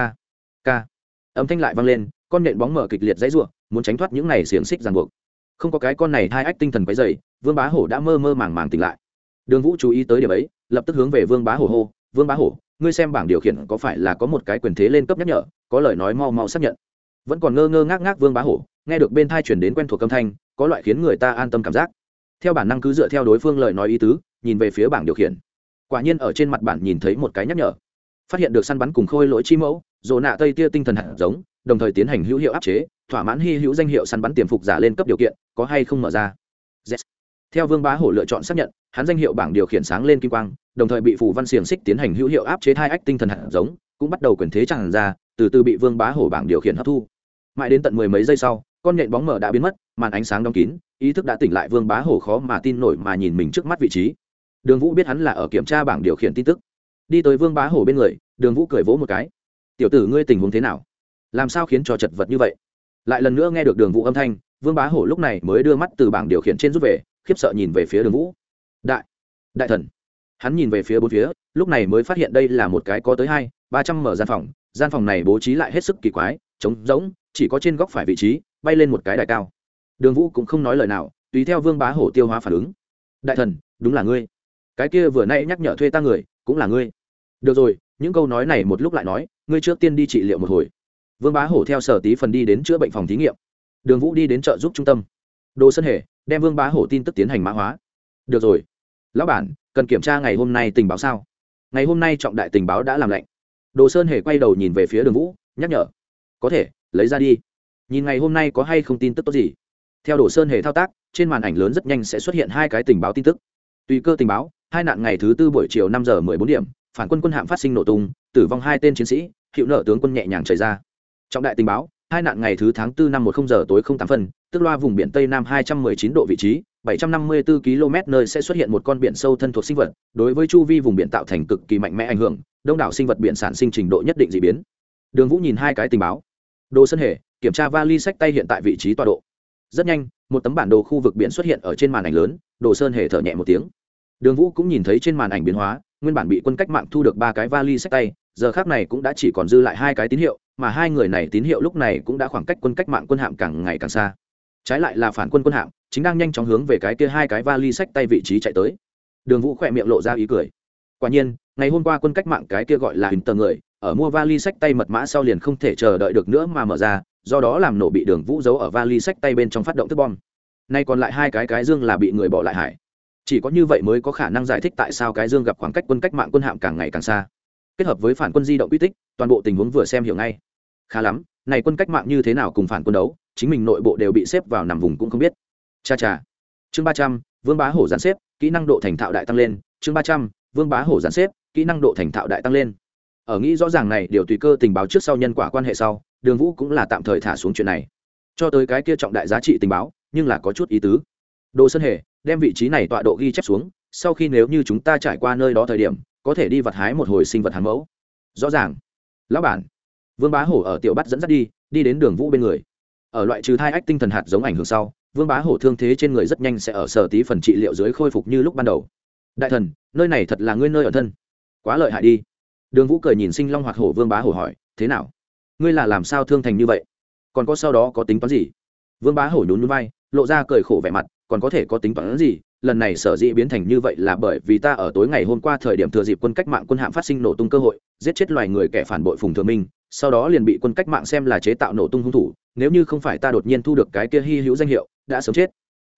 k âm thanh lại vang lên con nện bóng mở kịch liệt dãy ruộng muốn tránh thoát những này xiềng xích ràng buộc. Không có cái con này hai ách tinh thần quấy dày vương bá hổ đã mơ mơ màng màng tỉnh lại. Đường vũ chú ý tới điểm ấy, lập tức hướng về vương bá hổ hô, vương bá hổ, ngươi xem bảng điều khiển có phải là có một cái quyền thế lên cấp nhắc nhở, có lời nói mau mau xác nhận. Vẫn còn ngơ ngơ ngác ngác vương bá hổ, nghe được bên thai chuyển đến quen thuộc âm thanh, có loại khiến người ta an tâm cảm giác. Theo bản năng cứ dựa theo đối phương lời nói ý tứ, nhìn về phía bảng điều khiển. Quả nhiên ở trên mặt bản nhìn thấy một cái nhắc nhở. Phát hiện được săn bắn cùng khôi lỗi chi mẫu dồ nạ tây tia tinh thần hạt giống đồng thời tiến hành hữu hiệu áp chế, thỏa mãn hy hữu danh hiệu săn bắn tiềm phục giả lên cấp điều kiện, có hay không mở ra? Yes. theo vương bá hổ lựa chọn xác nhận, hắn danh hiệu bảng điều khiển sáng lên kim quang, đồng thời bị phù văn xiềng xích tiến hành hữu hiệu áp chế hai ách tinh thần hạt giống, cũng bắt đầu quyền thế tràn ra, từ từ bị vương bá hổ bảng điều khiển hấp thu. Mãi đến tận mười mấy giây sau, con nhện bóng mở đã biến mất, màn ánh sáng đóng kín, ý thức đã tỉnh lại vương bá hổ khó mà tin nổi mà nhìn mình trước mắt vị trí. Đường vũ biết hắn là ở kiểm tra bảng điều khiển tin tức. Đi tới vương bá hổ bên người, đường vũ cười vỗ một cái. Tiểu tử, ngươi tình huống thế nào? Làm sao khiến cho chật vật như vậy? Lại lần nữa nghe được đường vũ âm thanh, vương bá hổ lúc này mới đưa mắt từ bảng điều khiển trên rút về, khiếp sợ nhìn về phía đường vũ. Đại đại thần. Hắn nhìn về phía bốn phía, lúc này mới phát hiện đây là một cái có tới hai, ba trăm mở gian phòng gian phòng này bố trí lại hết sức kỳ quái, trống rỗng, chỉ có trên góc phải vị trí, bay lên một cái đài cao. Đường vũ cũng không nói lời nào, tùy theo vương bá hổ tiêu hóa phản ứng. Đại thần, đúng là ngươi. Cái kia vừa nãy nhắc nhở thuê ta người, cũng là ngươi. Được rồi, những câu nói này một lúc lại nói, ngươi trước tiên đi trị liệu một hồi vương bá hổ theo sở tí phần đi đến chữa bệnh phòng thí nghiệm. Đường vũ đi đến chợ giúp trung tâm. Đồ sân hề, đem vương bá hổ tin tức tiến hành mã hóa. Được rồi. Lão bản, cần kiểm tra ngày hôm nay tình báo sao? Ngày hôm nay trọng đại tình báo đã làm lạnh. Đồ sơn hề quay đầu nhìn về phía đường vũ, nhắc nhở. Có thể, lấy ra đi. Nhìn ngày hôm nay có hay không tin tức tốt gì? Theo đồ sơn hề thao tác, trên màn ảnh lớn rất nhanh sẽ xuất hiện hai cái tình báo tin tức. Tùy cơ tình báo, hai nạn ngày thứ tư buổi chiều năm giờ mười bốn điểm, phản quân quân hạm phát sinh nổ tung, tử vong hai tên chiến sĩ, hiệu nợ tướng quân nhẹ nhàng chảy ra trọng đại tình báo, hai nạn ngày thứ tháng 4 năm một không giờ tối không tám phân, tức loa vùng biển tây nam hai trăm mười chín độ vị trí 754 km nơi sẽ xuất hiện một con biển sâu thân thuộc sinh vật, đối với chu vi vùng biển tạo thành cực kỳ mạnh mẽ ảnh hưởng, đông đảo sinh vật biển sản sinh trình độ nhất định dị biến. Đường vũ nhìn hai cái tình báo. Đồ sân hề, kiểm tra vali sách tay hiện tại vị trí tọa độ. Rất nhanh, một tấm bản đồ khu vực biển xuất hiện ở trên màn ảnh lớn, đồ sơn hề thở nhẹ một tiếng. Đường vũ cũng nhìn thấy trên màn ảnh biến hóa, nguyên bản bị quân cách mạng thu được ba cái vali sách tay, giờ khác này cũng đã chỉ còn dư lại hai cái tín hiệu mà hai người này tín hiệu lúc này cũng đã khoảng cách quân cách mạng quân hạm càng ngày càng xa. Trái lại là phản quân quân hạm, chính đang nhanh chóng hướng về cái kia hai cái vali sách tay vị trí chạy tới. Đường vũ khỏe miệng lộ ra ý cười. Quả nhiên, ngày hôm qua quân cách mạng cái kia gọi là hình tờ người, ở mua vali sách tay mật mã sau liền không thể chờ đợi được nữa mà mở ra, do đó làm nổ bị đường vũ giấu ở vali sách tay bên trong phát động thức bom. Nay còn lại hai cái cái dương là bị người bỏ lại hải chỉ có như vậy mới có khả năng giải thích tại sao cái dương gặp khoảng cách quân cách mạng quân hạm càng ngày càng xa. Kết hợp với phản quân di động quy tích toàn bộ tình huống vừa xem hiểu ngay. Khá lắm, này quân cách mạng như thế nào cùng phản quân đấu, chính mình nội bộ đều bị xếp vào nằm vùng cũng không biết. Cha cha. Chương ba trăm, vương bá hổ gián xếp, kỹ năng độ thành thạo đại tăng lên. Chương ba trăm, vương bá hổ gián xếp, kỹ năng độ thành thạo đại tăng lên. Ở nghĩ rõ ràng này, điều tùy cơ tình báo trước sau nhân quả quan hệ sau, đường vũ cũng là tạm thời thả xuống chuyện này. Cho tới cái kia trọng đại giá trị tình báo, nhưng là có chút ý tứ. Đồ sơn hề, đem vị trí này tọa độ ghi chép xuống, sau khi nếu như chúng ta trải qua nơi đó thời điểm, có thể đi vật hái một hồi sinh vật hàn mẫu. Rõ ràng lão bản. Vương bá hổ ở tiểu bắt dẫn dắt đi đi đến đường vũ bên người. Ở loại trừ thai ách tinh thần hạt giống ảnh hưởng sau, vương bá hổ thương thế trên người rất nhanh sẽ ở sở tí phần trị liệu dưới khôi phục như lúc ban đầu. Đại thần, nơi này thật là ngươi nơi ở thân. Quá lợi hại đi. Đường vũ cười nhìn sinh long hoạt hổ, vương bá hổ hỏi, thế nào? Ngươi là làm sao thương thành như vậy? Còn có sau đó có tính toán gì? Vương bá hổ nhún núi vai, lộ ra cười khổ vẻ mặt, còn có thể có tính toán gì? Lần này sở dĩ biến thành như vậy là bởi vì ta ở tối ngày hôm qua thời điểm thừa dịp quân cách mạng quân hạm phát sinh nổ tung cơ hội, giết chết loài người kẻ phản bội phùng thừa minh, sau đó liền bị quân cách mạng xem là chế tạo nổ tung hung thủ, nếu như không phải ta đột nhiên thu được cái kia hy hữu danh hiệu, đã sớm chết.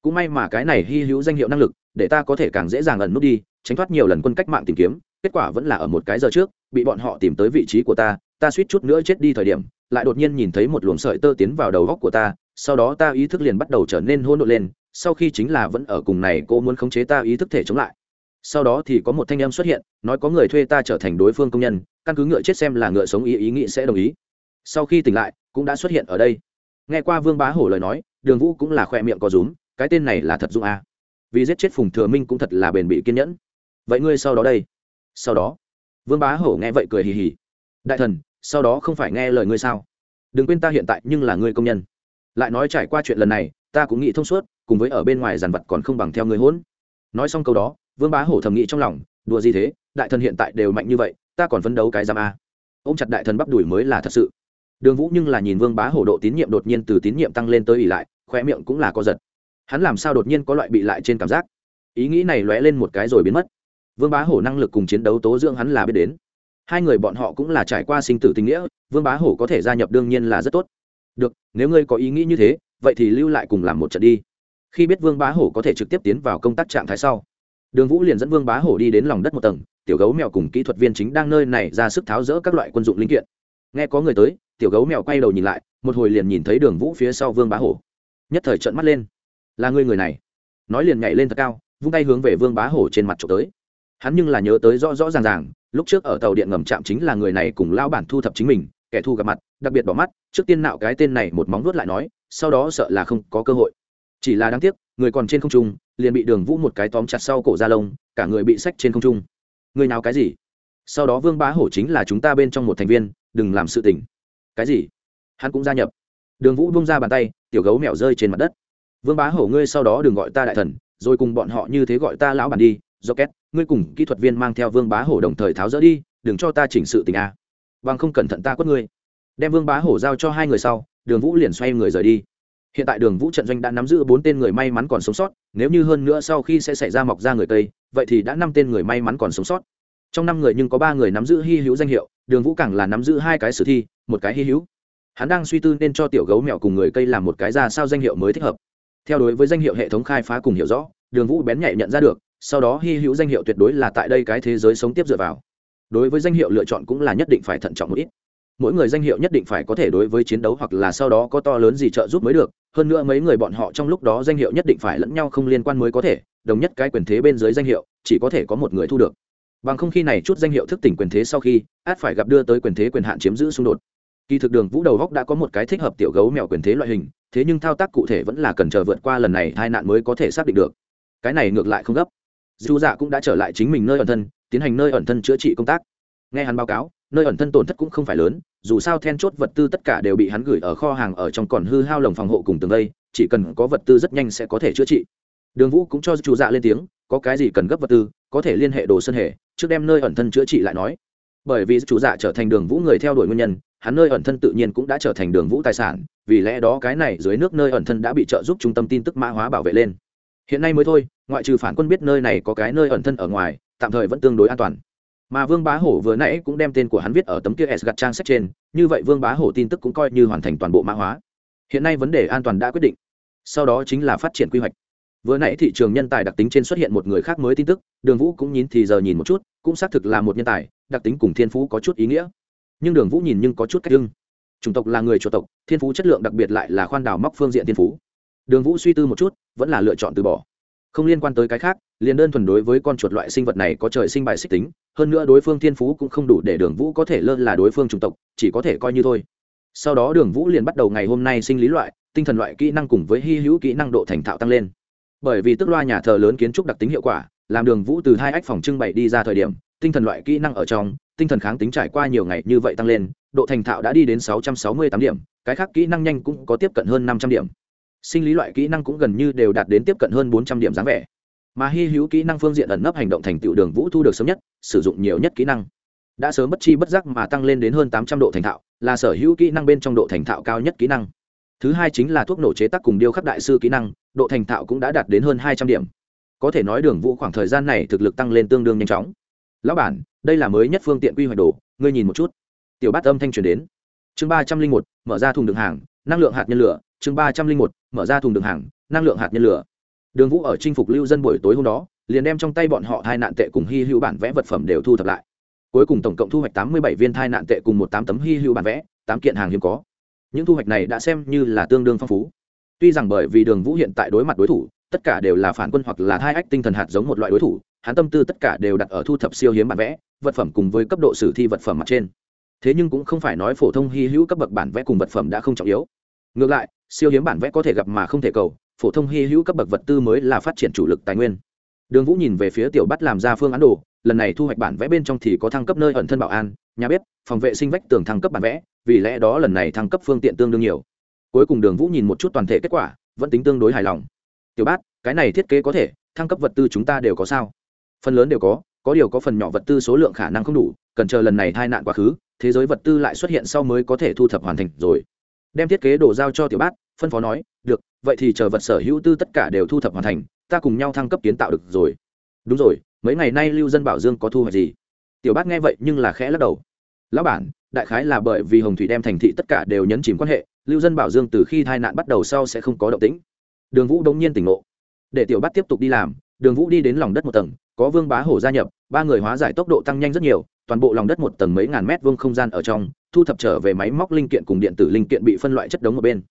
Cũng may mà cái này hy hữu danh hiệu năng lực, để ta có thể càng dễ dàng ẩn nút đi, tránh thoát nhiều lần quân cách mạng tìm kiếm, kết quả vẫn là ở một cái giờ trước, bị bọn họ tìm tới vị trí của ta ta suýt chút nữa chết đi thời điểm, lại đột nhiên nhìn thấy một luồng sợi tơ tiến vào đầu góc của ta, sau đó ta ý thức liền bắt đầu trở nên hôn độn lên sau khi chính là vẫn ở cùng này, cô muốn khống chế ta ý thức thể chống lại. Sau đó thì có một thanh em xuất hiện, nói có người thuê ta trở thành đối phương công nhân, căn cứ ngựa chết xem là ngựa sống ý ý nghĩ sẽ đồng ý. Sau khi tỉnh lại, cũng đã xuất hiện ở đây. Nghe qua vương bá hổ lời nói, đường vũ cũng là khoe miệng có rúm, cái tên này là thật dung a. Vì giết chết phùng thừa minh cũng thật là bền bỉ kiên nhẫn. Vậy ngươi sau đó đây. Sau đó, vương bá hổ nghe vậy cười hì hì. Đại thần, sau đó không phải nghe lời ngươi sao? Đừng quên ta hiện tại nhưng là ngươi công nhân. Lại nói trải qua chuyện lần này, ta cũng nghĩ thông suốt cùng với ở bên ngoài dàn vật còn không bằng theo người hỗn. Nói xong câu đó, vương bá hổ thầm nghĩ trong lòng, đùa gì thế, đại thần hiện tại đều mạnh như vậy, ta còn phấn đấu cái giam a. Ô m chặt đại thần bắp đùi mới là thật sự. Đường vũ nhưng là nhìn vương bá hổ độ tín nhiệm đột nhiên từ tín nhiệm tăng lên tới ỉ lại khoe miệng cũng là co giật. Hắn làm sao đột nhiên có loại bị lại trên cảm giác? Ý nghĩ này lóe lên một cái rồi biến mất. Vương bá hổ năng lực cùng chiến đấu tố dưỡng hắn là biết đến. Hai người bọn họ cũng là trải qua sinh tử tình nghĩa, vương bá hổ có thể gia nhập đương nhiên là rất tốt. Được, nếu ngươi có ý nghĩ như thế, vậy thì lưu lại cùng làm một trận đi khi biết vương bá hổ có thể trực tiếp tiến vào công tác trạng thái sau. Đường vũ liền dẫn vương bá hổ đi đến lòng đất một tầng, tiểu gấu mèo cùng kỹ thuật viên chính đang nơi này ra sức tháo rỡ các loại quân dụng linh kiện. Nghe có người tới, tiểu gấu mèo quay đầu nhìn lại, một hồi liền nhìn thấy đường vũ phía sau vương bá hổ. Nhất thời trợn mắt lên. Là ngươi người này? Nói liền nhảy lên thật cao, vung tay hướng về vương bá hổ trên mặt trộm tới. Hắn nhưng là nhớ tới rõ rõ ràng ràng, lúc trước ở tàu điện ngầm trạm chính là người này cùng lao bản thu thập chính mình, kẻ thu gặp mặt, đặc biệt bỏ mắt, trước tiên nạo cái tên này một móng nuốt lại nói, sau đó sợ là không có cơ hội chỉ là đáng tiếc, người còn trên không trung, liền bị đường vũ một cái tóm chặt sau cổ da lông, cả người bị sách trên không trung. Người nào cái gì? Sau đó vương bá hổ chính là chúng ta bên trong một thành viên, đừng làm sự tình. Cái gì? Hắn cũng gia nhập. Đường vũ bung ra bàn tay, tiểu gấu mèo rơi trên mặt đất. Vương bá hổ ngươi sau đó đừng gọi ta đại thần, rồi cùng bọn họ như thế gọi ta lão bản đi do két ngươi cùng kỹ thuật viên mang theo vương bá hổ đồng thời tháo rỡ đi, đừng cho ta chỉnh sự tình a. Bằng không cẩn thận ta quất ngươi. Đem vương bá hổ giao cho hai người sau, đường vũ liền xoay người rời đi hiện tại đường vũ trận doanh đã nắm giữ bốn tên người may mắn còn sống sót, nếu như hơn nữa sau khi sẽ xảy ra mọc ra người tây, vậy thì đã năm tên người may mắn còn sống sót. Trong năm người nhưng có ba người nắm giữ hy hữu danh hiệu, đường vũ càng là nắm giữ hai cái sử thi, một cái hy hữu. Hắn đang suy tư nên cho tiểu gấu mèo cùng người cây làm một cái ra sao danh hiệu mới thích hợp. Theo đối với danh hiệu hệ thống khai phá cùng hiểu rõ, đường vũ bén nhạy nhận ra được, sau đó hy hữu danh hiệu tuyệt đối là tại đây cái thế giới sống tiếp dựa vào. Đối với danh hiệu lựa chọn cũng là nhất định phải thận trọng một ít mỗi người danh hiệu nhất định phải có thể đối với chiến đấu hoặc là sau đó có to lớn gì trợ giúp mới được. Hơn nữa mấy người bọn họ trong lúc đó danh hiệu nhất định phải lẫn nhau không liên quan mới có thể, đồng nhất cái quyền thế bên dưới danh hiệu, chỉ có thể có một người thu được. Bằng không khi này chút danh hiệu thức tỉnh quyền thế sau khi, át phải gặp đưa tới quyền thế quyền hạn chiếm giữ xung đột. Kỳ thực đường vũ đầu góc đã có một cái thích hợp tiểu gấu mèo quyền thế loại hình, thế nhưng thao tác cụ thể vẫn là cần chờ vượt qua lần này hai nạn mới có thể xác định được. Cái này ngược lại không gấp. Dù dạ cũng đã trở lại chính mình nơi ẩn thân, tiến hành nơi ẩn thân chữa trị công tác. Nghe hắn báo cáo nơi ẩn thân tổn thất cũng không phải lớn, dù sao then chốt vật tư tất cả đều bị hắn gửi ở kho hàng ở trong còn hư hao lồng phòng hộ cùng tường đây chỉ cần có vật tư rất nhanh sẽ có thể chữa trị. Đường vũ cũng cho chủ dạ lên tiếng, có cái gì cần gấp vật tư, có thể liên hệ đồ sơn hệ, trước đem nơi ẩn thân chữa trị lại nói. Bởi vì chủ dạ trở thành đường vũ người theo đuổi nguyên nhân, hắn nơi ẩn thân tự nhiên cũng đã trở thành đường vũ tài sản, vì lẽ đó cái này dưới nước nơi ẩn thân đã bị trợ giúp trung tâm tin tức mã hóa bảo vệ lên. Hiện nay mới thôi, ngoại trừ phản quân biết nơi này có cái nơi ẩn thân ở ngoài, tạm thời vẫn tương đối an toàn mà vương bá hổ vừa nãy cũng đem tên của hắn viết ở tấm kia s gặt trang sách trên, như vậy vương bá hổ tin tức cũng coi như hoàn thành toàn bộ mã hóa. Hiện nay vấn đề an toàn đã quyết định. Sau đó chính là phát triển quy hoạch. Vừa nãy thị trường nhân tài đặc tính trên xuất hiện một người khác mới tin tức, đường vũ cũng nhìn thì giờ nhìn một chút, cũng xác thực là một nhân tài, đặc tính cùng thiên phú có chút ý nghĩa. Nhưng đường vũ nhìn nhưng có chút cách lưng. Chủng tộc là người chủ tộc, thiên phú chất lượng đặc biệt lại là khoan đào móc phương diện thiên phú. Đường vũ suy tư một chút, vẫn là lựa chọn từ bỏ. Không liên quan tới cái khác liền đơn thuần đối với con chuột loại sinh vật này có trời sinh bài xích tính, hơn nữa đối phương thiên phú cũng không đủ để đường vũ có thể lơ là đối phương chủng tộc, chỉ có thể coi như thôi. Sau đó đường vũ liền bắt đầu ngày hôm nay sinh lý loại, tinh thần loại kỹ năng cùng với hy hữu kỹ năng độ thành thạo tăng lên. Bởi vì tức loa nhà thờ lớn kiến trúc đặc tính hiệu quả, làm đường vũ từ hai ách phòng trưng bày đi ra thời điểm, tinh thần loại kỹ năng ở trong, tinh thần kháng tính trải qua nhiều ngày như vậy tăng lên, độ thành thạo đã đi đến sáu trăm sáu mươi tám điểm, cái khác kỹ năng nhanh cũng có tiếp cận hơn năm trăm điểm. Sinh lý loại kỹ năng cũng gần như đều đạt đến tiếp cận hơn bốn trăm điểm dáng vẻ mà hy hữu kỹ năng phương diện ẩn nấp hành động thành tựu đường vũ thu được sớm nhất, sử dụng nhiều nhất kỹ năng. Đã sớm bất chi bất giác mà tăng lên đến hơn tám trăm độ thành thạo, là sở hữu kỹ năng bên trong độ thành thạo cao nhất kỹ năng. Thứ hai chính là thuốc nổ chế tác cùng điêu khắc đại sư kỹ năng, độ thành thạo cũng đã đạt đến hơn hai trăm điểm. Có thể nói đường vũ khoảng thời gian này thực lực tăng lên tương đương nhanh chóng. Lão bản, đây là mới nhất phương tiện quy hoạch đồ, ngươi nhìn một chút. Tiểu bát âm thanh truyền đến. Chương ba trăm linh một, mở ra thùng đường hàng, năng lượng hạt nhân lửa. Chương ba trăm linh một, mở ra thùng đường hàng, năng lượng hạt nhân lửa đường vũ ở chinh phục lưu dân buổi tối hôm đó, liền đem trong tay bọn họ hai nạn tệ cùng hy hữu bản vẽ vật phẩm đều thu thập lại. Cuối cùng tổng cộng thu hoạch tám mươi bảy viên thai nạn tệ cùng một tám tấm hy hữu bản vẽ, tám kiện hàng hiếm có. Những thu hoạch này đã xem như là tương đương phong phú. Tuy rằng bởi vì đường vũ hiện tại đối mặt đối thủ, tất cả đều là phản quân hoặc là thai ách tinh thần hạt giống một loại đối thủ, hắn tâm tư tất cả đều đặt ở thu thập siêu hiếm bản vẽ, vật phẩm cùng với cấp độ sử thi vật phẩm mặt trên. Thế nhưng cũng không phải nói phổ thông hy hữu cấp bậc bản vẽ cùng vật phẩm đã không trọng yếu. Ngược lại, siêu hiếm bản vẽ có thể gặp mà không thể cầu phổ thông hy hữu cấp bậc vật tư mới là phát triển chủ lực tài nguyên. Đường vũ nhìn về phía tiểu bắt làm ra phương án đồ, lần này thu hoạch bản vẽ bên trong thì có thăng cấp nơi ẩn thân bảo an, nhà bếp, phòng vệ sinh vách tường thăng cấp bản vẽ, vì lẽ đó lần này thăng cấp phương tiện tương đương nhiều. Cuối cùng đường vũ nhìn một chút toàn thể kết quả, vẫn tính tương đối hài lòng. Tiểu bát, cái này thiết kế có thể, thăng cấp vật tư chúng ta đều có sao? Phần lớn đều có có điều có phần nhỏ vật tư số lượng khả năng không đủ, cần chờ lần này tai nạn quá khứ, thế giới vật tư lại xuất hiện sau mới có thể thu thập hoàn thành rồi đem thiết kế đồ giao cho tiểu bát, phân phó nói, được, vậy thì chờ vật sở hữu tư tất cả đều thu thập hoàn thành, ta cùng nhau thăng cấp kiến tạo được rồi. Đúng rồi, mấy ngày nay lưu dân bảo dương có thu hoạch gì? Tiểu bát nghe vậy nhưng là khẽ lắc đầu. Lão bản, đại khái là bởi vì hồng thủy đem thành thị tất cả đều nhấn chìm quan hệ, lưu dân bảo dương từ khi tai nạn bắt đầu sau sẽ không có động tĩnh. Đường vũ đông nhiên tỉnh ngộ. Để tiểu bát tiếp tục đi làm, đường vũ đi đến lòng đất một tầng, có vương bá hổ gia nhập, ba người hóa giải tốc độ tăng nhanh rất nhiều toàn bộ lòng đất một tầng mấy ngàn mét vuông không gian ở trong, thu thập trở về máy móc linh kiện cùng điện tử linh kiện bị phân loại chất đống ở bên.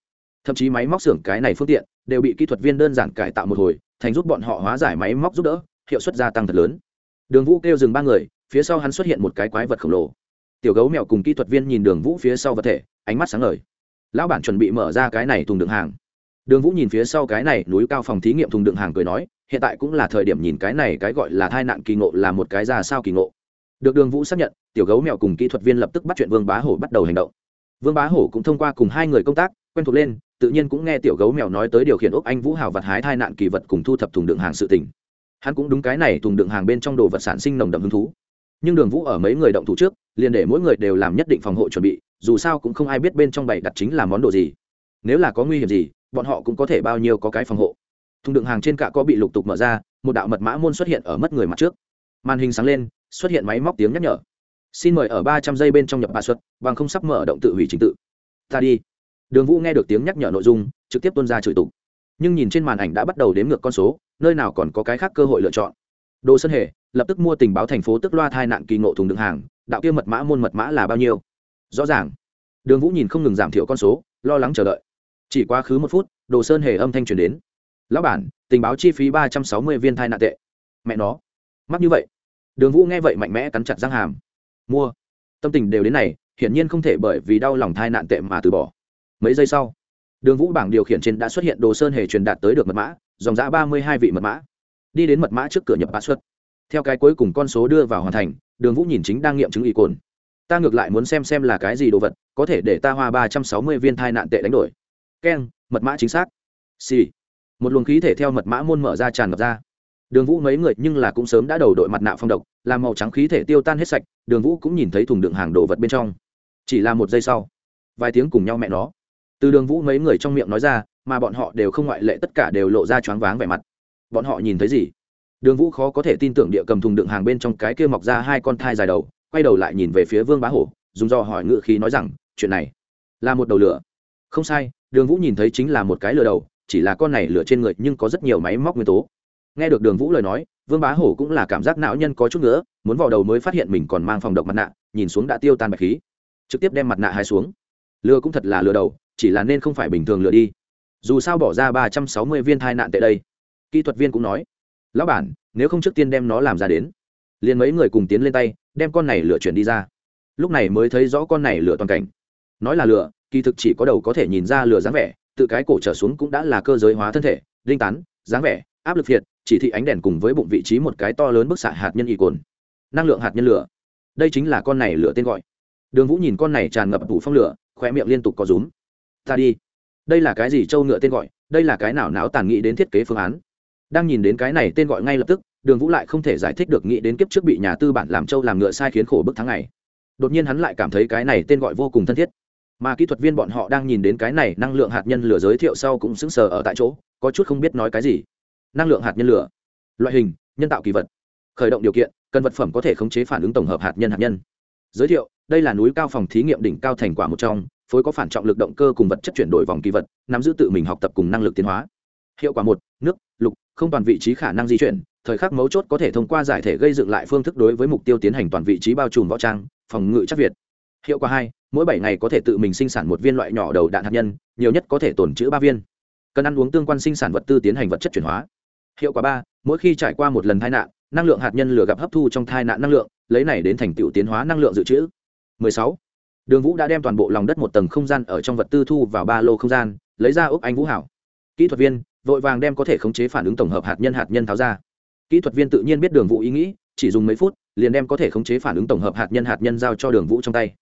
Thậm chí máy móc xưởng cái này phương tiện đều bị kỹ thuật viên đơn giản cải tạo một hồi, thành giúp bọn họ hóa giải máy móc giúp đỡ, hiệu suất gia tăng thật lớn. Đường vũ kêu dừng ba người, phía sau hắn xuất hiện một cái quái vật khổng lồ. Tiểu gấu mèo cùng kỹ thuật viên nhìn đường vũ phía sau vật thể, ánh mắt sáng ngời. Lão bản chuẩn bị mở ra cái này thùng đựng hàng. Đường vũ nhìn phía sau cái này núi cao phòng thí nghiệm thùng đựng hàng cười nói, hiện tại cũng là thời điểm nhìn cái này cái gọi là tai nạn kỳ ngộ là một cái ra sao kỳ ngộ được đường vũ xác nhận, tiểu gấu mèo cùng kỹ thuật viên lập tức bắt chuyện vương bá hổ bắt đầu hành động. Vương bá hổ cũng thông qua cùng hai người công tác, quen thuộc lên, tự nhiên cũng nghe tiểu gấu mèo nói tới điều khiển ốc anh vũ hào vật hái thai nạn kỳ vật cùng thu thập thùng đựng hàng sự tình. Hắn cũng đúng cái này thùng đựng hàng bên trong đồ vật sản sinh nồng đậm hứng thú. Nhưng đường vũ ở mấy người động thủ trước, liền để mỗi người đều làm nhất định phòng hộ chuẩn bị, dù sao cũng không ai biết bên trong bày đặt chính là món đồ gì. Nếu là có nguy hiểm gì, bọn họ cũng có thể bao nhiêu có cái phòng hộ. Thùng đựng hàng trên cạ có bị lục tục mở ra, một đạo mật mã môn xuất hiện ở mất người mặt trước màn hình sáng lên, xuất hiện máy móc tiếng nhắc nhở. Xin mời ở ba trăm giây bên trong nhập ba xuất, bằng không sắp mở động tự hủy trình tự. Ta đi. Đường vũ nghe được tiếng nhắc nhở nội dung, trực tiếp tuân ra chửi tục. Nhưng nhìn trên màn ảnh đã bắt đầu đếm ngược con số, nơi nào còn có cái khác cơ hội lựa chọn. Đồ sân hề, lập tức mua tình báo thành phố tức loa thai nạn kỳ ngộ thùng đựng hàng, đạo kia mật mã môn mật mã là bao nhiêu? Rõ ràng. Đường vũ nhìn không ngừng giảm thiểu con số, lo lắng chờ đợi. Chỉ quá khứ một phút, đồ sơn hề âm thanh truyền đến. Lão bản, tình báo chi phí ba trăm sáu mươi viên thai nạn tệ. Mẹ nó. Mắc như vậy đường vũ nghe vậy mạnh mẽ cắn chặt răng hàm. Mua. Tâm tình đều đến này, hiển nhiên không thể bởi vì đau lòng thai nạn tệ mà từ bỏ. Mấy giây sau, đường vũ bảng điều khiển trên đã xuất hiện đồ sơn hề truyền đạt tới được mật mã, dòng giã ba mươi hai vị mật mã. Đi đến mật mã trước cửa nhập mã xuất. Theo cái cuối cùng con số đưa vào hoàn thành, đường vũ nhìn chính đang nghiệm chứng y cồn. Ta ngược lại muốn xem xem là cái gì đồ vật, có thể để ta hoa ba trăm sáu mươi viên thai nạn tệ đánh đổi. Keng, mật mã chính xác. Xì、sì. một luồng khí thể theo mật mã môn mở ra tràn ngập ra đường vũ mấy người nhưng là cũng sớm đã đầu đội mặt nạ phong độc làm màu trắng khí thể tiêu tan hết sạch, đường vũ cũng nhìn thấy thùng đựng hàng đồ vật bên trong. Chỉ là một giây sau, vài tiếng cùng nhau mẹ nó. Từ đường vũ mấy người trong miệng nói ra, mà bọn họ đều không ngoại lệ, tất cả đều lộ ra choáng váng vẻ mặt. Bọn họ nhìn thấy gì? Đường vũ khó có thể tin tưởng địa cầm thùng đựng hàng bên trong cái kia mọc ra hai con thai dài đầu, quay đầu lại nhìn về phía vương bá hổ, dùng do hỏi ngự khí nói rằng, chuyện này là một đầu lửa. Không sai, đường vũ nhìn thấy chính là một cái lửa đầu, chỉ là con này lửa trên người nhưng có rất nhiều máy móc nguyên tố nghe được đường vũ lời nói, vương bá hổ cũng là cảm giác não nhân có chút nữa muốn vào đầu mới phát hiện mình còn mang phòng độc mặt nạ, nhìn xuống đã tiêu tan bạch khí. Trực tiếp đem mặt nạ hai xuống. Lừa cũng thật là lừa đầu, chỉ là nên không phải bình thường lừa đi. Dù sao bỏ ra ba trăm sáu mươi viên thai nạn tại đây. Kỹ thuật viên cũng nói, lão bản, nếu không trước tiên đem nó làm ra đến. Liền mấy người cùng tiến lên tay, đem con này lửa chuyển đi ra. Lúc này mới thấy rõ con này lửa toàn cảnh. Nói là lửa, kỳ thực chỉ có đầu có thể nhìn ra lửa dáng vẻ, tự cái cổ trở xuống cũng đã là cơ giới hóa thân thể linh tán, dáng vẻ, áp lực thiệt chỉ thị ánh đèn cùng với bụng vị trí một cái to lớn bức xạ hạt nhân y cồn. Năng lượng hạt nhân lửa. Đây chính là con này lửa tên gọi. Đường vũ nhìn con này tràn ngập tủ phong lửa khoe miệng liên tục có rúm. Ta đi. Đây là cái gì trâu ngựa tên gọi? Đây là cái nào não tàn nghĩ đến thiết kế phương án? Đang nhìn đến cái này tên gọi ngay lập tức, đường vũ lại không thể giải thích được nghĩ đến kiếp trước bị nhà tư bản làm trâu làm ngựa sai khiến khổ bức tháng này đột nhiên hắn lại cảm thấy cái này tên gọi vô cùng thân thiết. Mà kỹ thuật viên bọn họ đang nhìn đến cái này năng lượng hạt nhân lửa giới thiệu sau cũng sững sờ ở tại chỗ, có chút không biết nói cái gì năng lượng hạt nhân lửa. Loại hình, nhân tạo kỳ vật. Khởi động điều kiện, cần vật phẩm có thể khống chế phản ứng tổng hợp hạt nhân hạt nhân. Giới thiệu, đây là núi cao phòng thí nghiệm đỉnh cao thành quả một trong, phối có phản trọng lực động cơ cùng vật chất chuyển đổi vòng kỳ vật, nắm giữ tự mình học tập cùng năng lực tiến hóa. Hiệu quả một, nước, lục, không toàn vị trí khả năng di chuyển, thời khắc mấu chốt có thể thông qua giải thể gây dựng lại phương thức đối với mục tiêu tiến hành toàn vị trí bao trùm võ trang, phòng ngự chắc việt. Hiệu quả hai, mỗi bảy ngày có thể tự mình sinh sản một viên loại nhỏ đầu đạn hạt nhân, nhiều nhất có thể tồn trữ ba viên. Cần ăn uống tương quan sinh sản vật tư tiến hành vật chất chuyển hóa hiệu quả ba, mỗi khi trải qua một lần tai nạn, năng lượng hạt nhân lửa gặp hấp thu trong tai nạn năng lượng, lấy này đến thành tựu tiến hóa năng lượng dự trữ. 16. đường vũ đã đem toàn bộ lòng đất một tầng không gian ở trong vật tư thu vào ba lô không gian, lấy ra ốc anh vũ hảo. Kỹ thuật viên, vội vàng đem có thể khống chế phản ứng tổng hợp hạt nhân hạt nhân tháo ra. Kỹ thuật viên tự nhiên biết đường vũ ý nghĩ, chỉ dùng mấy phút, liền đem có thể khống chế phản ứng tổng hợp hạt nhân hạt nhân giao cho đường vũ trong tay.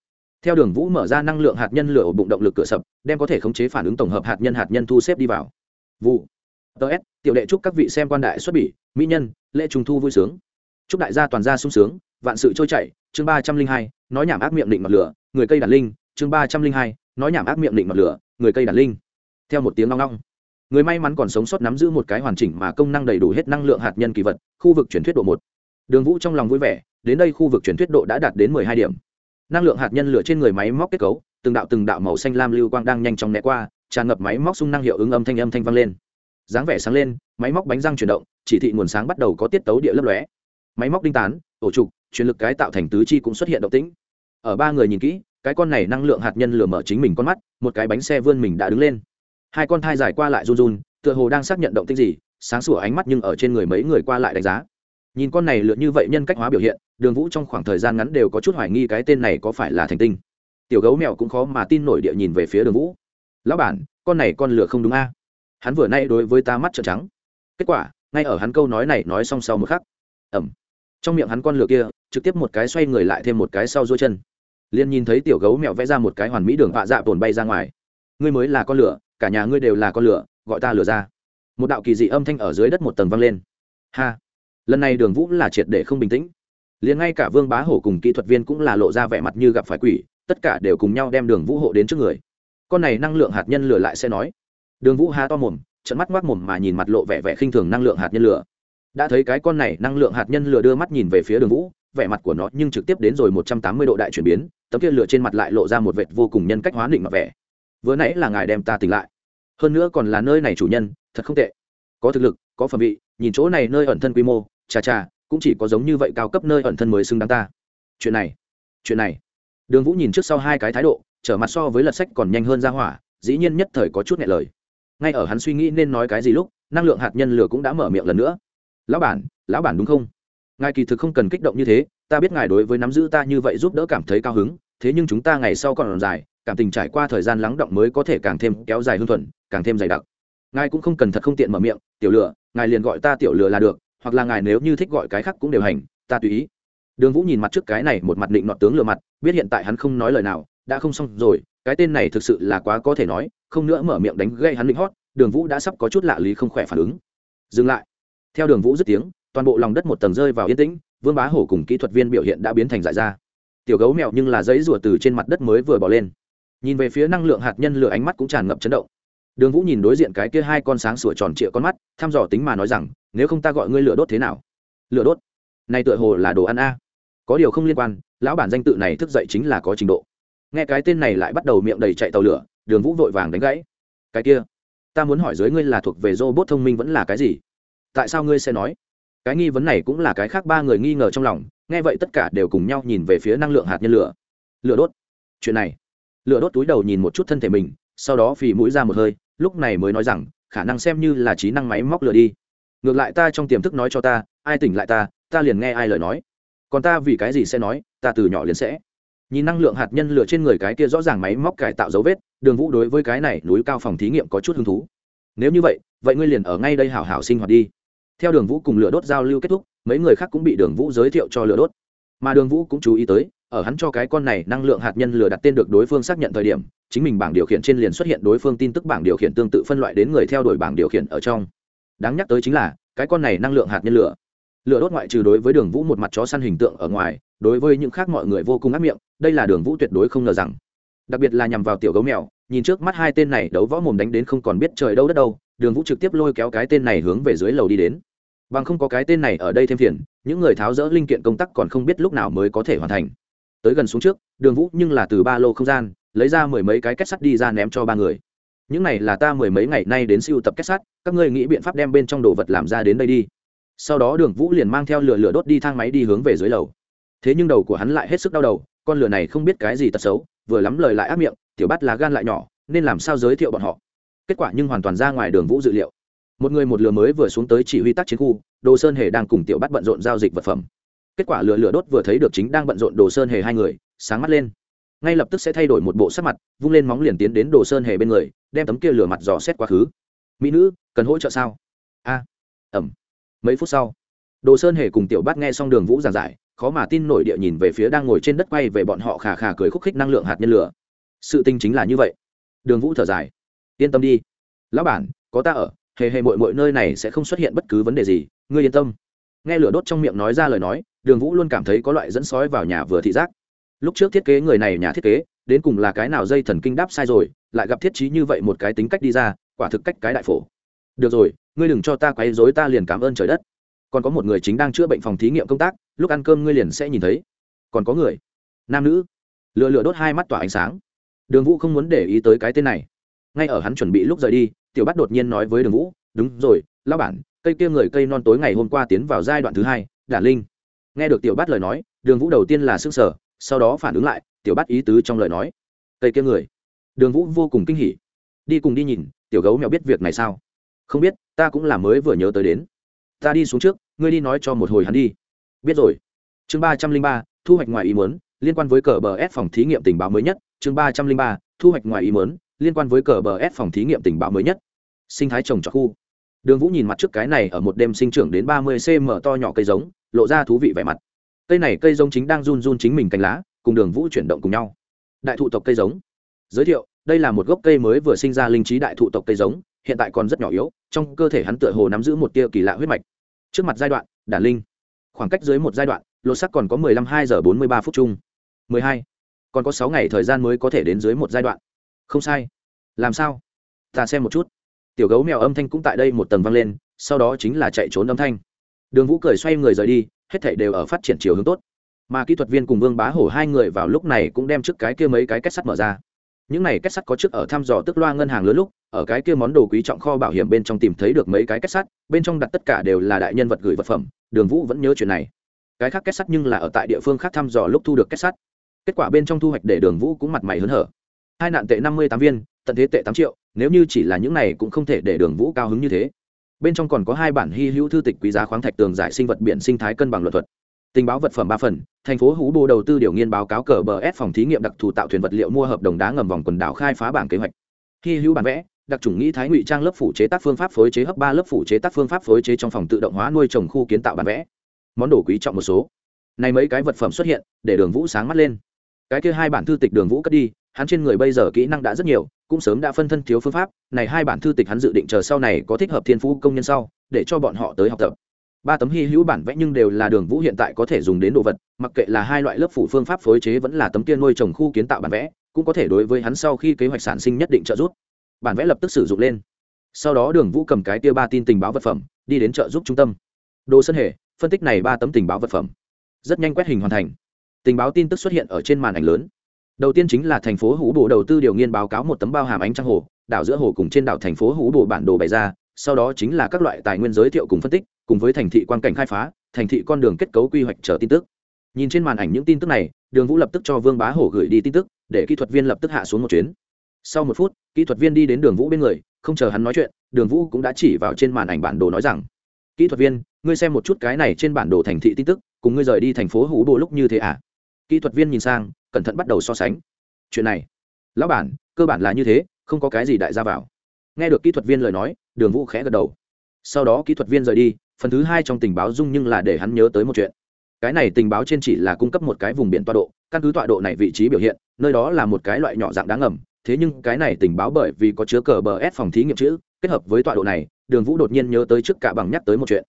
Theo đường vũ mở ra năng lượng hạt nhân lửa ổ bụng động lực cửa sập, đem có thể khống chế phản ứng tổng hợp hạt nhân hạt nhân thu xếp đi vào. Vụ ts tiểu đệ chúc các vị xem quan đại xuất bỉ, mỹ nhân, lễ trung thu vui sướng. Chúc đại gia toàn gia sung sướng, vạn sự trôi chảy. Chương ba trăm linh hai, nói nhảm ác miệng định mặt lửa, người cây đàn linh. Chương ba trăm linh hai, nói nhảm ác miệng định mặt lửa, người cây đàn linh. Theo một tiếng long long người may mắn còn sống sót nắm giữ một cái hoàn chỉnh mà công năng đầy đủ hết năng lượng hạt nhân kỳ vật, khu vực truyền thuyết độ một. Đường vũ trong lòng vui vẻ, đến đây khu vực truyền thuyết độ đã đạt đến mười hai điểm. Năng lượng hạt nhân lửa trên người máy móc kết cấu, từng đạo từng đạo màu xanh lam lưu quang đang nhanh chóng né qua, tràn ngập máy móc xung năng hiệu ứng âm thanh âm thanh vang lên dáng vẻ sáng lên, máy móc bánh răng chuyển động, chỉ thị nguồn sáng bắt đầu có tiết tấu địa lấp lóe. Máy móc đinh tán ổ trục, truyền lực cái tạo thành tứ chi cũng xuất hiện động tĩnh. Ở ba người nhìn kỹ, cái con này năng lượng hạt nhân lửa mở chính mình con mắt, một cái bánh xe vươn mình đã đứng lên. Hai con thai dài qua lại run run, tựa hồ đang xác nhận động tĩnh gì, sáng sủa ánh mắt nhưng ở trên người mấy người qua lại đánh giá. Nhìn con này lượn như vậy nhân cách hóa biểu hiện, đường vũ trong khoảng thời gian ngắn đều có chút hoài nghi cái tên này có phải là thành tinh. Tiểu gấu mèo cũng khó mà tin nổi địa nhìn về phía đường vũ. Lão bản, con này con lửa không đúng a hắn vừa nay đối với ta mắt trợn trắng. Kết quả, ngay ở hắn câu nói này nói xong sau một khắc ẩm trong miệng hắn con lửa kia, trực tiếp một cái xoay người lại thêm một cái sau dôi chân. Liền nhìn thấy tiểu gấu mèo vẽ ra một cái hoàn mỹ đường vạ dạ tồn bay ra ngoài. Ngươi mới là con lửa, cả nhà ngươi đều là con lửa, gọi ta lửa ra. Một đạo kỳ dị âm thanh ở dưới đất một tầng vang lên. Ha. Lần này đường vũ là triệt để không bình tĩnh. Liền ngay cả vương bá hổ cùng kỹ thuật viên cũng là lộ ra vẻ mặt như gặp phải quỷ, tất cả đều cùng nhau đem đường vũ hộ đến trước người. Con này năng lượng hạt nhân lửa lại sẽ nói đường vũ há to mồm trận mắt ngoác mồm mà nhìn mặt lộ vẻ vẻ khinh thường năng lượng hạt nhân lửa. Đã thấy cái con này năng lượng hạt nhân lửa đưa mắt nhìn về phía đường vũ, vẻ mặt của nó nhưng trực tiếp đến rồi một trăm tám mươi độ đại chuyển biến, tấm kia lửa trên mặt lại lộ ra một vệt vô cùng nhân cách hóa định mặt vẻ. Vừa nãy là ngài đem ta tỉnh lại. Hơn nữa còn là nơi này chủ nhân, thật không tệ. Có thực lực, có phẩm vị, nhìn chỗ này nơi ẩn thân quy mô, chà chà, cũng chỉ có giống như vậy cao cấp nơi ẩn thân mới xứng đáng ta. Chuyện này chuyện này. Đường vũ nhìn trước sau hai cái thái độ, trở mặt so với lật sách còn nhanh hơn ra hỏa, dĩ nhiên nhất thời có chút nhẹ lời ngay ở hắn suy nghĩ nên nói cái gì lúc, năng lượng hạt nhân lửa cũng đã mở miệng lần nữa. Lão bản lão bản đúng không? Ngài kỳ thực không cần kích động như thế, ta biết ngài đối với nắm giữ ta như vậy giúp đỡ cảm thấy cao hứng, thế nhưng chúng ta ngày sau còn dài, cảm tình trải qua thời gian lắng động mới có thể càng thêm kéo dài hương thuận, càng thêm dày đặc. Ngài cũng không cần thật không tiện mở miệng, tiểu lửa, ngài liền gọi ta tiểu lửa là được, hoặc là ngài nếu như thích gọi cái khác cũng đều hành, ta tùy ý. Đường vũ nhìn mặt trước cái này một mặt định nọ tướng lừa mặt, biết hiện tại hắn không nói lời nào, đã không xong rồi cái tên này thực sự là quá có thể nói, không nữa mở miệng đánh gây hắn định hót, đường vũ đã sắp có chút lạ lý không khỏe phản ứng. Dừng lại. Theo đường vũ dứt tiếng, toàn bộ lòng đất một tầng rơi vào yên tĩnh, vương bá hổ cùng kỹ thuật viên biểu hiện đã biến thành dại ra. Tiểu gấu mèo nhưng là giấy rùa từ trên mặt đất mới vừa bỏ lên. Nhìn về phía năng lượng hạt nhân lửa ánh mắt cũng tràn ngập chấn động. Đường vũ nhìn đối diện cái kia hai con sáng sủa tròn trịa con mắt, thăm dò tính mà nói rằng, nếu không ta gọi ngươi lửa đốt thế nào? Lửa đốt? Này tựa hồ là đồ ăn a. Có điều không liên quan, lão bản danh tự này thức dậy chính là có trình độ nghe cái tên này lại bắt đầu miệng đầy chạy tàu lửa, đường vũ vội vàng đánh gãy. Cái kia, ta muốn hỏi dưới ngươi là thuộc về robot thông minh vẫn là cái gì? Tại sao ngươi sẽ nói? Cái nghi vấn này cũng là cái khác ba người nghi ngờ trong lòng, nghe vậy tất cả đều cùng nhau nhìn về phía năng lượng hạt nhân lửa. Lửa đốt. Chuyện này. Lửa đốt túi đầu nhìn một chút thân thể mình, sau đó phì mũi ra một hơi, lúc này mới nói rằng, khả năng xem như là trí năng máy móc lửa đi. Ngược lại ta trong tiềm thức nói cho ta, ai tỉnh lại ta ta liền nghe ai lời nói. Còn ta vì cái gì sẽ nói, ta từ nhỏ liền sẽ nhìn năng lượng hạt nhân lửa trên người cái kia rõ ràng máy móc cải tạo dấu vết, đường vũ đối với cái này núi cao phòng thí nghiệm có chút hứng thú. Nếu như vậy vậy ngươi liền ở ngay đây hảo hảo sinh hoạt đi. Theo đường vũ cùng lửa đốt giao lưu kết thúc, mấy người khác cũng bị đường vũ giới thiệu cho lửa đốt. Mà đường vũ cũng chú ý tới, ở hắn cho cái con này năng lượng hạt nhân lửa đặt tên được đối phương xác nhận thời điểm, chính mình bảng điều khiển trên liền xuất hiện đối phương tin tức bảng điều khiển tương tự phân loại đến người theo đuổi bảng điều khiển ở trong. Đáng nhắc tới chính là, cái con này năng lượng hạt nhân lửa. Lửa đốt ngoại trừ đối với đường vũ một mặt chó săn hình tượng ở ngoài đối với những khác mọi người vô cùng ác miệng, đây là đường vũ tuyệt đối không ngờ rằng. Đặc biệt là nhằm vào tiểu gấu mèo, nhìn trước mắt hai tên này đấu võ mồm đánh đến không còn biết trời đâu đất đâu, đường vũ trực tiếp lôi kéo cái tên này hướng về dưới lầu đi đến. Bằng không có cái tên này ở đây thêm phiền, những người tháo rỡ linh kiện công tác còn không biết lúc nào mới có thể hoàn thành. Tới gần xuống trước, đường vũ nhưng là từ ba lô không gian, lấy ra mười mấy cái kết sắt đi ra ném cho ba người. Những này là ta mười mấy ngày nay đến siêu tập kết sắt, các ngươi nghĩ biện pháp đem bên trong đồ vật làm ra đến đây đi. Sau đó đường vũ liền mang theo lửa lửa đốt đi thang máy đi hướng về dưới lầu thế nhưng đầu của hắn lại hết sức đau đầu, con lửa này không biết cái gì tật xấu, vừa lắm lời lại áp miệng, tiểu bắt lá gan lại nhỏ, nên làm sao giới thiệu bọn họ? Kết quả nhưng hoàn toàn ra ngoài đường vũ dự liệu. Một người một lửa mới vừa xuống tới chỉ huy tác chiến khu, đồ sơn hề đang cùng tiểu bắt bận rộn giao dịch vật phẩm. Kết quả lửa lửa đốt vừa thấy được chính đang bận rộn đồ sơn hề hai người, sáng mắt lên. Ngay lập tức sẽ thay đổi một bộ sắc mặt, vung lên móng liền tiến đến đồ sơn hề bên người, đem tấm kia lửa mặt dò xét quá khứ. Mỹ nữ, cần hỗ trợ sao? A ẩm mấy phút sau, đồ sơn hề cùng tiểu bát nghe xong đường vũ giảng giải khó mà tin nổi địa nhìn về phía đang ngồi trên đất quay về bọn họ khà khà cười khúc khích năng lượng hạt nhân lửa. Sự tinh chính là như vậy. Đường vũ thở dài. Yên tâm đi. Lão bản, có ta ở, hề hề mội mội nơi này sẽ không xuất hiện bất cứ vấn đề gì, ngươi yên tâm. Nghe lửa đốt trong miệng nói ra lời nói, đường vũ luôn cảm thấy có loại dẫn sói vào nhà vừa thị giác. Lúc trước thiết kế người này nhà thiết kế, đến cùng là cái nào dây thần kinh đáp sai rồi, lại gặp thiết trí như vậy một cái tính cách đi ra, quả thực cách cái đại phổ. Được rồi, ngươi đừng cho ta quấy dối ta liền cảm ơn trời đất còn có một người chính đang chữa bệnh phòng thí nghiệm công tác, lúc ăn cơm ngươi liền sẽ nhìn thấy. Còn có người, nam nữ lựa lựa đốt hai mắt tỏa ánh sáng. Đường vũ không muốn để ý tới cái tên này. Ngay ở hắn chuẩn bị lúc rời đi, tiểu bắt đột nhiên nói với đường vũ, đúng rồi lao bản, cây kia người cây non tối ngày hôm qua tiến vào giai đoạn thứ hai đản linh. Nghe được tiểu bắt lời nói, đường vũ đầu tiên là s ư n g sở sau đó phản ứng lại, tiểu bắt ý tứ trong lời nói, cây kia người. Đường vũ vô cùng kinh hỉ. Đi cùng đi nhìn, tiểu gấu mèo biết việc này sao? Không biết, ta cũng là mới vừa nhớ tới đến ta đi xuống trước, ngươi đi nói cho một hồi hắn đi. Biết rồi. Chương ba trăm linh ba, thu hoạch ngoài ý muốn, liên quan với cờ bờ s phòng thí nghiệm tình báo mới nhất. Chương ba trăm linh ba, thu hoạch ngoài ý muốn, liên quan với cờ bờ s phòng thí nghiệm tình báo mới nhất. Sinh thái trồng trọt khu. Đường vũ nhìn mặt trước cái này ở một đêm sinh trưởng đến ba mươi cm to nhỏ cây giống, lộ ra thú vị vẻ mặt. Cây này cây giống chính đang run run chính mình cánh lá, cùng đường vũ chuyển động cùng nhau. Đại thụ tộc cây giống. Giới thiệu, đây là một gốc cây mới vừa sinh ra linh trí đại thụ tộc cây giống, hiện tại còn rất nhỏ yếu, trong cơ thể hắn tựa hồ nắm giữ một tia kỳ lạ huyết mạch trước mặt giai đoạn đản linh. Khoảng cách dưới một giai đoạn, lột sắc còn có mười lăm hai giờ bốn mươi ba phút chung. mười hai. Còn có sáu ngày thời gian mới có thể đến dưới một giai đoạn. Không sai. Làm sao? Ta xem một chút. Tiểu gấu mèo âm thanh cũng tại đây một tầng vang lên, sau đó chính là chạy trốn âm thanh. Đường vũ cười xoay người rời đi, hết thảy đều ở phát triển chiều hướng tốt. Mà kỹ thuật viên cùng vương bá hổ hai người vào lúc này cũng đem trước cái kia mấy cái kết sắt mở ra những này kết sắt có trước ở thăm dò tức loa ngân hàng lớn lúc, ở cái kia món đồ quý trọng kho bảo hiểm bên trong tìm thấy được mấy cái kết sắt, bên trong đặt tất cả đều là đại nhân vật gửi vật phẩm, đường vũ vẫn nhớ chuyện này. Cái khác kết sắt nhưng là ở tại địa phương khác thăm dò lúc thu được kết sắt. Kết quả bên trong thu hoạch để đường vũ cũng mặt mày hớn hở. Hai nạn tệ năm mươi tám viên, tận thế tệ tám triệu, nếu như chỉ là những này cũng không thể để đường vũ cao hứng như thế. Bên trong còn có hai bản hy hữu thư tịch quý giá khoáng thạch tường giải sinh vật biển sinh thái cân bằng luật thuật tình báo vật phẩm ba phần, thành phố hú bô đầu tư điều nghiên báo cáo cờ bờ s phòng thí nghiệm đặc thù tạo thuyền vật liệu mua hợp đồng đá ngầm vòng quần đảo khai phá bảng kế hoạch. Khi hữu bản vẽ, đặc trùng nghĩ thái ngụy trang lớp phủ chế tác phương pháp phối chế hấp ba lớp phủ chế tác phương pháp phối chế trong phòng tự động hóa nuôi trồng khu kiến tạo bản vẽ. Món đồ quý trọng một số. Này mấy cái vật phẩm xuất hiện, để đường vũ sáng mắt lên. Cái kia hai bản thư tịch đường vũ cất đi, hắn trên người bây giờ kỹ năng đã rất nhiều, cũng sớm đã phân thân thiếu phương pháp, này hai bản thư tịch hắn dự định chờ sau này có thích hợp thiên phú công nhân sau, để cho bọn họ tới học tập ba tấm hy hữu bản vẽ nhưng đều là đường vũ hiện tại có thể dùng đến đồ vật, mặc kệ là hai loại lớp phủ phương pháp phối chế vẫn là tấm tiên nuôi trồng khu kiến tạo bản vẽ, cũng có thể đối với hắn sau khi kế hoạch sản sinh nhất định trợ giúp. Bản vẽ lập tức sử dụng lên. Sau đó đường vũ cầm cái tia ba tin tình báo vật phẩm, đi đến trợ giúp trung tâm. Đồ sân hệ, phân tích này ba tấm tình báo vật phẩm. Rất nhanh quét hình hoàn thành. Tình báo tin tức xuất hiện ở trên màn ảnh lớn. Đầu tiên chính là thành phố hữu bộ đầu tư điều nghiên báo cáo một tấm bao hàm ánh trăng hồ, đảo giữa hồ cùng trên đảo thành phố hữu bộ bản đồ bày ra, sau đó chính là các loại tài nguyên giới thiệu cùng phân tích cùng với thành thị quan cảnh khai phá, thành thị con đường kết cấu quy hoạch trở tin tức. Nhìn trên màn ảnh những tin tức này, đường vũ lập tức cho vương bá hổ gửi đi tin tức, để kỹ thuật viên lập tức hạ xuống một chuyến. Sau một phút, kỹ thuật viên đi đến đường vũ bên người, không chờ hắn nói chuyện, đường vũ cũng đã chỉ vào trên màn ảnh bản đồ nói rằng, kỹ thuật viên, ngươi xem một chút cái này trên bản đồ thành thị tin tức, cùng ngươi rời đi thành phố hú bộ lúc như thế à? Kỹ thuật viên nhìn sang, cẩn thận bắt đầu so sánh. Chuyện này, lão bản, cơ bản là như thế, không có cái gì đại ra vào. Nghe được kỹ thuật viên lời nói, đường vũ khẽ gật đầu. Sau đó kỹ thuật viên rời đi phần thứ hai trong tình báo dung nhưng là để hắn nhớ tới một chuyện. Cái này tình báo trên chỉ là cung cấp một cái vùng biển tọa độ, căn cứ tọa độ này vị trí biểu hiện, nơi đó là một cái loại nhỏ dạng đáng ngầm. Thế nhưng cái này tình báo bởi vì có chứa cờ bờ ép phòng thí nghiệm chữ, kết hợp với tọa độ này, đường vũ đột nhiên nhớ tới trước cả bằng nhắc tới một chuyện.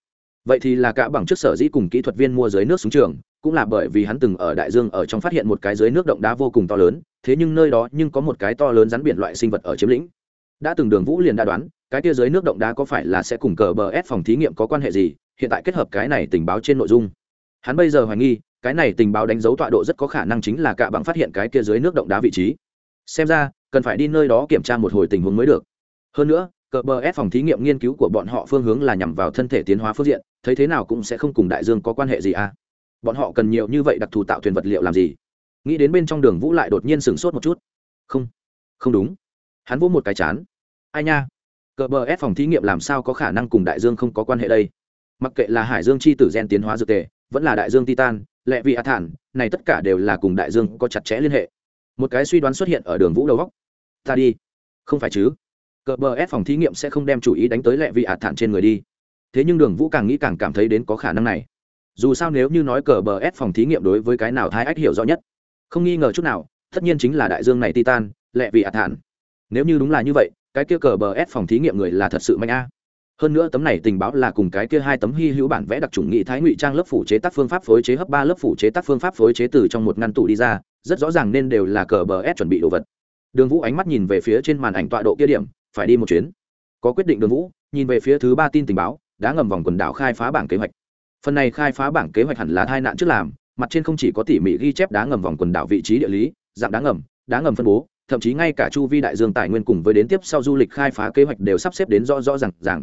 Vậy thì là cả bằng trước sở dĩ cùng kỹ thuật viên mua dưới nước xuống trường, cũng là bởi vì hắn từng ở đại dương ở trong phát hiện một cái dưới nước động đá vô cùng to lớn, thế nhưng nơi đó nhưng có một cái to lớn rắn biển loại sinh vật ở chiếm lĩnh. Đã từng đường vũ liền đã đoán cái kia dưới nước động đá có phải là sẽ cùng cờ bờ ép phòng thí nghiệm có quan hệ gì? Hiện tại kết hợp cái này tình báo trên nội dung. Hắn bây giờ hoài nghi, cái này tình báo đánh dấu tọa độ rất có khả năng chính là cả bằng phát hiện cái kia dưới nước động đá vị trí. Xem ra, cần phải đi nơi đó kiểm tra một hồi tình huống mới được. Hơn nữa, cờ bờ ép phòng thí nghiệm nghiên cứu của bọn họ phương hướng là nhằm vào thân thể tiến hóa phương diện, thấy thế nào cũng sẽ không cùng đại dương có quan hệ gì à? Bọn họ cần nhiều như vậy đặc thù tạo thuyền vật liệu làm gì? Nghĩ đến bên trong đường vũ lại đột nhiên sửng sốt một chút. Không không đúng. Hắn vỗ một cái chán. Ai nha? Cờ bờ ép phòng thí nghiệm làm sao có khả năng cùng đại dương không có quan hệ đây? Mặc kệ là hải dương chi tử gen tiến hóa dược tề, vẫn là đại dương titan, lệ vị a thản, này tất cả đều là cùng đại dương có chặt chẽ liên hệ. Một cái suy đoán xuất hiện ở đường vũ đầu góc. Ta đi. Không phải chứ? Cờ bờ ép phòng thí nghiệm sẽ không đem chủ ý đánh tới lệ vị a thản trên người đi. Thế nhưng đường vũ càng nghĩ càng cảm thấy đến có khả năng này. Dù sao nếu như nói cờ bờ ép phòng thí nghiệm đối với cái nào thái ách hiểu rõ nhất? Không nghi ngờ chút nào, tất nhiên chính là đại dương này titan, lệ vị a thản. Nếu như đúng là như vậy cái kia cờ bờ ép phòng thí nghiệm người là thật sự mạnh a. Hơn nữa tấm này tình báo là cùng cái kia hai tấm hy hữu bản vẽ đặc trùng nghị thái ngụy trang lớp phủ chế tác phương pháp phối chế hấp ba lớp phủ chế tác phương pháp phối chế từ trong một ngăn tủ đi ra, rất rõ ràng nên đều là cờ bờ ép chuẩn bị đồ vật. Đường vũ ánh mắt nhìn về phía trên màn ảnh tọa độ kia điểm, phải đi một chuyến. Có quyết định đường vũ, nhìn về phía thứ ba tin tình báo, đã ngầm vòng quần đảo khai phá bảng kế hoạch. Phần này khai phá bảng kế hoạch hẳn là tai nạn trước làm, mặt trên không chỉ có tỉ mỉ ghi chép đá ngầm vòng quần đảo vị trí địa lý, dạng đá ngầm đá ngầm phân bố thậm chí ngay cả chu vi đại dương tài nguyên cùng với đến tiếp sau du lịch khai phá kế hoạch đều sắp xếp đến rõ rõ r à n g rằng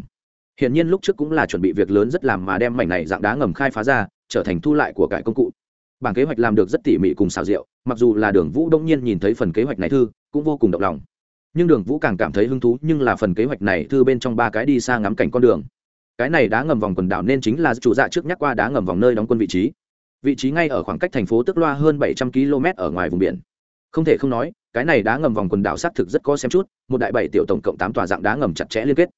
hiện nhiên lúc trước cũng là chuẩn bị việc lớn rất làm mà đem mảnh này dạng đá ngầm khai phá ra, trở thành thu lại của cải công cụ. Bản kế hoạch làm được rất tỉ mỉ cùng xào rượu mặc dù là đường vũ đông nhiên nhìn thấy phần kế hoạch này thư, cũng vô cùng động lòng. Nhưng đường vũ càng cảm thấy hứng thú, nhưng là phần kế hoạch này thư bên trong ba cái đi xa ngắm cảnh con đường. Cái này đá ngầm vòng quần đảo nên chính là chủ dạ trước nhắc qua đá ngầm vòng nơi đóng quân vị trí. Vị trí ngay ở khoảng cách thành phố tức loa hơn bảy trăm km ở ngoài vùng biển. Không thể không nói cái này đá ngầm vòng quần đảo xác thực rất có xem chút, một đại bảy tiểu tổng cộng tám tòa dạng đá ngầm chặt chẽ liên kết.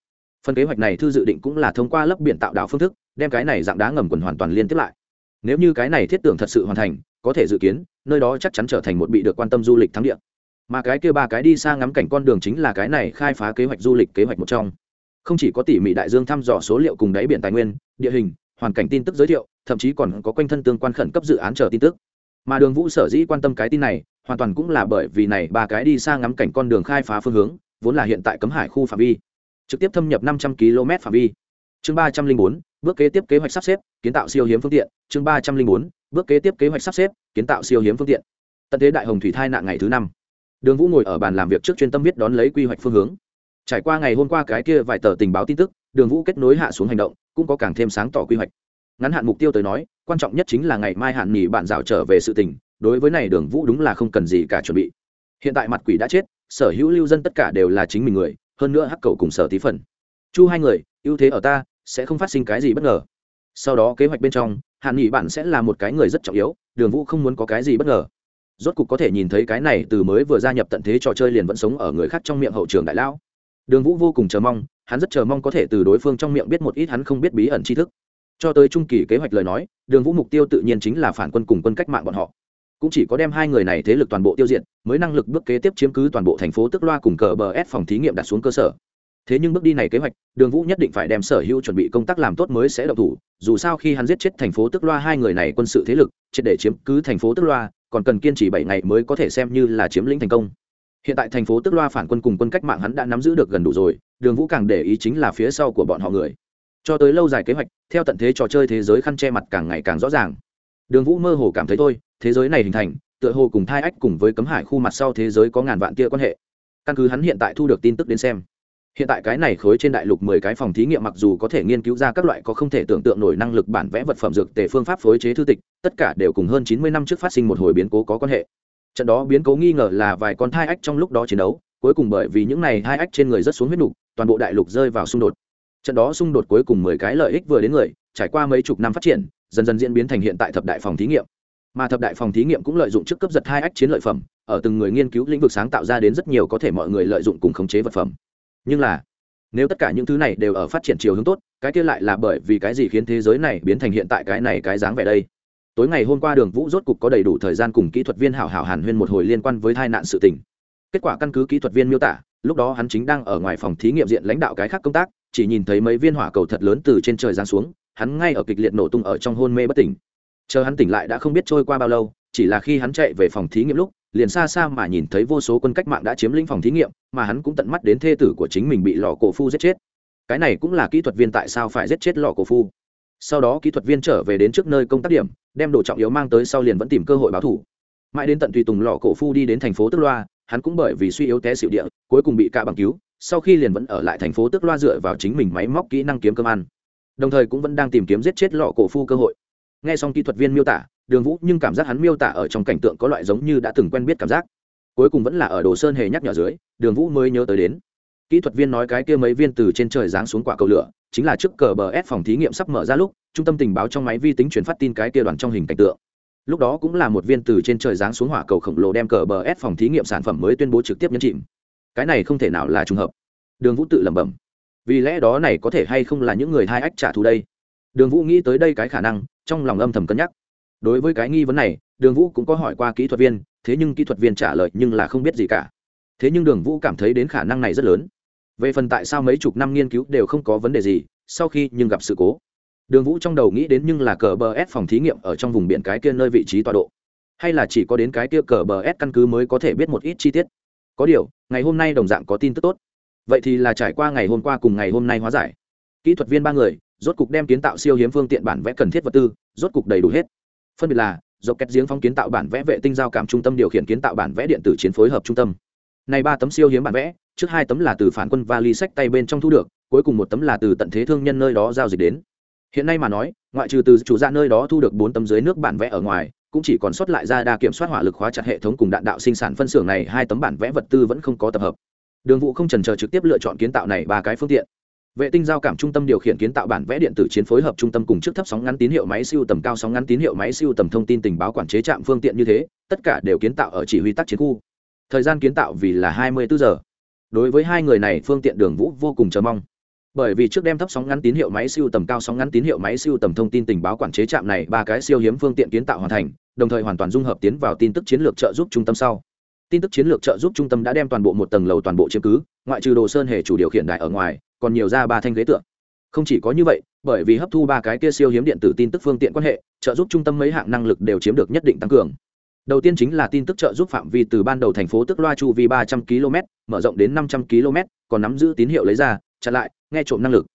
Phần kế hoạch này thư dự định cũng là thông qua lớp biển tạo đảo phương thức, đem cái này dạng đá ngầm quần hoàn toàn liên tiếp lại. Nếu như cái này thiết tưởng thật sự hoàn thành, có thể dự kiến, nơi đó chắc chắn trở thành một bị được quan tâm du lịch thắng địa. Mà cái kia ba cái đi xa ngắm cảnh con đường chính là cái này khai phá kế hoạch du lịch kế hoạch một trong. Không chỉ có tỉ mỉ đại dương thăm dò số liệu cùng đáy biển tài nguyên, địa hình, hoàn cảnh tin tức giới thiệu, thậm chí còn có quanh thân tương quan khẩn cấp dự án chờ tin tức. Mà đường vũ sở dĩ quan tâm cái tin này hoàn toàn cũng là bởi vì này ba cái đi xa ngắm cảnh con đường khai phá phương hướng, vốn là hiện tại cấm hải khu phạm vi. Trực tiếp thâm nhập năm trăm km phạm vi. Chương ba trăm linh bốn, bước kế tiếp kế hoạch sắp xếp, kiến tạo siêu hiếm phương tiện. Chương ba trăm linh bốn, bước kế tiếp kế hoạch sắp xếp, kiến tạo siêu hiếm phương tiện. Tận thế đại hồng thủy thai nạn ngày thứ năm. Đường vũ ngồi ở bàn làm việc trước chuyên tâm viết đón lấy quy hoạch phương hướng. Trải qua ngày hôm qua cái kia vài tờ tình báo tin tức, đường vũ kết nối hạ xuống hành động, cũng có càng thêm sáng tỏ quy hoạch. Ngắn hạn mục tiêu tới nói, quan trọng nhất chính là ngày mai hạn nghỉ bạn rào trở về sự tình đối với này đường vũ đúng là không cần gì cả chuẩn bị. Hiện tại mặt quỷ đã chết, sở hữu lưu dân tất cả đều là chính mình người, hơn nữa hắc cầu cùng sở tí phần. Chu hai người, ưu thế ở ta, sẽ không phát sinh cái gì bất ngờ. Sau đó kế hoạch bên trong hạn nghị bạn sẽ là một cái người rất trọng yếu, đường vũ không muốn có cái gì bất ngờ. Rốt cục có thể nhìn thấy cái này từ mới vừa gia nhập tận thế trò chơi liền vẫn sống ở người khác trong miệng hậu trường đại lão. Đường vũ vô cùng chờ mong, hắn rất chờ mong có thể từ đối phương trong miệng biết một ít hắn không biết bí ẩn tri thức. Cho tới trung kỳ kế hoạch lời nói, đường vũ mục tiêu tự nhiên chính là phản quân cùng quân cách mạng bọn họ cũng chỉ có đem hai người này thế lực toàn bộ tiêu diệt, mới năng lực bước kế tiếp chiếm cứ toàn bộ thành phố tức loa cùng cờ bờ ép phòng thí nghiệm đặt xuống cơ sở. Thế nhưng bước đi này kế hoạch, đường vũ nhất định phải đem sở hữu chuẩn bị công tác làm tốt mới sẽ độc thủ, dù sao khi hắn giết chết thành phố tức loa hai người này quân sự thế lực, triệt để chiếm cứ thành phố tức loa, còn cần kiên trì bảy ngày mới có thể xem như là chiếm lĩnh thành công. Hiện tại thành phố tức loa phản quân cùng quân cách mạng hắn đã nắm giữ được gần đủ rồi, đường vũ càng để ý chính là phía sau của bọn họ người. Cho tới lâu dài kế hoạch, theo tận thế trò chơi thế giới khăn che mặt càng ngày càng rõ ràng. Đường vũ mơ hồ cảm thấy thôi thế giới này hình thành, tựa hồ cùng thai ách cùng với cấm hải khu mặt sau thế giới có ngàn vạn kia quan hệ. Căn cứ hắn hiện tại thu được tin tức đến xem, hiện tại cái này khối trên đại lục mười cái phòng thí nghiệm mặc dù có thể nghiên cứu ra các loại có không thể tưởng tượng nổi năng lực bản vẽ vật phẩm dược tề phương pháp phối chế thư tịch, tất cả đều cùng hơn chín mươi năm trước phát sinh một hồi biến cố có quan hệ. Trận đó biến cố nghi ngờ là vài con thai ách trong lúc đó chiến đấu, cuối cùng bởi vì những này hai ách trên người rất xuống huyết nục, toàn bộ đại lục rơi vào xung đột. Trận đó xung đột cuối cùng mười cái lợi ích vừa đến người, trải qua mấy chục năm phát triển, dần dần diễn biến thành hiện tại thập đại phòng thí nghiệm mà thập đại phòng thí nghiệm cũng lợi dụng trước cấp giật hai ách chiến lợi phẩm, ở từng người nghiên cứu lĩnh vực sáng tạo ra đến rất nhiều có thể mọi người lợi dụng cùng khống chế vật phẩm. Nhưng là, nếu tất cả những thứ này đều ở phát triển chiều hướng tốt, cái kia lại là bởi vì cái gì khiến thế giới này biến thành hiện tại cái này cái dáng vẻ đây? Tối ngày hôm qua đường vũ rốt cục có đầy đủ thời gian cùng kỹ thuật viên hảo hảo hàn huyên một hồi liên quan với tai nạn sự tình. Kết quả căn cứ kỹ thuật viên miêu tả, lúc đó hắn chính đang ở ngoài phòng thí nghiệm diện lãnh đạo cái khác công tác, chỉ nhìn thấy mấy viên hỏa cầu thật lớn từ trên trời giáng xuống, hắn ngay ở kịch liệt nổ tung ở trong hôn mê bất tỉnh chờ hắn tỉnh lại đã không biết trôi qua bao lâu, chỉ là khi hắn chạy về phòng thí nghiệm lúc, liền xa xa mà nhìn thấy vô số quân cách mạng đã chiếm lĩnh phòng thí nghiệm, mà hắn cũng tận mắt đến thê tử của chính mình bị lò cổ phu giết chết. Cái này cũng là kỹ thuật viên tại sao phải giết chết lò cổ phu. Sau đó kỹ thuật viên trở về đến trước nơi công tác điểm, đem đồ trọng yếu mang tới sau liền vẫn tìm cơ hội báo thủ. Mãi đến tận tùy tùng lò cổ phu đi đến thành phố tức loa, hắn cũng bởi vì suy yếu té xịu địa, cuối cùng bị cạ bằng cứu, sau khi liền vẫn ở lại thành phố tức loa dựa vào chính mình máy móc kỹ năng kiếm cơm ăn. Đồng thời cũng vẫn đang tìm kiếm giết chết lò cổ phu cơ hội nghe xong kỹ thuật viên miêu tả, đường vũ nhưng cảm giác hắn miêu tả ở trong cảnh tượng có loại giống như đã từng quen biết cảm giác. Cuối cùng vẫn là ở đồ sơn hề nhắc nhở dưới, đường vũ mới nhớ tới đến. Kỹ thuật viên nói cái kia mấy viên từ trên trời giáng xuống quả cầu lửa, chính là trước cờ bờ ép phòng thí nghiệm sắp mở ra lúc, trung tâm tình báo trong máy vi tính truyền phát tin cái kia đoàn trong hình cảnh tượng. Lúc đó cũng là một viên từ trên trời giáng xuống hỏa cầu khổng lồ đem cờ bờ ép phòng thí nghiệm sản phẩm mới tuyên bố trực tiếp nhấn chìm. Cái này không thể nào là trùng hợp. Đường vũ tự lẩm bẩm. Vì lẽ đó này có thể hay không là những người hai ách trả thù đây? Đường vũ nghĩ tới đây cái khả năng, trong lòng âm thầm cân nhắc. Đối với cái nghi vấn này, đường vũ cũng có hỏi qua kỹ thuật viên, thế nhưng kỹ thuật viên trả lời nhưng là không biết gì cả. Thế nhưng đường vũ cảm thấy đến khả năng này rất lớn. Về phần tại sao mấy chục năm nghiên cứu đều không có vấn đề gì, sau khi nhưng gặp sự cố. Đường vũ trong đầu nghĩ đến nhưng là cờ bờ s phòng thí nghiệm ở trong vùng biển cái kia nơi vị trí tọa độ. Hay là chỉ có đến cái kia cờ bờ s căn cứ mới có thể biết một ít chi tiết. Có điều, ngày hôm nay đồng dạng có tin tức tốt. Vậy thì là trải qua ngày hôm qua cùng ngày hôm nay hóa giải. Kỹ thuật viên ba người rốt cục đem kiến tạo siêu hiếm phương tiện bản vẽ cần thiết vật tư, rốt cục đầy đủ hết. Phân biệt là, dọc kết giếng phóng kiến tạo bản vẽ vệ tinh giao cảm trung tâm điều khiển kiến tạo bản vẽ điện tử chiến phối hợp trung tâm. Này ba tấm siêu hiếm bản vẽ, trước hai tấm là từ phản quân vali sách tay bên trong thu được, cuối cùng một tấm là từ tận thế thương nhân nơi đó giao dịch đến. Hiện nay mà nói, ngoại trừ từ chủ ra nơi đó thu được bốn tấm dưới nước bản vẽ ở ngoài, cũng chỉ còn sót lại ra đa kiểm soát hỏa lực khóa chặt hệ thống cùng đạn đạo sinh sản phân xưởng này, hai tấm bản vẽ vật tư vẫn không có tập hợp. Đường vụ không trần chờ trực tiếp lựa chọn kiến tạo này ba cái phương tiện vệ tinh giao cảm trung tâm điều khiển kiến tạo bản vẽ điện tử chiến phối hợp trung tâm cùng trước thấp sóng ngắn tín hiệu máy siêu tầm cao sóng ngắn tín hiệu máy siêu tầm thông tin tình báo quản chế trạm phương tiện như thế, tất cả đều kiến tạo ở chỉ huy tác chiến khu. Thời gian kiến tạo vì là hai mươi bốn giờ. Đối với hai người này, phương tiện đường vũ vô cùng chờ mong. Bởi vì trước đem thấp sóng ngắn tín hiệu máy siêu tầm cao sóng ngắn tín hiệu máy siêu tầm thông tin tình báo quản chế trạm này ba cái siêu hiếm phương tiện kiến tạo hoàn thành, đồng thời hoàn toàn dung hợp tiến vào tin tức chiến lược trợ giúp trung tâm sau. Tin tức chiến lược trợ giúp trung tâm đã đem toàn bộ một tầng lầu toàn bộ chiếm cứ, ngoại trừ đồ sơn hề chủ điều khiển đại ở ngoài còn nhiều ra ba thanh ghế tượng không chỉ có như vậy, bởi vì hấp thu ba cái kia siêu hiếm điện tử tin tức phương tiện quan hệ, trợ giúp trung tâm mấy hạng năng lực đều chiếm được nhất định tăng cường. Đầu tiên chính là tin tức trợ giúp phạm vi từ ban đầu thành phố tức loa chu vi ba trăm km, mở rộng đến năm trăm km, còn nắm giữ tín hiệu lấy ra chặn lại, nghe trộm năng lực.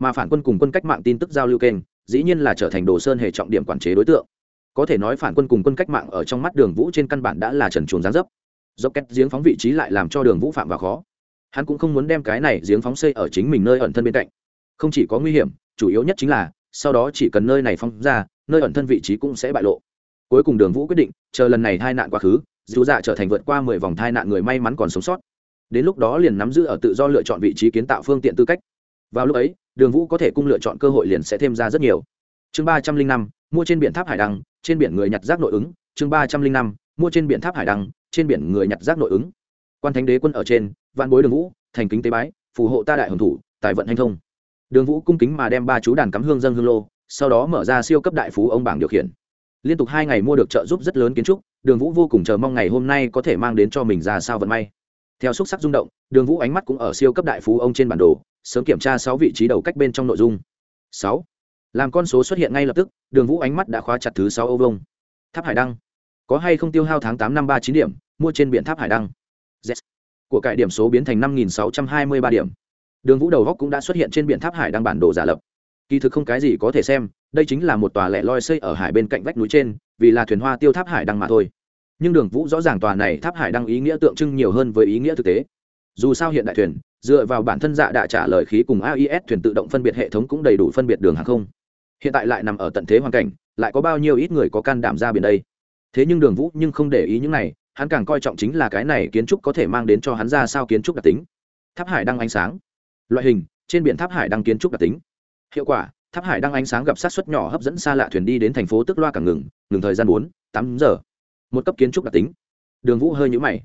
Mà phản quân cùng quân cách mạng tin tức giao lưu kênh, dĩ nhiên là trở thành đồ sơn hệ trọng điểm quản chế đối tượng. Có thể nói phản quân cùng quân cách mạng ở trong mắt đường vũ trên căn bản đã là trần chuồn gián dấp. Dốc két giếng phóng vị trí lại làm cho đường vũ phạm vào khó hắn cũng không muốn đem cái này giếng phóng xây ở chính mình nơi ẩn thân bên cạnh. Không chỉ có nguy hiểm, chủ yếu nhất chính là, sau đó chỉ cần nơi này phóng ra, nơi ẩn thân vị trí cũng sẽ bại lộ. Cuối cùng đường vũ quyết định, chờ lần này hai nạn quá khứ, dù dạ trở thành vượt qua mười vòng thai nạn người may mắn còn sống sót. Đến lúc đó liền nắm giữ ở tự do lựa chọn vị trí kiến tạo phương tiện tư cách. Vào lúc ấy, đường vũ có thể cung lựa chọn cơ hội liền sẽ thêm ra rất nhiều. Chương ba trăm linh năm, mua trên biển tháp hải đăng, trên biển người nhặt rác nội ứng. Chương ba trăm linh năm, mua trên biển tháp hải đăng, trên biển người nhặt rác nội ứng. Quan thánh đế quân ở trên văn bối đường vũ, thành kính tế bái, phù hộ ta đại hồng thủ, tài vận hành thông. Đường vũ cung kính mà đem ba chú đàn cắm hương dân hương lô, sau đó mở ra siêu cấp đại phú ông bảng điều khiển. Liên tục hai ngày mua được trợ giúp rất lớn kiến trúc, đường vũ vô cùng chờ mong ngày hôm nay có thể mang đến cho mình ra sao vận may. Theo xúc sắc rung động, đường vũ ánh mắt cũng ở siêu cấp đại phú ông trên bản đồ, sớm kiểm tra sáu vị trí đầu cách bên trong nội dung. Sáu. Làm con số xuất hiện ngay lập tức, đường vũ ánh mắt đã khóa chặt thứ sáu âu vông tháp hải đăng. Có hay không tiêu hao tháng tám năm ba chín điểm, mua trên biển tháp hải đăng. Yes của cải điểm số biến thành năm nghìn sáu trăm hai mươi ba điểm. Đường vũ đầu góc cũng đã xuất hiện trên biển tháp hải đăng bản đồ giả lập. Kỳ thực không cái gì có thể xem, đây chính là một tòa lẻ loi xây ở hải bên cạnh vách núi trên, vì là thuyền hoa tiêu tháp hải đăng mà thôi. Nhưng đường vũ rõ ràng tòa này tháp hải đăng ý nghĩa tượng trưng nhiều hơn với ý nghĩa thực tế. Dù sao hiện đại thuyền, dựa vào bản thân dạ đã trả lời khí cùng ais thuyền tự động phân biệt hệ thống cũng đầy đủ phân biệt đường hàng không. Hiện tại lại nằm ở tận thế hoàn cảnh, lại có bao nhiêu ít người có can đảm ra biển đây? Thế nhưng đường vũ nhưng không để ý những này hắn càng coi trọng chính là cái này kiến trúc có thể mang đến cho hắn ra sao kiến trúc đặc tính. Tháp hải đăng ánh sáng. Loại hình, trên biển tháp hải đăng kiến trúc đặc tính. Hiệu quả, tháp hải đăng ánh sáng gặp sát xuất nhỏ hấp dẫn xa lạ thuyền đi đến thành phố tức loa cảng ngừng ngừng thời gian bốn, tám giờ. Một cấp kiến trúc đặc tính. Đường vũ hơi nhũ mày.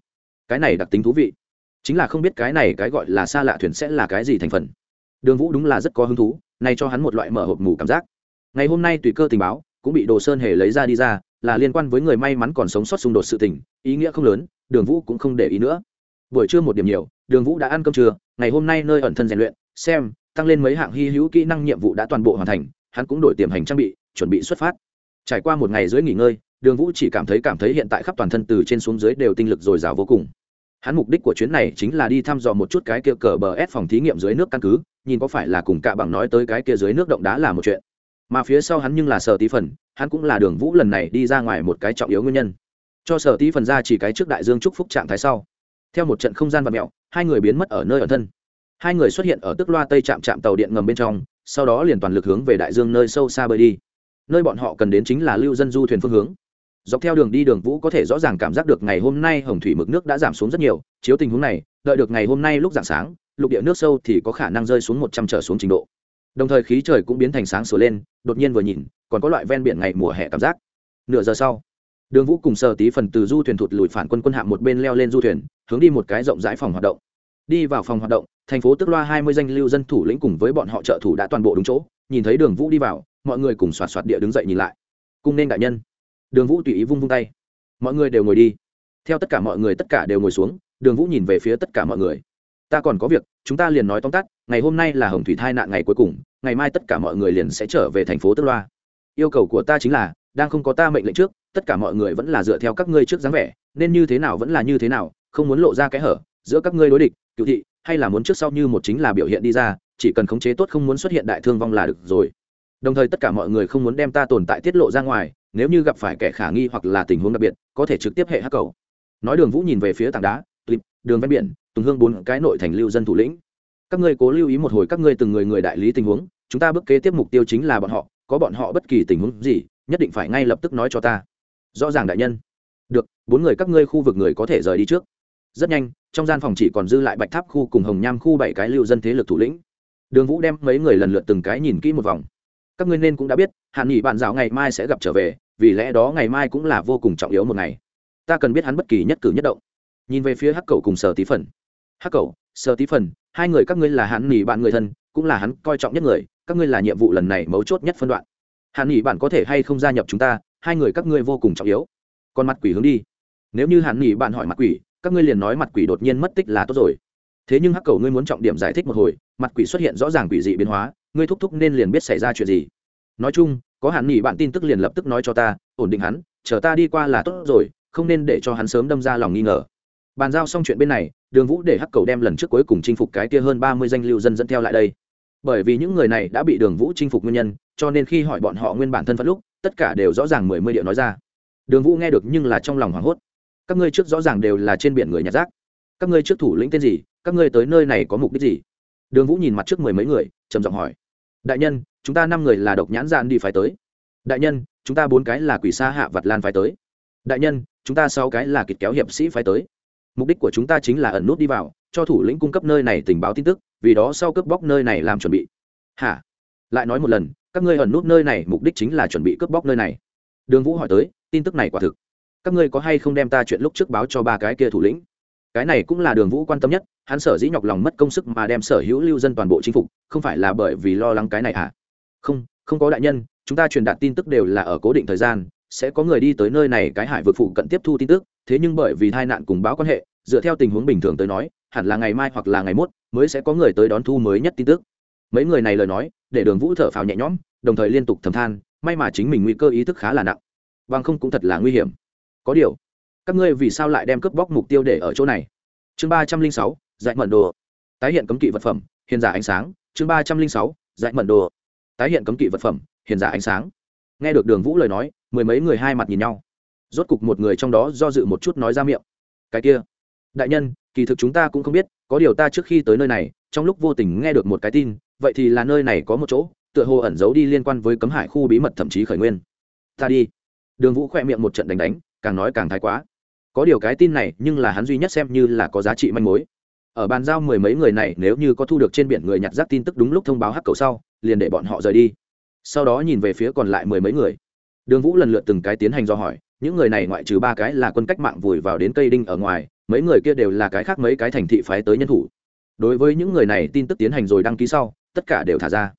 Cái này đặc tính thú vị. Chính là không biết cái này cái gọi là xa lạ thuyền sẽ là cái gì thành phần. Đường vũ đúng là rất có hứng thú, nay cho hắn một loại mở hộp mù cảm giác. Ngày hôm nay tùy cơ tình báo, cũng bị đồ sơn hề lấy ra đi ra là liên quan với người may mắn còn sống sót xung đột sự tình, ý nghĩa không lớn, đường vũ cũng không để ý nữa. Buổi trưa một điểm nhiều, đường vũ đã ăn cơm trưa, ngày hôm nay nơi ẩn thân rèn luyện, xem, tăng lên mấy hạng hy hữu kỹ năng nhiệm vụ đã toàn bộ hoàn thành, hắn cũng đổi tiềm hành trang bị, chuẩn bị xuất phát. Trải qua một ngày dưới nghỉ ngơi, đường vũ chỉ cảm thấy cảm thấy hiện tại khắp toàn thân từ trên xuống dưới đều tinh lực dồi dào vô cùng. Hắn mục đích của chuyến này chính là đi thăm dò một chút cái kia cờ bờ ép phòng thí nghiệm dưới nước căn cứ, nhìn có phải là cùng cạ bằng nói tới cái kia dưới nước động đá là một chuyện. Mà phía sau hắn nhưng là sở tí phần hắn cũng là đường vũ lần này đi ra ngoài một cái trọng yếu nguyên nhân. Cho sở tí phần ra chỉ cái trước đại dương trúc phúc trạng thái sau. Theo một trận không gian và mẹo, hai người biến mất ở nơi ở thân. Hai người xuất hiện ở tức loa tây trạm trạm tàu điện ngầm bên trong, sau đó liền toàn lực hướng về đại dương nơi sâu xa bơi đi. Nơi bọn họ cần đến chính là lưu dân du thuyền phương hướng. Dọc theo đường đi đường vũ có thể rõ ràng cảm giác được ngày hôm nay hồng thủy mực nước đã giảm xuống rất nhiều, chiếu tình huống này, đợi được ngày hôm nay lúc dạng sáng, lục địa nước sâu thì có khả năng rơi xuống một trăm trở xuống trình độ đồng thời khí trời cũng biến thành sáng sửa lên, đột nhiên vừa nhìn, còn có loại ven biển ngày mùa hè cảm giác. Nửa giờ sau, đường vũ cùng sờ tí phần từ du thuyền thụt lùi phản quân quân hạm một bên leo lên du thuyền, hướng đi một cái rộng rãi phòng hoạt động. Đi vào phòng hoạt động, thành phố tức loa hai mươi danh lưu dân thủ lĩnh cùng với bọn họ trợ thủ đã toàn bộ đúng chỗ, nhìn thấy đường vũ đi vào, mọi người cùng xoạt xoạt địa đứng dậy nhìn lại. Cung nên đại nhân. Đường vũ tùy ý vung vung tay. Mọi người đều ngồi đi. Theo tất cả mọi người, tất cả đều ngồi xuống, đường vũ nhìn về phía tất cả mọi người ta còn có việc, chúng ta liền nói tóm tắt, ngày hôm nay là hồng thủy thai nạn ngày cuối cùng, ngày mai tất cả mọi người liền sẽ trở về thành phố tức loa. Yêu cầu của ta chính là, đang không có ta mệnh lệnh trước, tất cả mọi người vẫn là dựa theo các ngươi trước dáng vẻ, nên như thế nào vẫn là như thế nào, không muốn lộ ra cái hở giữa các ngươi đối địch, cựu thị, hay là muốn trước sau như một chính là biểu hiện đi ra, chỉ cần khống chế tốt không muốn xuất hiện đại thương vong là được rồi. Đồng thời tất cả mọi người không muốn đem ta tồn tại tiết lộ ra ngoài, nếu như gặp phải kẻ khả nghi hoặc là tình huống đặc biệt, có thể trực tiếp hệ hắc cầu. Nói đường vũ nhìn về phía tảng đá clip đường ven biển tùng hương bốn cái nội thành lưu dân thủ lĩnh. Các ngươi cố lưu ý một hồi các ngươi từng người người đại lý tình huống, chúng ta bước kế tiếp mục tiêu chính là bọn họ, có bọn họ bất kỳ tình huống gì, nhất định phải ngay lập tức nói cho ta. Rõ ràng đại nhân. Được, bốn người các ngươi khu vực người có thể rời đi trước. Rất nhanh, trong gian phòng chỉ còn dư lại bạch tháp khu cùng hồng nham khu bảy cái lưu dân thế lực thủ lĩnh. Đường vũ đem mấy người lần lượt từng cái nhìn kỹ một vòng. Các ngươi nên cũng đã biết hạn nghỉ bạn giáo ngày mai sẽ gặp trở về, vì lẽ đó ngày mai cũng là vô cùng trọng yếu một ngày. Ta cần biết hắn bất kỳ nhất cử nhất động. Nhìn về phía hắc cầu cùng sở tí phần hắc cậu sơ tí phần, hai người các ngươi là hắn nghỉ bạn người thân, cũng là hắn coi trọng nhất người, các ngươi là nhiệm vụ lần này mấu chốt nhất phân đoạn. Hắn nghỉ bạn có thể hay không gia nhập chúng ta, hai người các ngươi vô cùng trọng yếu. Còn mặt quỷ hướng đi. Nếu như hắn nghỉ bạn hỏi mặt quỷ, các ngươi liền nói mặt quỷ đột nhiên mất tích là tốt rồi. Thế nhưng hắc cầu ngươi muốn trọng điểm giải thích một hồi, mặt quỷ xuất hiện rõ ràng quỷ dị biến hóa, ngươi thúc thúc nên liền biết xảy ra chuyện gì. Nói chung, có hắn nghỉ bạn tin tức liền lập tức nói cho ta, ổn định hắn, chờ ta đi qua là tốt rồi, không nên để cho hắn sớm đâm ra lòng nghi ngờ bàn giao xong chuyện bên này, đường vũ để hắc cầu đem lần trước cuối cùng chinh phục cái kia hơn ba mươi danh lưu dân dẫn theo lại đây. Bởi vì những người này đã bị đường vũ chinh phục nguyên nhân, cho nên khi hỏi bọn họ nguyên bản thân phận lúc, tất cả đều rõ ràng mười mươi điệu nói ra. Đường vũ nghe được nhưng là trong lòng hoảng hốt. Các ngươi trước rõ ràng đều là trên biển người nhặt rác. Các ngươi trước thủ lĩnh tên gì, các ngươi tới nơi này có mục đích gì? Đường vũ nhìn mặt trước mười mấy người, trầm giọng hỏi. Đại nhân, chúng ta năm người là độc nhãn dạn đi phải tới. Đại nhân, chúng ta bốn cái là quỷ sa hạ vật lan phải tới. Đại nhân, chúng ta sáu cái là kịch kéo hiệp sĩ phải tới mục đích của chúng ta chính là ẩn nút đi vào, cho thủ lĩnh cung cấp nơi này tình báo tin tức, vì đó sau cướp bóc nơi này làm chuẩn bị. Hả? Lại nói một lần, các ngươi ẩn nút nơi này, mục đích chính là chuẩn bị cướp bóc nơi này. Đường vũ hỏi tới, tin tức này quả thực. Các ngươi có hay không đem ta chuyện lúc trước báo cho ba cái kia thủ lĩnh? Cái này cũng là đường vũ quan tâm nhất, hắn sở dĩ nhọc lòng mất công sức mà đem sở hữu lưu dân toàn bộ chính phục, không phải là bởi vì lo lắng cái này à không không có đại nhân, chúng ta truyền đạt tin tức đều là ở cố định thời gian, sẽ có người đi tới nơi này cái hải vực phụ cận tiếp thu tin tức thế nhưng bởi vì tai nạn cùng báo quan hệ, dựa theo tình huống bình thường tới nói, hẳn là ngày mai hoặc là ngày mốt mới sẽ có người tới đón thu mới nhất tin tức. Mấy người này lời nói, để đường vũ thở phào nhẹ nhõm, đồng thời liên tục thầm than, may mà chính mình nguy cơ ý thức khá là nặng. Bằng không cũng thật là nguy hiểm. Có điều, các ngươi vì sao lại đem cướp bóc mục tiêu để ở chỗ này? Chương ba trăm linh sáu dạy mận đồ. Tái hiện cấm kỵ vật phẩm, hiền giả ánh sáng. Chương ba trăm linh sáu dạy mận đồ. Tái hiện cấm kỵ vật phẩm, hiền giả ánh sáng. Nghe được đường vũ lời nói, mười mấy người hai mặt nhìn nhau rốt cục một người trong đó do dự một chút nói ra miệng. Cái kia, đại nhân, kỳ thực chúng ta cũng không biết, có điều ta trước khi tới nơi này, trong lúc vô tình nghe được một cái tin, vậy thì là nơi này có một chỗ, tựa hồ ẩn giấu đi liên quan với cấm hải khu bí mật thậm chí khởi nguyên. Ta đi. Đường vũ khỏe miệng một trận đánh đánh, càng nói càng thái quá. Có điều cái tin này nhưng là hắn duy nhất xem như là có giá trị manh mối. Ở bàn giao mười mấy người này, nếu như có thu được trên biển người nhặt rác tin tức đúng lúc thông báo hắc cầu sau, liền để bọn họ rời đi. Sau đó nhìn về phía còn lại mười mấy người. Đường vũ lần lượt từng cái tiến hành do hỏi những người này ngoại trừ ba cái là quân cách mạng vùi vào đến cây đinh ở ngoài, mấy người kia đều là cái khác mấy cái thành thị phái tới nhân thủ. Đối với những người này tin tức tiến hành rồi đăng ký sau, tất cả đều thả ra.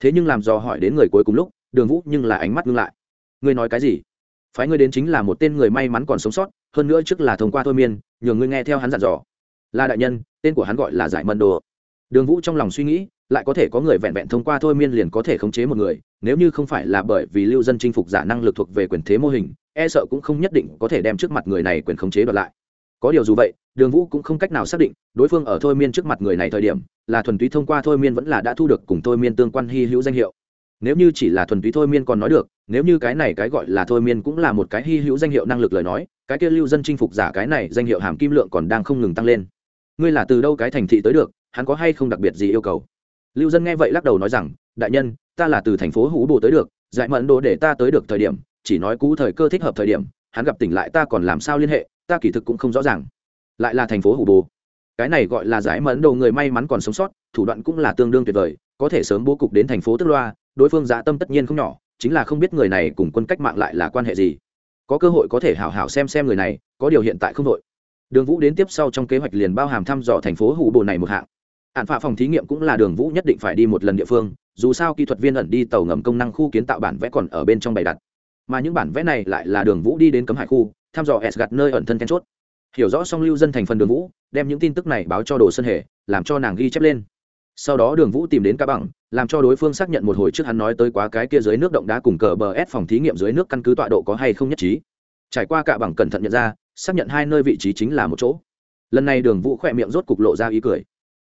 Thế nhưng làm dò hỏi đến người cuối cùng lúc, đường vũ nhưng là ánh mắt ngưng lại. Ngươi nói cái gì? Phái ngươi đến chính là một tên người may mắn còn sống sót, hơn nữa trước là thông qua thôi miên nhường ngươi nghe theo hắn dặn dò. Là đại nhân, tên của hắn gọi là giải mân đồ. Đường vũ trong lòng suy nghĩ, lại có thể có người vẹn vẹn thông qua thôi miên liền có thể khống chế một người, nếu như không phải là bởi vì lưu dân chinh phục giả năng lực thuộc về quyền thế mô hình e sợ cũng không nhất định có thể đem trước mặt người này quyền khống chế đoạt lại. Có điều dù vậy, đường vũ cũng không cách nào xác định, đối phương ở thôi miên trước mặt người này thời điểm, là thuần túy thông qua thôi miên vẫn là đã thu được cùng thôi miên tương quan hy hữu danh hiệu. Nếu như chỉ là thuần túy thôi miên còn nói được, nếu như cái này cái gọi là thôi miên cũng là một cái hy hữu danh hiệu năng lực lời nói, cái kia lưu dân chinh phục giả cái này danh hiệu hàm kim lượng còn đang không ngừng tăng lên. Ngươi là từ đâu cái thành thị tới được, hắn có hay không đặc biệt gì yêu cầu? Lưu dân nghe vậy lắc đầu nói rằng, đại nhân, ta là từ thành phố Hú bồ tới được dạy mẫn đồ để ta tới được thời điểm chỉ nói cũ thời cơ thích hợp thời điểm, hắn gặp tỉnh lại ta còn làm sao liên hệ, ta kỳ thực cũng không rõ ràng. Lại là thành phố Hủ bồ. Cái này gọi là giải mẫn đồ người may mắn còn sống sót, thủ đoạn cũng là tương đương tuyệt vời, có thể sớm bố cục đến thành phố tức loa, đối phương dạ tâm tất nhiên không nhỏ, chính là không biết người này cùng quân cách mạng lại là quan hệ gì. Có cơ hội có thể hảo hảo xem xem người này, có điều hiện tại không đội. Đường vũ đến tiếp sau trong kế hoạch liền bao hàm thăm dò thành phố hủ bồ này một hạng. Hạn phạ phòng thí nghiệm cũng là đường vũ nhất định phải đi một lần địa phương, dù sao kỹ thuật viên ẩn đi tàu ngầm công năng khu kiến tạo bản vẽ còn ở bên trong bày đặt mà những bản vẽ này lại là đường vũ đi đến cấm hải khu, thăm dò s gặt nơi ẩn thân then chốt. Hiểu rõ song lưu dân thành phần đường vũ, đem những tin tức này báo cho đồ sân hề, làm cho nàng ghi chép lên. Sau đó đường vũ tìm đến cá bằng, làm cho đối phương xác nhận một hồi trước hắn nói tới quá cái kia dưới nước động đá cùng cờ bờ ép phòng thí nghiệm dưới nước căn cứ tọa độ có hay không nhất trí. Trải qua cả bằng cẩn thận nhận ra, xác nhận hai nơi vị trí chính là một chỗ. Lần này đường vũ khỏe miệng rốt cục lộ ra ý cười.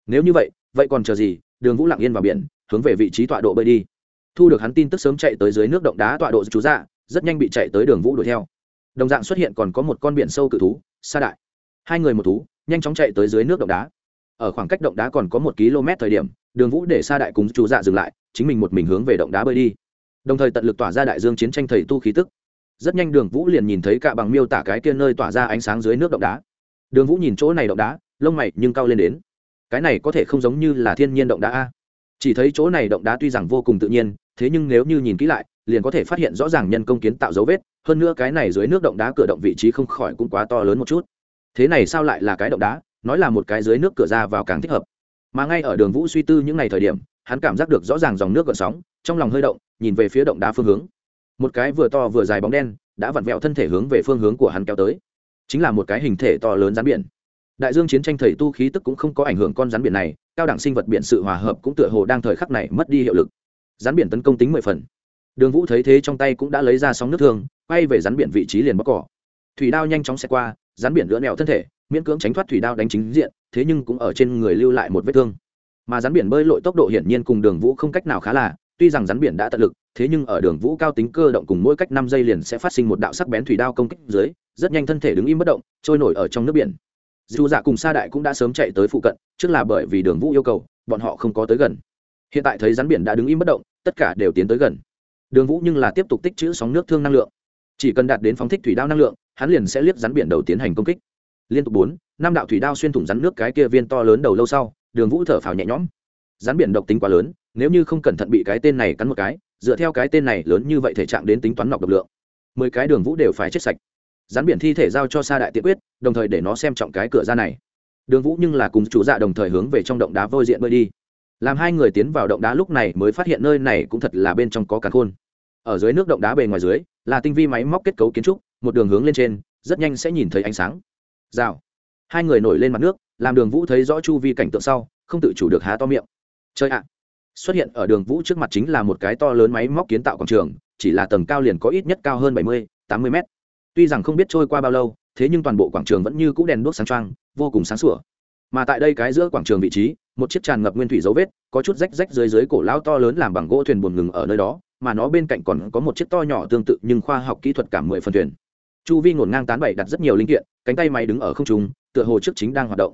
Nếu như vậy vậy còn chờ gì? Đường vũ lặng yên vào biển, hướng về vị trí tọa độ bơi đi. Thu được hắn tin tức sớm chạy tới dưới nước động đá tọa độ chú dạ rất nhanh bị chạy tới đường vũ đuổi theo. Đồng dạng xuất hiện còn có một con biển sâu cự thú, sa đại. Hai người một thú, nhanh chóng chạy tới dưới nước động đá. Ở khoảng cách động đá còn có một km thời điểm, đường vũ để sa đại cùng chú dạ dừng lại, chính mình một mình hướng về động đá bơi đi. Đồng thời tận lực tỏa ra đại dương chiến tranh thầy tu khí tức. Rất nhanh đường vũ liền nhìn thấy cả bằng miêu tả cái kia nơi tỏa ra ánh sáng dưới nước động đá. Đường vũ nhìn chỗ này động đá, lông mày nhưng cao lên đến. Cái này có thể không giống như là thiên nhiên động đá a. Chỉ thấy chỗ này động đá tuy rằng vô cùng tự nhiên thế nhưng nếu như nhìn kỹ lại, liền có thể phát hiện rõ ràng nhân công kiến tạo dấu vết, hơn nữa cái này dưới nước động đá cửa động vị trí không khỏi cũng quá to lớn một chút. Thế này sao lại là cái động đá? Nói là một cái dưới nước cửa ra vào càng thích hợp. Mà ngay ở đường vũ suy tư những ngày thời điểm, hắn cảm giác được rõ ràng dòng nước gợn sóng, trong lòng hơi động, nhìn về phía động đá phương hướng. Một cái vừa to vừa dài bóng đen đã vặn vẹo thân thể hướng về phương hướng của hắn kéo tới. Chính là một cái hình thể to lớn rắn biển. Đại dương chiến tranh thầy tu khí tức cũng không có ảnh hưởng con rắn biển này, cao đẳng sinh vật biển sự hòa hợp cũng tựa hồ đang thời khắc này mất đi hiệu lực rắn biển tấn công tính mười phần. Đường vũ thấy thế trong tay cũng đã lấy ra sóng nước thương, quay về rắn biển vị trí liền bóc cỏ. Thủy đao nhanh chóng xẹt qua rắn biển lỡ nẹo thân thể, miễn cưỡng tránh thoát thủy đao đánh chính diện, thế nhưng cũng ở trên người lưu lại một vết thương. Mà rắn biển bơi lội tốc độ hiển nhiên cùng đường vũ không cách nào khá là, tuy rằng rắn biển đã tận lực, thế nhưng ở đường vũ cao tính cơ động cùng mỗi cách năm giây liền sẽ phát sinh một đạo sắc bén thủy đao công kích dưới, rất nhanh thân thể đứng im bất động, trôi nổi ở trong nước biển. Dù dạ cùng sa đại cũng đã sớm chạy tới phụ cận, trước là bởi vì đường vũ yêu cầu, bọn họ không có tới gần hiện tại thấy rắn biển đã đứng im bất động, tất cả đều tiến tới gần. Đường vũ nhưng là tiếp tục tích trữ sóng nước thương năng lượng. Chỉ cần đạt đến phóng thích thủy đao năng lượng, hắn liền sẽ liếc rắn biển đầu tiến hành công kích. Liên tục bốn, năm đạo thủy đao xuyên thủng rắn nước cái kia viên to lớn đầu lâu sau, đường vũ thở phào nhẹ nhõm. Rắn biển độc tính quá lớn, nếu như không cẩn thận bị cái tên này cắn một cái, dựa theo cái tên này lớn như vậy thể trạng đến tính toán nọc độc lượng, mười cái đường vũ đều phải chết sạch. Rắn biển thi thể giao cho sa đại tiện quyết, đồng thời để nó xem trọng cái cửa ra này. Đường vũ nhưng là cùng chủ dạ đồng thời hướng về trong động đá vôi diện bơi đi làm hai người tiến vào động đá lúc này mới phát hiện nơi này cũng thật là bên trong có càn khôn. Ở dưới nước động đá bề ngoài dưới, là tinh vi máy móc kết cấu kiến trúc, một đường hướng lên trên, rất nhanh sẽ nhìn thấy ánh sáng. Rào. Hai người nổi lên mặt nước, làm đường vũ thấy rõ chu vi cảnh tượng sau, không tự chủ được há to miệng. Chơi ạ. Xuất hiện ở đường vũ trước mặt chính là một cái to lớn máy móc kiến tạo quảng trường, chỉ là tầng cao liền có ít nhất cao hơn bảy mươi, tám mươi mét. Tuy rằng không biết trôi qua bao lâu, thế nhưng toàn bộ quảng trường vẫn như c ũ đèn đuốc sáng trăng vô cùng sáng sủa mà tại đây cái giữa quảng trường vị trí, một chiếc tràn ngập nguyên thủy dấu vết, có chút rách rách dưới dưới cổ lao to lớn làm bằng gỗ thuyền buồn ngừng ở nơi đó, mà nó bên cạnh còn có một chiếc to nhỏ tương tự nhưng khoa học kỹ thuật cả mười phần thuyền. Chu vi ngổn ngang tán bày đặt rất nhiều linh kiện, cánh tay máy đứng ở không trung, tựa hồ trước chính đang hoạt động.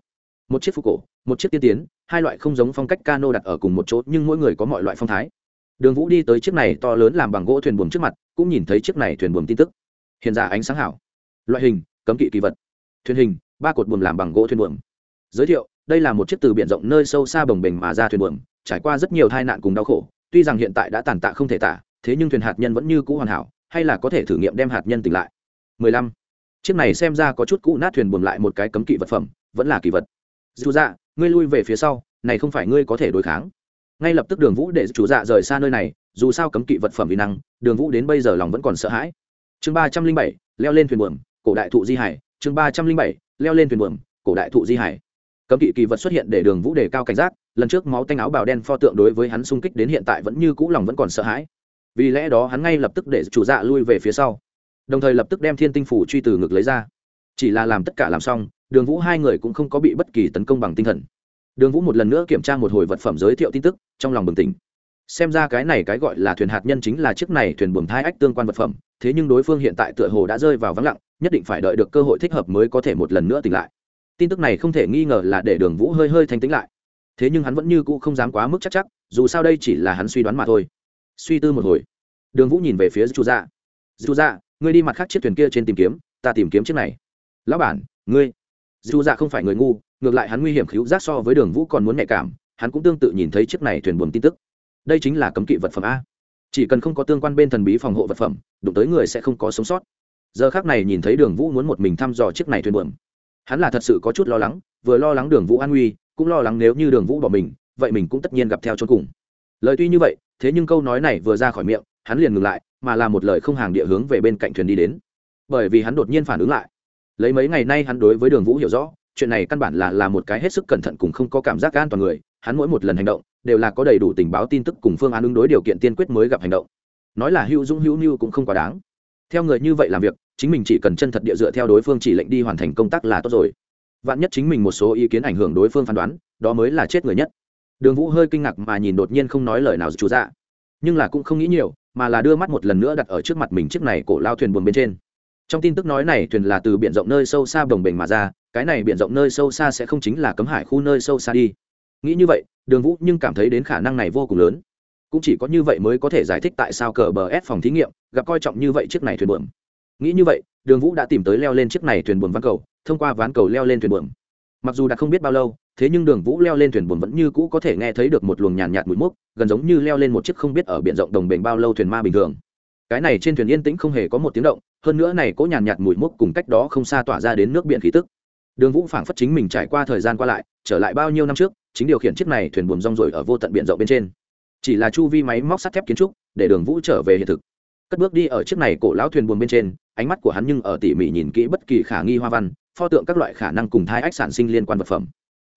Một chiếc phục cổ, một chiếc tiên tiến, hai loại không giống phong cách cano đặt ở cùng một chỗ nhưng mỗi người có mọi loại phong thái. Đường vũ đi tới chiếc này to lớn làm bằng gỗ thuyền buồm trước mặt, cũng nhìn thấy chiếc này thuyền buồm tin tức. Hiện ra ánh sáng hảo. Loại hình, cấm kỵ kỳ vật. Thuyền hình, ba cột buồm làm bằng gỗ thuyền buồm giới thiệu, đây là một chiếc từ biển rộng nơi sâu xa bồng bềnh mà ra thuyền buồm, trải qua rất nhiều tai nạn cùng đau khổ. Tuy rằng hiện tại đã tàn tạ không thể tả, thế nhưng thuyền hạt nhân vẫn như cũ hoàn hảo, hay là có thể thử nghiệm đem hạt nhân tỉnh lại. 15. chiếc này xem ra có chút cũ nát thuyền buồm lại một cái cấm kỵ vật phẩm, vẫn là kỳ vật. Dù dạ ngươi lui về phía sau, này không phải ngươi có thể đối kháng. Ngay lập tức đường vũ để chủ dạ rời xa nơi này, dù sao cấm kỵ vật phẩm vi năng, đường vũ đến bây giờ lòng vẫn còn sợ hãi. Chương ba trăm linh bảy, leo lên thuyền buồm, cổ đại thụ di hải. Chương ba trăm linh bảy, leo lên thuyền buồm, cổ đại thụ di hải cấm kỵ kỳ vật xuất hiện để đường vũ đề cao cảnh giác, lần trước máu tanh áo bào đen pho tượng đối với hắn xung kích đến hiện tại vẫn như cũ lòng vẫn còn sợ hãi. Vì lẽ đó hắn ngay lập tức để chủ dạ lui về phía sau, đồng thời lập tức đem thiên tinh phủ truy từ ngực lấy ra. Chỉ là làm tất cả làm xong, đường vũ hai người cũng không có bị bất kỳ tấn công bằng tinh thần. Đường vũ một lần nữa kiểm tra một hồi vật phẩm giới thiệu tin tức, trong lòng bừng tỉnh. Xem ra cái này cái gọi là thuyền hạt nhân chính là chiếc này thuyền buồm thai ách tương quan vật phẩm, thế nhưng đối phương hiện tại tựa hồ đã rơi vào vắng lặng, nhất định phải đợi được cơ hội thích hợp mới có thể một lần nữa tỉnh lại tin tức này không thể nghi ngờ là để đường vũ hơi hơi thanh tĩnh lại. Thế nhưng hắn vẫn như cũ không dám quá mức chắc chắc, dù sao đây chỉ là hắn suy đoán mà thôi. Suy tư một hồi, đường vũ nhìn về phía chu dạ. Chu dạ ngươi đi mặt khác chiếc thuyền kia trên tìm kiếm, ta tìm kiếm chiếc này. Lão bản, ngươi. Dù dạ không phải người ngu, ngược lại hắn nguy hiểm khíu giác so với đường vũ còn muốn nhạy cảm, hắn cũng tương tự nhìn thấy chiếc này thuyền buồm tin tức. Đây chính là cấm kỵ vật phẩm a. Chỉ cần không có tương quan bên thần bí phòng hộ vật phẩm, đụng tới người sẽ không có sống sót. Giờ khác này nhìn thấy đường vũ muốn một mình thăm dò chiếc này thuyền buồm hắn là thật sự có chút lo lắng, vừa lo lắng đường vũ an nguy cũng lo lắng nếu như đường vũ bỏ mình, vậy mình cũng tất nhiên gặp theo cho cùng. Lời tuy như vậy, thế nhưng câu nói này vừa ra khỏi miệng, hắn liền ngừng lại, mà là một lời không hàng địa hướng về bên cạnh thuyền đi đến. Bởi vì hắn đột nhiên phản ứng lại. Lấy mấy ngày nay hắn đối với đường vũ hiểu rõ, chuyện này căn bản là là một cái hết sức cẩn thận cùng không có cảm giác an toàn người, hắn mỗi một lần hành động, đều là có đầy đủ tình báo tin tức cùng phương án ứng đối điều kiện tiên quyết mới gặp hành động. Nói là hữu dũng hữu mưu cũng không quá đáng. Theo người như vậy làm việc chính mình chỉ cần chân thật địa dựa theo đối phương chỉ lệnh đi hoàn thành công tác là tốt rồi. Vạn nhất chính mình một số ý kiến ảnh hưởng đối phương phán đoán, đó mới là chết người nhất. Đường vũ hơi kinh ngạc mà nhìn đột nhiên không nói lời nào chú dạ. Nhưng là cũng không nghĩ nhiều, mà là đưa mắt một lần nữa đặt ở trước mặt mình chiếc này cổ lao thuyền buồn bên trên. Trong tin tức nói này, thuyền là từ biển rộng nơi sâu xa bồng bềnh mà ra, cái này biển rộng nơi sâu xa sẽ không chính là cấm hải khu nơi sâu xa đi. Nghĩ như vậy, đường vũ nhưng cảm thấy đến khả năng này vô cùng lớn. Cũng chỉ có như vậy mới có thể giải thích tại sao cờ bờ ép phòng thí nghiệm, gặp coi trọng như vậy chiếc này thuyền buồm nghĩ như vậy đường vũ đã tìm tới leo lên chiếc này thuyền buồm ván cầu thông qua ván cầu leo lên thuyền buồm. Mặc dù đã không biết bao lâu thế nhưng đường vũ leo lên thuyền buồm vẫn như cũ có thể nghe thấy được một luồng nhàn nhạt, nhạt mùi mốc gần giống như leo lên một chiếc không biết ở biển rộng đồng bền bao lâu thuyền ma bình thường. Cái này trên thuyền yên tĩnh không hề có một tiếng động hơn nữa này có nhàn nhạt mùi mốc cùng cách đó không xa tỏa ra đến nước biển khí tức. Đường vũ phảng phất chính mình trải qua thời gian qua lại trở lại bao nhiêu năm trước chính điều khiển chiếc này thuyền buồm rong rồi ở vô tận biển rộng bên trên. Chỉ là chu vi máy móc sắt thép kiến trúc để đường vũ trở về hiện thực cất bước đi ở chiếc này cổ lão thuyền buồn bên trên, ánh mắt của hắn nhưng ở tỉ mỉ nhìn kỹ bất kỳ khả nghi hoa văn, pho tượng các loại khả năng cùng thai ách sản sinh liên quan vật phẩm.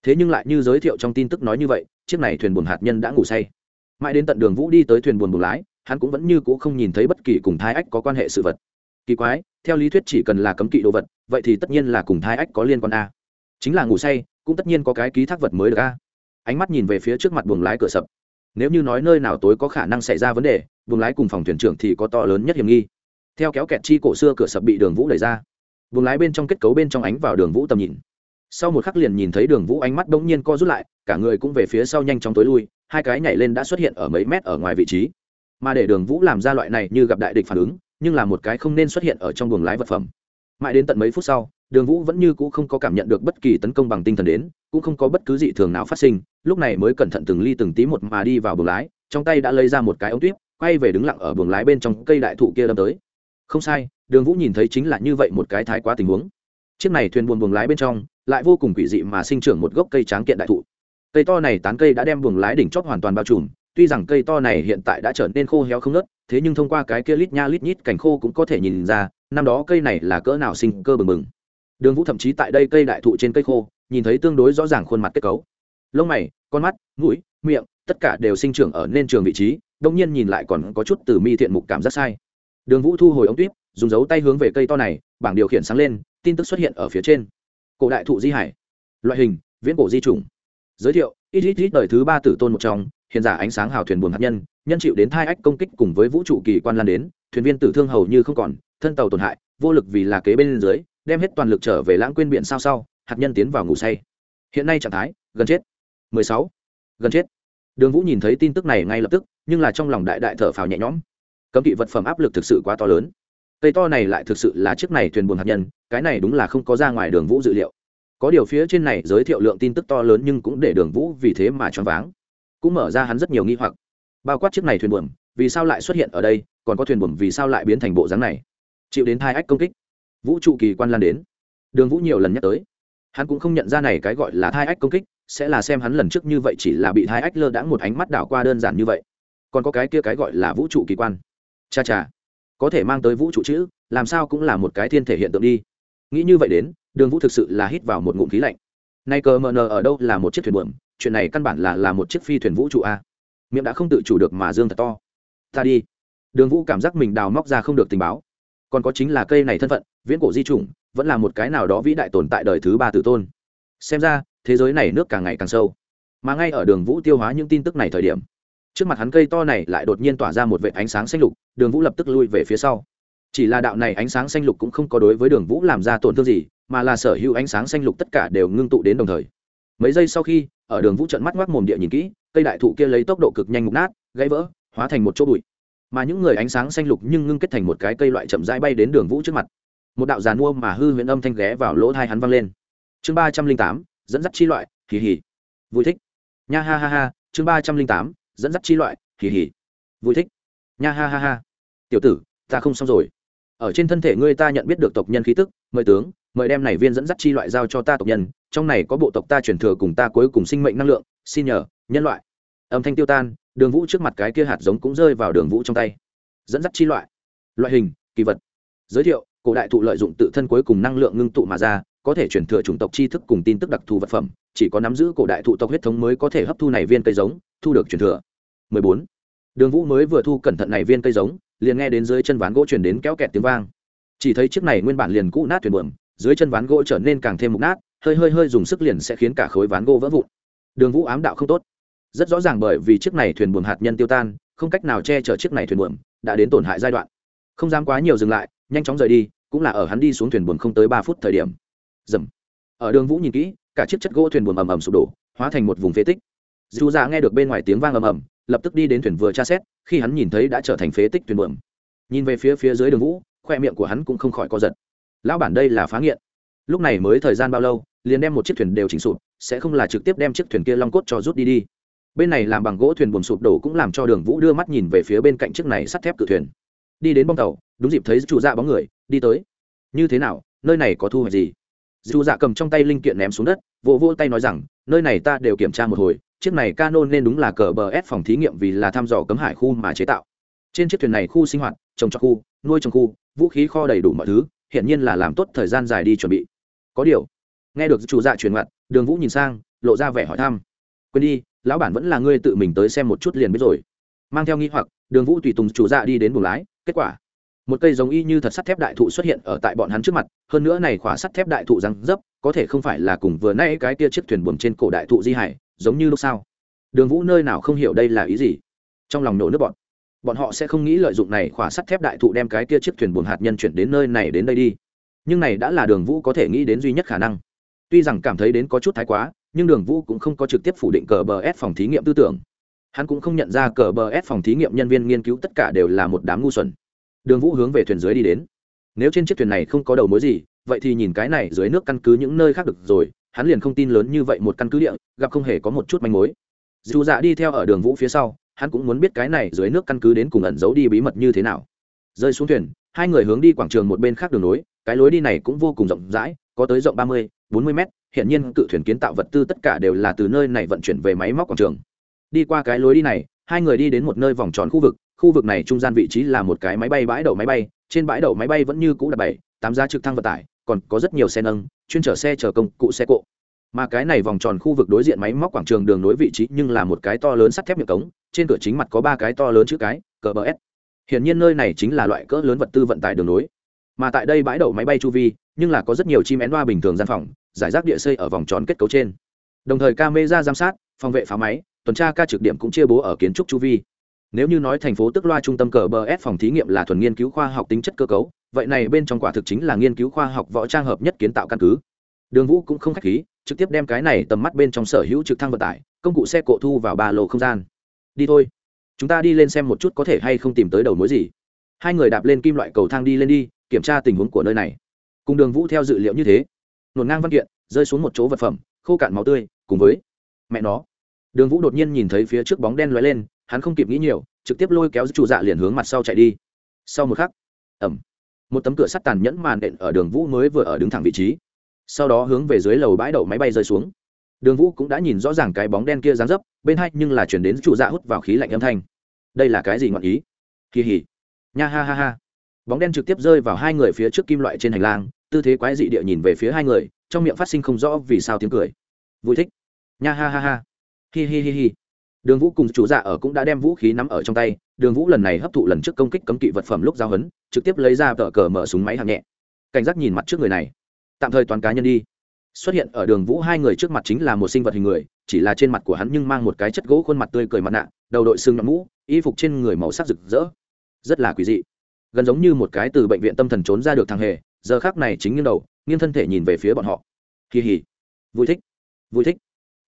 Thế nhưng lại như giới thiệu trong tin tức nói như vậy, chiếc này thuyền buồn hạt nhân đã ngủ say. Mãi đến tận đường vũ đi tới thuyền buồn buồng lái, hắn cũng vẫn như c ũ không nhìn thấy bất kỳ cùng thai ách có quan hệ sự vật. Kỳ quái, theo lý thuyết chỉ cần là cấm kỵ đồ vật, vậy thì tất nhiên là cùng thai ách có liên quan a. Chính là ngủ say, cũng tất nhiên có cái ký thác vật mới được a. Ánh mắt nhìn về phía trước mặt buồng lái cửa sập. Nếu như nói nơi nào tối có khả năng xảy ra vấn đề buồng lái cùng phòng thuyền trưởng thì có to lớn nhất hiểm nghi. Theo kéo kẹt chi cổ xưa cửa sập bị đường vũ đẩy ra, buồng lái bên trong kết cấu bên trong ánh vào đường vũ tầm nhìn. Sau một khắc liền nhìn thấy đường vũ ánh mắt bỗng nhiên co rút lại, cả người cũng về phía sau nhanh chóng tối lui, hai cái nhảy lên đã xuất hiện ở mấy mét ở ngoài vị trí. Mà để đường vũ làm ra loại này như gặp đại địch phản ứng, nhưng là một cái không nên xuất hiện ở trong buồng lái vật phẩm. Mãi đến tận mấy phút sau, đường vũ vẫn như cũ không có cảm nhận được bất kỳ tấn công bằng tinh thần đến, cũng không có bất cứ dị thường nào phát sinh, lúc này mới cẩn thận từng ly từng tí một mà đi vào buồng lái, trong tay đã lấy ra một cái ống tuyếp quay về đứng lặng ở buồng lái bên trong cây đại thụ kia đâm tới. Không sai, đường vũ nhìn thấy chính là như vậy một cái thái quá tình huống. Chiếc này thuyền buồn buồng lái bên trong, lại vô cùng quỷ dị mà sinh trưởng một gốc cây tráng kiện đại thụ. Cây to này tán cây đã đem buồng lái đỉnh chóp hoàn toàn bao trùm, tuy rằng cây to này hiện tại đã trở nên khô héo không nớt thế nhưng thông qua cái kia lít nha lít nhít cành khô cũng có thể nhìn ra, năm đó cây này là cỡ nào sinh cơ bừng bừng. Đường vũ thậm chí tại đây cây đại thụ trên cây khô, nhìn thấy tương đối rõ ràng khuôn mặt kết cấu. Lông mày, con mắt, mũi, miệng, tất cả đều sinh trưởng ở nên trường vị trí đông nhiên nhìn lại còn có chút từ mi thiện mục cảm giác sai. Đường vũ thu hồi ống tuyếp, dùng dấu tay hướng về cây to này, bảng điều khiển sáng lên, tin tức xuất hiện ở phía trên. Cổ đại thụ di hải. Loại hình, viễn cổ di chủng. Giới thiệu, ít ít ít đời thứ ba tử tôn một trong, hiện giả ánh sáng hào thuyền buồm hạt nhân nhân chịu đến thai ách công kích cùng với vũ trụ kỳ quan lan đến, thuyền viên tử thương hầu như không còn, thân tàu tổn hại, vô lực vì là kế bên dưới, đem hết toàn lực trở về lãng quên biển sao sau, hạt nhân tiến vào ngủ say. Hiện nay trạng thái, gần chết. 16. gần chết đường vũ nhìn thấy tin tức này ngay lập tức, nhưng là trong lòng đại đại thở phào nhẹ nhõm. Cấm kỵ vật phẩm áp lực thực sự quá to lớn. Cây to này lại thực sự là chiếc này thuyền buồm hạt nhân, cái này đúng là không có ra ngoài đường vũ dự liệu. Có điều phía trên này giới thiệu lượng tin tức to lớn nhưng cũng để đường vũ vì thế mà choáng váng. Cũng mở ra hắn rất nhiều nghi hoặc. Bao quát chiếc này thuyền buồm vì sao lại xuất hiện ở đây, còn có thuyền buồm vì sao lại biến thành bộ dáng này? Chịu đến thai ách công kích. Vũ trụ kỳ quan lan đến. Đường vũ nhiều lần nhắc tới. Hắn cũng không nhận ra này cái gọi là thai ách công kích sẽ là xem hắn lần trước như vậy chỉ là bị hai ách lơ đãng một ánh mắt đảo qua đơn giản như vậy. Còn có cái kia cái gọi là vũ trụ kỳ quan. Cha cha, có thể mang tới vũ trụ chữ, làm sao cũng là một cái thiên thể hiện tượng đi. Nghĩ như vậy đến, đường vũ thực sự là hít vào một ngụm khí lạnh. Nay cờ mờ nờ ở đâu là một chiếc thuyền buồm, chuyện này căn bản là là một chiếc phi thuyền vũ trụ a. Miệng đã không tự chủ được mà dương thật to. Ta đi. Đường vũ cảm giác mình đào móc ra không được tình báo. Còn có chính là cây này thân phận, viễn cổ di chủng, vẫn là một cái nào đó vĩ đại tồn tại đời thứ ba tử tôn. Xem ra thế giới này nước càng ngày càng sâu. Mà ngay ở đường vũ tiêu hóa những tin tức này thời điểm, trước mặt hắn cây to này lại đột nhiên tỏa ra một vệ ánh sáng xanh lục, đường vũ lập tức lui về phía sau. Chỉ là đạo này ánh sáng xanh lục cũng không có đối với đường vũ làm ra tổn thương gì, mà là sở hữu ánh sáng xanh lục tất cả đều ngưng tụ đến đồng thời. Mấy giây sau khi, ở đường vũ trận mắt ngoác mồm địa nhìn kỹ, cây đại thụ kia lấy tốc độ cực nhanh mục nát, gãy vỡ, hóa thành một chỗ bụi. Mà những người ánh sáng xanh lục nhưng ngưng kết thành một cái cây loại chậm rãi bay đến đường vũ trước mặt. Một đạo giàn mua mà hư huyễn âm thanh ghé vào lỗ thai hắn vang lên. Chương ba trăm linh tám dẫn dắt chi loại, hì hì. Vui thích. Nha ha ha ha, chương ba trăm linh tám, dẫn dắt chi loại, hì hì. Vui thích. Nha ha ha ha. Tiểu tử, ta không xong rồi. Ở trên thân thể ngươi ta nhận biết được tộc nhân khí tức, mời tướng, mời đem này viên dẫn dắt chi loại giao cho ta tộc nhân, trong này có bộ tộc ta truyền thừa cùng ta cuối cùng sinh mệnh năng lượng, xin nhờ, nhân loại. Âm thanh tiêu tan, đường vũ trước mặt cái kia hạt giống cũng rơi vào đường vũ trong tay. Dẫn dắt chi loại. Loại hình, kỳ vật. Giới thiệu, cổ đại thụ lợi dụng tự thân cuối cùng năng lượng ngưng tụ mà ra có thể chuyển thừa chủng tộc tri thức cùng tin tức đặc thù vật phẩm, chỉ có nắm giữ cổ đại thụ tộc huyết thống mới có thể hấp thu này viên cây giống, thu được truyền thừa. 14. đường vũ mới vừa thu cẩn thận này viên cây giống, liền nghe đến dưới chân ván gỗ chuyển đến kéo kẹt tiếng vang. Chỉ thấy chiếc này nguyên bản liền cũ nát thuyền buồm, dưới chân ván gỗ trở nên càng thêm mục nát, hơi hơi hơi dùng sức liền sẽ khiến cả khối ván gỗ vỡ vụn. Đường vũ ám đạo không tốt. Rất rõ ràng bởi vì chiếc này thuyền buồm hạt nhân tiêu tan, không cách nào che chở chiếc này thuyền buồm, đã đến tổn hại giai đoạn. Không dám quá nhiều dừng lại, nhanh chóng rời đi, cũng là ở hắn đi xuống thuyền buồm không tới ba phút thời điểm dầm. Ở đường vũ nhìn kỹ, cả chiếc chất gỗ thuyền buồm ầm ầm sụp đổ, hóa thành một vùng phế tích. Dù dạ nghe được bên ngoài tiếng vang ầm ầm, lập tức đi đến thuyền vừa tra xét, khi hắn nhìn thấy đã trở thành phế tích thuyền buồm. Nhìn về phía phía dưới đường vũ, khoe miệng của hắn cũng không khỏi co giật. Lão bản đây là phá nghiện. Lúc này mới thời gian bao lâu, liền đem một chiếc thuyền đều chỉnh sụp, sẽ không là trực tiếp đem chiếc thuyền kia long cốt cho rút đi đi. Bên này làm bằng gỗ thuyền buồm sụp đổ cũng làm cho đường vũ đưa mắt nhìn về phía bên cạnh chiếc này sắt thép cự thuyền. Đi đến bong tàu, đúng dịp thấy chủ dạ bóng người, đi tới. Như thế nào, nơi này có thu hoạch gì? Dù dạ cầm trong tay linh kiện ném xuống đất, vỗ vỗ tay nói rằng, nơi này ta đều kiểm tra một hồi, chiếc này cano nên đúng là cờ bờ ép phòng thí nghiệm vì là thăm dò cấm hải khu mà chế tạo. Trên chiếc thuyền này khu sinh hoạt, trồng trọt khu, nuôi trồng khu, vũ khí kho đầy đủ mọi thứ hiện nhiên là làm tốt thời gian dài đi chuẩn bị. Có điều, nghe được chủ dạ truyền mặt, đường vũ nhìn sang, lộ ra vẻ hỏi thăm. Quên đi, lão bản vẫn là ngươi tự mình tới xem một chút liền biết rồi. Mang theo nghi hoặc, đường vũ tùy tùng chủ dạ đi đến buồng lái, kết quả một cây giống y như thật sắt thép đại thụ xuất hiện ở tại bọn hắn trước mặt, hơn nữa này khóa sắt thép đại thụ răng dấp, có thể không phải là cùng vừa nay cái tia chiếc thuyền buồm trên cổ đại thụ di hải, giống như lúc sau đường vũ nơi nào không hiểu đây là ý gì? Trong lòng nổ nước bọn bọn họ sẽ không nghĩ lợi dụng này khỏa sắt thép đại thụ đem cái tia chiếc thuyền buồm hạt nhân chuyển đến nơi này đến đây đi. Nhưng này đã là đường vũ có thể nghĩ đến duy nhất khả năng. Tuy rằng cảm thấy đến có chút thái quá, nhưng đường vũ cũng không có trực tiếp phủ định cờ bờ s phòng thí nghiệm tư tưởng. Hắn cũng không nhận ra cờ bờ s phòng thí nghiệm nhân viên nghiên cứu tất cả đều là một đám ngu xuẩn đường vũ hướng về thuyền dưới đi đến. Nếu trên chiếc thuyền này không có đầu mối gì, vậy thì nhìn cái này dưới nước căn cứ những nơi khác được rồi, hắn liền không tin lớn như vậy một căn cứ địa, gặp không hề có một chút manh mối. Dù dạ đi theo ở đường vũ phía sau, hắn cũng muốn biết cái này dưới nước căn cứ đến cùng ẩn giấu đi bí mật như thế nào. Rơi xuống thuyền, hai người hướng đi quảng trường một bên khác đường nối, cái lối đi này cũng vô cùng rộng rãi, có tới rộng ba mươi, bốn mươi mét hiện nhiên cự thuyền kiến tạo vật tư tất cả đều là từ nơi này vận chuyển về máy móc quảng trường. Đi qua cái lối đi này, hai người đi đến một nơi vòng tròn khu vực khu vực này trung gian vị trí là một cái máy bay bãi đậu máy bay, trên bãi đậu máy bay vẫn như cũ là bảy, tám giá trực thăng vận tải, còn có rất nhiều xe nâng, chuyên chở xe chở công, cụ xe cộ. Mà cái này vòng tròn khu vực đối diện máy móc quảng trường đường nối vị trí nhưng là một cái to lớn sắt thép miệng cống, trên cửa chính mặt có ba cái to lớn chữ cái, cờ bờ s Hiện nhiên nơi này chính là loại cỡ lớn vật tư vận tải đường nối. Mà tại đây bãi đậu máy bay chu vi, nhưng là có rất nhiều chim én đoa bình thường gian phòng, giải rác địa xây ở vòng tròn kết cấu trên. Đồng thời camera giám sát, phòng vệ phá máy, tuần tra ca trực điểm cũng chia bố ở kiến trúc chu vi nếu như nói thành phố tức loa trung tâm cờ bờ s phòng thí nghiệm là thuần nghiên cứu khoa học tính chất cơ cấu, vậy này bên trong quả thực chính là nghiên cứu khoa học võ trang hợp nhất kiến tạo căn cứ. Đường vũ cũng không k h á c h khí, trực tiếp đem cái này tầm mắt bên trong sở hữu trực thăng vận tải, công cụ xe cộ thu vào ba lô không gian. Đi thôi. Chúng ta đi lên xem một chút có thể hay không tìm tới đầu mối gì. Hai người đạp lên kim loại cầu thang đi lên đi, kiểm tra tình huống của nơi này. Cùng đường vũ theo dự liệu như thế, nổn ngang văn kiện, rơi xuống một chỗ vật phẩm, khô cạn máu tươi, cùng với mẹ nó. Đường vũ đột nhiên nhìn thấy phía trước bóng đen lóe lên hắn không kịp nghĩ nhiều, trực tiếp lôi kéo chủ dạ liền hướng mặt sau chạy đi. Sau một khắc ẩm một tấm cửa sắt tàn nhẫn màn đện ở đường vũ mới vừa ở đứng thẳng vị trí. Sau đó hướng về dưới lầu bãi đậu máy bay rơi xuống. Đường vũ cũng đã nhìn rõ ràng cái bóng đen kia dán dấp, bên hai nhưng là chuyển đến chủ dạ hút vào khí lạnh âm thanh. Đây là cái gì ngọn ý? Kỳ hỉ. Nha ha ha ha. Bóng đen trực tiếp rơi vào hai người phía trước kim loại trên hành lang, tư thế quái dị địa nhìn về phía hai người, trong miệng phát sinh không rõ vì sao tiếng cười. Vui thích. Nha ha ha ha. Hi hi hi hi đường vũ cùng chủ dạ ở cũng đã đem vũ khí nắm ở trong tay, đường vũ lần này hấp thụ lần trước công kích cấm kỵ vật phẩm lúc giao hấn, trực tiếp lấy ra tờ cờ mở súng máy hạng nhẹ. Cảnh giác nhìn mặt trước người này. Tạm thời toàn cá nhân đi. Xuất hiện ở đường vũ hai người trước mặt chính là một sinh vật hình người, chỉ là trên mặt của hắn nhưng mang một cái chất gỗ khuôn mặt tươi cười mặt nạ, đầu đội xương nhọn mũ, y phục trên người màu sắc rực rỡ. Rất là quỷ dị. Gần giống như một cái từ bệnh viện tâm thần trốn ra được thằng hề, giờ khác này chính nghiêng đầu, nghiêng thân thể nhìn về phía bọn họ. Kỳ hỉ vui thích. Vui thích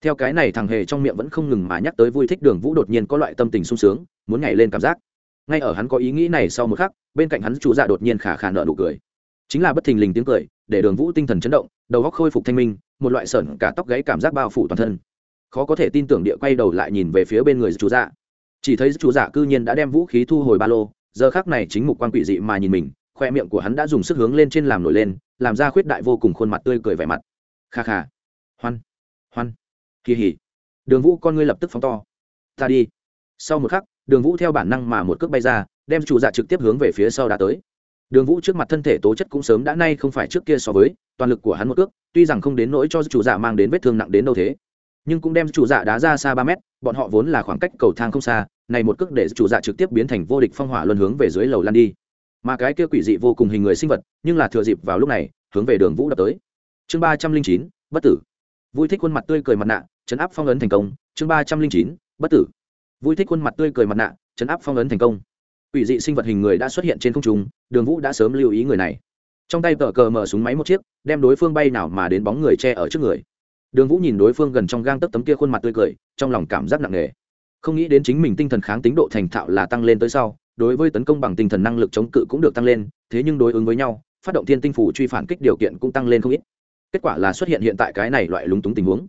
theo cái này thằng hề trong miệng vẫn không ngừng mà nhắc tới vui thích đường vũ đột nhiên có loại tâm tình sung sướng, muốn nhảy lên cảm giác. Ngay ở hắn có ý nghĩ này sau một khắc, bên cạnh hắn chủ dạ đột nhiên khả khả nợ nụ cười. Chính là bất thình lình tiếng cười, để đường vũ tinh thần chấn động, đầu góc khôi phục thanh minh, một loại sởn cả tóc gáy cảm giác bao phủ toàn thân. Khó có thể tin tưởng địa quay đầu lại nhìn về phía bên người chủ dạ. Chỉ thấy chủ dạ cư nhiên đã đem vũ khí thu hồi ba lô, giờ khác này chính mục quan quỷ dị mà nhìn mình, khoe miệng của hắn đã dùng sức hướng lên trên làm nổi lên, làm ra khuyết đại vô cùng khuôn mặt tươi cười vẻ mặt. Kha kha. Hoan. Hoan kỳ hỉ. Đường vũ con ngươi lập tức phóng to. Ta đi. Sau một khắc, đường vũ theo bản năng mà một cước bay ra, đem chủ dạ trực tiếp hướng về phía sau đã tới. Đường vũ trước mặt thân thể tố chất cũng sớm đã nay không phải trước kia so với, toàn lực của hắn một cước, tuy rằng không đến nỗi cho chủ dạ mang đến vết thương nặng đến đâu thế, nhưng cũng đem chủ dạ đá ra xa ba mét, bọn họ vốn là khoảng cách cầu thang không xa, này một cước để chủ dạ trực tiếp biến thành vô địch phong hỏa luân hướng về dưới lầu lan đi. Mà cái kia quỷ dị vô cùng hình người sinh vật, nhưng là thừa dịp vào lúc này, hướng về đường vũ đập tới. Chương ba trăm linh chín, bất tử. Vui thích khuôn mặt tươi cười mặt nạ chấn áp phong ấn thành công, chương ba trăm linh chín, bất tử. Vui thích khuôn mặt tươi cười mặt nạ, chấn áp phong ấn thành công. Quỷ dị sinh vật hình người đã xuất hiện trên không trung, đường vũ đã sớm lưu ý người này. Trong tay tờ cờ mở súng máy một chiếc, đem đối phương bay nào mà đến bóng người che ở trước người. Đường vũ nhìn đối phương gần trong gang tấc tấm kia khuôn mặt tươi cười, trong lòng cảm giác nặng nề. Không nghĩ đến chính mình tinh thần kháng tính độ thành thạo là tăng lên tới sau, đối với tấn công bằng tinh thần năng lực chống cự cũng được tăng lên, thế nhưng đối ứng với nhau, phát động thiên tinh phủ truy phản kích điều kiện cũng tăng lên không ít. Kết quả là xuất hiện hiện tại cái này loại lúng túng tình huống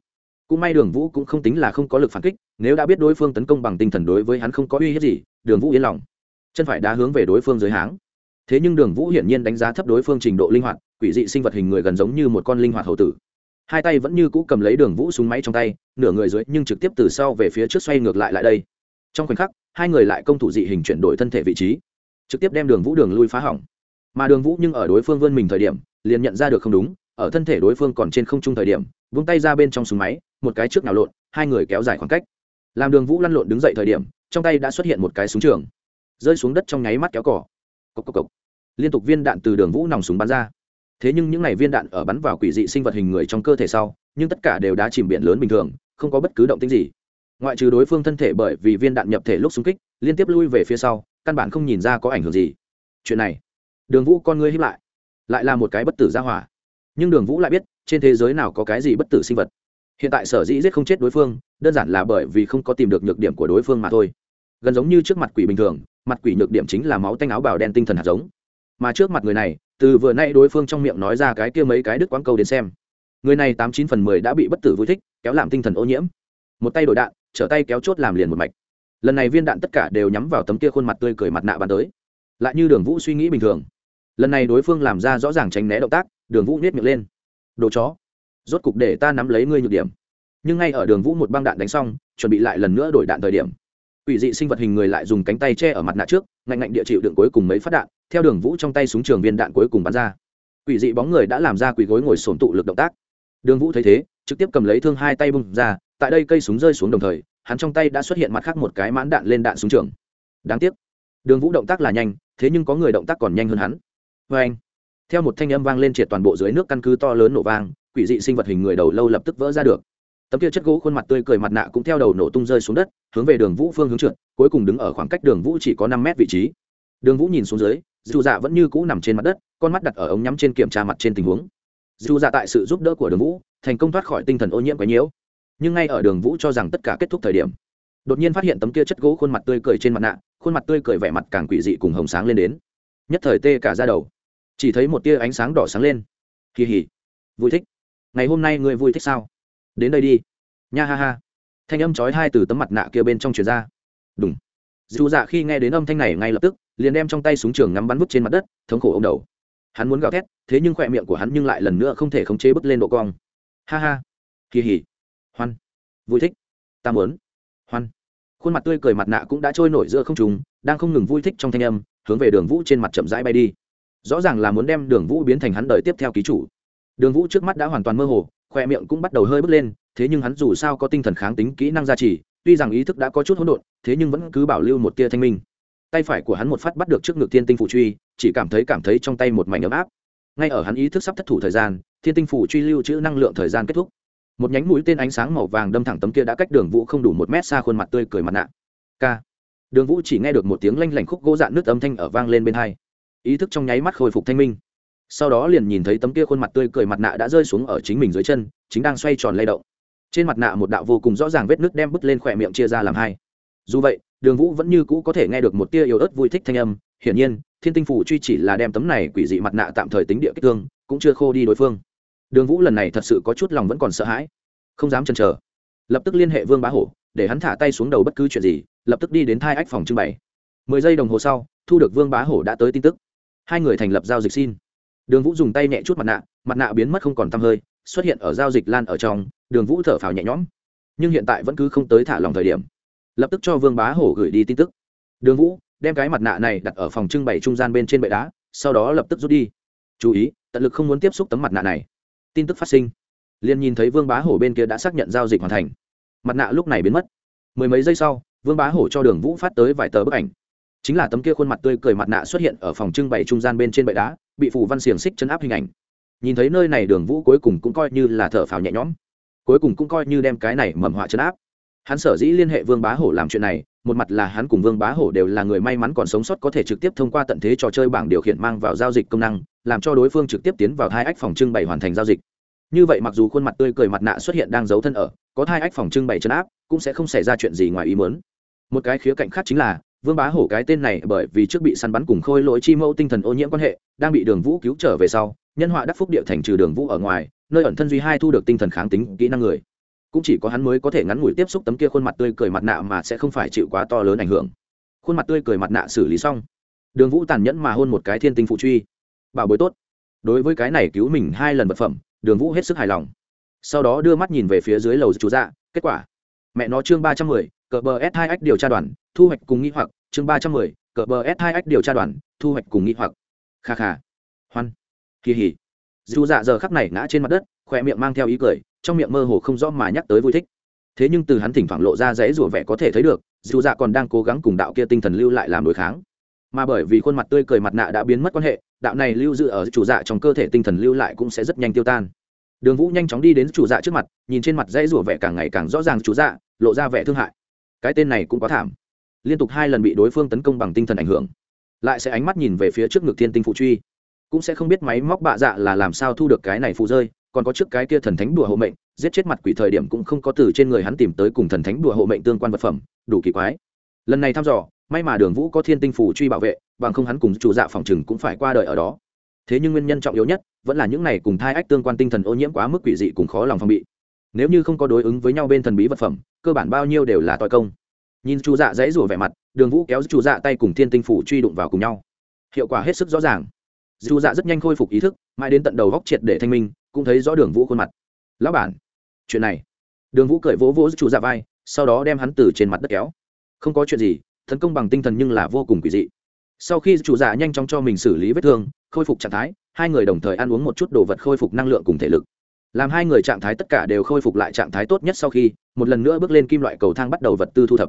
cũng may đường vũ cũng không tính là không có lực phản kích, nếu đã biết đối phương tấn công bằng tinh thần đối với hắn không có uy hiếp gì, đường vũ yên lòng. Chân phải đá hướng về đối phương dưới háng. Thế nhưng đường vũ hiển nhiên đánh giá thấp đối phương trình độ linh hoạt, quỷ dị sinh vật hình người gần giống như một con linh hoạt hậu tử. Hai tay vẫn như cũ cầm lấy đường vũ súng máy trong tay, nửa người dưới nhưng trực tiếp từ sau về phía trước xoay ngược lại lại đây. Trong khoảnh khắc, hai người lại công thủ dị hình chuyển đổi thân thể vị trí. Trực tiếp đem đường vũ đường lui phá hỏng. Mà đường vũ nhưng ở đối phương vươn mình thời điểm, liền nhận ra được không đúng, ở thân thể đối phương còn trên không trung thời điểm vung tay ra bên trong súng máy, một cái trước nào lộn, hai người kéo dài khoảng cách. Làm đường vũ lăn lộn đứng dậy thời điểm, trong tay đã xuất hiện một cái súng trường. Rơi xuống đất trong nháy mắt kéo cỏ cốc cốc cốc. liên tục viên đạn từ đường vũ nòng súng bắn ra. Thế nhưng những n à y viên đạn ở bắn vào quỷ dị sinh vật hình người trong cơ thể sau, nhưng tất cả đều đã chìm biển lớn bình thường, không có bất cứ động tính gì. Ngoại trừ đối phương thân thể bởi vì viên đạn nhập thể lúc xung kích, liên tiếp lui về phía sau, căn bản không nhìn ra có ảnh hưởng gì. Chuyện này, đường vũ con ngươi hiếp lại lại là một cái bất tử ra hỏa nhưng đường vũ lại biết trên thế giới nào có cái gì bất tử sinh vật. Hiện tại sở dĩ giết không chết đối phương, đơn giản là bởi vì không có tìm được nhược điểm của đối phương mà thôi. Gần giống như trước mặt quỷ bình thường, mặt quỷ nhược điểm chính là máu tanh áo bào đen tinh thần hạt giống. Mà trước mặt người này, từ vừa nay đối phương trong miệng nói ra cái kia mấy cái đức quán câu đến xem. Người này tám chín phần mười đã bị bất tử vui thích, kéo làm tinh thần ô nhiễm. Một tay đổi đạn, trở tay kéo chốt làm liền một mạch. Lần này viên đạn tất cả đều nhắm vào tấm kia khuôn mặt tươi cười mặt nạ bàn tới. Lại như đường vũ suy nghĩ bình thường. Lần này đối phương làm ra rõ ràng tránh né động tác đường vũ nhét miệng lên. Đồ chó, rốt cục để ta nắm lấy ngươi nhược điểm. Nhưng ngay ở đường vũ một băng đạn đánh xong, chuẩn bị lại lần nữa đổi đạn thời điểm, quỷ dị sinh vật hình người lại dùng cánh tay che ở mặt nạ trước, ngạnh ngạnh địa chịu đựng cuối cùng mấy phát đạn, theo đường vũ trong tay súng trường viên đạn cuối cùng bắn ra. Quỷ dị bóng người đã làm ra quỷ gối ngồi sổn tụ lực động tác. Đường vũ thấy thế, trực tiếp cầm lấy thương hai tay bung ra, tại đây cây súng rơi xuống đồng thời, hắn trong tay đã xuất hiện mặt khác một cái mãn đạn lên đạn súng trường. Đáng tiếc, đường vũ động tác là nhanh, thế nhưng có người động tác còn nhanh hơn hắn. Vê anh theo một thanh âm vang lên triệt toàn bộ dưới nước căn cứ to lớn nổ vang, quỷ dị sinh vật hình người đầu lâu lập tức vỡ ra được. Tấm kia chất gỗ khuôn mặt tươi cười mặt nạ cũng theo đầu nổ tung rơi xuống đất, hướng về đường vũ phương hướng trượt, cuối cùng đứng ở khoảng cách đường vũ chỉ có năm mét vị trí. Đường vũ nhìn xuống dưới, dù dạ vẫn như cũ nằm trên mặt đất, con mắt đặt ở ống nhắm trên kiểm tra mặt trên tình huống. Dù dạ tại sự giúp đỡ của đường vũ, thành công thoát khỏi tinh thần ô nhiễm quấy nhiễu. Nhưng ngay ở đường vũ cho rằng tất cả kết thúc thời điểm, đột nhiên phát hiện tấm kia chất gỗ khuôn mặt tươi cười trên mặt nạ, khuôn mặt tươi cười vẻ mặt càng quỷ dị cùng hồng sáng lên đến. Nhất thời tê cả ra đầu chỉ thấy một tia ánh sáng đỏ sáng lên. Kỳ hỉ vui thích. Ngày hôm nay ngươi vui thích sao? Đến đây đi. Nha ha ha. Thanh âm chói hai từ tấm mặt nạ kia bên trong truyền ra. Đúng dù dạ khi nghe đến âm thanh này ngay lập tức, liền đem trong tay súng trường ngắm bắn vút trên mặt đất, thống khổ ông đầu. Hắn muốn gào thét, thế nhưng khỏe miệng của hắn nhưng lại lần nữa không thể khống chế bứt lên độ cong. Ha ha. Kỳ hỉ hoan. Vui thích. Ta muốn. Hoan. Khuôn mặt tươi cười mặt nạ cũng đã trôi nổi giữa không trùng đang không ngừng vui thích trong thanh âm, hướng về đường vũ trên mặt chậm rãi bay đi rõ ràng là muốn đem đường vũ biến thành hắn đời tiếp theo ký chủ. Đường vũ trước mắt đã hoàn toàn mơ hồ, khoe miệng cũng bắt đầu hơi bước lên, thế nhưng hắn dù sao có tinh thần kháng tính kỹ năng gia trì, tuy rằng ý thức đã có chút hỗn độn, thế nhưng vẫn cứ bảo lưu một tia thanh minh. Tay phải của hắn một phát bắt được trước ngực thiên tinh phủ truy, chỉ cảm thấy cảm thấy trong tay một mảnh ấm áp. Ngay ở hắn ý thức sắp thất thủ thời gian, thiên tinh phủ truy lưu trữ năng lượng thời gian kết thúc. Một nhánh mũi tên ánh sáng màu vàng đâm thẳng tấm kia đã cách đường vũ không đủ một mét xa khuôn mặt tươi cười mặt nạ. K đường vũ chỉ nghe được một tiếng lanh lảnh khúc gỗ dạn nước âm thanh ở vang lên bên hai ý thức trong nháy mắt khôi phục thanh minh. Sau đó liền nhìn thấy tấm kia khuôn mặt tươi cười mặt nạ đã rơi xuống ở chính mình dưới chân, chính đang xoay tròn lay động. Trên mặt nạ một đạo vô cùng rõ ràng vết nước đem bứt lên khỏe miệng chia ra làm hai. Dù vậy, đường vũ vẫn như cũ có thể nghe được một tia yếu ớt vui thích thanh âm, hiển nhiên, thiên tinh phủ truy chỉ là đem tấm này quỷ dị mặt nạ tạm thời tính địa kích thương, cũng chưa khô đi đối phương. Đường vũ lần này thật sự có chút lòng vẫn còn sợ hãi. Không dám chần chờ. Lập tức liên hệ vương bá hổ, để hắn thả tay xuống đầu bất cứ chuyện gì, lập tức đi đến thai ách phòng trưng bày. Mười giây đồng hồ sau, thu được vương bá hổ đã tới tin tức hai người thành lập giao dịch xin. Đường vũ dùng tay nhẹ chút mặt nạ mặt nạ biến mất không còn t hơi, xuất hiện ở giao dịch lan ở trong, đường vũ thở phào nhẹ nhõm. Nhưng hiện tại vẫn cứ không tới thả lòng thời điểm. Lập tức cho vương bá hổ gửi đi tin tức. Đường vũ, đem cái mặt nạ này đặt ở phòng trưng bày trung gian bên trên bệ đá, sau đó lập tức rút đi. Chú ý, tận lực không muốn tiếp xúc tấm mặt nạ này. Tin tức phát sinh. Liền nhìn thấy vương bá hổ bên kia đã xác nhận giao dịch hoàn thành. Mặt nạ lúc này biến mất. Mười mấy giây sau, vương bá hổ cho đường vũ phát tới vài tờ bức ảnh chính là tấm kia khuôn mặt tươi cười mặt nạ xuất hiện ở phòng trưng bày trung gian bên trên bệ đá, bị phủ văn xiềng xích chấn áp hình ảnh. Nhìn thấy nơi này đường vũ cuối cùng cũng coi như là thở phào nhẹ nhõm. Cuối cùng cũng coi như đem cái này mầm họa chấn áp. Hắn sở dĩ liên hệ vương bá hổ làm chuyện này, một mặt là hắn cùng vương bá hổ đều là người may mắn còn sống sót có thể trực tiếp thông qua tận thế trò chơi bảng điều khiển mang vào giao dịch công năng, làm cho đối phương trực tiếp tiến vào hai ách phòng trưng bày hoàn thành giao dịch. Như vậy mặc dù khuôn mặt tươi cười mặt nạ xuất hiện đang giấu thân ở, có hai ách phòng trưng bày chấn áp, cũng sẽ không xảy ra chuyện gì ngoài ý muốn. Một cái khía cạnh khác chính là vương bá hổ cái tên này bởi vì trước bị săn bắn cùng khôi lỗi chi mẫu tinh thần ô nhiễm quan hệ, đang bị đường vũ cứu trở về sau, nhân họa đắc phúc địa thành trừ đường vũ ở ngoài, nơi ẩn thân duy hai thu được tinh thần kháng tính, kỹ năng người. Cũng chỉ có hắn mới có thể ngắn ngủi tiếp xúc tấm kia khuôn mặt tươi cười mặt nạ mà sẽ không phải chịu quá to lớn ảnh hưởng. Khuôn mặt tươi cười mặt nạ xử lý xong, đường vũ tàn nhẫn mà hôn một cái thiên tinh phụ truy. Bảo bối tốt. Đối với cái này cứu mình hai lần vật phẩm, đường vũ hết sức hài lòng. Sau đó đưa mắt nhìn về phía dưới lầu chú dạ kết quả. Mẹ nó chương ba trăm mười cờ bờ s hai ách điều tra đoàn, thu hoạch cùng nghĩ hoặc, chương ba trăm mười, cờ bờ s hai ách điều tra đoàn, thu hoạch cùng nghĩ hoặc. Kha kha. Hoan. Kỳ hỉ. Dù dạ giờ khắc này ngã trên mặt đất, khỏe miệng mang theo ý cười, trong miệng mơ hồ không rõ mà nhắc tới vui thích. Thế nhưng từ hắn thỉnh thoảng lộ ra dãy rủa vẻ có thể thấy được, dù dạ còn đang cố gắng cùng đạo kia tinh thần lưu lại làm đối kháng. Mà bởi vì khuôn mặt tươi cười mặt nạ đã biến mất quan hệ, đạo này lưu giữ ở chủ dạ trong cơ thể tinh thần lưu lại cũng sẽ rất nhanh tiêu tan. Đường vũ nhanh chóng đi đến chủ dạ trước mặt, nhìn trên mặt dãy rủa vẻ càng ngày càng rõ ràng chủ dạ lộ ra vẻ thương hại cái tên này cũng quá thảm. Liên tục hai lần bị đối phương tấn công bằng tinh thần ảnh hưởng, lại sẽ ánh mắt nhìn về phía trước ngực thiên tinh phụ truy. Cũng sẽ không biết máy móc bạ dạ là làm sao thu được cái này phụ rơi, còn có trước cái kia thần thánh đùa hộ mệnh, giết chết mặt quỷ thời điểm cũng không có từ trên người hắn tìm tới cùng thần thánh đùa hộ mệnh tương quan vật phẩm, đủ kỳ quái. Lần này thăm dò, may mà đường vũ có thiên tinh phủ truy bảo vệ, bằng không hắn cùng chủ dạ phòng chừng cũng phải qua đời ở đó. Thế nhưng nguyên nhân trọng yếu nhất vẫn là những này cùng thai ách tương quan tinh thần ô nhiễm quá mức quỷ dị cùng khó lòng phòng bị nếu như không có đối ứng với nhau bên thần bí vật phẩm, cơ bản bao nhiêu đều là toi công. Nhìn chủ dạ dãy rủa vẻ mặt, đường vũ kéo chủ dạ tay cùng thiên tinh phủ truy đụng vào cùng nhau. Hiệu quả hết sức rõ ràng. Dù dạ rất nhanh khôi phục ý thức, mãi đến tận đầu góc triệt để thanh minh, cũng thấy rõ đường vũ khuôn mặt. Lão bản, chuyện này. Đường vũ cởi vỗ vỗ chủ dạ vai, sau đó đem hắn từ trên mặt đất kéo. Không có chuyện gì, tấn công bằng tinh thần nhưng là vô cùng quỷ dị. Sau khi chủ dạ nhanh chóng cho mình xử lý vết thương, khôi phục trạng thái, hai người đồng thời ăn uống một chút đồ vật khôi phục năng lượng cùng thể lực làm hai người trạng thái tất cả đều khôi phục lại trạng thái tốt nhất sau khi, một lần nữa bước lên kim loại cầu thang bắt đầu vật tư thu thập.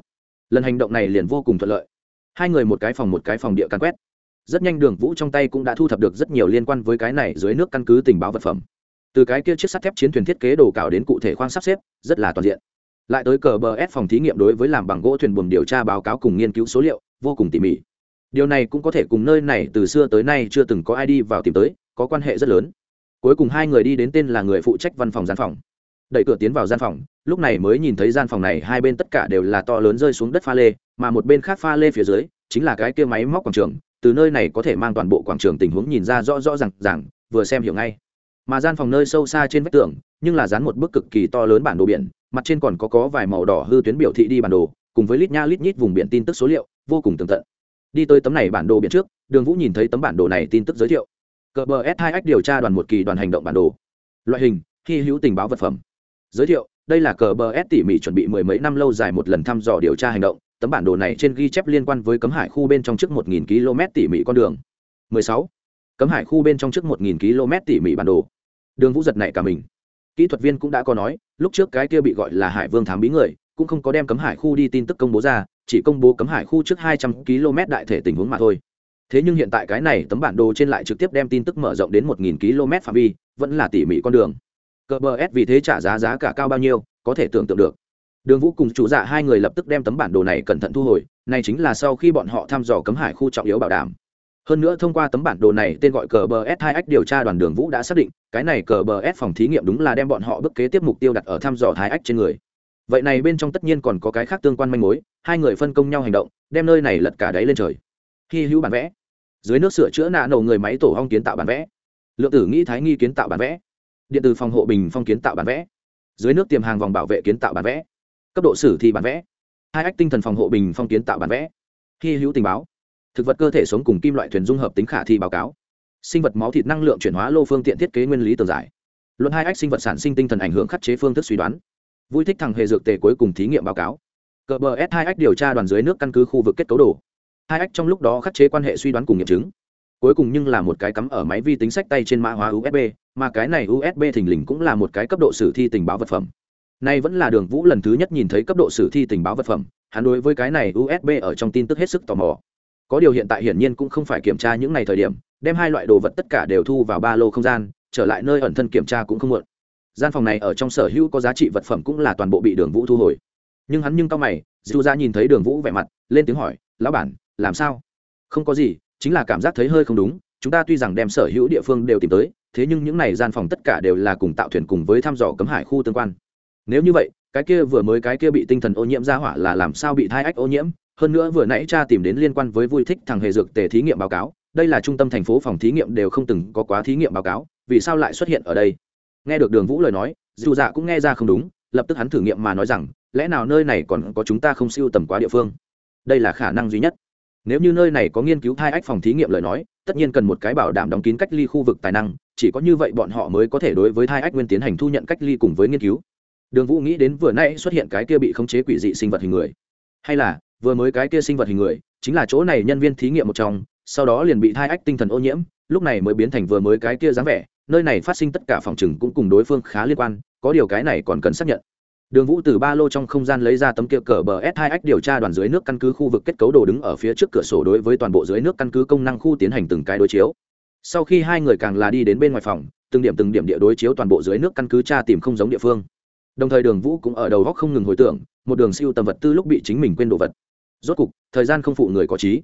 Lần hành động này liền vô cùng thuận lợi. Hai người một cái phòng một cái phòng địa căn quét. Rất nhanh đường vũ trong tay cũng đã thu thập được rất nhiều liên quan với cái này dưới nước căn cứ tình báo vật phẩm. Từ cái kia chiếc sắt thép chiến thuyền thiết kế đồ cào đến cụ thể khoang sắp xếp, rất là toàn diện. Lại tới cờ bờ ép phòng thí nghiệm đối với làm bằng gỗ thuyền buồm điều tra báo cáo cùng nghiên cứu số liệu, vô cùng tỉ mỉ. Điều này cũng có thể cùng nơi này từ xưa tới nay chưa từng có ai đi vào tìm tới, có quan hệ rất lớn cuối cùng hai người đi đến tên là người phụ trách văn phòng gian phòng. Đẩy cửa tiến vào gian phòng, lúc này mới nhìn thấy gian phòng này hai bên tất cả đều là to lớn rơi xuống đất pha lê, mà một bên khác pha lê phía dưới chính là cái kia máy móc quảng trường, từ nơi này có thể mang toàn bộ quảng trường tình huống nhìn ra rõ rõ r à n g rằng vừa xem hiểu ngay. Mà gian phòng nơi sâu xa trên vách tường, nhưng là dán một bức cực kỳ to lớn bản đồ biển, mặt trên còn có có vài màu đỏ hư tuyến biểu thị đi bản đồ, cùng với lít nha lít nhít vùng biển tin tức số liệu, vô cùng tường tận. Đi tới tấm này bản đồ biển trước, đường vũ nhìn thấy tấm bản đồ này tin tức giới thiệu cờ bờ s 2 x điều tra đoàn một kỳ đoàn hành động bản đồ. Loại hình, hy hữu tình báo vật phẩm. Giới thiệu, đây là cờ bờ s tỉ mỉ chuẩn bị mười mấy năm lâu dài một lần thăm dò điều tra hành động. Tấm bản đồ này trên ghi chép liên quan với cấm hải khu bên trong trước một nghìn km tỉ mỉ con đường. 16. cấm hải khu bên trong trước một nghìn km tỉ mỉ bản đồ. Đường vũ giật này cả mình. Kỹ thuật viên cũng đã có nói, lúc trước cái kia bị gọi là hải vương thám bí người, cũng không có đem cấm hải khu đi tin tức công bố ra, chỉ công bố cấm hải khu trước hai trăm km đại thể tình huống mà thôi thế nhưng hiện tại cái này tấm bản đồ trên lại trực tiếp đem tin tức mở rộng đến một nghìn km phạm vi, vẫn là tỉ mỉ con đường. Cờ bờ s vì thế trả giá giá cả cao bao nhiêu, có thể tưởng tượng được. Đường vũ cùng chủ dạ hai người lập tức đem tấm bản đồ này cẩn thận thu hồi, này chính là sau khi bọn họ thăm dò cấm hải khu trọng yếu bảo đảm. Hơn nữa thông qua tấm bản đồ này, tên gọi cờ bờ s 2 x điều tra đoàn đường vũ đã xác định, cái này cờ bờ s phòng thí nghiệm đúng là đem bọn họ bức kế tiếp mục tiêu đặt ở thăm dò thái ách trên người. Vậy này bên trong tất nhiên còn có cái khác tương quan manh mối, hai người phân công nhau hành động, đem nơi này lật cả đáy lên trời hy hữu bản vẽ. Dưới nước sửa chữa nạ nổ người máy tổ hong kiến tạo bản vẽ. Lượng tử nghĩ thái nghi kiến tạo bản vẽ. Điện tử phòng hộ bình phong kiến tạo bản vẽ. Dưới nước tiềm hàng vòng bảo vệ kiến tạo bản vẽ. Cấp độ sử thi bản vẽ. Hai ách tinh thần phòng hộ bình phong kiến tạo bản vẽ. Hy hữu tình báo. Thực vật cơ thể sống cùng kim loại thuyền dung hợp tính khả thi báo cáo. Sinh vật máu thịt năng lượng chuyển hóa lô phương tiện thiết kế nguyên lý tường giải. Luận hai ách sinh vật sản sinh tinh thần ảnh hưởng khắc chế phương thức suy đoán. Vui thích thằng hề dược tề cuối cùng thí nghiệm báo cáo. Cờ bờ s hai ách điều tra đoàn dưới nước căn cứ khu vực kết cấu đồ hai ách trong lúc đó khắc chế quan hệ suy đoán cùng nghiệm chứng. Cuối cùng nhưng là một cái cắm ở máy vi tính sách tay trên mã hóa usb mà cái này usb thình lình cũng là một cái cấp độ sử thi tình báo vật phẩm. Nay vẫn là đường vũ lần thứ nhất nhìn thấy cấp độ sử thi tình báo vật phẩm, hắn đối với cái này usb ở trong tin tức hết sức tò mò. Có điều hiện tại hiển nhiên cũng không phải kiểm tra những ngày thời điểm, đem hai loại đồ vật tất cả đều thu vào ba lô không gian, trở lại nơi ẩn thân kiểm tra cũng không muộn. Gian phòng này ở trong sở hữu có giá trị vật phẩm cũng là toàn bộ bị đường vũ thu hồi. Nhưng hắn nhưng cao mày, dù ra nhìn thấy đường vũ vẻ mặt, lên tiếng hỏi, lão bản làm sao? Không có gì, chính là cảm giác thấy hơi không đúng, chúng ta tuy rằng đem sở hữu địa phương đều tìm tới, thế nhưng những này gian phòng tất cả đều là cùng tạo thuyền cùng với thăm dò cấm hải khu tương quan. Nếu như vậy, cái kia vừa mới cái kia bị tinh thần ô nhiễm ra hỏa là làm sao bị thai ách ô nhiễm? Hơn nữa vừa nãy cha tìm đến liên quan với vui thích thằng hề dược tề thí nghiệm báo cáo, đây là trung tâm thành phố phòng thí nghiệm đều không từng có quá thí nghiệm báo cáo, vì sao lại xuất hiện ở đây? Nghe được đường vũ lời nói, dù dạ cũng nghe ra không đúng, lập tức hắn thử nghiệm mà nói rằng, lẽ nào nơi này còn có chúng ta không siêu tầm quá địa phương? Đây là khả năng duy nhất nếu như nơi này có nghiên cứu thai ách phòng thí nghiệm lời nói, tất nhiên cần một cái bảo đảm đóng kín cách ly khu vực tài năng, chỉ có như vậy bọn họ mới có thể đối với thai ách nguyên tiến hành thu nhận cách ly cùng với nghiên cứu. Đường vũ nghĩ đến vừa nãy xuất hiện cái kia bị khống chế quỷ dị sinh vật hình người. Hay là, vừa mới cái kia sinh vật hình người, chính là chỗ này nhân viên thí nghiệm một trong, sau đó liền bị thai ách tinh thần ô nhiễm, lúc này mới biến thành vừa mới cái kia dáng vẻ, nơi này phát sinh tất cả phòng chừng cũng cùng đối phương khá liên quan, có điều cái này còn cần xác nhận đường vũ từ ba lô trong không gian lấy ra tấm kia cờ bờ s 2 x điều tra đoàn dưới nước căn cứ khu vực kết cấu đồ đứng ở phía trước cửa sổ đối với toàn bộ dưới nước căn cứ công năng khu tiến hành từng cái đối chiếu. Sau khi hai người càng là đi đến bên ngoài phòng, từng điểm từng điểm địa đối chiếu toàn bộ dưới nước căn cứ tra tìm không giống địa phương. Đồng thời đường vũ cũng ở đầu góc không ngừng hồi tưởng, một đường siêu tầm vật tư lúc bị chính mình quên đồ vật. Rốt cục, thời gian không phụ người có trí.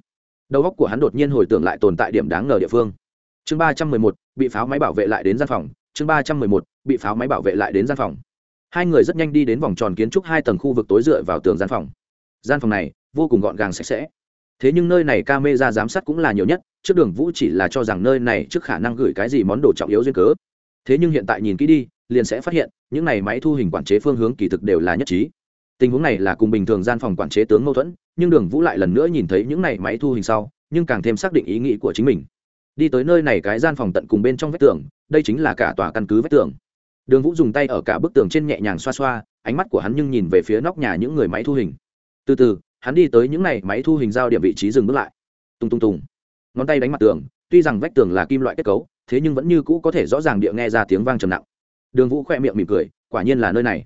Đầu góc của hắn đột nhiên hồi tưởng lại tồn tại điểm đáng ngờ địa phương. Chương ba trăm mười một, bị pháo máy bảo vệ lại đến gian phòng. Chương ba trăm mười một, bị pháo máy bảo vệ lại đến gian phòng hai người rất nhanh đi đến vòng tròn kiến trúc hai tầng khu vực tối dựa vào tường gian phòng. Gian phòng này vô cùng gọn gàng sạch sẽ. Thế nhưng nơi này ca mê ra giám sát cũng là nhiều nhất, trước đường vũ chỉ là cho rằng nơi này trước khả năng gửi cái gì món đồ trọng yếu duyên cớ. Thế nhưng hiện tại nhìn kỹ đi, liền sẽ phát hiện, những này máy thu hình quản chế phương hướng kỳ thực đều là nhất trí. Tình huống này là cùng bình thường gian phòng quản chế tướng mâu thuẫn, nhưng đường vũ lại lần nữa nhìn thấy những này máy thu hình sau, nhưng càng thêm xác định ý nghĩ của chính mình. Đi tới nơi này cái gian phòng tận cùng bên trong vách tường, đây chính là cả tòa căn cứ vách tường đường vũ dùng tay ở cả bức tường trên nhẹ nhàng xoa xoa, ánh mắt của hắn nhưng nhìn về phía nóc nhà những người máy thu hình. Từ từ, hắn đi tới những này máy thu hình giao điểm vị trí dừng bước lại. Tung tung tùng ngón tay đánh mặt tường, tuy rằng vách tường là kim loại kết cấu, thế nhưng vẫn như cũ có thể rõ ràng địa nghe ra tiếng vang trầm nặng. Đường vũ khoe miệng mỉm cười, quả nhiên là nơi này.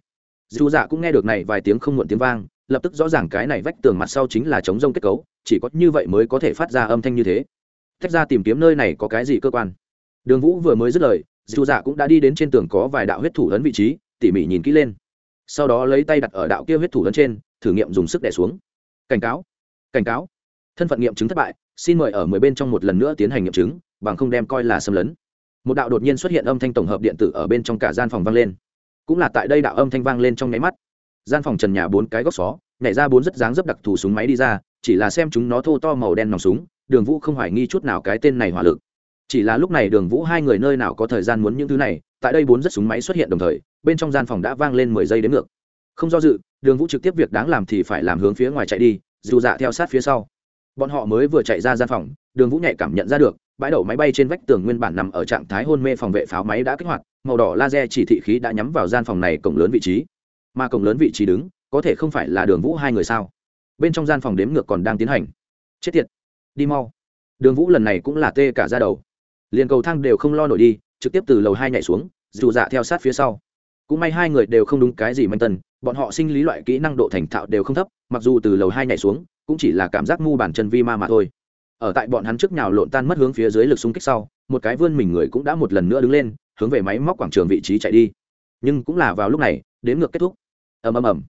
Dù dạ cũng nghe được này vài tiếng không muộn tiếng vang, lập tức rõ ràng cái này vách tường mặt sau chính là chống rông kết cấu, chỉ có như vậy mới có thể phát ra âm thanh như thế. Thách ra tìm kiếm nơi này có cái gì cơ quan? Đường vũ vừa mới dứt lời dù dạ cũng đã đi đến trên tường có vài đạo huyết thủ ấn vị trí, tỉ mỉ nhìn kỹ lên. Sau đó lấy tay đặt ở đạo kia huyết thủ ấn trên, thử nghiệm dùng sức đẻ xuống. Cảnh cáo cảnh cáo. Thân phận nghiệm chứng thất bại, xin mời ở mười bên trong một lần nữa tiến hành nghiệm chứng, bằng không đem coi là xâm lấn. Một đạo đột nhiên xuất hiện âm thanh tổng hợp điện tử ở bên trong cả gian phòng vang lên. Cũng là tại đây đạo âm thanh vang lên trong nháy mắt. Gian phòng trần nhà bốn cái góc xó, nhảy ra bốn rất dáng dấp đặc thù súng máy đi ra, chỉ là xem chúng nó thô to màu đen nòng súng, đường vũ không hoài nghi chút nào cái tên này hỏa lực chỉ là lúc này đường vũ hai người nơi nào có thời gian muốn những thứ này, tại đây bốn rất súng máy xuất hiện đồng thời, bên trong gian phòng đã vang lên mười giây đến ngược. Không do dự, đường vũ trực tiếp việc đáng làm thì phải làm hướng phía ngoài chạy đi, dù dạ theo sát phía sau. Bọn họ mới vừa chạy ra gian phòng, đường vũ nhạy cảm nhận ra được, bãi đậu máy bay trên vách tường nguyên bản nằm ở trạng thái hôn mê phòng vệ pháo máy đã kích hoạt, màu đỏ laser chỉ thị khí đã nhắm vào gian phòng này cổng lớn vị trí. Mà cổng lớn vị trí đứng, có thể không phải là đường vũ hai người sao? Bên trong gian phòng đếm ngược còn đang tiến hành. Chết tiệt! Đi mau! Đường vũ lần này cũng là tê cả ra đầu liền cầu thang đều không lo nổi đi trực tiếp từ lầu hai nhảy xuống dù dạ theo sát phía sau. Cũng may hai người đều không đúng cái gì manh Tần, bọn họ sinh lý loại kỹ năng độ thành thạo đều không thấp mặc dù từ lầu hai nhảy xuống cũng chỉ là cảm giác ngu bản chân vi ma mà thôi. Ở tại bọn hắn trước nhào lộn tan mất hướng phía dưới lực xung kích sau một cái vươn mình người cũng đã một lần nữa đứng lên hướng về máy móc quảng trường vị trí chạy đi. Nhưng cũng là vào lúc này đến ngược kết thúc. Ầm ầm ầm.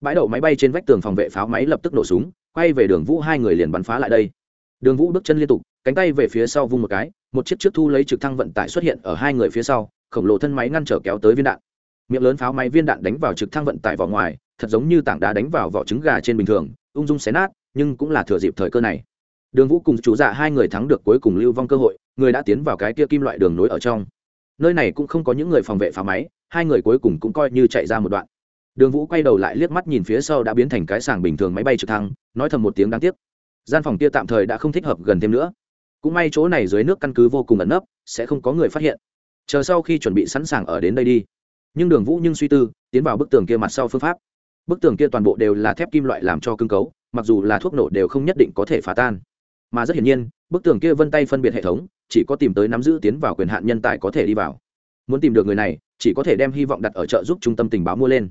Bãi đậu máy bay trên vách tường phòng vệ pháo máy lập tức nổ súng quay về đường vũ hai người liền bắn phá lại đây. Đường vũ bước chân liên tục cánh tay về phía sau vung một cái, một chiếc trước thu lấy trực thăng vận tải xuất hiện ở hai người phía sau, khổng lồ thân máy ngăn trở kéo tới viên đạn. Miệng lớn pháo máy viên đạn đánh vào trực thăng vận tải vỏ ngoài, thật giống như tảng đá đánh vào vỏ trứng gà trên bình thường, ung dung xé nát, nhưng cũng là thừa dịp thời cơ này. Đường vũ cùng chủ dạ hai người thắng được cuối cùng lưu vong cơ hội, người đã tiến vào cái kia kim loại đường nối ở trong. Nơi này cũng không có những người phòng vệ phá máy, hai người cuối cùng cũng coi như chạy ra một đoạn. Đường vũ quay đầu lại liếc mắt nhìn phía sau đã biến thành cái sàng bình thường máy bay trực thăng, nói thầm một tiếng đáng tiếc. Gian phòng kia tạm thời đã không thích hợp gần thêm nữa cũng may chỗ này dưới nước căn cứ vô cùng ẩn nấp, sẽ không có người phát hiện. Chờ sau khi chuẩn bị sẵn sàng ở đến đây đi. Nhưng đường vũ nhưng suy tư, tiến vào bức tường kia mặt sau phương pháp. Bức tường kia toàn bộ đều là thép kim loại làm cho cưng cấu, mặc dù là thuốc nổ đều không nhất định có thể phá tan. Mà rất hiển nhiên, bức tường kia vân tay phân biệt hệ thống, chỉ có tìm tới nắm giữ tiến vào quyền hạn nhân tài có thể đi vào. Muốn tìm được người này, chỉ có thể đem hy vọng đặt ở chợ giúp trung tâm tình báo mua lên.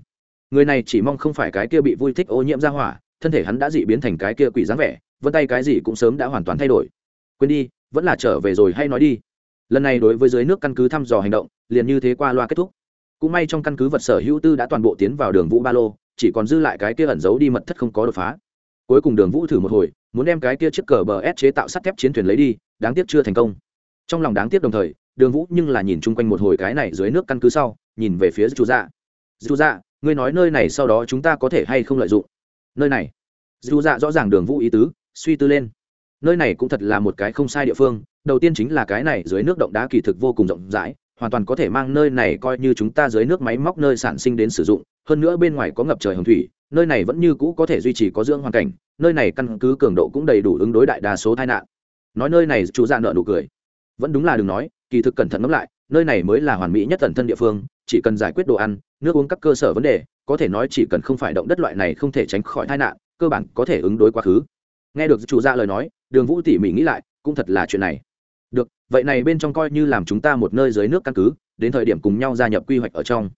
Người này chỉ mong không phải cái kia bị vui thích ô nhiễm ra hỏa, thân thể hắn đã dị biến thành cái kia quỷ dáng vẻ, vân tay cái gì cũng sớm đã hoàn toàn thay đổi quên đi, vẫn là trở về rồi hay nói đi. Lần này đối với dưới nước căn cứ thăm dò hành động, liền như thế qua loa kết thúc. Cũng may trong căn cứ vật sở hữu tư đã toàn bộ tiến vào đường vũ ba lô, chỉ còn dư lại cái kia ẩn giấu đi mật thất không có đột phá. Cuối cùng đường vũ thử một hồi, muốn đem cái kia chiếc cờ bờ ép chế tạo sắt thép chiến thuyền lấy đi, đáng tiếc chưa thành công. Trong lòng đáng tiếc đồng thời, đường vũ nhưng là nhìn chung quanh một hồi cái này dưới nước căn cứ sau, nhìn về phía dù dạ dù dạ ngươi nói nơi này sau đó chúng ta có thể hay không lợi dụng? Nơi này. Dù dạ rõ ràng đường vũ ý tứ, suy tư lên nơi này cũng thật là một cái không sai địa phương, đầu tiên chính là cái này dưới nước động đá kỳ thực vô cùng rộng rãi, hoàn toàn có thể mang nơi này coi như chúng ta dưới nước máy móc nơi sản sinh đến sử dụng, hơn nữa bên ngoài có ngập trời hồng thủy, nơi này vẫn như cũ có thể duy trì có dưỡng hoàn cảnh, nơi này căn cứ cường độ cũng đầy đủ ứng đối đại đa số tai nạn. Nói nơi này, chú dạ ra nợ nụ cười. Vẫn đúng là đừng nói, kỳ thực cẩn thận ngẫm lại, nơi này mới là hoàn mỹ nhất tần thân địa phương, chỉ cần giải quyết đồ ăn, nước uống các cơ sở vấn đề, có thể nói chỉ cần không phải động đất loại này không thể tránh khỏi tai nạn, cơ bản có thể ứng đối quá khứ. Nghe được chủ gia dạ lời nói đường vũ tỉ mỉ nghĩ lại, cũng thật là chuyện này. Được, vậy này bên trong coi như làm chúng ta một nơi dưới nước căn cứ, đến thời điểm cùng nhau gia nhập quy hoạch ở trong.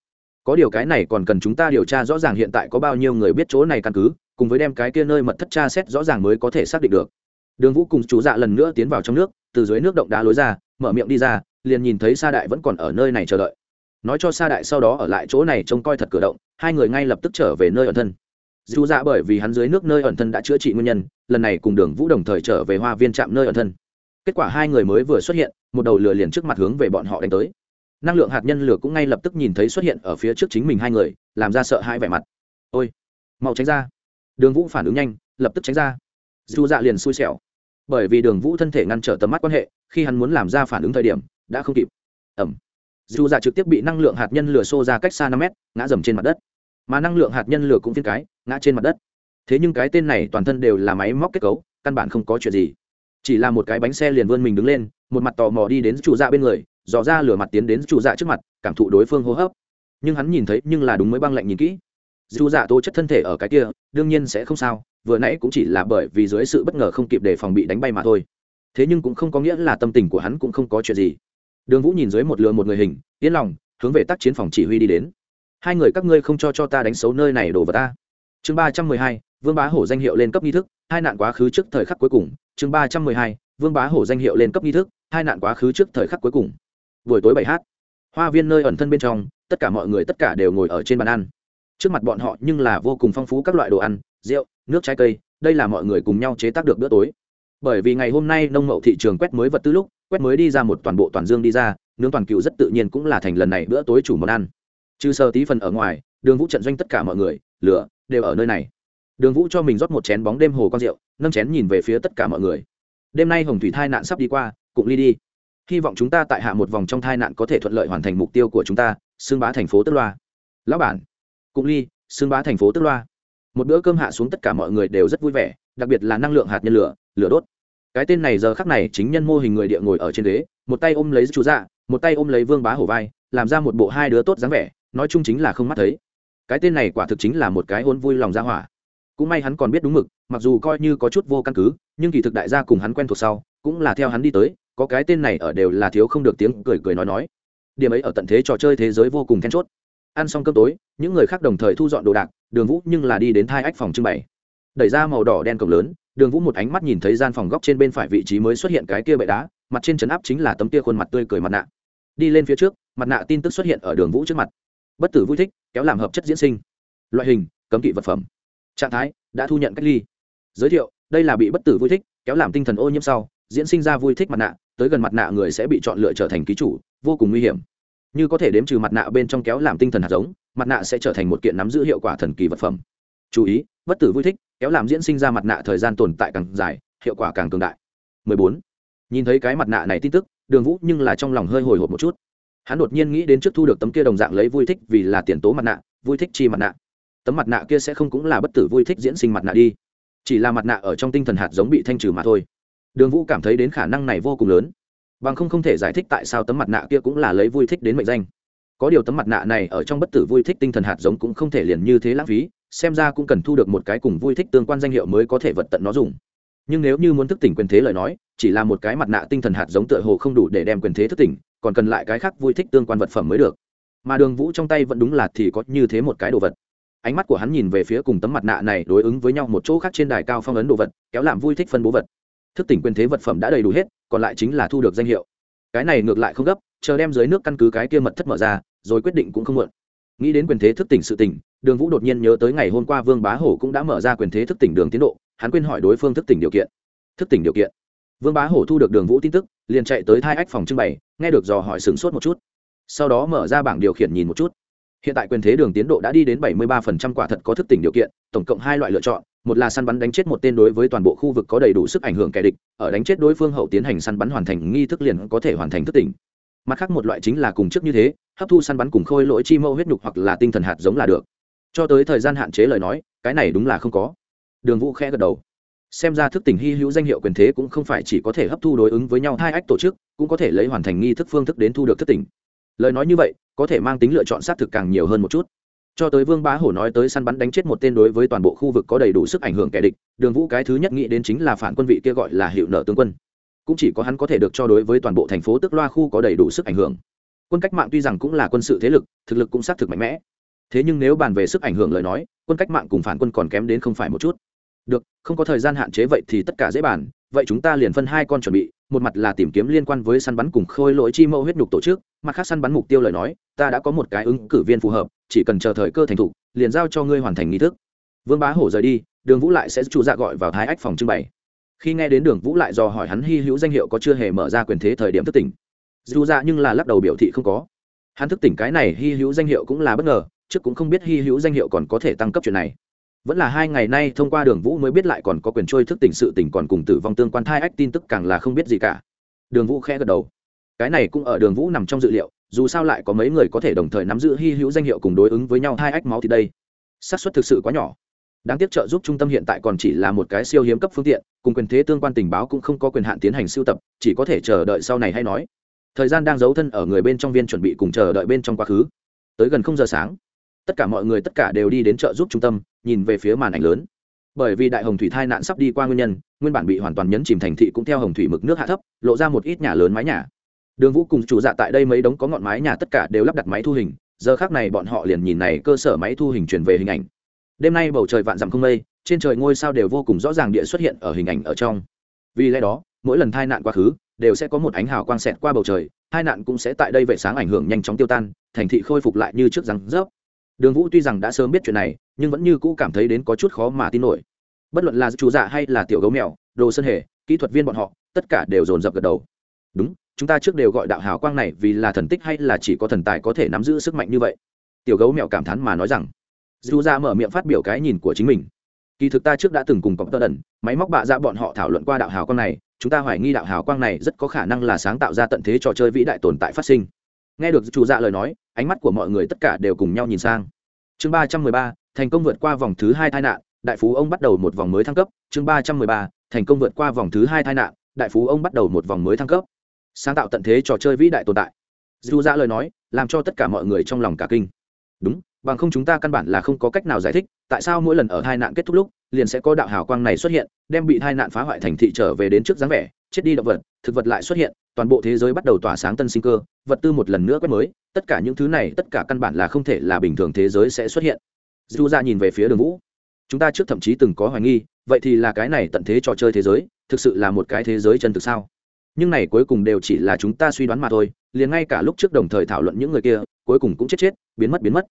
Có điều cái này còn cần chúng ta điều tra rõ ràng hiện tại có bao nhiêu người biết chỗ này căn cứ, cùng với đem cái kia nơi mật thất tra xét rõ ràng mới có thể xác định được. Đường vũ cùng chú dạ lần nữa tiến vào trong nước, từ dưới nước động đá lối ra, mở miệng đi ra, liền nhìn thấy sa đại vẫn còn ở nơi này chờ đợi. Nói cho sa đại sau đó ở lại chỗ này trông coi thật cửa động, hai người ngay lập tức trở về nơi ở thân dù dạ bởi vì hắn dưới nước nơi ẩn thân đã chữa trị nguyên nhân, lần này cùng đường vũ đồng thời trở về hoa viên trạm nơi ẩn thân. Kết quả hai người mới vừa xuất hiện, một đầu lửa liền trước mặt hướng về bọn họ đánh tới. Năng lượng hạt nhân lửa cũng ngay lập tức nhìn thấy xuất hiện ở phía trước chính mình hai người, làm ra sợ hai vẻ mặt. Ôi, mau tránh ra. Đường vũ phản ứng nhanh, lập tức tránh ra. Dù dạ liền xui xẻo. Bởi vì đường vũ thân thể ngăn trở tầm mắt quan hệ, khi hắn muốn làm ra phản ứng thời điểm, đã không kịp. Ẩm. Dù dạ trực tiếp bị năng lượng hạt nhân lửa xô ra cách xa năm mét, ngã dầm trên mặt đất mà năng lượng hạt nhân lửa cũng phiên cái, ngã trên mặt đất. Thế nhưng cái tên này toàn thân đều là máy móc kết cấu, căn bản không có chuyện gì. Chỉ là một cái bánh xe liền vươn mình đứng lên, một mặt tò mò đi đến chủ dạ bên người, dò ra lửa mặt tiến đến chủ dạ trước mặt, cảm thụ đối phương hô hấp. Nhưng hắn nhìn thấy nhưng là đúng mới băng lạnh nhìn kỹ. Dù dạ tố chất thân thể ở cái kia, đương nhiên sẽ không sao, vừa nãy cũng chỉ là bởi vì dưới sự bất ngờ không kịp để phòng bị đánh bay mà thôi. Thế nhưng cũng không có nghĩa là tâm tình của hắn cũng không có chuyện gì. Đường vũ nhìn dưới một lừa một người hình, yên lòng, hướng về tác chiến phòng chỉ huy đi đến hai người các ngươi không cho cho ta đánh xấu nơi này đổ vào ta. Chương ba trăm mười hai, vương bá hổ danh hiệu lên cấp nghi thức, hai nạn quá khứ trước thời khắc cuối cùng. Chương ba trăm mười hai, vương bá hổ danh hiệu lên cấp nghi thức, hai nạn quá khứ trước thời khắc cuối cùng. Buổi tối bảy h hoa viên nơi ẩn thân bên trong, tất cả mọi người tất cả đều ngồi ở trên bàn ăn. Trước mặt bọn họ nhưng là vô cùng phong phú các loại đồ ăn, rượu, nước trái cây, đây là mọi người cùng nhau chế tác được bữa tối. Bởi vì ngày hôm nay nông mậu thị trường quét mới vật tư lúc, quét mới đi ra một toàn bộ toàn dương đi ra, nướng toàn cựu rất tự nhiên cũng là thành lần này bữa tối chủ món ăn trừ sơ tí phần ở ngoài, đường vũ trận doanh tất cả mọi người, lửa, đều ở nơi này. Đường vũ cho mình rót một chén bóng đêm hồ con rượu, nâng chén nhìn về phía tất cả mọi người. Đêm nay hồng thủy thai nạn sắp đi qua cụng ly đi. Hy vọng chúng ta tại hạ một vòng trong thai nạn có thể thuận lợi hoàn thành mục tiêu của chúng ta, xưng bá thành phố tức loa. Lão bản cụng ly, xưng bá thành phố tức loa. Một bữa cơm hạ xuống tất cả mọi người đều rất vui vẻ, đặc biệt là năng lượng hạt nhân lửa lửa đốt. Cái tên này giờ khắc này chính nhân mô hình người địa ngồi ở trên ghế, một tay ôm lấy chú dạ một tay ôm lấy vương bá hổ vai, làm ra một bộ hai đứa tốt dáng vẻ nói chung chính là không mắt thấy. Cái tên này quả thực chính là một cái hôn vui lòng ra hỏa. Cũng may hắn còn biết đúng mực, mặc dù coi như có chút vô căn cứ, nhưng kỳ thực đại gia cùng hắn quen thuộc sau, cũng là theo hắn đi tới, có cái tên này ở đều là thiếu không được tiếng cười cười nói nói. Điểm ấy ở tận thế trò chơi thế giới vô cùng then chốt. Ăn xong cơm tối, những người khác đồng thời thu dọn đồ đạc, đường vũ nhưng là đi đến thai ách phòng trưng bày. Đẩy ra màu đỏ đen cổng lớn, đường vũ một ánh mắt nhìn thấy gian phòng góc trên bên phải vị trí mới xuất hiện cái kia bệ đá, mặt trên trấn áp chính là tấm kia khuôn mặt tươi cười mặt nạ. Đi lên phía trước, mặt nạ tin tức xuất hiện ở đường vũ trước mặt bất tử vui thích, kéo làm hợp chất diễn sinh. Loại hình, cấm kỵ vật phẩm. Trạng thái, đã thu nhận cách ly. Giới thiệu, đây là bị bất tử vui thích, kéo làm tinh thần ô nhiễm sau, diễn sinh ra vui thích mặt nạ, tới gần mặt nạ người sẽ bị chọn lựa trở thành ký chủ, vô cùng nguy hiểm. Như có thể đếm trừ mặt nạ bên trong kéo làm tinh thần hạt giống, mặt nạ sẽ trở thành một kiện nắm giữ hiệu quả thần kỳ vật phẩm. Chú ý, bất tử vui thích, kéo làm diễn sinh ra mặt nạ thời gian tồn tại càng dài, hiệu quả càng cường đại. 14. nhìn thấy cái mặt nạ này tin tức, đường vũ nhưng là trong lòng hơi hồi hộp một chút hắn đột nhiên nghĩ đến trước thu được tấm kia đồng dạng lấy vui thích vì là tiền tố mặt nạ, vui thích chi mặt nạ. Tấm mặt nạ kia sẽ không cũng là bất tử vui thích diễn sinh mặt nạ đi. Chỉ là mặt nạ ở trong tinh thần hạt giống bị thanh trừ mà thôi. Đường vũ cảm thấy đến khả năng này vô cùng lớn. Bằng không không thể giải thích tại sao tấm mặt nạ kia cũng là lấy vui thích đến mệnh danh. Có điều tấm mặt nạ này ở trong bất tử vui thích tinh thần hạt giống cũng không thể liền như thế lãng phí, xem ra cũng cần thu được một cái cùng vui thích tương quan danh hiệu mới có thể vật tận nó dùng. Nhưng nếu như muốn thức tỉnh quyền thế lời nói, chỉ là một cái mặt nạ tinh thần hạt giống tựa hồ không đủ để đem quyền thế thức tỉnh còn cần lại cái khác vui thích tương quan vật phẩm mới được. Mà đường vũ trong tay vẫn đúng là thì có như thế một cái đồ vật. Ánh mắt của hắn nhìn về phía cùng tấm mặt nạ này đối ứng với nhau một chỗ khác trên đài cao phong ấn đồ vật, kéo làm vui thích phân bố vật. Thức tỉnh quyền thế vật phẩm đã đầy đủ hết, còn lại chính là thu được danh hiệu. Cái này ngược lại không gấp, chờ đem dưới nước căn cứ cái kia mật thất mở ra, rồi quyết định cũng không muộn. Nghĩ đến quyền thế thức tỉnh sự tỉnh, đường vũ đột nhiên nhớ tới ngày hôm qua vương bá hổ cũng đã mở ra quyền thế thức tỉnh đường tiến độ, hắn quên hỏi đối phương thức tỉnh điều kiện. Thức tỉnh điều kiện vương bá hổ thu được đường vũ tin tức, liền chạy tới thai ách phòng trưng bày, nghe được dò hỏi sửng sốt một chút. Sau đó mở ra bảng điều khiển nhìn một chút. Hiện tại quyền thế đường tiến độ đã đi đến 73% quả thật có thức tỉnh điều kiện, tổng cộng hai loại lựa chọn, một là săn bắn đánh chết một tên đối với toàn bộ khu vực có đầy đủ sức ảnh hưởng kẻ địch, ở đánh chết đối phương hậu tiến hành săn bắn hoàn thành nghi thức liền có thể hoàn thành thức tỉnh. Mặt khác một loại chính là cùng trước như thế, hấp thu săn bắn cùng khôi lỗi chi mâu huyết nhục hoặc là tinh thần hạt giống là được. Cho tới thời gian hạn chế lời nói, cái này đúng là không có. Đường vũ khẽ gật đầu xem ra thức tỉnh hy hữu danh hiệu quyền thế cũng không phải chỉ có thể hấp thu đối ứng với nhau hai ách tổ chức, cũng có thể lấy hoàn thành nghi thức phương thức đến thu được thức tỉnh. Lời nói như vậy, có thể mang tính lựa chọn xác thực càng nhiều hơn một chút. Cho tới vương bá hổ nói tới săn bắn đánh chết một tên đối với toàn bộ khu vực có đầy đủ sức ảnh hưởng kẻ địch, đường vũ cái thứ nhất nghĩ đến chính là phản quân vị kia gọi là hiệu nợ tướng quân. Cũng chỉ có hắn có thể được cho đối với toàn bộ thành phố tức loa khu có đầy đủ sức ảnh hưởng. Quân cách mạng tuy rằng cũng là quân sự thế lực, thực lực cũng xác thực mạnh mẽ. Thế nhưng nếu bàn về sức ảnh hưởng lời nói, quân cách mạng cùng phản quân còn kém đến không phải một chút được, không có thời gian hạn chế vậy thì tất cả dễ bàn. Vậy chúng ta liền phân hai con chuẩn bị. Một mặt là tìm kiếm liên quan với săn bắn cùng khôi lỗi chi mẫu huyết nhục tổ chức. Mặt khác săn bắn mục tiêu lời nói, ta đã có một cái ứng cử viên phù hợp, chỉ cần chờ thời cơ thành thục, liền giao cho ngươi hoàn thành nghi thức. Vương bá hổ rời đi, đường vũ lại sẽ chủ dạ gọi vào thái ách phòng trưng bày. Khi nghe đến đường vũ lại do hỏi hắn hy hữu danh hiệu có chưa hề mở ra quyền thế thời điểm thức tỉnh. Dù dạ nhưng là lắc đầu biểu thị không có. Hắn thức tỉnh cái này hy hữu danh hiệu cũng là bất ngờ, trước cũng không biết hy hữu danh hiệu còn có thể tăng cấp chuyện này vẫn là hai ngày nay thông qua đường vũ mới biết lại còn có quyền trôi thức tỉnh sự tỉnh còn cùng tử vong tương quan thai ách tin tức càng là không biết gì cả. Đường vũ khẽ gật đầu. Cái này cũng ở đường vũ nằm trong dự liệu, dù sao lại có mấy người có thể đồng thời nắm giữ hy hữu danh hiệu cùng đối ứng với nhau thai ách máu thì đây. Xác suất thực sự quá nhỏ. Đáng tiếc trợ giúp trung tâm hiện tại còn chỉ là một cái siêu hiếm cấp phương tiện, cùng quyền thế tương quan tình báo cũng không có quyền hạn tiến hành sưu tập, chỉ có thể chờ đợi sau này hay nói. Thời gian đang giấu thân ở người bên trong viên chuẩn bị cùng chờ đợi bên trong quá khứ. Tới gần không giờ sáng tất cả mọi người tất cả đều đi đến trợ giúp trung tâm, nhìn về phía màn ảnh lớn. Bởi vì đại hồng thủy thai nạn sắp đi qua nguyên nhân, nguyên bản bị hoàn toàn nhấn chìm thành thị cũng theo hồng thủy mực nước hạ thấp, lộ ra một ít nhà lớn mái nhà. Đường vũ cùng chủ dạ tại đây mấy đống có ngọn mái nhà tất cả đều lắp đặt máy thu hình, giờ khác này bọn họ liền nhìn này cơ sở máy thu hình truyền về hình ảnh. Đêm nay bầu trời vạn dặm không mây, trên trời ngôi sao đều vô cùng rõ ràng địa xuất hiện ở hình ảnh ở trong. Vì lẽ đó, mỗi lần tai nạn quá khứ, đều sẽ có một ánh hào quang xẹt qua bầu trời hai nạn cũng sẽ tại đây vệ sáng ảnh hưởng nhanh chóng tiêu tan, thành thị khôi phục lại như trước răng rớp đường vũ tuy rằng đã sớm biết chuyện này, nhưng vẫn như cũ cảm thấy đến có chút khó mà tin nổi. Bất luận là chú dạ hay là tiểu gấu mèo, đồ sơn hề, kỹ thuật viên bọn họ, tất cả đều dồn dập gật đầu. Đúng, chúng ta trước đều gọi đạo hào quang này vì là thần tích hay là chỉ có thần tài có thể nắm giữ sức mạnh như vậy? Tiểu gấu mèo cảm thán mà nói rằng, dù ra mở miệng phát biểu cái nhìn của chính mình. Kỳ thực ta trước đã từng cùng cộng tơ đần, máy móc bạ ra bọn họ thảo luận qua đạo hào quang này, chúng ta hoài nghi đạo hào quang này rất có khả năng là sáng tạo ra tận thế trò chơi vĩ đại tồn tại phát sinh nghe được chủ dạ lời nói, ánh mắt của mọi người tất cả đều cùng nhau nhìn sang. Chương ba trăm mười ba, thành công vượt qua vòng thứ hai tai nạn, đại phú ông bắt đầu một vòng mới thăng cấp. Chương ba trăm mười ba, thành công vượt qua vòng thứ hai tai nạn, đại phú ông bắt đầu một vòng mới thăng cấp. Sáng tạo tận thế trò chơi vĩ đại tồn tại. Dù dạ lời nói, làm cho tất cả mọi người trong lòng cả kinh. Đúng, bằng không chúng ta căn bản là không có cách nào giải thích tại sao mỗi lần ở hai nạn kết thúc lúc, liền sẽ có đạo hào quang này xuất hiện, đem bị hai nạn phá hoại thành thị trở về đến trước dáng vẻ chết đi động vật, thực vật lại xuất hiện, toàn bộ thế giới bắt đầu tỏa sáng tân sinh cơ, vật tư một lần nữa quét mới, tất cả những thứ này, tất cả căn bản là không thể là bình thường thế giới sẽ xuất hiện. Dù ra nhìn về phía đường vũ. Chúng ta trước thậm chí từng có hoài nghi, vậy thì là cái này tận thế trò chơi thế giới, thực sự là một cái thế giới chân thực sao? Nhưng này cuối cùng đều chỉ là chúng ta suy đoán mà thôi, liền ngay cả lúc trước đồng thời thảo luận những người kia, cuối cùng cũng chết chết, biến mất biến mất.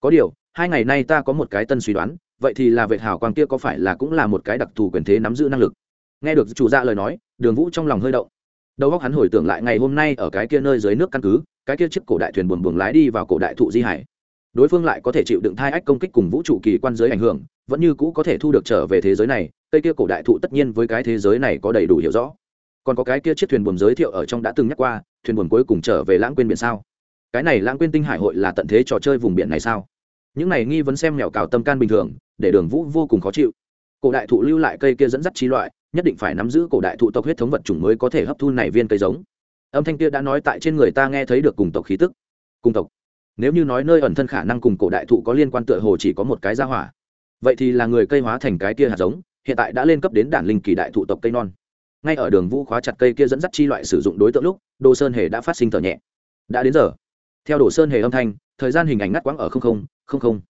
Có điều, hai ngày nay ta có một cái tân suy đoán, vậy thì là vệ hào quang kia có phải là cũng là một cái đặc thù quyền thế nắm giữ năng lực? Nghe được chủ dạ lời nói, đường vũ trong lòng hơi động. Đầu óc hắn hồi tưởng lại ngày hôm nay ở cái kia nơi dưới nước căn cứ, cái kia chiếc cổ đại thuyền buồn buồn lái đi vào cổ đại thụ di hải. Đối phương lại có thể chịu đựng thai ách công kích cùng vũ trụ kỳ quan giới ảnh hưởng, vẫn như cũ có thể thu được trở về thế giới này, cây kia cổ đại thụ tất nhiên với cái thế giới này có đầy đủ hiểu rõ. Còn có cái kia chiếc thuyền buồn giới thiệu ở trong đã từng nhắc qua, thuyền buồn cuối cùng trở về lãng quên biển sao? Cái này lãng quên tinh hải hội là tận thế trò chơi vùng biển này sao? Những này nghi vấn xem mèo cào tâm can bình thường, để đường vũ vô cùng khó chịu. Cổ đại thụ lưu lại cây kia dẫn dắt trí loại nhất định phải nắm giữ cổ đại thụ tộc huyết thống vật chủng mới có thể hấp thu này viên cây giống. Âm thanh kia đã nói tại trên người ta nghe thấy được cùng tộc khí tức, cùng tộc. Nếu như nói nơi ẩn thân khả năng cùng cổ đại thụ có liên quan tựa hồ chỉ có một cái gia hỏa, vậy thì là người cây hóa thành cái kia hạt giống, hiện tại đã lên cấp đến đản linh kỳ đại thụ tộc cây non. Ngay ở đường vũ khóa chặt cây kia dẫn dắt chi loại sử dụng đối tượng lúc, đồ sơn hề đã phát sinh thở nhẹ. Đã đến giờ. Theo đồ sơn hề âm thanh, thời gian hình ảnh ngắt quãng ở không không không không.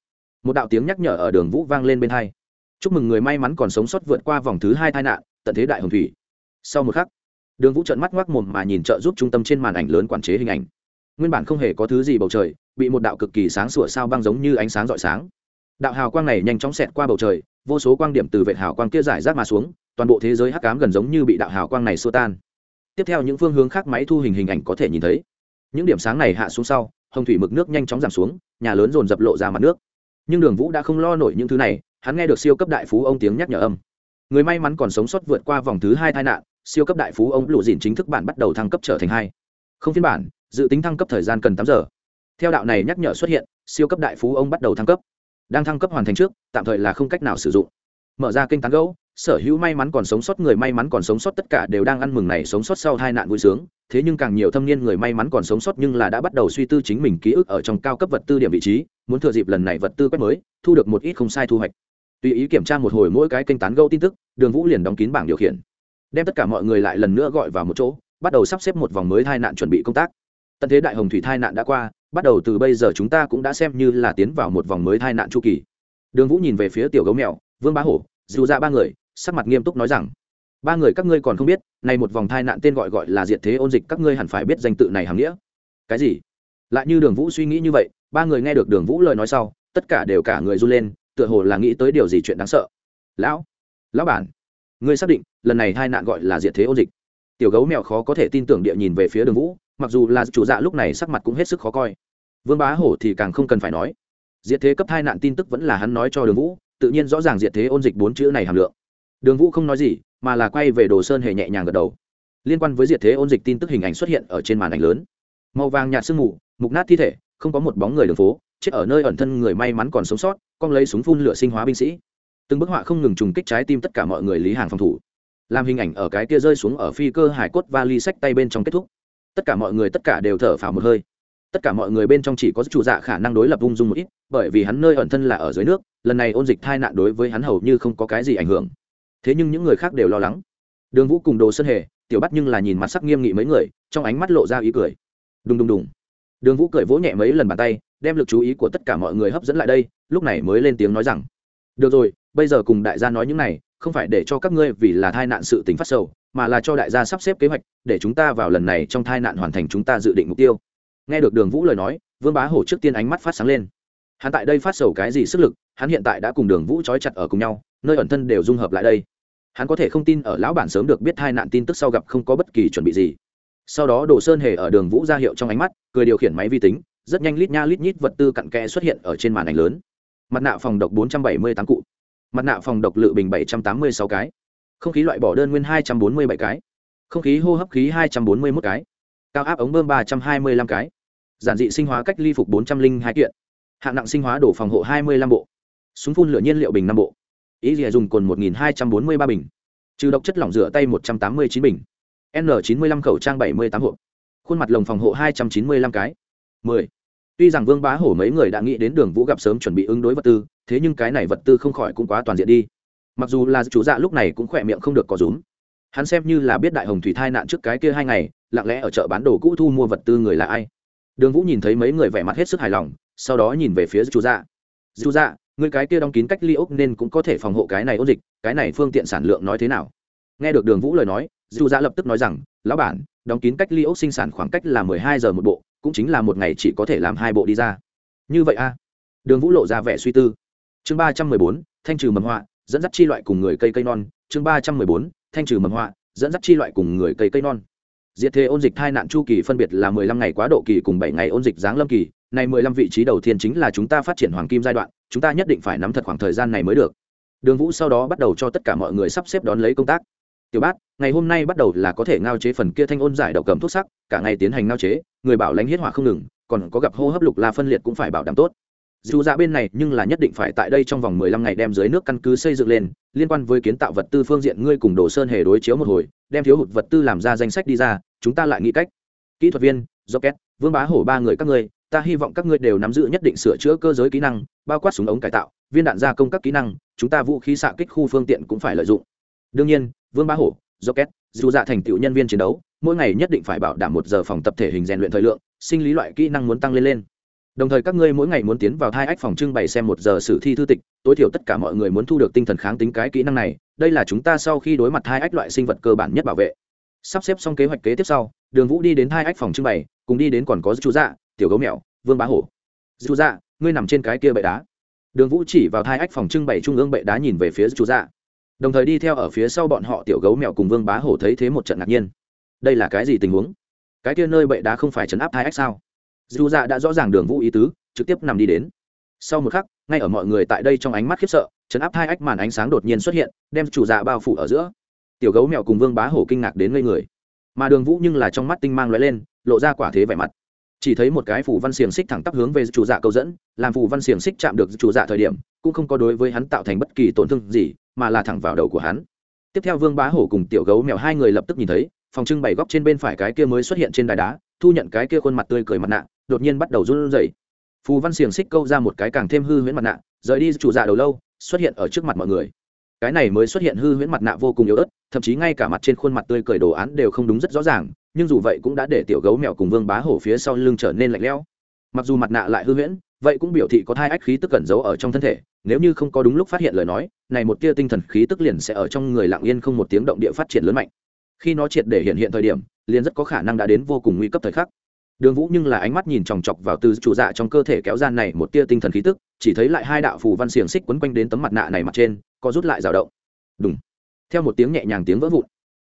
Một đạo tiếng nhắc nhở ở đường vũ vang lên bên hai chúc mừng người may mắn còn sống sót vượt qua vòng thứ hai tai nạn, tận thế đại hồng thủy. Sau một khắc, đường vũ trợn mắt ngoác mồm mà nhìn trợ giúp trung tâm trên màn ảnh lớn quản chế hình ảnh. Nguyên bản không hề có thứ gì bầu trời, bị một đạo cực kỳ sáng sủa sao băng giống như ánh sáng rọi sáng. Đạo hào quang này nhanh chóng xẹt qua bầu trời, vô số quang điểm từ vệ hào quang kia giải rác mà xuống, toàn bộ thế giới hắc cám gần giống như bị đạo hào quang này xua tan. Tiếp theo những phương hướng khác máy thu hình hình ảnh có thể nhìn thấy. Những điểm sáng này hạ xuống sau, hồng thủy mực nước nhanh chóng giảm xuống, nhà lớn dồn dập lộ ra mặt nước nhưng đường vũ đã không lo nổi những thứ này, hắn nghe được siêu cấp đại phú ông tiếng nhắc nhở âm. Người may mắn còn sống sót vượt qua vòng thứ hai tai nạn, siêu cấp đại phú ông lụ dìn chính thức bản bắt đầu thăng cấp trở thành hai. Không phiên bản, dự tính thăng cấp thời gian cần tám giờ. Theo đạo này nhắc nhở xuất hiện, siêu cấp đại phú ông bắt đầu thăng cấp. Đang thăng cấp hoàn thành trước, tạm thời là không cách nào sử dụng. Mở ra kênh tán gấu sở hữu may mắn còn sống sót người may mắn còn sống sót tất cả đều đang ăn mừng này sống sót sau hai nạn vui sướng. Thế nhưng càng nhiều thâm niên người may mắn còn sống sót nhưng là đã bắt đầu suy tư chính mình ký ức ở trong cao cấp vật tư điểm vị trí muốn thừa dịp lần này vật tư quét mới, thu được một ít không sai thu hoạch. Tùy ý kiểm tra một hồi mỗi cái kênh tán gâu tin tức, đường vũ liền đóng kín bảng điều khiển. Đem tất cả mọi người lại lần nữa gọi vào một chỗ, bắt đầu sắp xếp một vòng mới tai nạn chuẩn bị công tác. Tận thế đại hồng thủy tai nạn đã qua, bắt đầu từ bây giờ chúng ta cũng đã xem như là tiến vào một vòng mới tai nạn chu kỳ. Đường vũ nhìn về phía tiểu gấu mèo, vương bá hổ dù ra dạ ba người, sắc mặt nghiêm túc nói rằng, ba người các ngươi còn không biết này một vòng tai nạn tên gọi gọi là diệt thế ôn dịch, các ngươi hẳn phải biết danh tự này hàm nghĩa. Cái gì? Lại như đường vũ suy nghĩ như vậy, ba người nghe được đường vũ lời nói sau, tất cả đều cả người run lên, tựa hồ là nghĩ tới điều gì chuyện đáng sợ. Lão lão bản, ngươi xác định lần này hai nạn gọi là diệt thế ôn dịch? Tiểu gấu mèo khó có thể tin tưởng địa nhìn về phía đường vũ, mặc dù là chủ dạ lúc này sắc mặt cũng hết sức khó coi. Vương bá hổ thì càng không cần phải nói. Diệt thế cấp hai nạn tin tức vẫn là hắn nói cho đường vũ, tự nhiên rõ ràng diệt thế ôn dịch bốn chữ này hàm lượng. Đường vũ không nói gì, mà là quay về đồ sơn hề nhẹ nhàng gật đầu. Liên quan với diệt thế ôn dịch tin tức hình ảnh xuất hiện ở trên màn ảnh lớn. Màu vàng nhạt sương mù mục nát thi thể, không có một bóng người đường phố, chết ở nơi ẩn thân người may mắn còn sống sót, con lấy súng phun lửa sinh hóa binh sĩ. Từng bức họa không ngừng trùng kích trái tim tất cả mọi người lý hàng phòng thủ. Làm hình ảnh ở cái kia rơi xuống ở phi cơ hải cốt và ly sách tay bên trong kết thúc. Tất cả mọi người tất cả đều thở phào một hơi. Tất cả mọi người bên trong chỉ có chủ dạ khả năng đối lập ung dung một ít, bởi vì hắn nơi ẩn thân là ở dưới nước, lần này ôn dịch tai nạn đối với hắn hầu như không có cái gì ảnh hưởng. Thế nhưng những người khác đều lo lắng. Đường vũ cùng đồ sơn hề, tiểu bắt nhưng là nhìn mặt sắc nghiêm nghị mấy người, trong ánh mắt lộ ra ý cười. Đùng đùng đùng đường vũ cười vỗ nhẹ mấy lần bàn tay, đem lực chú ý của tất cả mọi người hấp dẫn lại đây, lúc này mới lên tiếng nói rằng, được rồi, bây giờ cùng đại gia nói những này, không phải để cho các ngươi vì là tai nạn sự tính phát sầu, mà là cho đại gia sắp xếp kế hoạch, để chúng ta vào lần này trong tai nạn hoàn thành chúng ta dự định mục tiêu. Nghe được đường vũ lời nói, vương bá hổ trước tiên ánh mắt phát sáng lên. Hắn tại đây phát sầu cái gì sức lực, hắn hiện tại đã cùng đường vũ trói chặt ở cùng nhau, nơi ẩn thân đều dung hợp lại đây. Hắn có thể không tin ở lão bản sớm được biết hai nạn tin tức sau gặp không có bất kỳ chuẩn bị gì sau đó đồ sơn hề ở đường vũ ra hiệu trong ánh mắt, cười điều khiển máy vi tính, rất nhanh lít nha lít nhít vật tư cặn kẽ xuất hiện ở trên màn ảnh lớn. Mặt nạ phòng độc 478 cụ, mặt nạ phòng độc lự bình 786 cái, không khí loại bỏ đơn nguyên 247 cái, không khí hô hấp khí 241 cái, cao áp ống bơm 325 cái, giản dị sinh hóa cách ly phục 402 kiện, hạng nặng sinh hóa đổ phòng hộ 25 bộ, súng phun lửa nhiên liệu bình 5 bộ, ý rìa dùng cồn 1243 bình, trừ độc chất lỏng rửa tay 189 bình n 95 khẩu trang 78 hộp. Khuôn mặt lồng phòng hộ 295 cái. 10. tuy rằng vương bá hổ mấy người đã nghĩ đến đường vũ gặp sớm chuẩn bị ứng đối vật tư, thế nhưng cái này vật tư không khỏi cũng quá toàn diện đi. Mặc dù là chủ dạ lúc này cũng khỏe miệng không được có rúm. Hắn xem như là biết đại hồng thủy thai nạn trước cái kia hai ngày, lặng lẽ ở chợ bán đồ cũ thu mua vật tư người là ai. Đường vũ nhìn thấy mấy người vẻ mặt hết sức hài lòng, sau đó nhìn về phía chủ dạ. Chủ dạ người cái kia đóng kín cách ly ốc nên cũng có thể phòng hộ cái này ôn dịch, cái này phương tiện sản lượng nói thế nào? Nghe được đường vũ lời nói dù dạ lập tức nói rằng, lão bản, đóng kín cách ly ốc sinh sản khoảng cách là mười hai giờ một bộ, cũng chính là một ngày chỉ có thể làm hai bộ đi ra. Như vậy a đường vũ lộ ra vẻ suy tư. Chương ba trăm mười bốn, thanh trừ mầm họa, dẫn dắt chi loại cùng người cây cây non. Chương ba trăm mười bốn, thanh trừ mầm họa, dẫn dắt chi loại cùng người cây cây non. Diệt thế ôn dịch thai nạn chu kỳ phân biệt là mười lăm ngày quá độ kỳ cùng bảy ngày ôn dịch giáng lâm kỳ. Này mười lăm vị trí đầu tiên chính là chúng ta phát triển hoàng kim giai đoạn, chúng ta nhất định phải nắm thật khoảng thời gian này mới được. Đường vũ sau đó bắt đầu cho tất cả mọi người sắp xếp đón lấy công tác tiểu bát, ngày hôm nay bắt đầu là có thể ngao chế phần kia thanh ôn giải độc cầm thuốc sắc, cả ngày tiến hành ngao chế, người bảo lãnh hiết hỏa không ngừng, còn có gặp hô hấp lục la phân liệt cũng phải bảo đảm tốt. Dù ra bên này nhưng là nhất định phải tại đây trong vòng mười lăm ngày đem dưới nước căn cứ xây dựng lên, liên quan với kiến tạo vật tư phương diện ngươi cùng đồ sơn hề đối chiếu một hồi, đem thiếu hụt vật tư làm ra danh sách đi ra, chúng ta lại nghĩ cách. Kỹ thuật viên, rocket, vương bá hổ ba người các ngươi, ta hy vọng các ngươi đều nắm giữ nhất định sửa chữa cơ giới kỹ năng, bao quát súng ống cải tạo, viên đạn gia công các kỹ năng, chúng ta vũ khí xạ kích khu phương tiện cũng phải lợi dụng đương nhiên, vương bá hổ, rocket, dù dạ thành tựu nhân viên chiến đấu, mỗi ngày nhất định phải bảo đảm một giờ phòng tập thể hình rèn luyện thời lượng, sinh lý loại kỹ năng muốn tăng lên lên. Đồng thời các ngươi mỗi ngày muốn tiến vào thai ách phòng trưng bày xem một giờ sử thi thư tịch, tối thiểu tất cả mọi người muốn thu được tinh thần kháng tính cái kỹ năng này, đây là chúng ta sau khi đối mặt thai ách loại sinh vật cơ bản nhất bảo vệ. Sắp xếp xong kế hoạch kế tiếp sau, đường vũ đi đến thai ách phòng trưng bày, cùng đi đến còn có chú dạ tiểu gấu mèo, vương bá hổ. Chú dạ ngươi nằm trên cái kia bệ đá. Đường vũ chỉ vào thai ách phòng trưng bày trung ương bệ đá nhìn về phía chú dạ đồng thời đi theo ở phía sau bọn họ tiểu gấu mèo cùng vương bá hổ thấy thế một trận ngạc nhiên. Đây là cái gì tình huống? Cái kia nơi bệ đá không phải chấn áp thai ách sao? Dù dạ đã rõ ràng đường vũ ý tứ, trực tiếp nằm đi đến. Sau một khắc, ngay ở mọi người tại đây trong ánh mắt khiếp sợ chấn áp hai ách màn ánh sáng đột nhiên xuất hiện, đem chủ dạ bao phủ ở giữa. Tiểu gấu mèo cùng vương bá hổ kinh ngạc đến ngây người. Mà đường vũ nhưng là trong mắt tinh mang lóe lên, lộ ra quả thế vẻ mặt chỉ thấy một cái phủ văn xiềng xích thẳng tắp hướng về chủ dạ cầu dẫn, làm phủ văn xiềng xích chạm được chủ dạ thời điểm, cũng không có đối với hắn tạo thành bất kỳ tổn thương gì, mà là thẳng vào đầu của hắn. Tiếp theo vương bá hổ cùng tiểu gấu mèo hai người lập tức nhìn thấy, phòng trưng bày góc trên bên phải cái kia mới xuất hiện trên đài đá, thu nhận cái kia khuôn mặt tươi cười mặt nạ, đột nhiên bắt đầu run rẩy. Phù văn xiềng xích câu ra một cái càng thêm hư huyễn mặt nạ, rời đi chủ dạ đầu lâu, xuất hiện ở trước mặt mọi người. Cái này mới xuất hiện hư huyễn mặt nạ vô cùng yếu ớt, thậm chí ngay cả mặt trên khuôn mặt tươi cười đồ án đều không đúng rất rõ ràng nhưng dù vậy cũng đã để tiểu gấu mèo cùng vương bá hổ phía sau lưng trở nên lạnh lẽo. Mặc dù mặt nạ lại hư huyễn, vậy cũng biểu thị có thai ách khí tức cẩn giấu ở trong thân thể, nếu như không có đúng lúc phát hiện lời nói, này một tia tinh thần khí tức liền sẽ ở trong người lặng yên không một tiếng động địa phát triển lớn mạnh. Khi nó triệt để hiện hiện thời điểm, liền rất có khả năng đã đến vô cùng nguy cấp thời khắc. Đường vũ nhưng là ánh mắt nhìn chòng chọc vào từ chủ dạ trong cơ thể kéo ra này một tia tinh thần khí tức, chỉ thấy lại hai đạo phù văn xiềng xích quấn quanh đến tấm mặt nạ này mặt trên, có rút lại rào động. Đúng theo một tiếng nhẹ nhàng tiếng vỡ vụn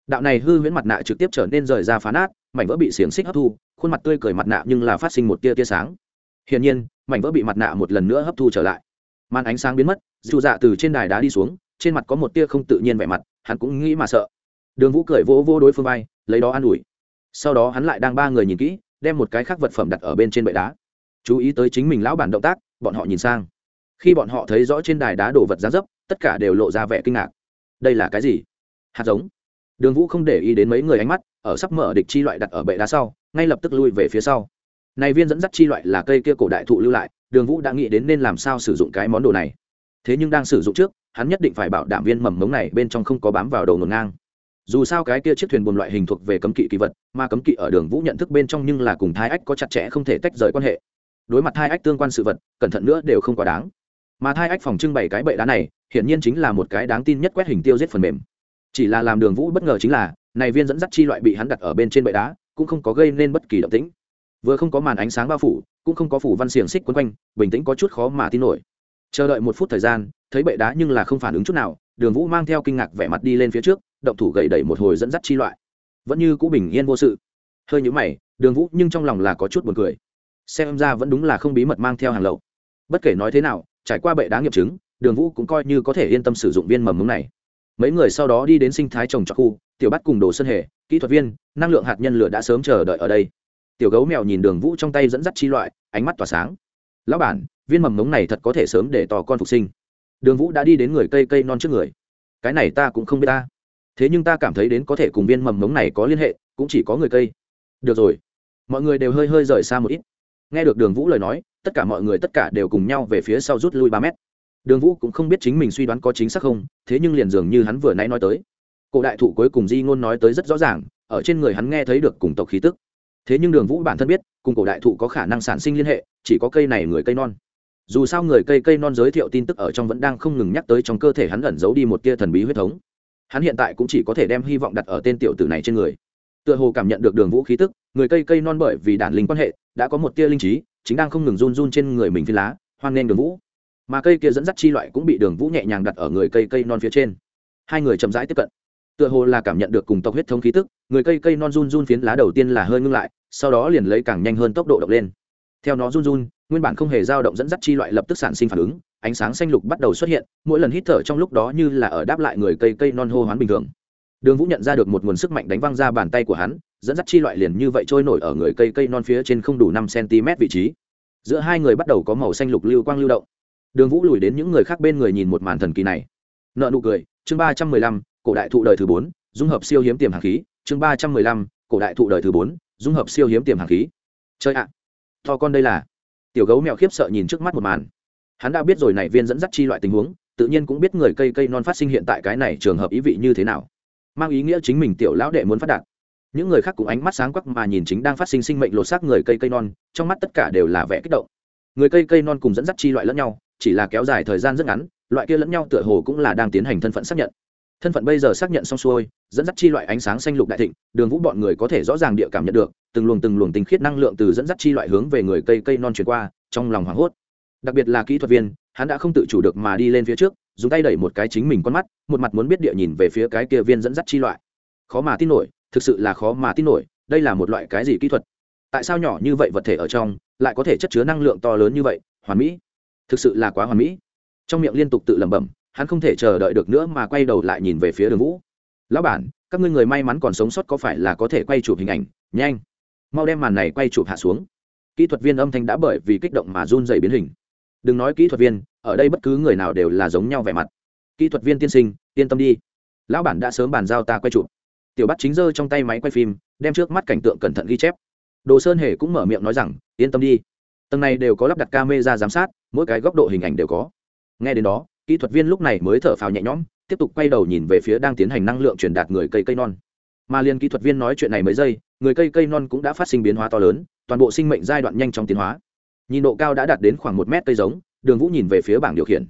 đạo này hư huyễn mặt nạ trực tiếp trở nên rời ra phá nát, mảnh vỡ bị xiềng xích hấp thu, khuôn mặt tươi cười mặt nạ nhưng là phát sinh một tia tia sáng. Hiển nhiên, mảnh vỡ bị mặt nạ một lần nữa hấp thu trở lại. Màn ánh sáng biến mất, dù dạ từ trên đài đá đi xuống, trên mặt có một tia không tự nhiên vẻ mặt, hắn cũng nghĩ mà sợ. Đường vũ cười vỗ vỗ đối phương vai, lấy đó an ủi. Sau đó hắn lại đang ba người nhìn kỹ, đem một cái khác vật phẩm đặt ở bên trên bệ đá. Chú ý tới chính mình lão bản động tác, bọn họ nhìn sang. Khi bọn họ thấy rõ trên đài đá đổ vật giá dấp, tất cả đều lộ ra vẻ kinh ngạc. Đây là cái gì? Hạt giống đường vũ không để ý đến mấy người ánh mắt, ở sắp mở địch chi loại đặt ở bệ đá sau, ngay lập tức lui về phía sau. Này viên dẫn dắt chi loại là cây kia cổ đại thụ lưu lại, đường vũ đã nghĩ đến nên làm sao sử dụng cái món đồ này. Thế nhưng đang sử dụng trước, hắn nhất định phải bảo đảm viên mầm mống này bên trong không có bám vào đầu ngổn ngang. Dù sao cái kia chiếc thuyền buồm loại hình thuộc về cấm kỵ kỳ vật, mà cấm kỵ ở đường vũ nhận thức bên trong nhưng là cùng thai ách có chặt chẽ không thể tách rời quan hệ. Đối mặt thai ách tương quan sự vật, cẩn thận nữa đều không quá đáng. Mà thai ách phòng trưng bày cái bệ đá này, hiển nhiên chính là một cái đáng tin nhất quét hình tiêu giết phần mềm chỉ là làm đường vũ bất ngờ chính là, này viên dẫn dắt chi loại bị hắn đặt ở bên trên bệ đá, cũng không có gây nên bất kỳ động tĩnh. Vừa không có màn ánh sáng bao phủ, cũng không có phủ văn xiềng xích quấn quanh, bình tĩnh có chút khó mà tin nổi. Chờ đợi một phút thời gian, thấy bệ đá nhưng là không phản ứng chút nào, đường vũ mang theo kinh ngạc vẻ mặt đi lên phía trước, động thủ gậy đẩy một hồi dẫn dắt chi loại. Vẫn như cũ bình yên vô sự. Hơi nhũ mày, đường vũ nhưng trong lòng là có chút buồn cười. Xem ra vẫn đúng là không bí mật mang theo hàng lậu. Bất kể nói thế nào, trải qua bệ đá nghiệm chứng, đường vũ cũng coi như có thể yên tâm sử dụng viên mầm mống này mấy người sau đó đi đến sinh thái trồng trọt khu, tiểu bắt cùng đồ sân hề, kỹ thuật viên, năng lượng hạt nhân lửa đã sớm chờ đợi ở đây. Tiểu gấu mèo nhìn đường vũ trong tay dẫn dắt chi loại, ánh mắt tỏa sáng. Lão bản, viên mầm mống này thật có thể sớm để tò con phục sinh. Đường vũ đã đi đến người cây cây non trước người. Cái này ta cũng không biết ta. Thế nhưng ta cảm thấy đến có thể cùng viên mầm mống này có liên hệ, cũng chỉ có người cây. Được rồi. Mọi người đều hơi hơi rời xa một ít. Nghe được đường vũ lời nói, tất cả mọi người tất cả đều cùng nhau về phía sau rút lui ba mét đường vũ cũng không biết chính mình suy đoán có chính xác không, thế nhưng liền dường như hắn vừa nãy nói tới. Cổ đại thụ cuối cùng di ngôn nói tới rất rõ ràng, ở trên người hắn nghe thấy được cùng tộc khí tức. Thế nhưng đường vũ bản thân biết, cùng cổ đại thụ có khả năng sản sinh liên hệ, chỉ có cây này người cây non. Dù sao người cây cây non giới thiệu tin tức ở trong vẫn đang không ngừng nhắc tới trong cơ thể hắn ẩn giấu đi một tia thần bí huyết thống. Hắn hiện tại cũng chỉ có thể đem hy vọng đặt ở tên tiểu tử này trên người. Tựa hồ cảm nhận được đường vũ khí tức, người cây cây non bởi vì đản linh quan hệ, đã có một tia linh trí, chính đang không ngừng run run trên người mình phi lá, hoan nghênh đường vũ mà cây kia dẫn dắt chi loại cũng bị đường vũ nhẹ nhàng đặt ở người cây cây non phía trên. Hai người chậm rãi tiếp cận. Tựa hồ là cảm nhận được cùng tộc huyết thống khí tức, người cây cây non run run phiến lá đầu tiên là hơi ngưng lại, sau đó liền lấy càng nhanh hơn tốc độ động lên. Theo nó run run, nguyên bản không hề dao động dẫn dắt chi loại lập tức sản sinh phản ứng, ánh sáng xanh lục bắt đầu xuất hiện, mỗi lần hít thở trong lúc đó như là ở đáp lại người cây cây non hô hoán bình thường. Đường vũ nhận ra được một nguồn sức mạnh đánh văng ra bàn tay của hắn, dẫn dắt chi loại liền như vậy trôi nổi ở người cây cây non phía trên không đủ năm cm vị trí. Giữa hai người bắt đầu có màu xanh lục lưu quang lưu động đường vũ lùi đến những người khác bên người nhìn một màn thần kỳ này. Nợ nụ cười, chương ba trăm mười lăm, cổ đại thụ đời thứ bốn, dung hợp siêu hiếm tiềm hàng khí, chương ba trăm mười lăm, cổ đại thụ đời thứ bốn, dung hợp siêu hiếm tiềm hàng khí. Chơi ạ. To con đây là. Tiểu gấu mèo khiếp sợ nhìn trước mắt một màn. Hắn đã biết rồi này viên dẫn dắt chi loại tình huống, tự nhiên cũng biết người cây cây non phát sinh hiện tại cái này trường hợp ý vị như thế nào. Mang ý nghĩa chính mình tiểu lão đệ muốn phát đạt. Những người khác cũng ánh mắt sáng quắc mà nhìn chính đang phát sinh sinh mệnh lột xác người cây cây non, trong mắt tất cả đều là vẻ kích động. Người cây cây non cùng dẫn dắt chi loại lẫn nhau chỉ là kéo dài thời gian rất ngắn, loại kia lẫn nhau tựa hồ cũng là đang tiến hành thân phận xác nhận. Thân phận bây giờ xác nhận xong xuôi, dẫn dắt chi loại ánh sáng xanh lục đại thịnh, đường vũ bọn người có thể rõ ràng địa cảm nhận được, từng luồng từng luồng tinh khiết năng lượng từ dẫn dắt chi loại hướng về người cây cây non chuyển qua, trong lòng hoảng hốt. Đặc biệt là kỹ thuật viên, hắn đã không tự chủ được mà đi lên phía trước, dùng tay đẩy một cái chính mình con mắt, một mặt muốn biết địa nhìn về phía cái kia viên dẫn dắt chi loại. Khó mà tin nổi, thực sự là khó mà tin nổi, đây là một loại cái gì kỹ thuật? Tại sao nhỏ như vậy vật thể ở trong, lại có thể chất chứa năng lượng to lớn như vậy, hoàn mỹ? Thực sự là quá hoàn mỹ. Trong miệng liên tục tự lẩm bẩm, hắn không thể chờ đợi được nữa mà quay đầu lại nhìn về phía đường vũ. Lão bản, các ngươi người may mắn còn sống sót có phải là có thể quay chụp hình ảnh? Nhanh, mau đem màn này quay chụp hạ xuống. Kỹ thuật viên âm thanh đã bởi vì kích động mà run dày biến hình. Đừng nói kỹ thuật viên, ở đây bất cứ người nào đều là giống nhau vẻ mặt. Kỹ thuật viên tiên sinh, yên tâm đi. Lão bản đã sớm bàn giao ta quay chụp. Tiểu bắt chính giơ trong tay máy quay phim, đem trước mắt cảnh tượng cẩn thận ghi chép. Đồ sơn hề cũng mở miệng nói rằng, yên tâm đi tầng này đều có lắp đặt camera giám sát, mỗi cái góc độ hình ảnh đều có. Nghe đến đó, kỹ thuật viên lúc này mới thở phào nhẹ nhõm, tiếp tục quay đầu nhìn về phía đang tiến hành năng lượng truyền đạt người cây cây non. Mà liền kỹ thuật viên nói chuyện này mấy giây, người cây cây non cũng đã phát sinh biến hóa to lớn, toàn bộ sinh mệnh giai đoạn nhanh chóng tiến hóa. Nhìn độ cao đã đạt đến khoảng một mét cây giống, đường vũ nhìn về phía bảng điều khiển.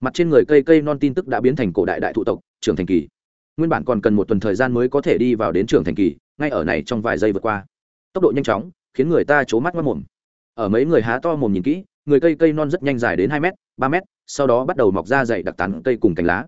Mặt trên người cây cây non tin tức đã biến thành cổ đại đại thụ tộc, trưởng thành kỳ. Nguyên bản còn cần một tuần thời gian mới có thể đi vào đến trưởng thành kỳ, ngay ở này trong vài giây vượt qua. Tốc độ nhanh chóng, khiến người ta c mắt mất mồm ở mấy người há to mồm nhìn kỹ, người cây cây non rất nhanh dài đến hai m ba m sau đó bắt đầu mọc ra dày đặc tán cây cùng cành lá.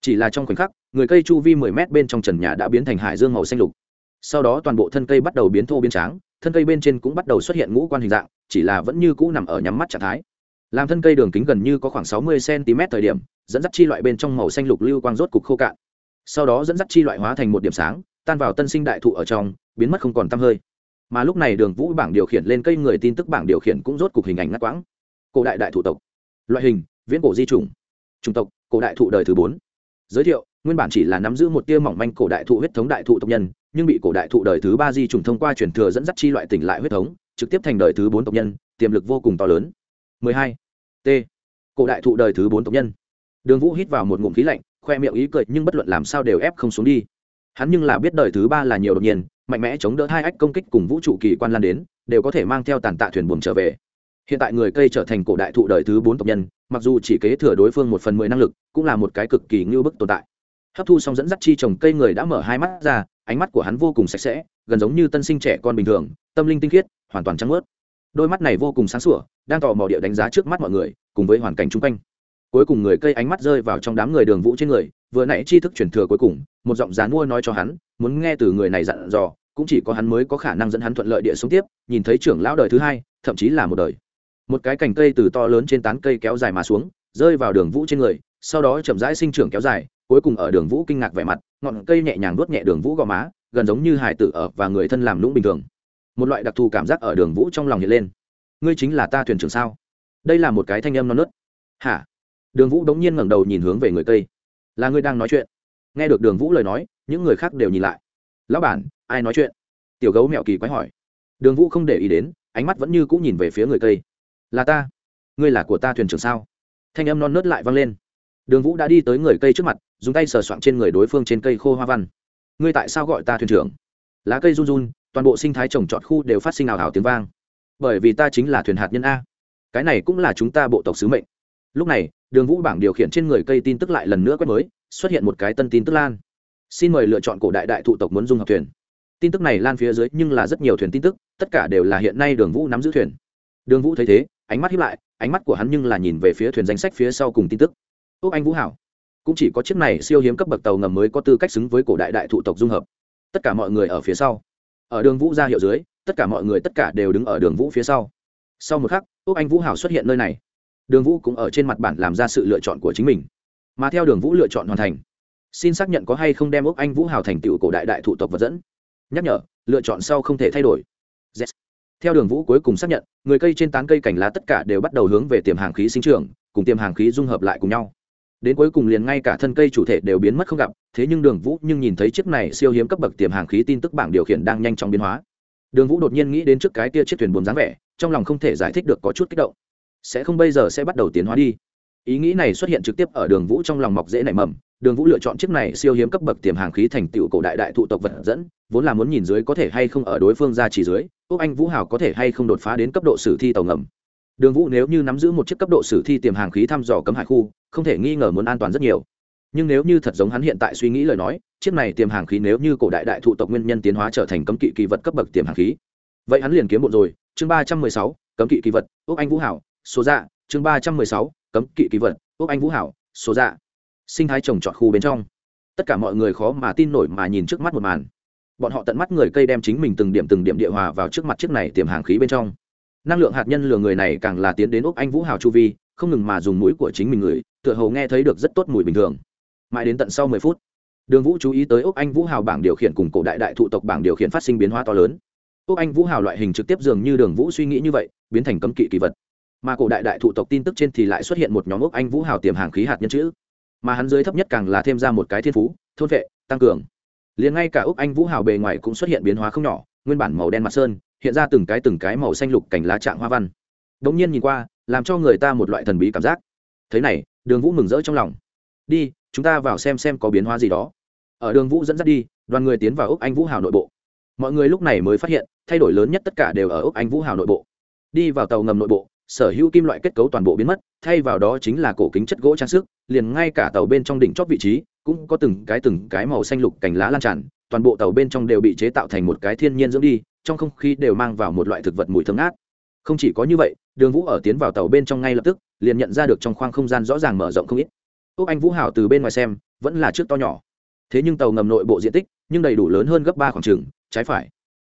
Chỉ là trong khoảnh khắc, người cây chu vi mười m bên trong trần nhà đã biến thành hải dương màu xanh lục. Sau đó toàn bộ thân cây bắt đầu biến thô biến tráng, thân cây bên trên cũng bắt đầu xuất hiện ngũ quan hình dạng, chỉ là vẫn như cũ nằm ở nhắm mắt trạng thái. Làm thân cây đường kính gần như có khoảng sáu mươi cm thời điểm, dẫn dắt chi loại bên trong màu xanh lục lưu quang rốt cục khô cạn. Sau đó dẫn dắt chi loại hóa thành một điểm sáng, tan vào tân sinh đại thụ ở trong, biến mất không còn tăm hơi mà lúc này đường vũ bảng điều khiển lên cây người tin tức bảng điều khiển cũng rốt cục hình ảnh ngắt quãng. Cổ đại đại thụ tộc. Loại hình, viễn cổ di chủng. Chủng tộc, cổ đại thụ đời thứ bốn. Giới thiệu, nguyên bản chỉ là nắm giữ một tia mỏng manh cổ đại thụ huyết thống đại thụ tộc nhân, nhưng bị cổ đại thụ đời thứ ba di chủng thông qua truyền thừa dẫn dắt chi loại tỉnh lại huyết thống, trực tiếp thành đời thứ bốn tộc nhân, tiềm lực vô cùng to lớn. 12. t. Cổ đại thụ đời thứ bốn tộc nhân. Đường vũ hít vào một ngụm khí lạnh, khoe miệng ý cười, nhưng bất luận làm sao đều ép không xuống đi. Hắn nhưng là biết đời thứ ba là nhiều đột nhiên mạnh mẽ chống đỡ hai ách công kích cùng vũ trụ kỳ quan lan đến, đều có thể mang theo tàn tạ thuyền buồm trở về. Hiện tại người cây trở thành cổ đại thụ đời thứ bốn tộc nhân, mặc dù chỉ kế thừa đối phương một phần mười năng lực, cũng là một cái cực kỳ ngưu bức tồn tại. Hấp thu xong dẫn dắt chi trồng cây người đã mở hai mắt ra, ánh mắt của hắn vô cùng sạch sẽ, gần giống như tân sinh trẻ con bình thường, tâm linh tinh khiết, hoàn toàn trắng ướt đôi mắt này vô cùng sáng sủa, đang tò mò địa đánh giá trước mắt mọi người, cùng với hoàn cảnh chung quanh. Cuối cùng người cây ánh mắt rơi vào trong đám người đường vũ trên người vừa nãy tri thức truyền thừa cuối cùng, một giọng dán mua nói cho hắn, muốn nghe từ người này dặn dò, cũng chỉ có hắn mới có khả năng dẫn hắn thuận lợi địa sống tiếp, nhìn thấy trưởng lão đời thứ hai, thậm chí là một đời. Một cái cành cây từ to lớn trên tán cây kéo dài mà xuống, rơi vào đường vũ trên người, sau đó chậm rãi sinh trưởng kéo dài, cuối cùng ở đường vũ kinh ngạc vẻ mặt, ngọn cây nhẹ nhàng nuốt nhẹ đường vũ gò má, gần giống như hải tử ở và người thân làm lũng bình thường. Một loại đặc thù cảm giác ở đường vũ trong lòng hiện lên. Ngươi chính là ta thuyền trưởng sao? Đây là một cái thanh âm non nớt. Hả? Đường vũ đống nhiên ngẩng đầu nhìn hướng về người cây là ngươi đang nói chuyện. Nghe được đường vũ lời nói, những người khác đều nhìn lại. Lão bản, ai nói chuyện? Tiểu gấu mẹo kỳ quái hỏi. Đường vũ không để ý đến, ánh mắt vẫn như cũng nhìn về phía người cây là ta. Ngươi là của ta thuyền trưởng sao? Thanh âm non nớt lại vang lên. Đường vũ đã đi tới người cây trước mặt, dùng tay sờ soạng trên người đối phương trên cây khô hoa văn. Ngươi tại sao gọi ta thuyền trưởng? Lá cây run run, toàn bộ sinh thái trồng trọt khu đều phát sinh ảo ảo tiếng vang. Bởi vì ta chính là thuyền hạt nhân a. Cái này cũng là chúng ta bộ tộc sứ mệnh lúc này, đường vũ bảng điều khiển trên người cây tin tức lại lần nữa quét mới, xuất hiện một cái tân tin tức lan. Xin mời lựa chọn cổ đại đại thụ tộc muốn dung hợp thuyền. Tin tức này lan phía dưới nhưng là rất nhiều thuyền tin tức, tất cả đều là hiện nay đường vũ nắm giữ thuyền. Đường vũ thấy thế, ánh mắt hiếp lại, ánh mắt của hắn nhưng là nhìn về phía thuyền danh sách phía sau cùng tin tức. Úc anh vũ hảo, cũng chỉ có chiếc này siêu hiếm cấp bậc tàu ngầm mới có tư cách xứng với cổ đại đại thụ tộc dung hợp. Tất cả mọi người ở phía sau. Ở đường vũ ra hiệu dưới, tất cả mọi người tất cả đều đứng ở đường vũ phía sau. Sau một khắc, úc anh vũ hảo xuất hiện nơi này đường vũ cũng ở trên mặt bản làm ra sự lựa chọn của chính mình. Mà theo đường vũ lựa chọn hoàn thành, xin xác nhận có hay không đem ốc anh vũ Hào thành tựu cổ đại đại thụ tộc vật dẫn. Nhắc nhở, lựa chọn sau không thể thay đổi. Yes. theo đường vũ cuối cùng xác nhận, người cây trên tán cây cành lá tất cả đều bắt đầu hướng về tiềm hàng khí sinh trường cùng tiềm hàng khí dung hợp lại cùng nhau. Đến cuối cùng liền ngay cả thân cây chủ thể đều biến mất không gặp, thế nhưng đường vũ nhưng nhìn thấy chiếc này siêu hiếm cấp bậc tiềm hàng khí tin tức bảng điều khiển đang nhanh chóng biến hóa. Đường vũ đột nhiên nghĩ đến trước cái kia chiếc thuyền buồn dáng vẻ, trong lòng không thể giải thích được có chút kích động sẽ không bây giờ sẽ bắt đầu tiến hóa đi. Ý nghĩ này xuất hiện trực tiếp ở đường vũ trong lòng mọc dễ nảy mầm. Đường vũ lựa chọn chiếc này siêu hiếm cấp bậc tiềm hàng khí thành tựu cổ đại đại thụ tộc vật dẫn, vốn là muốn nhìn dưới có thể hay không ở đối phương ra chỉ dưới, úc anh vũ hào có thể hay không đột phá đến cấp độ sử thi tàu ngầm. Đường vũ nếu như nắm giữ một chiếc cấp độ sử thi tiềm hàng khí thăm dò cấm hải khu, không thể nghi ngờ muốn an toàn rất nhiều. Nhưng nếu như thật giống hắn hiện tại suy nghĩ lời nói, chiếc này tiềm hàng khí nếu như cổ đại đại thụ tộc nguyên nhân tiến hóa trở thành cấm kỵ kỳ vật cấp bậc tiềm hàng khí. Vậy hắn liền kiếm bộ rồi. Chương ba trăm mười sáu, cấm kỵ kỳ vật, úc anh vũ hảo số dạ chương ba trăm mười sáu, cấm kỵ kỳ vật úc anh vũ hảo số dạ. Sinh thái trồng trọt khu bên trong. Tất cả mọi người khó mà tin nổi mà nhìn trước mắt một màn. Bọn họ tận mắt người cây đem chính mình từng điểm từng điểm địa hòa vào trước mặt chiếc này tiềm hàng khí bên trong. Năng lượng hạt nhân lừa người này càng là tiến đến úc anh vũ hào chu vi, không ngừng mà dùng mũi của chính mình người, tựa hồ nghe thấy được rất tốt mùi bình thường. Mãi đến tận sau mười phút, đường vũ chú ý tới úc anh vũ hào bảng điều khiển cùng cổ đại đại thụ tộc bảng điều khiển phát sinh biến hóa to lớn. Úc anh vũ hào loại hình trực tiếp dường như đường vũ suy nghĩ như vậy, biến thành cấm kỵ kỳ vật mà cổ đại đại thụ tộc tin tức trên thì lại xuất hiện một nhóm ốc anh vũ hào tiềm hàng khí hạt nhân chữ. Mà hắn dưới thấp nhất càng là thêm ra một cái thiên phú, thôn vệ, tăng cường. Liền ngay cả ốc anh vũ hào bề ngoài cũng xuất hiện biến hóa không nhỏ, nguyên bản màu đen mặt sơn, hiện ra từng cái từng cái màu xanh lục cành lá trạng hoa văn. Đ ỗ n g nhiên nhìn qua, làm cho người ta một loại thần bí cảm giác. Thế này, đường vũ mừng rỡ trong lòng. Đi, chúng ta vào xem xem có biến hóa gì đó. Ở đường vũ dẫn dắt đi, đoàn người tiến vào ốc anh vũ hào nội bộ. Mọi người lúc này mới phát hiện, thay đổi lớn nhất tất cả đều ở ốc anh vũ hào nội bộ. Đi vào tàu ngầm nội bộ sở hữu kim loại kết cấu toàn bộ biến mất, thay vào đó chính là cổ kính chất gỗ trang sức, liền ngay cả tàu bên trong đỉnh chót vị trí, cũng có từng cái từng cái màu xanh lục cành lá lan tràn, toàn bộ tàu bên trong đều bị chế tạo thành một cái thiên nhiên dưỡng đi, trong không khí đều mang vào một loại thực vật mùi thơm ngát. Không chỉ có như vậy, đường vũ ở tiến vào tàu bên trong ngay lập tức, liền nhận ra được trong khoang không gian rõ ràng mở rộng không ít. Úc anh vũ hảo từ bên ngoài xem, vẫn là trước to nhỏ. Thế nhưng tàu ngầm nội bộ diện tích, nhưng đầy đủ lớn hơn gấp ba khoảng trừng trái phải.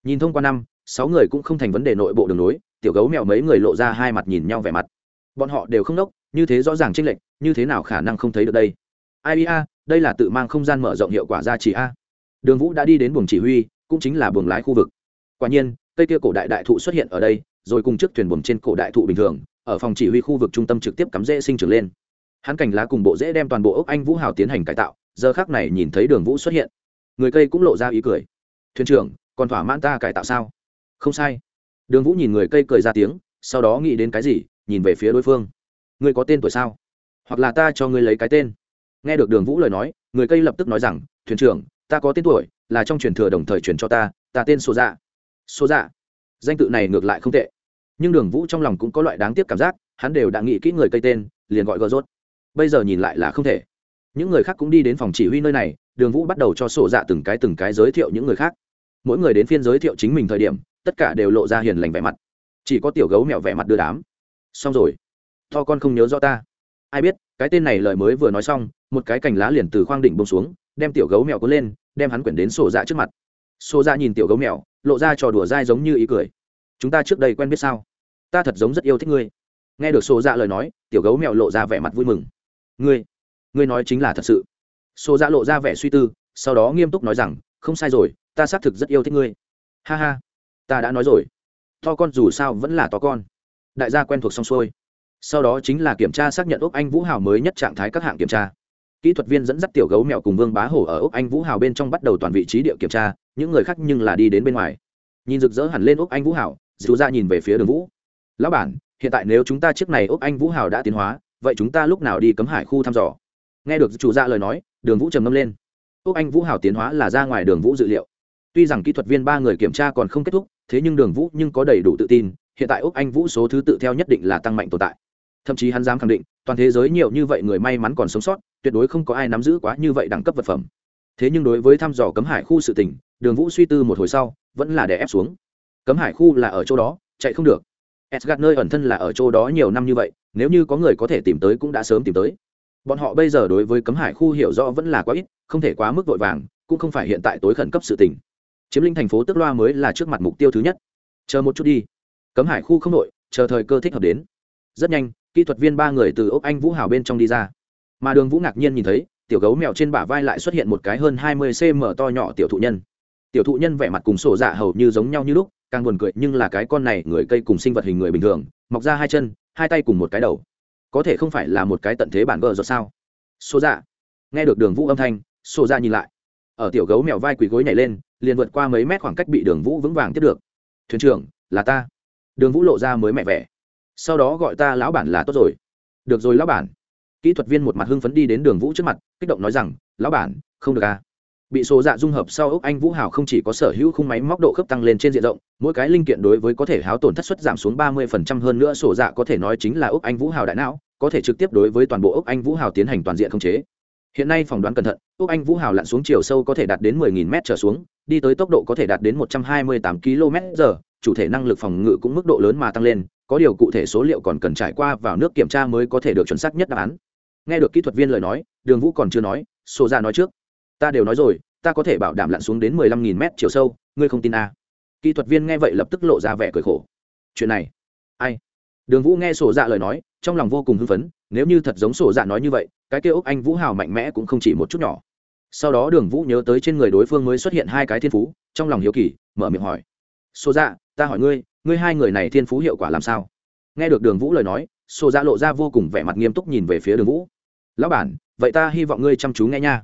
Nhìn thông qua năm sáu người cũng không thành vấn đề nội bộ đường nối, tiểu gấu mèo mấy người lộ ra hai mặt nhìn nhau vẻ mặt. Bọn họ đều không đốc, như thế rõ ràng tranh lệch, như thế nào khả năng không thấy được đây? Ai a, đây là tự mang không gian mở rộng hiệu quả ra chỉ a. Đường vũ đã đi đến buồng chỉ huy, cũng chính là buồng lái khu vực. Quả nhiên, cây kia cổ đại đại thụ xuất hiện ở đây, rồi cùng chiếc thuyền buồm trên cổ đại thụ bình thường, ở phòng chỉ huy khu vực trung tâm trực tiếp cắm rễ sinh trưởng lên. Hắn cảnh lá cùng bộ rễ đem toàn bộ ốc anh vũ hào tiến hành cải tạo, giờ khác này nhìn thấy đường vũ xuất hiện. Người cây cũng lộ ra ý cười. Thuyền trưởng, còn thỏa mãn ta cải tạo sao? Không sai. Đường vũ nhìn người cây cười ra tiếng, sau đó nghĩ đến cái gì, nhìn về phía đối phương. Ngươi có tên tuổi sao? Hoặc là ta cho ngươi lấy cái tên? Nghe được đường vũ lời nói, người cây lập tức nói rằng, thuyền trưởng, ta có tên tuổi, là trong truyền thừa đồng thời truyền cho ta ta tên số dạ. Số dạ. Danh tự này ngược lại không tệ. Nhưng đường vũ trong lòng cũng có loại đáng tiếc cảm giác, hắn đều đã nghĩ kỹ người cây tên, liền gọi gờ rốt bây giờ nhìn lại là không thể. Những người khác cũng đi đến phòng chỉ huy nơi này, đường vũ bắt đầu cho sổ dạ từng cái từng cái giới thiệu những người khác mỗi người đến phiên giới thiệu chính mình thời điểm, tất cả đều lộ ra hiền lành vẻ mặt. Chỉ có tiểu gấu mẹo vẻ mặt đưa đám. Xong rồi. To con không nhớ rõ ta. Ai biết, cái tên này lời mới vừa nói xong, một cái cành lá liền từ khoang đỉnh bông xuống, đem tiểu gấu mèo cuốn lên, đem hắn quyển đến sổ dạ trước mặt. Sổ dạ nhìn tiểu gấu mèo lộ ra trò đùa dai giống như ý cười. Chúng ta trước đây quen biết sao? Ta thật giống rất yêu thích ngươi. Nghe được sổ dạ lời nói, tiểu gấu mèo lộ ra vẻ mặt vui mừng. Ngươi ngươi nói chính là thật sự. Sổ dạ lộ ra vẻ suy tư, sau đó nghiêm túc nói rằng, không sai rồi ta xác thực rất yêu thích ngươi. Ha ha, ta đã nói rồi. To con dù sao vẫn là to con. Đại gia quen thuộc xong xuôi. Sau đó chính là kiểm tra xác nhận úc anh vũ hào mới nhất trạng thái các hạng kiểm tra. Kỹ thuật viên dẫn dắt tiểu gấu mẹo cùng vương bá hổ ở úc anh vũ hào bên trong bắt đầu toàn vị trí địa kiểm tra, những người khác nhưng là đi đến bên ngoài. Nhìn rực rỡ hẳn lên úc anh vũ hào, dù ra nhìn về phía đường vũ. Lão bản, hiện tại nếu chúng ta chiếc này úc anh vũ hào đã tiến hóa, vậy chúng ta lúc nào đi cấm hải khu thăm dò? Nghe được chủ gia lời nói, đường vũ trầm ngâm lên. Úc anh vũ hào tiến hóa là ra ngoài đường vũ dự liệu tuy rằng kỹ thuật viên ba người kiểm tra còn không kết thúc, thế nhưng đường vũ nhưng có đầy đủ tự tin, hiện tại úc anh vũ số thứ tự theo nhất định là tăng mạnh tồn tại. Thậm chí hắn dám khẳng định, toàn thế giới nhiều như vậy người may mắn còn sống sót, tuyệt đối không có ai nắm giữ quá như vậy đẳng cấp vật phẩm. Thế nhưng đối với thăm dò cấm hải khu sự tỉnh đường vũ suy tư một hồi sau, vẫn là đè ép xuống. Cấm hải khu là ở chỗ đó, chạy không được. Edgard nơi ẩn thân là ở chỗ đó nhiều năm như vậy, nếu như có người có thể tìm tới cũng đã sớm tìm tới. Bọn họ bây giờ đối với cấm hải khu hiểu rõ vẫn là quá ít, không thể quá mức vội vàng, cũng không phải hiện tại tối khẩn cấp sự tình chiếm lĩnh thành phố tức loa mới là trước mặt mục tiêu thứ nhất. Chờ một chút đi. Cấm hải khu không nội chờ thời cơ thích hợp đến. Rất nhanh, kỹ thuật viên ba người từ ốc anh vũ hào bên trong đi ra. Mà đường vũ ngạc nhiên nhìn thấy, tiểu gấu mèo trên bả vai lại xuất hiện một cái hơn hai mươi cm to nhỏ tiểu thụ nhân. Tiểu thụ nhân vẻ mặt cùng sổ dạ hầu như giống nhau như lúc, càng buồn cười nhưng là cái con này người cây cùng sinh vật hình người bình thường, mọc ra hai chân, hai tay cùng một cái đầu. Có thể không phải là một cái tận thế bản gờ rồi sao? Sổ dạ. Nghe được đường vũ âm thanh, sổ dạ nhìn lại. Ở tiểu gấu mèo vai quỳ gối nhảy lên liền vượt qua mấy mét khoảng cách bị đường vũ vững vàng tiếp được. Thuyền trưởng, là ta. Đường vũ lộ ra mới mẹ vẻ. Sau đó gọi ta lão bản là tốt rồi. Được rồi, lão bản. Kỹ thuật viên một mặt hưng phấn đi đến đường vũ trước mặt, kích động nói rằng, lão bản, không được à. Bị số dạ dung hợp sau ốc anh vũ hào không chỉ có sở hữu khung máy móc độ khớp tăng lên trên diện rộng, mỗi cái linh kiện đối với có thể háo tổn thất suất giảm xuống ba mươi phần trăm hơn nữa sổ dạ có thể nói chính là ốc anh vũ hào đại não, có thể trực tiếp đối với toàn bộ ốc anh vũ hào tiến hành toàn diện khống chế hiện nay phỏng đoán cẩn thận, úc anh vũ hào lặn xuống chiều sâu có thể đạt đến 10.000 m trở xuống, đi tới tốc độ có thể đạt đến 128 km giờ, chủ thể năng lực phòng ngự cũng mức độ lớn mà tăng lên, có điều cụ thể số liệu còn cần trải qua vào nước kiểm tra mới có thể được chuẩn xác nhất đáp án. Nghe được kỹ thuật viên lời nói, đường vũ còn chưa nói sổ ra nói trước. Ta đều nói rồi, ta có thể bảo đảm lặn xuống đến 15.000 m chiều sâu, ngươi không tin à. kỹ thuật viên nghe vậy lập tức lộ ra vẻ cười khổ. Chuyện này, ai? Đường vũ nghe sổ dạ lời nói trong lòng vô cùng hưng phấn, nếu như thật giống sổ dạ nói như vậy, cái kêu ốc anh vũ hào mạnh mẽ cũng không chỉ một chút nhỏ. Sau đó đường vũ nhớ tới trên người đối phương mới xuất hiện hai cái thiên phú, trong lòng hiếu kỳ, mở miệng hỏi. Sổ dạ ta hỏi ngươi ngươi hai người này thiên phú hiệu quả làm sao? Nghe được đường vũ lời nói, sổ dạ lộ ra vô cùng vẻ mặt nghiêm túc nhìn về phía đường vũ. Lão bản, vậy ta hy vọng ngươi chăm chú nghe nha.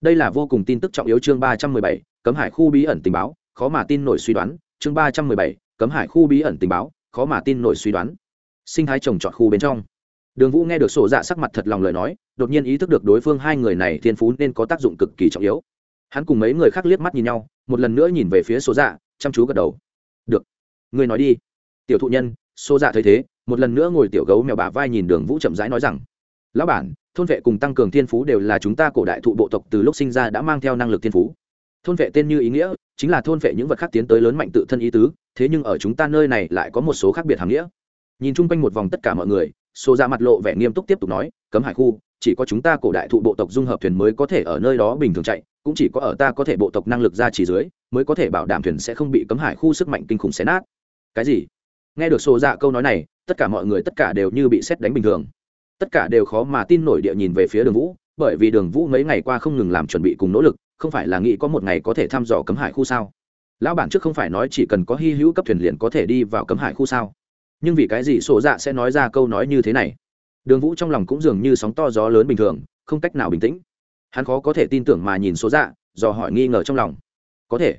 Đây là vô cùng tin tức trọng yếu chương ba trăm mười bảy, cấm hải khu bí ẩn tình báo, khó mà tin nổi suy đoán. Chương ba trăm mười bảy, cấm hải khu bí ẩn tình báo, khó mà tin nổi suy đoán sinh thái trồng trọt khu bên trong. Đường vũ nghe được sổ dạ sắc mặt thật lòng lời nói, đột nhiên ý thức được đối phương hai người này thiên phú nên có tác dụng cực kỳ trọng yếu. Hắn cùng mấy người khác liếc mắt nhìn nhau, một lần nữa nhìn về phía sổ dạ chăm chú gật đầu. Được người nói đi. Tiểu thụ nhân, sổ dạ thấy thế, một lần nữa ngồi tiểu gấu mèo bả vai nhìn đường vũ chậm rãi nói rằng, lão bản, thôn vệ cùng tăng cường thiên phú đều là chúng ta cổ đại thụ bộ tộc từ lúc sinh ra đã mang theo năng lực thiên phú. Thôn vệ tên như ý nghĩa, chính là thôn vệ những vật khác tiến tới lớn mạnh tự thân ý tứ, thế nhưng ở chúng ta nơi này lại có một số khác biệt hàm nghĩa nhìn chung quanh một vòng tất cả mọi người số ra dạ mặt lộ vẻ nghiêm túc tiếp tục nói, cấm hải khu, chỉ có chúng ta cổ đại thụ bộ tộc dung hợp thuyền mới có thể ở nơi đó bình thường chạy, cũng chỉ có ở ta có thể bộ tộc năng lực ra chỉ dưới, mới có thể bảo đảm thuyền sẽ không bị cấm hải khu sức mạnh kinh khủng xé nát. Cái gì? Nghe được xô dạ câu nói này, tất cả mọi người tất cả đều như bị xét đánh bình thường. Tất cả đều khó mà tin nổi địa nhìn về phía đường vũ, bởi vì đường vũ mấy ngày qua không ngừng làm chuẩn bị cùng nỗ lực, không phải là nghĩ có một ngày có thể thăm dò cấm hải khu sao? Lão bản trước không phải nói chỉ cần có hy hữu cấp thuyền liền có thể đi vào cấm hải khu sao? Nhưng vì cái gì sổ dạ sẽ nói ra câu nói như thế này? Đường vũ trong lòng cũng dường như sóng to gió lớn bình thường, không cách nào bình tĩnh. Hắn khó có thể tin tưởng mà nhìn số dạ dò hỏi nghi ngờ trong lòng. Có thể.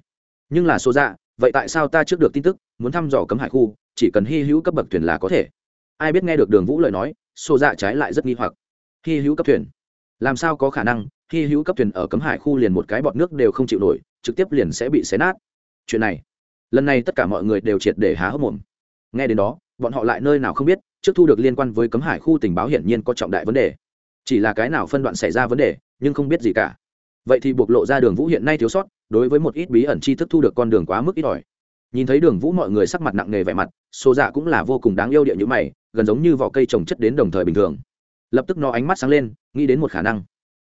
Nhưng là số dạ vậy tại sao ta trước được tin tức, muốn thăm dò cấm hải khu, chỉ cần hy hữu cấp bậc thuyền là có thể? Ai biết nghe được đường vũ lời nói số dạ trái lại rất nghi hoặc. Hy hữu cấp thuyền? Làm sao có khả năng, hy hữu cấp thuyền ở cấm hải khu liền một cái bọt nước đều không chịu nổi, trực tiếp liền sẽ bị xé nát? Chuyện này. Lần này tất cả mọi người đều triệt để há hốc mồm. Nghe đến đó bọn họ lại nơi nào không biết, trước thu được liên quan với cấm hải khu tình báo hiển nhiên có trọng đại vấn đề. Chỉ là cái nào phân đoạn xảy ra vấn đề, nhưng không biết gì cả. Vậy thì buộc lộ ra đường vũ hiện nay thiếu sót, đối với một ít bí ẩn tri thức thu được con đường quá mức ít ỏi. Nhìn thấy đường vũ mọi người sắc mặt nặng nề vẻ mặt xô dạ cũng là vô cùng đáng yêu địa như mày, gần giống như vỏ cây trồng chất đến đồng thời bình thường. Lập tức nó ánh mắt sáng lên, nghĩ đến một khả năng.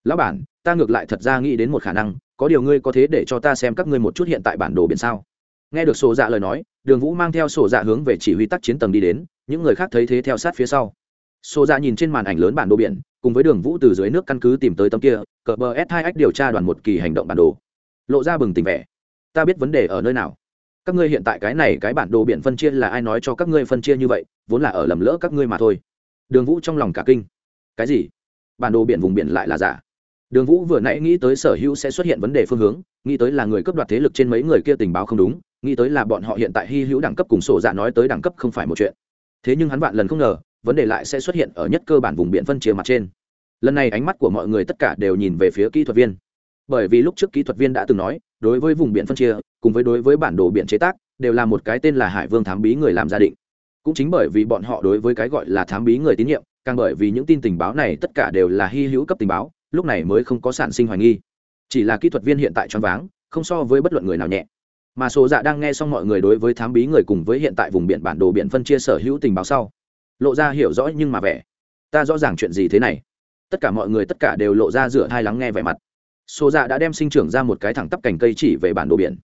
Lão bản, ta ngược lại thật ra nghĩ đến một khả năng, có điều ngươi có thế để cho ta xem các ngươi một chút hiện tại bản đồ biển sao? Nghe được sổ dạ lời nói, đường vũ mang theo sổ dạ hướng về chỉ huy tác chiến tầng đi đến, những người khác thấy thế theo sát phía sau. Sổ dạ nhìn trên màn ảnh lớn bản đồ biển, cùng với đường vũ từ dưới nước căn cứ tìm tới tấm kia, cờ bờ s hai ách điều tra đoàn một kỳ hành động bản đồ. Lộ ra bừng tỉnh vẻ. Ta biết vấn đề ở nơi nào. Các ngươi hiện tại cái này cái bản đồ biển phân chia là ai nói cho các ngươi phân chia như vậy, vốn là ở lầm lỡ các ngươi mà thôi. Đường vũ trong lòng cả kinh. Cái gì? Bản đồ biển vùng biển lại là giả. Đường vũ vừa nãy nghĩ tới sở hữu sẽ xuất hiện vấn đề phương hướng, nghĩ tới là người cấp đoạt thế lực trên mấy người kia tình báo không đúng nghĩ tới là bọn họ hiện tại hy hữu đẳng cấp cùng sổ dạ nói tới đẳng cấp không phải một chuyện. Thế nhưng hắn vạn lần không ngờ, vấn đề lại sẽ xuất hiện ở nhất cơ bản vùng biển phân chia mặt trên. Lần này ánh mắt của mọi người tất cả đều nhìn về phía kỹ thuật viên. Bởi vì lúc trước kỹ thuật viên đã từng nói, đối với vùng biển phân chia, cùng với đối với bản đồ biển chế tác, đều là một cái tên là hải vương thám bí người làm gia định. Cũng chính bởi vì bọn họ đối với cái gọi là thám bí người tín nhiệm, càng bởi vì những tin tình báo này tất cả đều là hy hữu cấp tình báo, lúc này mới không có sản sinh hoài nghi. Chỉ là kỹ thuật viên hiện tại choáng váng, không so với bất luận người nào nhẹ mà số dạ đang nghe xong mọi người đối với thám bí người cùng với hiện tại vùng biển bản đồ biển phân chia sở hữu tình báo sau, lộ ra hiểu rõ nhưng mà vẻ. Ta rõ ràng chuyện gì thế này? Tất cả mọi người tất cả đều lộ ra rửa thai lắng nghe vẻ mặt. Số dạ đã đem sinh trưởng ra một cái thẳng tắp cành cây chỉ về bản đồ biển.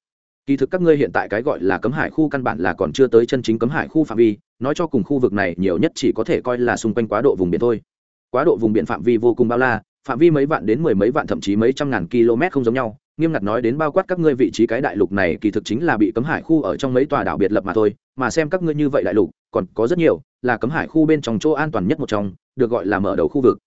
Kỳ thực các ngươi hiện tại cái gọi là cấm hải khu căn bản là còn chưa tới chân chính cấm hải khu phạm vi, nói cho cùng khu vực này nhiều nhất chỉ có thể coi là xung quanh quá độ vùng biển thôi. Quá độ vùng biển phạm vi vô cùng bao la, phạm vi mấy vạn đến mười mấy vạn thậm chí mấy trăm ngàn km không giống nhau nghiêm ngặt nói đến bao quát các ngươi vị trí cái đại lục này, kỳ thực chính là bị cấm hải khu ở trong mấy tòa đảo biệt lập mà thôi, mà xem các ngươi như vậy đại lục, còn có rất nhiều, là cấm hải khu bên trong chỗ an toàn nhất một trong, được gọi là mở đầu khu vực.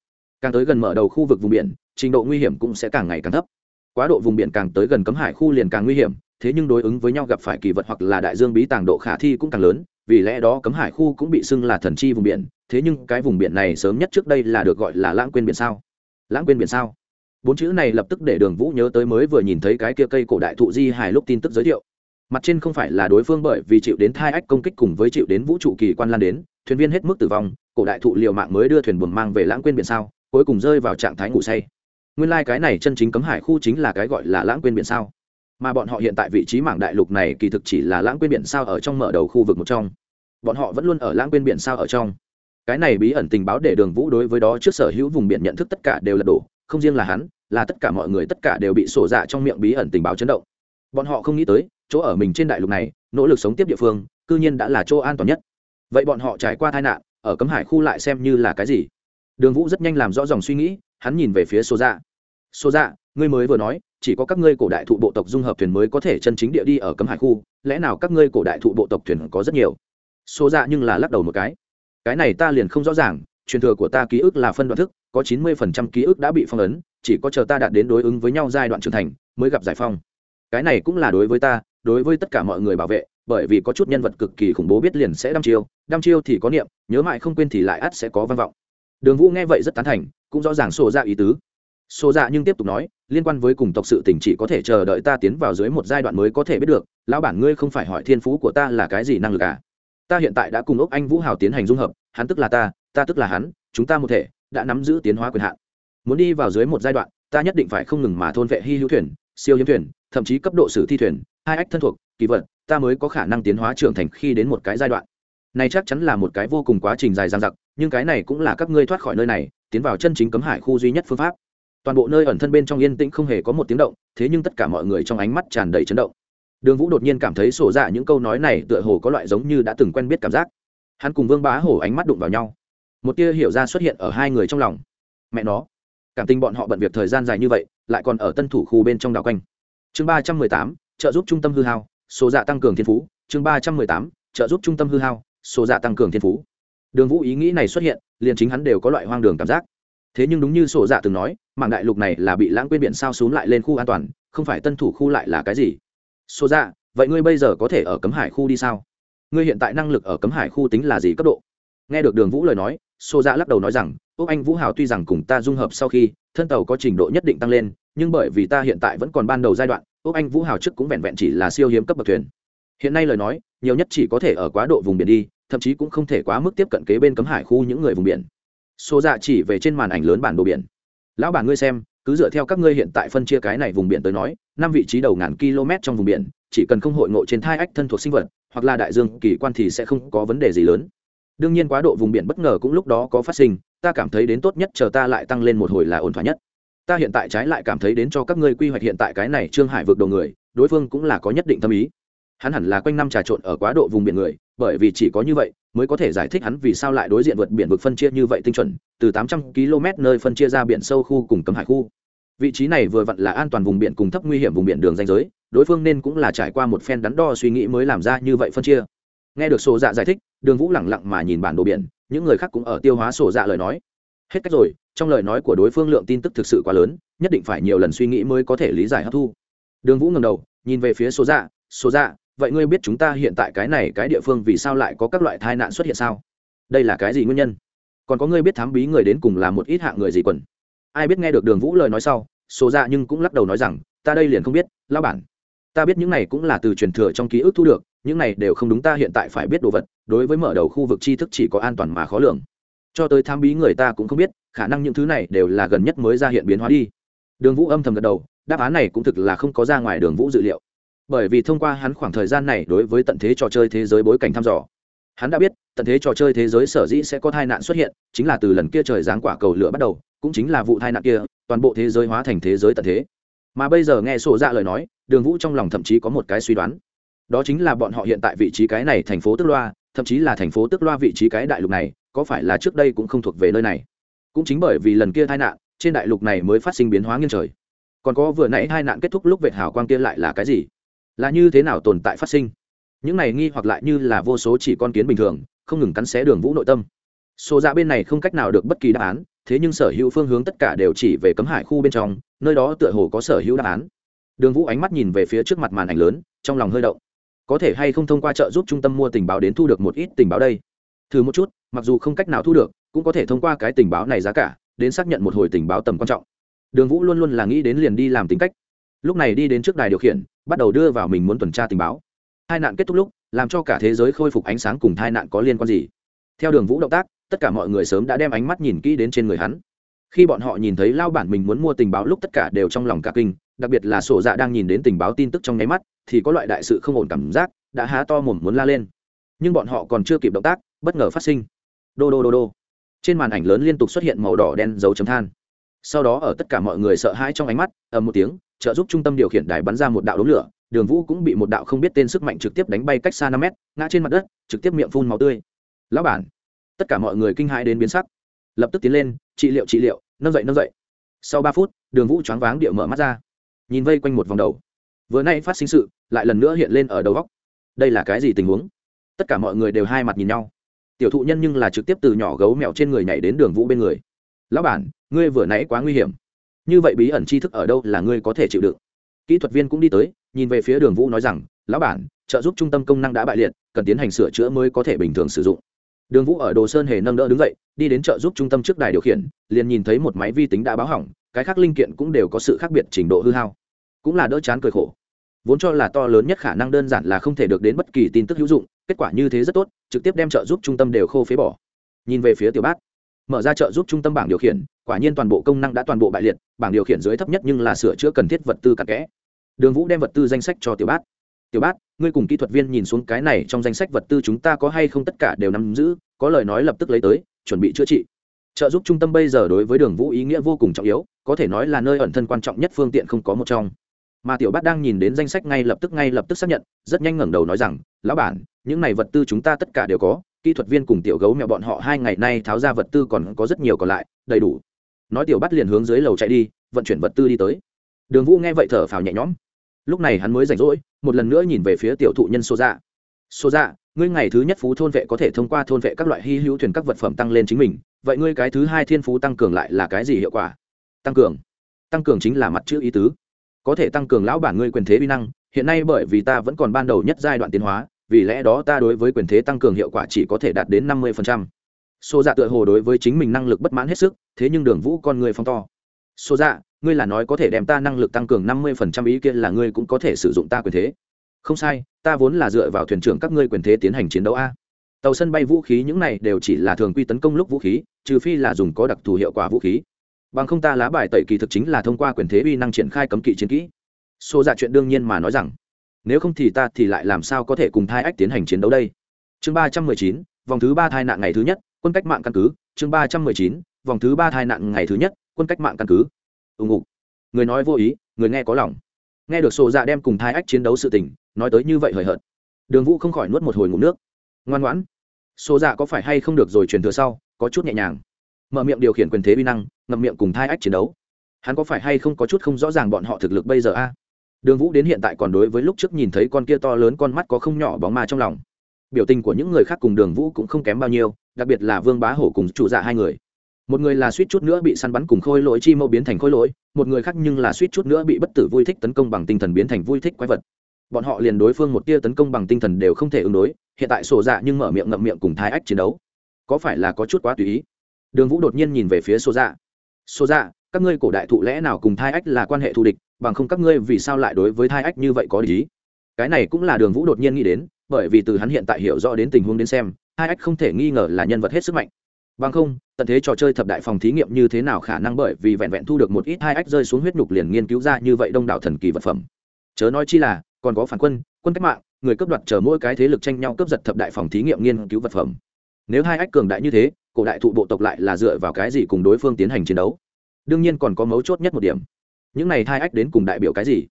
Càng tới gần mở đầu khu vực vùng biển, trình độ nguy hiểm cũng sẽ càng ngày càng thấp. Quá độ vùng biển càng tới gần cấm hải khu liền càng nguy hiểm, thế nhưng đối ứng với nhau gặp phải kỳ vật hoặc là đại dương bí tàng độ khả thi cũng càng lớn, vì lẽ đó cấm hải khu cũng bị xưng là thần chi vùng biển, thế nhưng cái vùng biển này sớm nhất trước đây là được gọi là lãng quên biển sao? Lãng quên biển sao? Bốn chữ này lập tức để đường vũ nhớ tới mới vừa nhìn thấy cái kia cây cổ đại thụ di hài lúc tin tức giới thiệu. Mặt trên không phải là đối phương bởi vì chịu đến thai ách công kích cùng với chịu đến vũ trụ kỳ quan lan đến, thuyền viên hết mức tử vong, cổ đại thụ liều mạng mới đưa thuyền buồm mang về lãng quên biển sao, cuối cùng rơi vào trạng thái ngủ say. Nguyên lai、like、cái này chân chính cấm hải khu chính là cái gọi là lãng quên biển sao. Mà bọn họ hiện tại vị trí mảng đại lục này kỳ thực chỉ là lãng quên biển sao ở trong mở đầu khu vực một trong. Bọn họ vẫn luôn ở lãng quên biển sao ở trong. Cái này bí ẩn tình báo để đường vũ đối với đó trước sở hữu vùng biển nhận thức tất cả đều là đổ không riêng là hắn, là tất cả mọi người, tất cả đều bị sổ dạ trong miệng bí ẩn tình báo chấn động. Bọn họ không nghĩ tới, chỗ ở mình trên đại lục này, nỗ lực sống tiếp địa phương, cư nhiên đã là chỗ an toàn nhất. Vậy bọn họ trải qua tai nạn, ở cấm hải khu lại xem như là cái gì? Đường vũ rất nhanh làm rõ dòng suy nghĩ, hắn nhìn về phía sổ dạ. Sổ dạ ngươi mới vừa nói, chỉ có các ngươi cổ đại thụ bộ tộc dung hợp thuyền mới có thể chân chính địa đi ở cấm hải khu, lẽ nào các ngươi cổ đại thụ bộ tộc thuyền có rất nhiều? Số dạ nhưng là lắc đầu một cái. Cái này ta liền không rõ ràng truyền thừa của ta ký ức là phân đoạn thức, có chín mươi phần trăm ký ức đã bị phong ấn, chỉ có chờ ta đạt đến đối ứng với nhau giai đoạn trưởng thành, mới gặp giải phong. Cái này cũng là đối với ta, đối với tất cả mọi người bảo vệ, bởi vì có chút nhân vật cực kỳ khủng bố biết liền sẽ đăm chiêu đăm chiêu thì có niệm, nhớ mãi không quên thì lại ắt sẽ có văn vọng. Đường vũ nghe vậy rất tán thành, cũng rõ ràng sổ ra dạ ý tứ. Sổ ra dạ nhưng tiếp tục nói, liên quan với cùng tộc sự tình chỉ có thể chờ đợi ta tiến vào dưới một giai đoạn mới có thể biết được, lão bản ngươi không phải hỏi thiên phú của ta là cái gì năng lực à? Ta hiện tại đã cùng ốc anh vũ hào tiến hành dung hợp, hắn tức là ta ta tức là hắn, chúng ta một thể, đã nắm giữ tiến hóa quyền hạn. Muốn đi vào dưới một giai đoạn, ta nhất định phải không ngừng mà thôn vệ hy hữu thuyền, siêu hiếm thuyền, thậm chí cấp độ sử thi thuyền, hai ách thân thuộc, kỳ vật, ta mới có khả năng tiến hóa trưởng thành khi đến một cái giai đoạn. Này chắc chắn là một cái vô cùng quá trình dài dằng dặc, nhưng cái này cũng là các ngươi thoát khỏi nơi này, tiến vào chân chính cấm hải khu duy nhất phương pháp. Toàn bộ nơi ẩn thân bên trong yên tĩnh không hề có một tiếng động, thế nhưng tất cả mọi người trong ánh mắt tràn đầy chấn động. Đường vũ đột nhiên cảm thấy sổ dạ những câu nói này tựa hồ có loại giống như đã từng quen biết cảm giác. Hắn cùng vương bá hổ ánh mắt đụng vào nhau một tia hiểu ra xuất hiện ở hai người trong lòng. Mẹ nó, cảm tình bọn họ bận việc thời gian dài như vậy, lại còn ở tân thủ khu bên trong đảo quanh. Chương ba trăm mười tám, trợ giúp trung tâm hư hao, số dạ tăng cường thiên phú. Chương ba trăm mười tám, trợ giúp trung tâm hư hao, số dạ tăng cường thiên phú. Đường vũ ý nghĩ này xuất hiện, liền chính hắn đều có loại hoang đường cảm giác. Thế nhưng đúng như sổ dạ từng nói mạng đại lục này là bị lãng quên biển sao xuống lại lên khu an toàn, không phải tân thủ khu lại là cái gì? Sổ dạ vậy ngươi bây giờ có thể ở cấm hải khu đi sao? Ngươi hiện tại năng lực ở cấm hải khu tính là gì cấp độ? Nghe được đường vũ lời nói sổ dạ lắc đầu nói rằng, úc anh vũ hào tuy rằng cùng ta dung hợp sau khi, thân tàu có trình độ nhất định tăng lên, nhưng bởi vì ta hiện tại vẫn còn ban đầu giai đoạn, úc anh vũ hào trước cũng vẹn vẹn chỉ là siêu hiếm cấp bậc thuyền. Hiện nay lời nói, nhiều nhất chỉ có thể ở quá độ vùng biển đi, thậm chí cũng không thể quá mức tiếp cận kế bên cấm hải khu những người vùng biển. Số dạ chỉ về trên màn ảnh lớn bản đồ biển. Lão bản ngươi xem, cứ dựa theo các ngươi hiện tại phân chia cái này vùng biển tới nói, năm vị trí đầu ngàn km trong vùng biển, chỉ cần không hội ngộ trên thai ách thân thuộc sinh vật, hoặc là đại dương kỳ quan thì sẽ không có vấn đề gì lớn đương nhiên quá độ vùng biển bất ngờ cũng lúc đó có phát sinh, ta cảm thấy đến tốt nhất chờ ta lại tăng lên một hồi là ổn thỏa nhất. Ta hiện tại trái lại cảm thấy đến cho các ngươi quy hoạch hiện tại cái này trương hải vượt đầu người, đối phương cũng là có nhất định tâm ý. Hắn hẳn là quanh năm trà trộn ở quá độ vùng biển người, bởi vì chỉ có như vậy mới có thể giải thích hắn vì sao lại đối diện vượt biển vực phân chia như vậy tinh chuẩn, từ 800 km nơi phân chia ra biển sâu khu cùng cấm hải khu. Vị trí này vừa vặn là an toàn vùng biển cùng thấp nguy hiểm vùng biển đường danh giới, đối phương nên cũng là trải qua một phen đắn đo suy nghĩ mới làm ra như vậy phân chia nghe được sổ dạ giải thích, đường vũ lẳng lặng mà nhìn bản đồ biển, những người khác cũng ở tiêu hóa sổ dạ lời nói. Hết cách rồi, trong lời nói của đối phương lượng tin tức thực sự quá lớn, nhất định phải nhiều lần suy nghĩ mới có thể lý giải hấp thu. Đường vũ ngầm đầu, nhìn về phía số dạ số dạ vậy ngươi biết chúng ta hiện tại cái này cái địa phương vì sao lại có các loại tai nạn xuất hiện sao? Đây là cái gì nguyên nhân? Còn có ngươi biết thám bí người đến cùng là một ít hạng người gì quần? Ai biết nghe được đường vũ lời nói sau số dạ nhưng cũng lắc đầu nói rằng, ta đây liền không biết lao bản. Ta biết những này cũng là từ truyền thừa trong ký ức thu được những này đều không đúng ta hiện tại phải biết đồ vật, đối với mở đầu khu vực tri thức chỉ có an toàn mà khó lường. Cho tới tham bí người ta cũng không biết, khả năng những thứ này đều là gần nhất mới ra hiện biến hóa đi. Đường vũ âm thầm gật đầu, đáp án này cũng thực là không có ra ngoài đường vũ dự liệu. Bởi vì thông qua hắn khoảng thời gian này đối với tận thế trò chơi thế giới bối cảnh thăm dò, hắn đã biết, tận thế trò chơi thế giới sở dĩ sẽ có tai nạn xuất hiện, chính là từ lần kia trời giáng quả cầu lửa bắt đầu, cũng chính là vụ tai nạn kia, toàn bộ thế giới hóa thành thế giới tận thế. Mà bây giờ nghe sổ dạ lời nói, đường vũ trong lòng thậm chí có một cái suy đoán đó chính là bọn họ hiện tại vị trí cái này thành phố tức loa, thậm chí là thành phố tức loa vị trí cái đại lục này, có phải là trước đây cũng không thuộc về nơi này? Cũng chính bởi vì lần kia tai nạn, trên đại lục này mới phát sinh biến hóa nghiêng trời. Còn có vừa nãy hai nạn kết thúc lúc vệt hào quang kia lại là cái gì? Là như thế nào tồn tại phát sinh? Những này nghi hoặc lại như là vô số chỉ con kiến bình thường, không ngừng cắn xé đường vũ nội tâm. Số ra dạ bên này không cách nào được bất kỳ đáp án, thế nhưng sở hữu phương hướng tất cả đều chỉ về cấm hải khu bên trong, nơi đó tựa hồ có sở hữu đáp án. Đường vũ ánh mắt nhìn về phía trước mặt màn ảnh lớn, trong lòng hơi động có thể hay không thông qua trợ giúp trung tâm mua tình báo đến thu được một ít tình báo đây? Thử một chút, mặc dù không cách nào thu được, cũng có thể thông qua cái tình báo này giá cả, đến xác nhận một hồi tình báo tầm quan trọng. Đường vũ luôn luôn là nghĩ đến liền đi làm tính cách. Lúc này đi đến trước đài điều khiển, bắt đầu đưa vào mình muốn tuần tra tình báo. Hai nạn kết thúc lúc, làm cho cả thế giới khôi phục ánh sáng cùng tai nạn có liên quan gì? Theo đường vũ động tác, tất cả mọi người sớm đã đem ánh mắt nhìn kỹ đến trên người hắn. Khi bọn họ nhìn thấy lao bản mình muốn mua tình báo lúc tất cả đều trong lòng cả kinh đặc biệt là sổ dạ đang nhìn đến tình báo tin tức trong nháy mắt, thì có loại đại sự không ổn cảm giác đã há to mồm muốn la lên. Nhưng bọn họ còn chưa kịp động tác, bất ngờ phát sinh. Đô đô đô đô. Trên màn ảnh lớn liên tục xuất hiện màu đỏ đen dấu chấm than. Sau đó ở tất cả mọi người sợ hãi trong ánh mắt, ầm một tiếng, trợ giúp trung tâm điều khiển đài bắn ra một đạo đống lửa, đường vũ cũng bị một đạo không biết tên sức mạnh trực tiếp đánh bay cách xa năm mét, ngã trên mặt đất, trực tiếp miệng phun máu tươi. Lão bản, tất cả mọi người kinh hãi đến biến sắc. Lập tức tiến lên, trị liệu trị liệu, nâng dậy nâng dậy. Sau ba phút, đường vũ choáng váng địa mở mắt ra nhìn vây quanh một vòng đầu. Vừa nay phát sinh sự, lại lần nữa hiện lên ở đầu góc. Đây là cái gì tình huống? Tất cả mọi người đều hai mặt nhìn nhau. Tiểu thụ nhân nhưng là trực tiếp từ nhỏ gấu mèo trên người nhảy đến đường vũ bên người. Lão bản, ngươi vừa nãy quá nguy hiểm. Như vậy bí ẩn tri thức ở đâu là ngươi có thể chịu đựng? Kỹ thuật viên cũng đi tới, nhìn về phía đường vũ nói rằng, lão bản, trợ giúp trung tâm công năng đã bại liệt, cần tiến hành sửa chữa mới có thể bình thường sử dụng. Đường vũ ở đồ sơn hề nâng đỡ đứng dậy, đi đến trợ giúp trung tâm trước đài điều khiển, liền nhìn thấy một máy vi tính đã báo hỏng cái khác linh kiện cũng đều có sự khác biệt trình độ hư hao. Cũng là đỡ chán cười khổ. Vốn cho là to lớn nhất khả năng đơn giản là không thể được đến bất kỳ tin tức hữu dụng, kết quả như thế rất tốt, trực tiếp đem trợ giúp trung tâm đều khô phế bỏ. Nhìn về phía tiểu bát, mở ra trợ giúp trung tâm bảng điều khiển, quả nhiên toàn bộ công năng đã toàn bộ bại liệt, bảng điều khiển dưới thấp nhất nhưng là sửa chữa cần thiết vật tư cặn kẽ. Đường vũ đem vật tư danh sách cho tiểu bát. Tiểu bát, ngươi cùng kỹ thuật viên nhìn xuống cái này trong danh sách vật tư chúng ta có hay không tất cả đều nắm giữ, có lời nói lập tức lấy tới, chuẩn bị chữa trị. Trợ giúp trung tâm bây giờ đối với đường vũ ý nghĩa vô cùng trọng yếu có thể nói là nơi ẩn thân quan trọng nhất phương tiện không có một trong. Mà tiểu bát đang nhìn đến danh sách ngay lập tức ngay lập tức xác nhận, rất nhanh ngẩng đầu nói rằng, lão bản, những này vật tư chúng ta tất cả đều có, kỹ thuật viên cùng tiểu gấu mẹ bọn họ hai ngày nay tháo ra vật tư còn có rất nhiều còn lại, đầy đủ. Nói tiểu bát liền hướng dưới lầu chạy đi, vận chuyển vật tư đi tới. Đường vũ nghe vậy thở phào nhẹ nhõm. Lúc này hắn mới rảnh rỗi, một lần nữa nhìn về phía tiểu thụ nhân số dạ số dạ ngươi ngày thứ nhất phú thôn vệ có thể thông qua thôn vệ các loại hy hữu thuyền các vật phẩm tăng lên chính mình, vậy ngươi cái thứ hai thiên phú tăng cường lại là cái gì hiệu quả? Tăng cường. Tăng cường chính là mặt chữ ý tứ. Có thể tăng cường lão bản ngươi quyền thế vi năng, hiện nay bởi vì ta vẫn còn ban đầu nhất giai đoạn tiến hóa, vì lẽ đó ta đối với quyền thế tăng cường hiệu quả chỉ có thể đạt đến năm mươi xô dạ tựa hồ đối với chính mình năng lực bất mãn hết sức, thế nhưng đường vũ con người phong to. Xô dạ ngươi là nói có thể đem ta năng lực tăng cường năm mươi ý kiến là ngươi cũng có thể sử dụng ta quyền thế. Không sai, ta vốn là dựa vào thuyền trưởng các ngươi quyền thế tiến hành chiến đấu a. Tàu sân bay vũ khí những này đều chỉ là thường quy tấn công lúc vũ khí, trừ phi là dùng có đặc thù hiệu quả vũ khí bằng không ta lá bài tẩy kỳ thực chính là thông qua quyền thế uy năng triển khai cấm kỵ chiến kỹ. Xô dạ chuyện đương nhiên mà nói rằng, nếu không thì ta thì lại làm sao có thể cùng thai ách tiến hành chiến đấu đây? Chương ba trăm mười chín, vòng thứ ba thai nạn ngày thứ nhất, quân cách mạng căn cứ. Chương ba trăm mười chín, vòng thứ ba thai nạn ngày thứ nhất, quân cách mạng căn cứ. Ùng ục người nói vô ý, người nghe có lòng. Nghe được sổ dạ đem cùng thai ách chiến đấu sự tình, nói tới như vậy hời hợt. Đường vũ không khỏi nuốt một hồi ngụm nước. Ngoan ngoãn. Sổ dạ có phải hay không được rồi truyền thừa sau, có chút nhẹ nhàng mở miệng điều khiển quyền thế vi năng, ngậm miệng cùng thai ách chiến đấu. Hắn có phải hay không có chút không rõ ràng bọn họ thực lực bây giờ a? Đường vũ đến hiện tại còn đối với lúc trước nhìn thấy con kia to lớn con mắt có không nhỏ bóng ma trong lòng. Biểu tình của những người khác cùng đường vũ cũng không kém bao nhiêu, đặc biệt là vương bá hổ cùng chủ dạ hai người. Một người là suýt chút nữa bị săn bắn cùng khôi lỗi chi mâu biến thành khôi lỗi, một người khác nhưng là suýt chút nữa bị bất tử vui thích tấn công bằng tinh thần biến thành vui thích quái vật. Bọn họ liền đối phương một tia tấn công bằng tinh thần đều không thể ứng đối, hiện tại sổ dạ nhưng mở miệng ngậm miệng cùng thái ách chiến đấu. Có phải là có chút quá tùy ý? Đường vũ đột nhiên nhìn về phía sổ dạ sổ dạ các ngươi cổ đại thụ lẽ nào cùng thai ách là quan hệ thù địch, bằng không các ngươi vì sao lại đối với thai ách như vậy có lý? Cái này cũng là đường vũ đột nhiên nghĩ đến, bởi vì từ hắn hiện tại hiểu rõ đến tình huống đến xem hai ách không thể nghi ngờ là nhân vật hết sức mạnh. Bằng không, tận thế trò chơi thập đại phòng thí nghiệm như thế nào khả năng bởi vì vẹn vẹn thu được một ít hai ách rơi xuống huyết nhục liền nghiên cứu ra như vậy đông đảo thần kỳ vật phẩm. Chớ nói chi là, còn có phản quân quân cách mạng, người cướp đoạt chờ mỗi cái thế lực tranh nhau cướp giật thập đại phòng thí nghiệm nghiên cứu vật phẩm. Nếu hai ách cường đại như thế cổ đại thụ bộ tộc lại là dựa vào cái gì cùng đối phương tiến hành chiến đấu? Đương nhiên còn có mấu chốt nhất một điểm. Những này thai ách đến cùng đại biểu cái gì?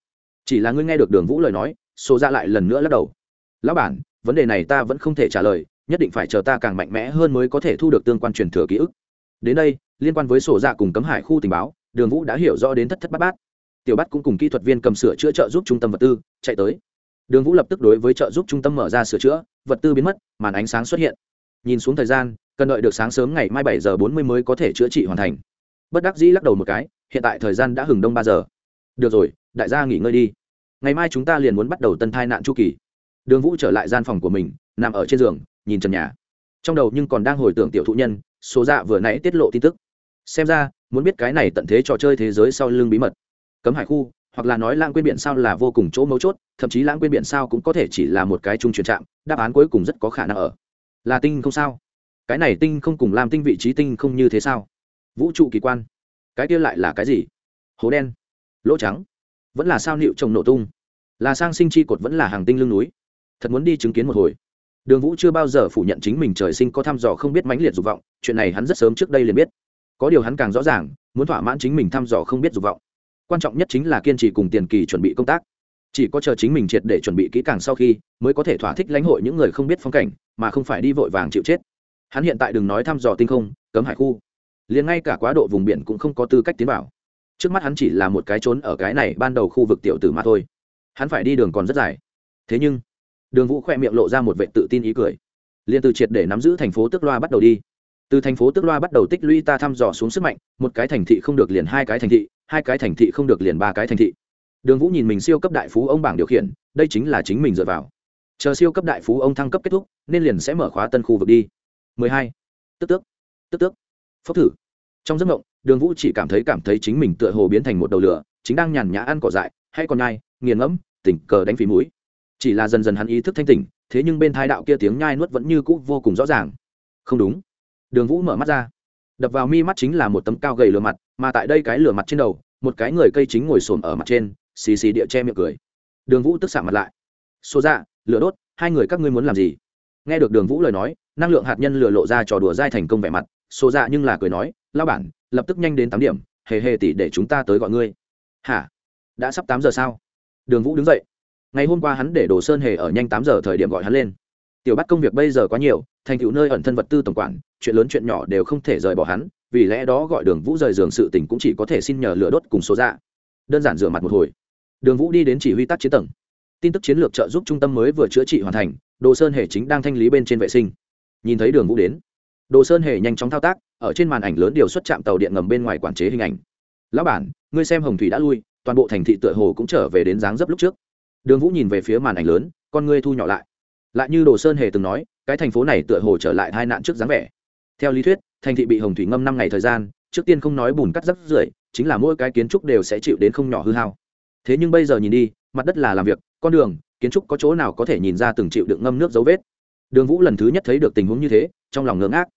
Chỉ là ngươi nghe được đường vũ lời nói xô ra dạ lại lần nữa lắc đầu. Lão bản, vấn đề này ta vẫn không thể trả lời, nhất định phải chờ ta càng mạnh mẽ hơn mới có thể thu được tương quan truyền thừa ký ức. Đến đây, liên quan với sổ dạ cùng cấm hải khu tình báo, đường vũ đã hiểu rõ đến thất thất bát bát. Tiểu bắt cũng cùng kỹ thuật viên cầm sửa chữa trợ giúp trung tâm vật tư, chạy tới. Đường vũ lập tức đối với trợ giúp trung tâm mở ra sửa chữa, vật tư biến mất, màn ánh sáng xuất hiện. Nhìn xuống thời gian cần đợi được sáng sớm ngày mai bảy giờ bốn mươi mới có thể chữa trị hoàn thành. Bất đắc dĩ lắc đầu một cái, hiện tại thời gian đã hừng đông ba giờ. Được rồi, đại gia nghỉ ngơi đi. Ngày mai chúng ta liền muốn bắt đầu tân thai nạn chu kỳ. Đường vũ trở lại gian phòng của mình, nằm ở trên giường, nhìn trần nhà. Trong đầu nhưng còn đang hồi tưởng tiểu thụ nhân, số dạ vừa nãy tiết lộ tin tức. Xem ra, muốn biết cái này tận thế trò chơi thế giới sau lưng bí mật. Cấm hải khu, hoặc là nói lãng quên biển sao là vô cùng chỗ mấu chốt, thậm chí lãng quên biển sao cũng có thể chỉ là một cái chung truyền trạm, đáp án cuối cùng rất có khả năng ở. Là tinh không sao? Cái này tinh không cùng làm tinh vị trí tinh không như thế sao? Vũ trụ kỳ quan. Cái kia lại là cái gì? Hố đen. Lỗ trắng. Vẫn là sao nịu trồng nổ tung. Là sang sinh chi cột vẫn là hàng tinh lưng núi. Thật muốn đi chứng kiến một hồi. Đường vũ chưa bao giờ phủ nhận chính mình trời sinh có thăm dò không biết mãnh liệt dục vọng, chuyện này hắn rất sớm trước đây liền biết. Có điều hắn càng rõ ràng, muốn thỏa mãn chính mình thăm dò không biết dục vọng. Quan trọng nhất chính là kiên trì cùng tiền kỳ chuẩn bị công tác. Chỉ có chờ chính mình triệt để chuẩn bị kỹ càng sau khi, mới có thể thỏa thích lãnh hội những người không biết phong cảnh, mà không phải đi vội vàng chịu chết hắn hiện tại đừng nói thăm dò tinh không, cấm hải khu. Liền ngay cả quá độ vùng biển cũng không có tư cách tiến vào. Trước mắt hắn chỉ là một cái trốn ở cái này ban đầu khu vực tiểu tử mà thôi. Hắn phải đi đường còn rất dài. Thế nhưng, đường vũ khoe miệng lộ ra một vệ tự tin ý cười. Liền từ triệt để nắm giữ thành phố tức loa bắt đầu đi. Từ thành phố tức loa bắt đầu tích lũy ta thăm dò xuống sức mạnh, một cái thành thị không được liền hai cái thành thị, hai cái thành thị không được liền ba cái thành thị. Đường vũ nhìn mình siêu cấp đại phú ông bảng điều khiển, đây chính là chính mình dựa vào. Chờ siêu cấp đại phú ông thăng cấp kết thúc, nên liền sẽ mở khóa tân khu vực đi. 12. tức tước tức tước. Phốc thử. Trong giấc mộng, đường vũ chỉ cảm thấy cảm thấy chính mình tựa hồ biến thành một đầu lửa, chính đang nhàn nhã ăn cỏ dại, hay còn nhai, nghiền ngẫm tỉnh cờ đánh phí mũi. Chỉ là dần dần hắn ý thức thanh tỉnh, thế nhưng bên thai đạo kia tiếng nhai nuốt vẫn như cũ vô cùng rõ ràng. Không đúng. Đường vũ mở mắt ra. Đập vào mi mắt chính là một tấm cao gầy lửa mặt, mà tại đây cái lửa mặt trên đầu, một cái người cây chính ngồi xổm ở mặt trên, xì xì địa che miệng cười. Đường vũ tức xạ mặt lại. Xô ra dạ, lửa đốt, hai người các ngươi muốn làm gì? Nghe được đường vũ lời nói năng lượng hạt nhân lừa lộ ra trò đùa dai thành công vẻ mặt xô ra dạ nhưng là cười nói lao bản, lập tức nhanh đến tám điểm, hề hề tỷ để chúng ta tới gọi ngươi. Hả? Đã sắp tám giờ sao? Đường vũ đứng dậy. Ngày hôm qua hắn để đồ sơn hề ở nhanh tám giờ thời điểm gọi hắn lên. Tiểu bắt công việc bây giờ quá nhiều, thành tựu nơi ẩn thân vật tư tổng quản, chuyện lớn chuyện nhỏ đều không thể rời bỏ hắn, vì lẽ đó gọi đường vũ rời giường sự tỉnh cũng chỉ có thể xin nhờ lửa đốt cùng số ra dạ. đơn giản rửa mặt một hồi. Đường vũ đi đến chỉ huy tác chiến tầng. Tin tức chiến lược trợ giúp trung tâm mới vừa chữa trị hoàn thành, đồ sơn hề chính đang thanh lý bên trên vệ sinh nhìn thấy đường vũ đến. Đồ sơn hề nhanh chóng thao tác, ở trên màn ảnh lớn điều xuất chạm tàu điện ngầm bên ngoài quản chế hình ảnh. Lão bản, ngươi xem hồng thủy đã lui, toàn bộ thành thị tựa hồ cũng trở về đến dáng dấp lúc trước. Đường vũ nhìn về phía màn ảnh lớn, con ngươi thu nhỏ lại. Lại như đồ sơn hề từng nói, cái thành phố này tựa hồ trở lại hai nạn trước dáng vẻ. Theo lý thuyết, thành thị bị hồng thủy ngâm năm ngày thời gian, trước tiên không nói bùn cắt rắc rưởi, chính là mỗi cái kiến trúc đều sẽ chịu đến không nhỏ hư hao. Thế nhưng bây giờ nhìn đi, mặt đất là làm việc, con đường, kiến trúc có chỗ nào có thể nhìn ra từng chịu đựng ngâm nước dấu vết? Đường vũ lần thứ nhất thấy được tình huống như thế, trong lòng ngưỡng ác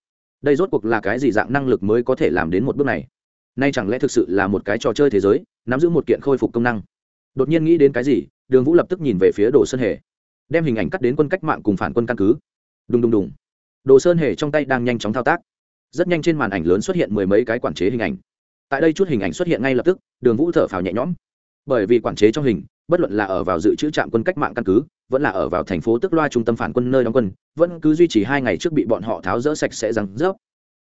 đây rốt cuộc là cái gì dạng năng lực mới có thể làm đến một bước này? Nay chẳng lẽ thực sự là một cái trò chơi thế giới, nắm giữ một kiện khôi phục công năng? Đột nhiên nghĩ đến cái gì, đường vũ lập tức nhìn về phía đồ sơn hề. Đem hình ảnh cắt đến quân cách mạng cùng phản quân căn cứ. Đùng đùng đùng. Đồ sơn hề trong tay đang nhanh chóng thao tác. Rất nhanh trên màn ảnh lớn xuất hiện mười mấy cái quản chế hình ảnh. Tại đây chút hình ảnh xuất hiện ngay lập tức, đường vũ thở phào nhẹ nhõm. Bởi vì quản chế trong hình bất luận là ở vào dự trữ trạm quân cách mạng căn cứ, vẫn là ở vào thành phố tức loa trung tâm phản quân nơi đóng quân, vẫn cứ duy trì hai ngày trước bị bọn họ tháo rỡ sạch sẽ răng rớp.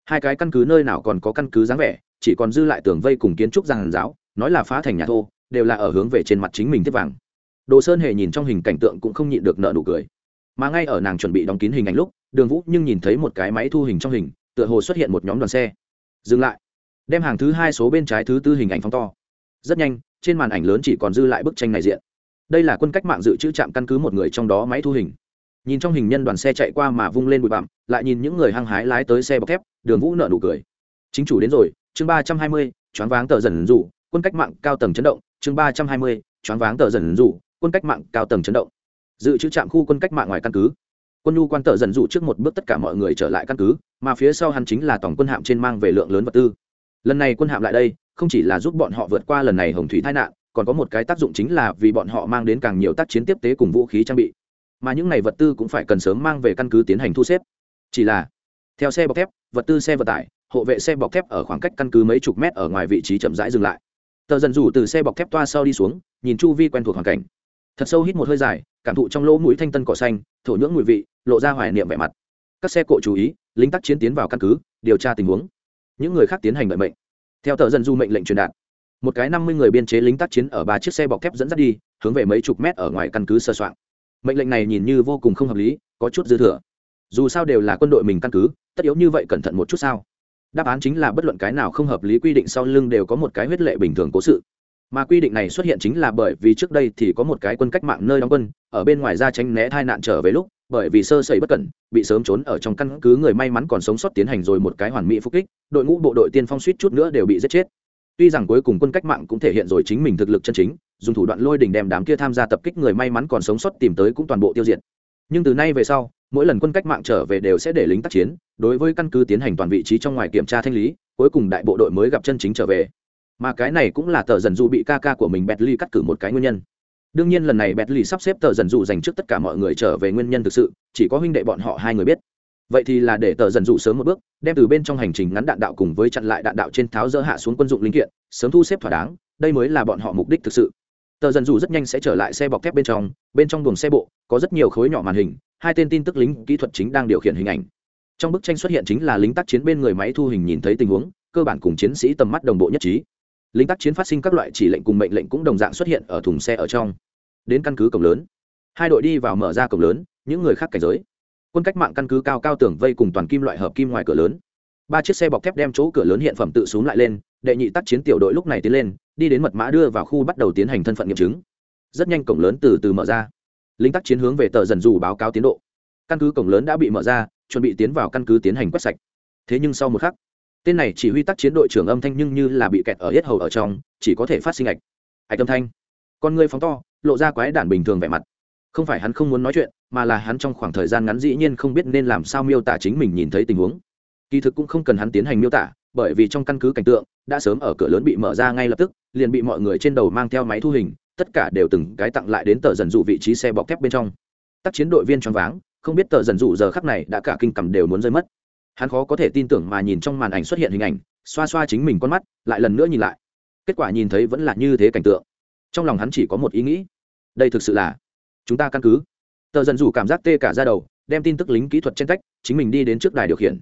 Hai cái căn cứ nơi nào còn có căn cứ dáng vẻ, chỉ còn dư lại tường vây cùng kiến trúc giàn giáo nói là phá thành nhà thô, đều là ở hướng về trên mặt chính mình tiếp vàng. Đồ sơn hề nhìn trong hình cảnh tượng cũng không nhịn được nợ nụ cười. Mà ngay ở nàng chuẩn bị đóng kín hình ảnh lúc, đường vũ nhưng nhìn thấy một cái máy thu hình trong hình, tựa hồ xuất hiện một nhóm đoàn xe. Dừng lại. Đem hàng thứ hai số bên trái thứ tư hình ảnh phóng to. Rất nhanh trên màn ảnh lớn chỉ còn dư lại bức tranh này diện. Đây là quân cách mạng dự trữ trạm căn cứ một người trong đó máy thu hình. Nhìn trong hình nhân đoàn xe chạy qua mà vung lên bụi bặm, lại nhìn những người hăng hái lái tới xe bọc thép, đường vũ nợ nụ cười. Chính chủ đến rồi, chương ba trăm hai mươi, choáng váng tờ dần rủ quân cách mạng cao tầng chấn động, chương ba trăm hai mươi, choáng váng tờ dần rủ quân cách mạng cao tầng chấn động. Dự trữ trạm khu quân cách mạng ngoài căn cứ. Quân nhu quan tờ dần rủ trước một bước tất cả mọi người trở lại căn cứ, mà phía sau hắn chính là tổng quân hạm trên mang về lượng lớn vật tư. Lần này quân hạm lại đây không chỉ là giúp bọn họ vượt qua lần này hồng thủy tai nạn, còn có một cái tác dụng chính là vì bọn họ mang đến càng nhiều tác chiến tiếp tế cùng vũ khí trang bị. Mà những này vật tư cũng phải cần sớm mang về căn cứ tiến hành thu xếp. Chỉ là, theo xe bọc thép, vật tư xe vận tải, hộ vệ xe bọc thép ở khoảng cách căn cứ mấy chục mét ở ngoài vị trí chậm rãi dừng lại. Tờ dần rủ từ xe bọc thép toa sau đi xuống, nhìn chu vi quen thuộc hoàn cảnh. Thật sâu hít một hơi dài, cảm thụ trong lỗ mũi thanh tân cỏ xanh, thổ nhưỡng mùi vị, lộ ra hoài niệm vẻ mặt. Các xe cộ chú ý, lính tác chiến tiến vào căn cứ, điều tra tình huống. Những người khác tiến hành đợi mệnh theo tờ dân du mệnh lệnh truyền đạt, một cái năm mươi người biên chế lính tác chiến ở ba chiếc xe bọc thép dẫn dắt đi, hướng về mấy chục mét ở ngoài căn cứ sơ soạn. Mệnh lệnh này nhìn như vô cùng không hợp lý, có chút dư thừa. Dù sao đều là quân đội mình căn cứ, tất yếu như vậy cẩn thận một chút sao? Đáp án chính là bất luận cái nào không hợp lý quy định sau lưng đều có một cái huyết lệ bình thường cố sự. Mà quy định này xuất hiện chính là bởi vì trước đây thì có một cái quân cách mạng nơi đóng quân, ở bên ngoài ra tránh né tai nạn trở về lúc bởi vì sơ sẩy bất cẩn, bị sớm trốn ở trong căn cứ người may mắn còn sống sót tiến hành rồi một cái hoàn mỹ phục kích, đội ngũ bộ đội tiên phong suýt chút nữa đều bị giết chết. Tuy rằng cuối cùng quân cách mạng cũng thể hiện rồi chính mình thực lực chân chính, dùng thủ đoạn lôi đình đem đám kia tham gia tập kích người may mắn còn sống sót tìm tới cũng toàn bộ tiêu diệt. Nhưng từ nay về sau, mỗi lần quân cách mạng trở về đều sẽ để lính tác chiến, đối với căn cứ tiến hành toàn vị trí trong ngoài kiểm tra thanh lý, cuối cùng đại bộ đội mới gặp chân chính trở về. Mà cái này cũng là tờ dần dù bị ca ca của mình Bentley cắt cử một cái nguyên nhân đương nhiên lần này bẹt lì sắp xếp tờ dần Dụ dành trước tất cả mọi người trở về nguyên nhân thực sự, chỉ có huynh đệ bọn họ hai người biết. Vậy thì là để tờ dần dụ sớm một bước, đem từ bên trong hành trình ngắn đạn đạo cùng với chặn lại đạn đạo trên tháo dỡ hạ xuống quân dụng linh kiện, sớm thu xếp thỏa đáng, đây mới là bọn họ mục đích thực sự. Tờ dần dụ rất nhanh sẽ trở lại xe bọc thép bên trong bên trong buồng xe bộ, có rất nhiều khối nhỏ màn hình, hai tên tin tức lính kỹ thuật chính đang điều khiển hình ảnh. Trong bức tranh xuất hiện chính là lính tác chiến bên người máy thu hình nhìn thấy tình huống, cơ bản cùng chiến sĩ tầm mắt đồng bộ nhất trí lính tác chiến phát sinh các loại chỉ lệnh cùng mệnh lệnh cũng đồng dạng xuất hiện ở thùng xe ở trong. Đến căn cứ cổng lớn. Hai đội đi vào mở ra cổng lớn, những người khác cảnh giới. Quân cách mạng căn cứ cao cao tường vây cùng toàn kim loại hợp kim ngoài cửa lớn. Ba chiếc xe bọc thép đem chỗ cửa lớn hiện phẩm tự xuống lại lên, đệ nhị tác chiến tiểu đội lúc này tiến lên, đi đến mật mã đưa vào khu bắt đầu tiến hành thân phận nghiệm chứng. Rất nhanh cổng lớn từ từ mở ra. Lính tác chiến hướng về tờ dần dù báo cáo tiến độ. Căn cứ cổng lớn đã bị mở ra, chuẩn bị tiến vào căn cứ tiến hành quét sạch. Thế nhưng sau một khắc tên này chỉ huy tác chiến đội trưởng âm thanh nhưng như là bị kẹt ở hết hầu ở trong, chỉ có thể phát sinh ạch. Ạch âm thanh. Con người phóng to, lộ ra quái đản bình thường vẻ mặt. Không phải hắn không muốn nói chuyện, mà là hắn trong khoảng thời gian ngắn dĩ nhiên không biết nên làm sao miêu tả chính mình nhìn thấy tình huống. Kỳ thực cũng không cần hắn tiến hành miêu tả, bởi vì trong căn cứ cảnh tượng, đã sớm ở cửa lớn bị mở ra ngay lập tức, liền bị mọi người trên đầu mang theo máy thu hình, tất cả đều từng cái tặng lại đến tờ dần dụ vị trí xe bọc thép bên trong. Tác chiến đội viên choáng váng, không biết tờ dần dụ giờ khắc này đã cả kinh cầm đều muốn rơi mất hắn khó có thể tin tưởng mà nhìn trong màn ảnh xuất hiện hình ảnh, xoa xoa chính mình con mắt, lại lần nữa nhìn lại. Kết quả nhìn thấy vẫn là như thế cảnh tượng. Trong lòng hắn chỉ có một ý nghĩ. Đây thực sự là chúng ta căn cứ. Tờ dần dù cảm giác tê cả ra đầu, đem tin tức lính kỹ thuật trên cách chính mình đi đến trước đài điều khiển.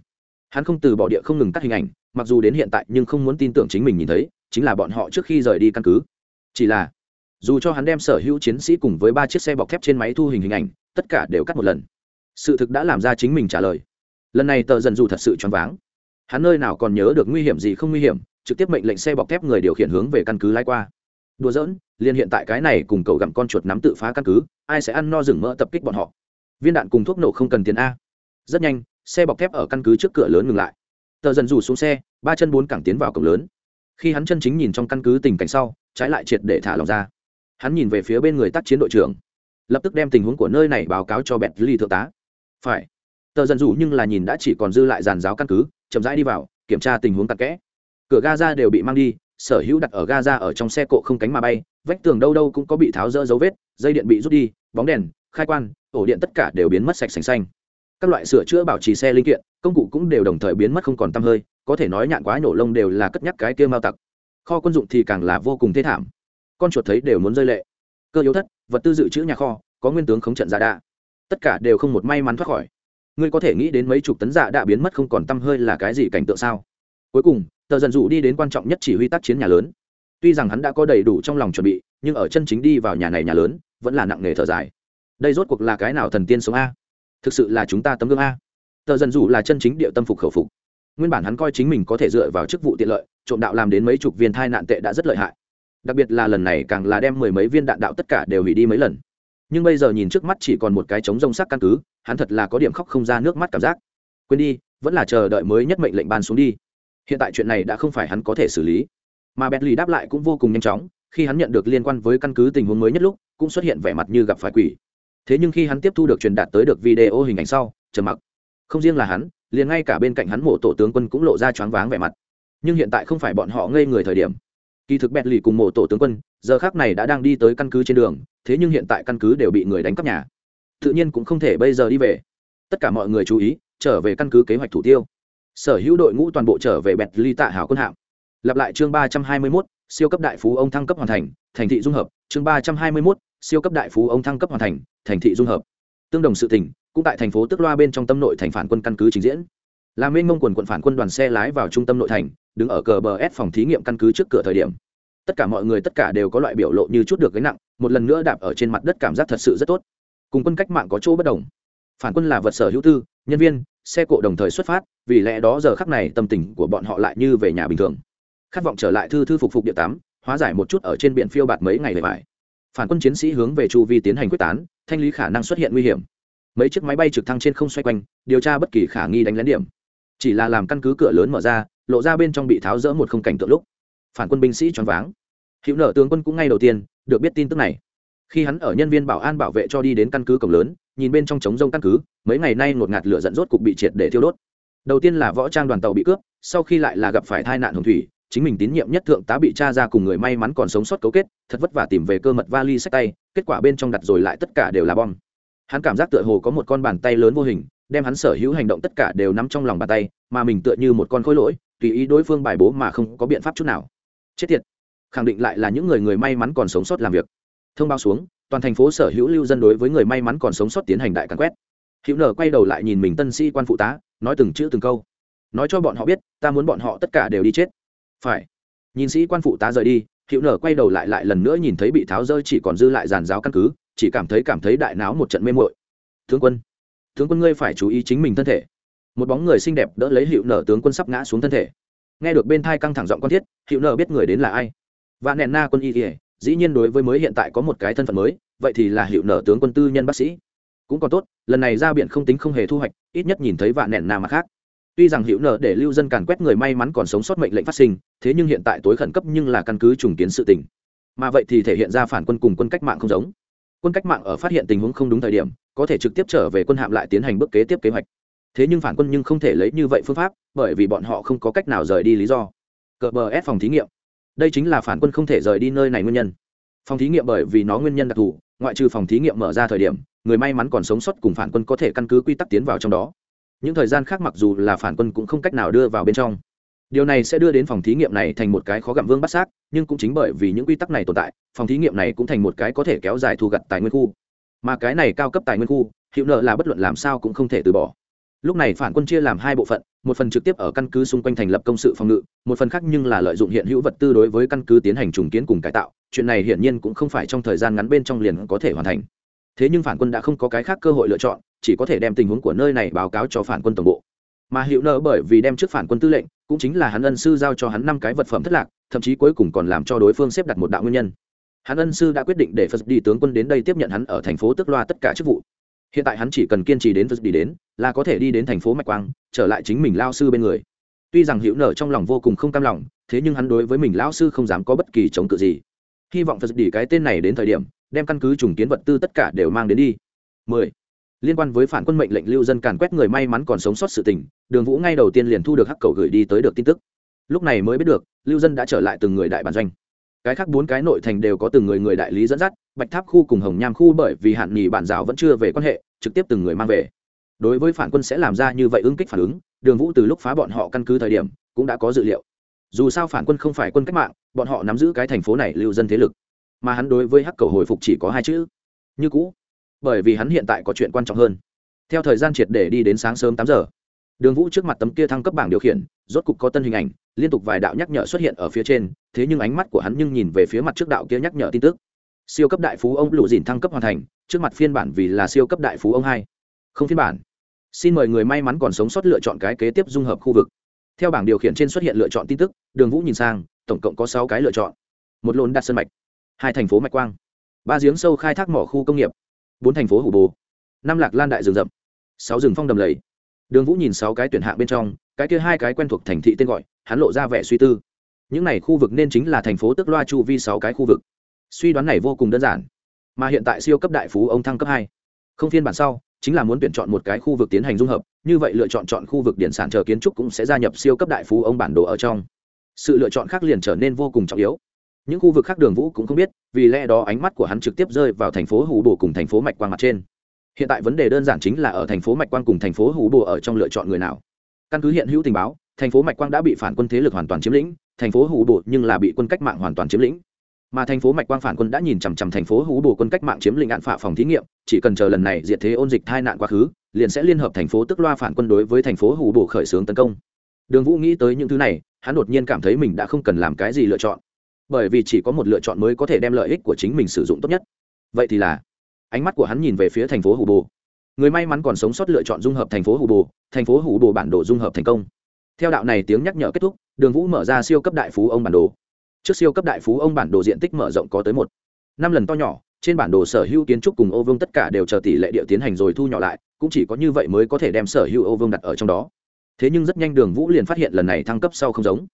Hắn không từ bỏ địa không ngừng cắt hình ảnh, mặc dù đến hiện tại nhưng không muốn tin tưởng chính mình nhìn thấy, chính là bọn họ trước khi rời đi căn cứ. Chỉ là, dù cho hắn đem sở hữu chiến sĩ cùng với ba chiếc xe bọc thép trên máy thu hình hình ảnh, tất cả đều cắt một lần. Sự thực đã làm ra chính mình trả lời lần này tờ dần dù thật sự choáng váng. Hắn nơi nào còn nhớ được nguy hiểm gì không nguy hiểm, trực tiếp mệnh lệnh xe bọc thép người điều khiển hướng về căn cứ lái qua. Đùa giỡn, liền hiện tại cái này cùng cầu gặm con chuột nắm tự phá căn cứ, ai sẽ ăn no rừng mỡ tập kích bọn họ? Viên đạn cùng thuốc nổ không cần tiền a. Rất nhanh, xe bọc thép ở căn cứ trước cửa lớn ngừng lại. Tờ dần rủ xuống xe, ba chân bốn cẳng tiến vào cổng lớn. Khi hắn chân chính nhìn trong căn cứ tình cảnh sau, trái lại triệt để thả lòng ra. Hắn nhìn về phía bên người tác chiến đội trưởng, lập tức đem tình huống của nơi này báo cáo cho bẹt ly thượng tá. Phải tờ dần rủ nhưng là nhìn đã chỉ còn dư lại giàn giáo căn cứ, chậm rãi đi vào, kiểm tra tình huống tắc kẽ. Cửa ga ra đều bị mang đi, sở hữu đặt ở ga ra ở trong xe cộ không cánh mà bay, vách tường đâu đâu cũng có bị tháo rỡ dấu vết, dây điện bị rút đi, bóng đèn, khai quan, ổ điện tất cả đều biến mất sạch sành xanh. Các loại sửa chữa bảo trì xe linh kiện, công cụ cũng đều đồng thời biến mất không còn tăm hơi, có thể nói nhạn quá nổ lông đều là cất nhắc cái kia mao tặc. Kho quân dụng thì càng là vô cùng thê thảm. Con chuột thấy đều muốn rơi lệ. Cơ yếu thất, vật tư dự trữ nhà kho, có nguyên tướng khống trận giả đạ. Tất cả đều không một may mắn thoát khỏi ngươi có thể nghĩ đến mấy chục tấn dạ đã biến mất không còn t hơi là cái gì cảnh tượng sao? Cuối cùng, tờ dần dụ đi đến quan trọng nhất chỉ huy tác chiến nhà lớn. Tuy rằng hắn đã có đầy đủ trong lòng chuẩn bị, nhưng ở chân chính đi vào nhà này nhà lớn, vẫn là nặng nề thở dài. Đây rốt cuộc là cái nào thần tiên sống a? Thực sự là chúng ta tấm gương a. Tờ dần dụ là chân chính địa tâm phục khẩu phục. Nguyên bản hắn coi chính mình có thể dựa vào chức vụ tiện lợi, trộm đạo làm đến mấy chục viên thai nạn tệ đã rất lợi hại. Đặc biệt là lần này càng là đem mười mấy viên đạn đạo tất cả đều hủy đi mấy lần nhưng bây giờ nhìn trước mắt chỉ còn một cái trống rông sắc căn cứ, hắn thật là có điểm khóc không ra nước mắt cảm giác. Quên đi, vẫn là chờ đợi mới nhất mệnh lệnh ban xuống đi. Hiện tại chuyện này đã không phải hắn có thể xử lý. Mà bentley đáp lại cũng vô cùng nhanh chóng, khi hắn nhận được liên quan với căn cứ tình huống mới nhất lúc, cũng xuất hiện vẻ mặt như gặp phải quỷ. Thế nhưng khi hắn tiếp thu được truyền đạt tới được video hình ảnh sau, trầm mặc. Không riêng là hắn, liền ngay cả bên cạnh hắn mộ tổ tướng quân cũng lộ ra choáng váng vẻ mặt. Nhưng hiện tại không phải bọn họ ngây người thời điểm kỳ thực bentley cùng mộ tổ tướng quân giờ khác này đã đang đi tới căn cứ trên đường thế nhưng hiện tại căn cứ đều bị người đánh cắp nhà. Tự nhiên cũng không thể bây giờ đi về. Tất cả mọi người chú ý trở về căn cứ kế hoạch thủ tiêu. Sở hữu đội ngũ toàn bộ trở về bẹt ly tạ hảo quân hạm lặp lại chương ba trăm hai mươi mốt siêu cấp đại phú ông thăng cấp hoàn thành thành thị dung hợp. Chương ba trăm hai mươi mốt siêu cấp đại phú ông thăng cấp hoàn thành thành thị dung hợp. Tương đồng sự tình, cũng tại thành phố tức loa bên trong tâm nội thành phản quân căn cứ trình diễn làm mênh mông quần quận phản quân đoàn xe lái vào trung tâm nội thành, đứng ở cờ bờ s phòng thí nghiệm căn cứ trước cửa thời điểm. Tất cả mọi người tất cả đều có loại biểu lộ như chút được gánh nặng, một lần nữa đạp ở trên mặt đất cảm giác thật sự rất tốt. Cùng quân cách mạng có chỗ bất đồng. Phản quân là vật sở hữu tư, nhân viên, xe cộ đồng thời xuất phát, vì lẽ đó giờ khắc này tâm tình của bọn họ lại như về nhà bình thường. Khát vọng trở lại thư thư phục phục địa tám hóa giải một chút ở trên biển phiêu bạt mấy ngày về vải phản quân chiến sĩ hướng về chu vi tiến hành quyết tán, thanh lý khả năng xuất hiện nguy hiểm. Mấy chiếc máy bay trực thăng trên không xoay quanh, điều tra bất kỳ khả nghi đánh lén điểm chỉ là làm căn cứ cửa lớn mở ra, lộ ra bên trong bị tháo rỡ một không cảnh tượng lúc. Phản quân binh sĩ choáng váng. Hữu nợ tướng quân cũng ngay đầu tiên được biết tin tức này. Khi hắn ở nhân viên bảo an bảo vệ cho đi đến căn cứ cổng lớn, nhìn bên trong trống rông căn cứ, mấy ngày nay ngột ngạt lửa dẫn rốt cục bị triệt để thiêu đốt. Đầu tiên là võ trang đoàn tàu bị cướp, sau khi lại là gặp phải tai nạn hồng thủy, chính mình tín nhiệm nhất thượng tá bị cha ra cùng người may mắn còn sống sót cấu kết, thật vất vả tìm về cơ mật vali sách tay, kết quả bên trong đặt rồi lại tất cả đều là bom. Hắn cảm giác tựa hồ có một con bàn tay lớn vô hình đem hắn sở hữu hành động tất cả đều nắm trong lòng bàn tay, mà mình tựa như một con khối lỗi, tùy ý đối phương bài bố mà không có biện pháp chút nào. Chết tiệt. Khẳng định lại là những người người may mắn còn sống sót làm việc. Thông báo xuống, toàn thành phố sở hữu lưu dân đối với người may mắn còn sống sót tiến hành đại càn quét. Hữu nở quay đầu lại nhìn mình tân sĩ quan phụ tá, nói từng chữ từng câu. Nói cho bọn họ biết, ta muốn bọn họ tất cả đều đi chết. Phải. Nhìn sĩ quan phụ tá rời đi, hữu nở quay đầu lại lại lần nữa nhìn thấy bị tháo rơi chỉ còn dư lại giàn giáo căn cứ, chỉ cảm thấy cảm thấy đại náo một trận mê mội tướng quân tướng quân ngươi phải chú ý chính mình thân thể. Một bóng người xinh đẹp đỡ lấy hiệu nở tướng quân sắp ngã xuống thân thể. Nghe được bên thai căng thẳng giọng con thiết hiệu nở biết người đến là ai. Và nẹn na quân y kỉa dĩ nhiên đối với mới hiện tại có một cái thân phận mới, vậy thì là hiệu nở tướng quân tư nhân bác sĩ. Cũng còn tốt, lần này ra biển không tính không hề thu hoạch, ít nhất nhìn thấy vạn nẹn na mà khác. Tuy rằng hiệu nở để lưu dân càn quét người may mắn còn sống sót mệnh lệnh phát sinh, thế nhưng hiện tại tối khẩn cấp nhưng là căn cứ trùng kiến sự tình. Mà vậy thì thể hiện ra phản quân cùng quân cách mạng không giống quân cách mạng ở phát hiện tình huống không đúng thời điểm, có thể trực tiếp trở về quân hạm lại tiến hành bước kế tiếp kế hoạch. Thế nhưng phản quân nhưng không thể lấy như vậy phương pháp, bởi vì bọn họ không có cách nào rời đi lý do. Cờ bờ ép phòng thí nghiệm. Đây chính là phản quân không thể rời đi nơi này nguyên nhân. Phòng thí nghiệm bởi vì nó nguyên nhân đặc thù, ngoại trừ phòng thí nghiệm mở ra thời điểm, người may mắn còn sống sót cùng phản quân có thể căn cứ quy tắc tiến vào trong đó. Những thời gian khác mặc dù là phản quân cũng không cách nào đưa vào bên trong điều này sẽ đưa đến phòng thí nghiệm này thành một cái khó gặm vương bắt xác, nhưng cũng chính bởi vì những quy tắc này tồn tại, phòng thí nghiệm này cũng thành một cái có thể kéo dài thu gặt tài nguyên khu. Mà cái này cao cấp tài nguyên khu, hiệu nợ là bất luận làm sao cũng không thể từ bỏ. Lúc này phản quân chia làm hai bộ phận, một phần trực tiếp ở căn cứ xung quanh thành lập công sự phòng ngự, một phần khác nhưng là lợi dụng hiện hữu vật tư đối với căn cứ tiến hành trùng kiến cùng cải tạo, chuyện này hiển nhiên cũng không phải trong thời gian ngắn bên trong liền có thể hoàn thành. Thế nhưng phản quân đã không có cái khác cơ hội lựa chọn, chỉ có thể đem tình huống của nơi này báo cáo cho phản quân tổng bộ mà hiệu nợ bởi vì đem trước phản quân tư lệnh, cũng chính là hắn ân sư giao cho hắn năm cái vật phẩm thất lạc, thậm chí cuối cùng còn làm cho đối phương xếp đặt một đạo nguyên nhân. Hắn ân sư đã quyết định để phật đi tướng quân đến đây tiếp nhận hắn ở thành phố tức loa tất cả chức vụ. Hiện tại hắn chỉ cần kiên trì đến phật đi đến, là có thể đi đến thành phố mạch quang, trở lại chính mình lao sư bên người. Tuy rằng hữu nở trong lòng vô cùng không cam lòng, thế nhưng hắn đối với mình lão sư không dám có bất kỳ chống cự gì. Hy vọng phật đi cái tên này đến thời điểm, đem căn cứ trùng kiến vật tư tất cả đều mang đến đi. 10 liên quan với phản quân mệnh lệnh lưu dân càn quét người may mắn còn sống sót sự tình, đường vũ ngay đầu tiên liền thu được hắc cầu gửi đi tới được tin tức. Lúc này mới biết được, lưu dân đã trở lại từng người đại bản doanh. Cái khác bốn cái nội thành đều có từng người người đại lý dẫn dắt, bạch tháp khu cùng hồng nham khu bởi vì hạn nghỉ bản giáo vẫn chưa về quan hệ, trực tiếp từng người mang về. Đối với phản quân sẽ làm ra như vậy ứng kích phản ứng, đường vũ từ lúc phá bọn họ căn cứ thời điểm, cũng đã có dự liệu. Dù sao phản quân không phải quân cách mạng, bọn họ nắm giữ cái thành phố này lưu dân thế lực. Mà hắn đối với hắc cầu hồi phục chỉ có hai chữ. Như cũ bởi vì hắn hiện tại có chuyện quan trọng hơn. Theo thời gian triệt để đi đến sáng sớm tám giờ, đường vũ trước mặt tấm kia thăng cấp bảng điều khiển, rốt cục có tân hình ảnh, liên tục vài đạo nhắc nhở xuất hiện ở phía trên, thế nhưng ánh mắt của hắn nhưng nhìn về phía mặt trước đạo kia nhắc nhở tin tức. Siêu cấp đại phú ông lụ dìn thăng cấp hoàn thành, trước mặt phiên bản vì là siêu cấp đại phú ông hai. Không phiên bản. Xin mời người may mắn còn sống sót lựa chọn cái kế tiếp dung hợp khu vực. Theo bảng điều khiển trên xuất hiện lựa chọn tin tức, đường vũ nhìn sang, tổng cộng có sáu cái lựa chọn. Một lồn đặt sân mạch, hai thành phố mạch quang, ba giếng sâu khai thác mỏ khu công nghiệp bốn thành phố hủ bồ, năm lạc lan đại rừng rậm, sáu rừng phong đầm lầy. Đường vũ nhìn sáu cái tuyển hạng bên trong, cái kia hai cái quen thuộc thành thị tên gọi, hắn lộ ra vẻ suy tư. Những này khu vực nên chính là thành phố tức loa chu vi sáu cái khu vực. Suy đoán này vô cùng đơn giản, mà hiện tại siêu cấp đại phú ông thăng cấp hai. Không phiên bản sau, chính là muốn tuyển chọn một cái khu vực tiến hành dung hợp, như vậy lựa chọn chọn khu vực điện sản chờ kiến trúc cũng sẽ gia nhập siêu cấp đại phú ông bản đồ ở trong. Sự lựa chọn khác liền trở nên vô cùng trọng yếu những khu vực khác đường vũ cũng không biết vì lẽ đó ánh mắt của hắn trực tiếp rơi vào thành phố hủ bồ cùng thành phố mạch quang mặt trên hiện tại vấn đề đơn giản chính là ở thành phố mạch quang cùng thành phố hủ bồ ở trong lựa chọn người nào căn cứ hiện hữu tình báo thành phố mạch quang đã bị phản quân thế lực hoàn toàn chiếm lĩnh thành phố hủ bồ nhưng là bị quân cách mạng hoàn toàn chiếm lĩnh mà thành phố mạch quang phản quân đã nhìn chằm chằm thành phố hú bồ quân cách mạng chiếm lĩnh ạn phạ phòng thí nghiệm chỉ cần chờ lần này diệt thế ôn dịch tai nạn quá khứ liền sẽ liên hợp thành phố tức loa phản quân đối với thành phố hú bồ khởi xướng tấn công đường vũ nghĩ tới những thứ này hắn đột nhiên cảm thấy mình đã không cần làm cái gì lựa chọn bởi vì chỉ có một lựa chọn mới có thể đem lợi ích của chính mình sử dụng tốt nhất. Vậy thì là, ánh mắt của hắn nhìn về phía thành phố hủ bồ. Người may mắn còn sống sót lựa chọn dung hợp thành phố hủ bồ, thành phố hủ bồ bản đồ dung hợp thành công. Theo đạo này tiếng nhắc nhở kết thúc, đường vũ mở ra siêu cấp đại phú ông bản đồ. Trước siêu cấp đại phú ông bản đồ diện tích mở rộng có tới một, năm lần to nhỏ, trên bản đồ sở hữu kiến trúc cùng ô vương tất cả đều chờ tỷ lệ địa tiến hành rồi thu nhỏ lại, cũng chỉ có như vậy mới có thể đem sở hữu ô vương đặt ở trong đó. Thế nhưng rất nhanh đường vũ liền phát hiện lần này thăng cấp sau không giống.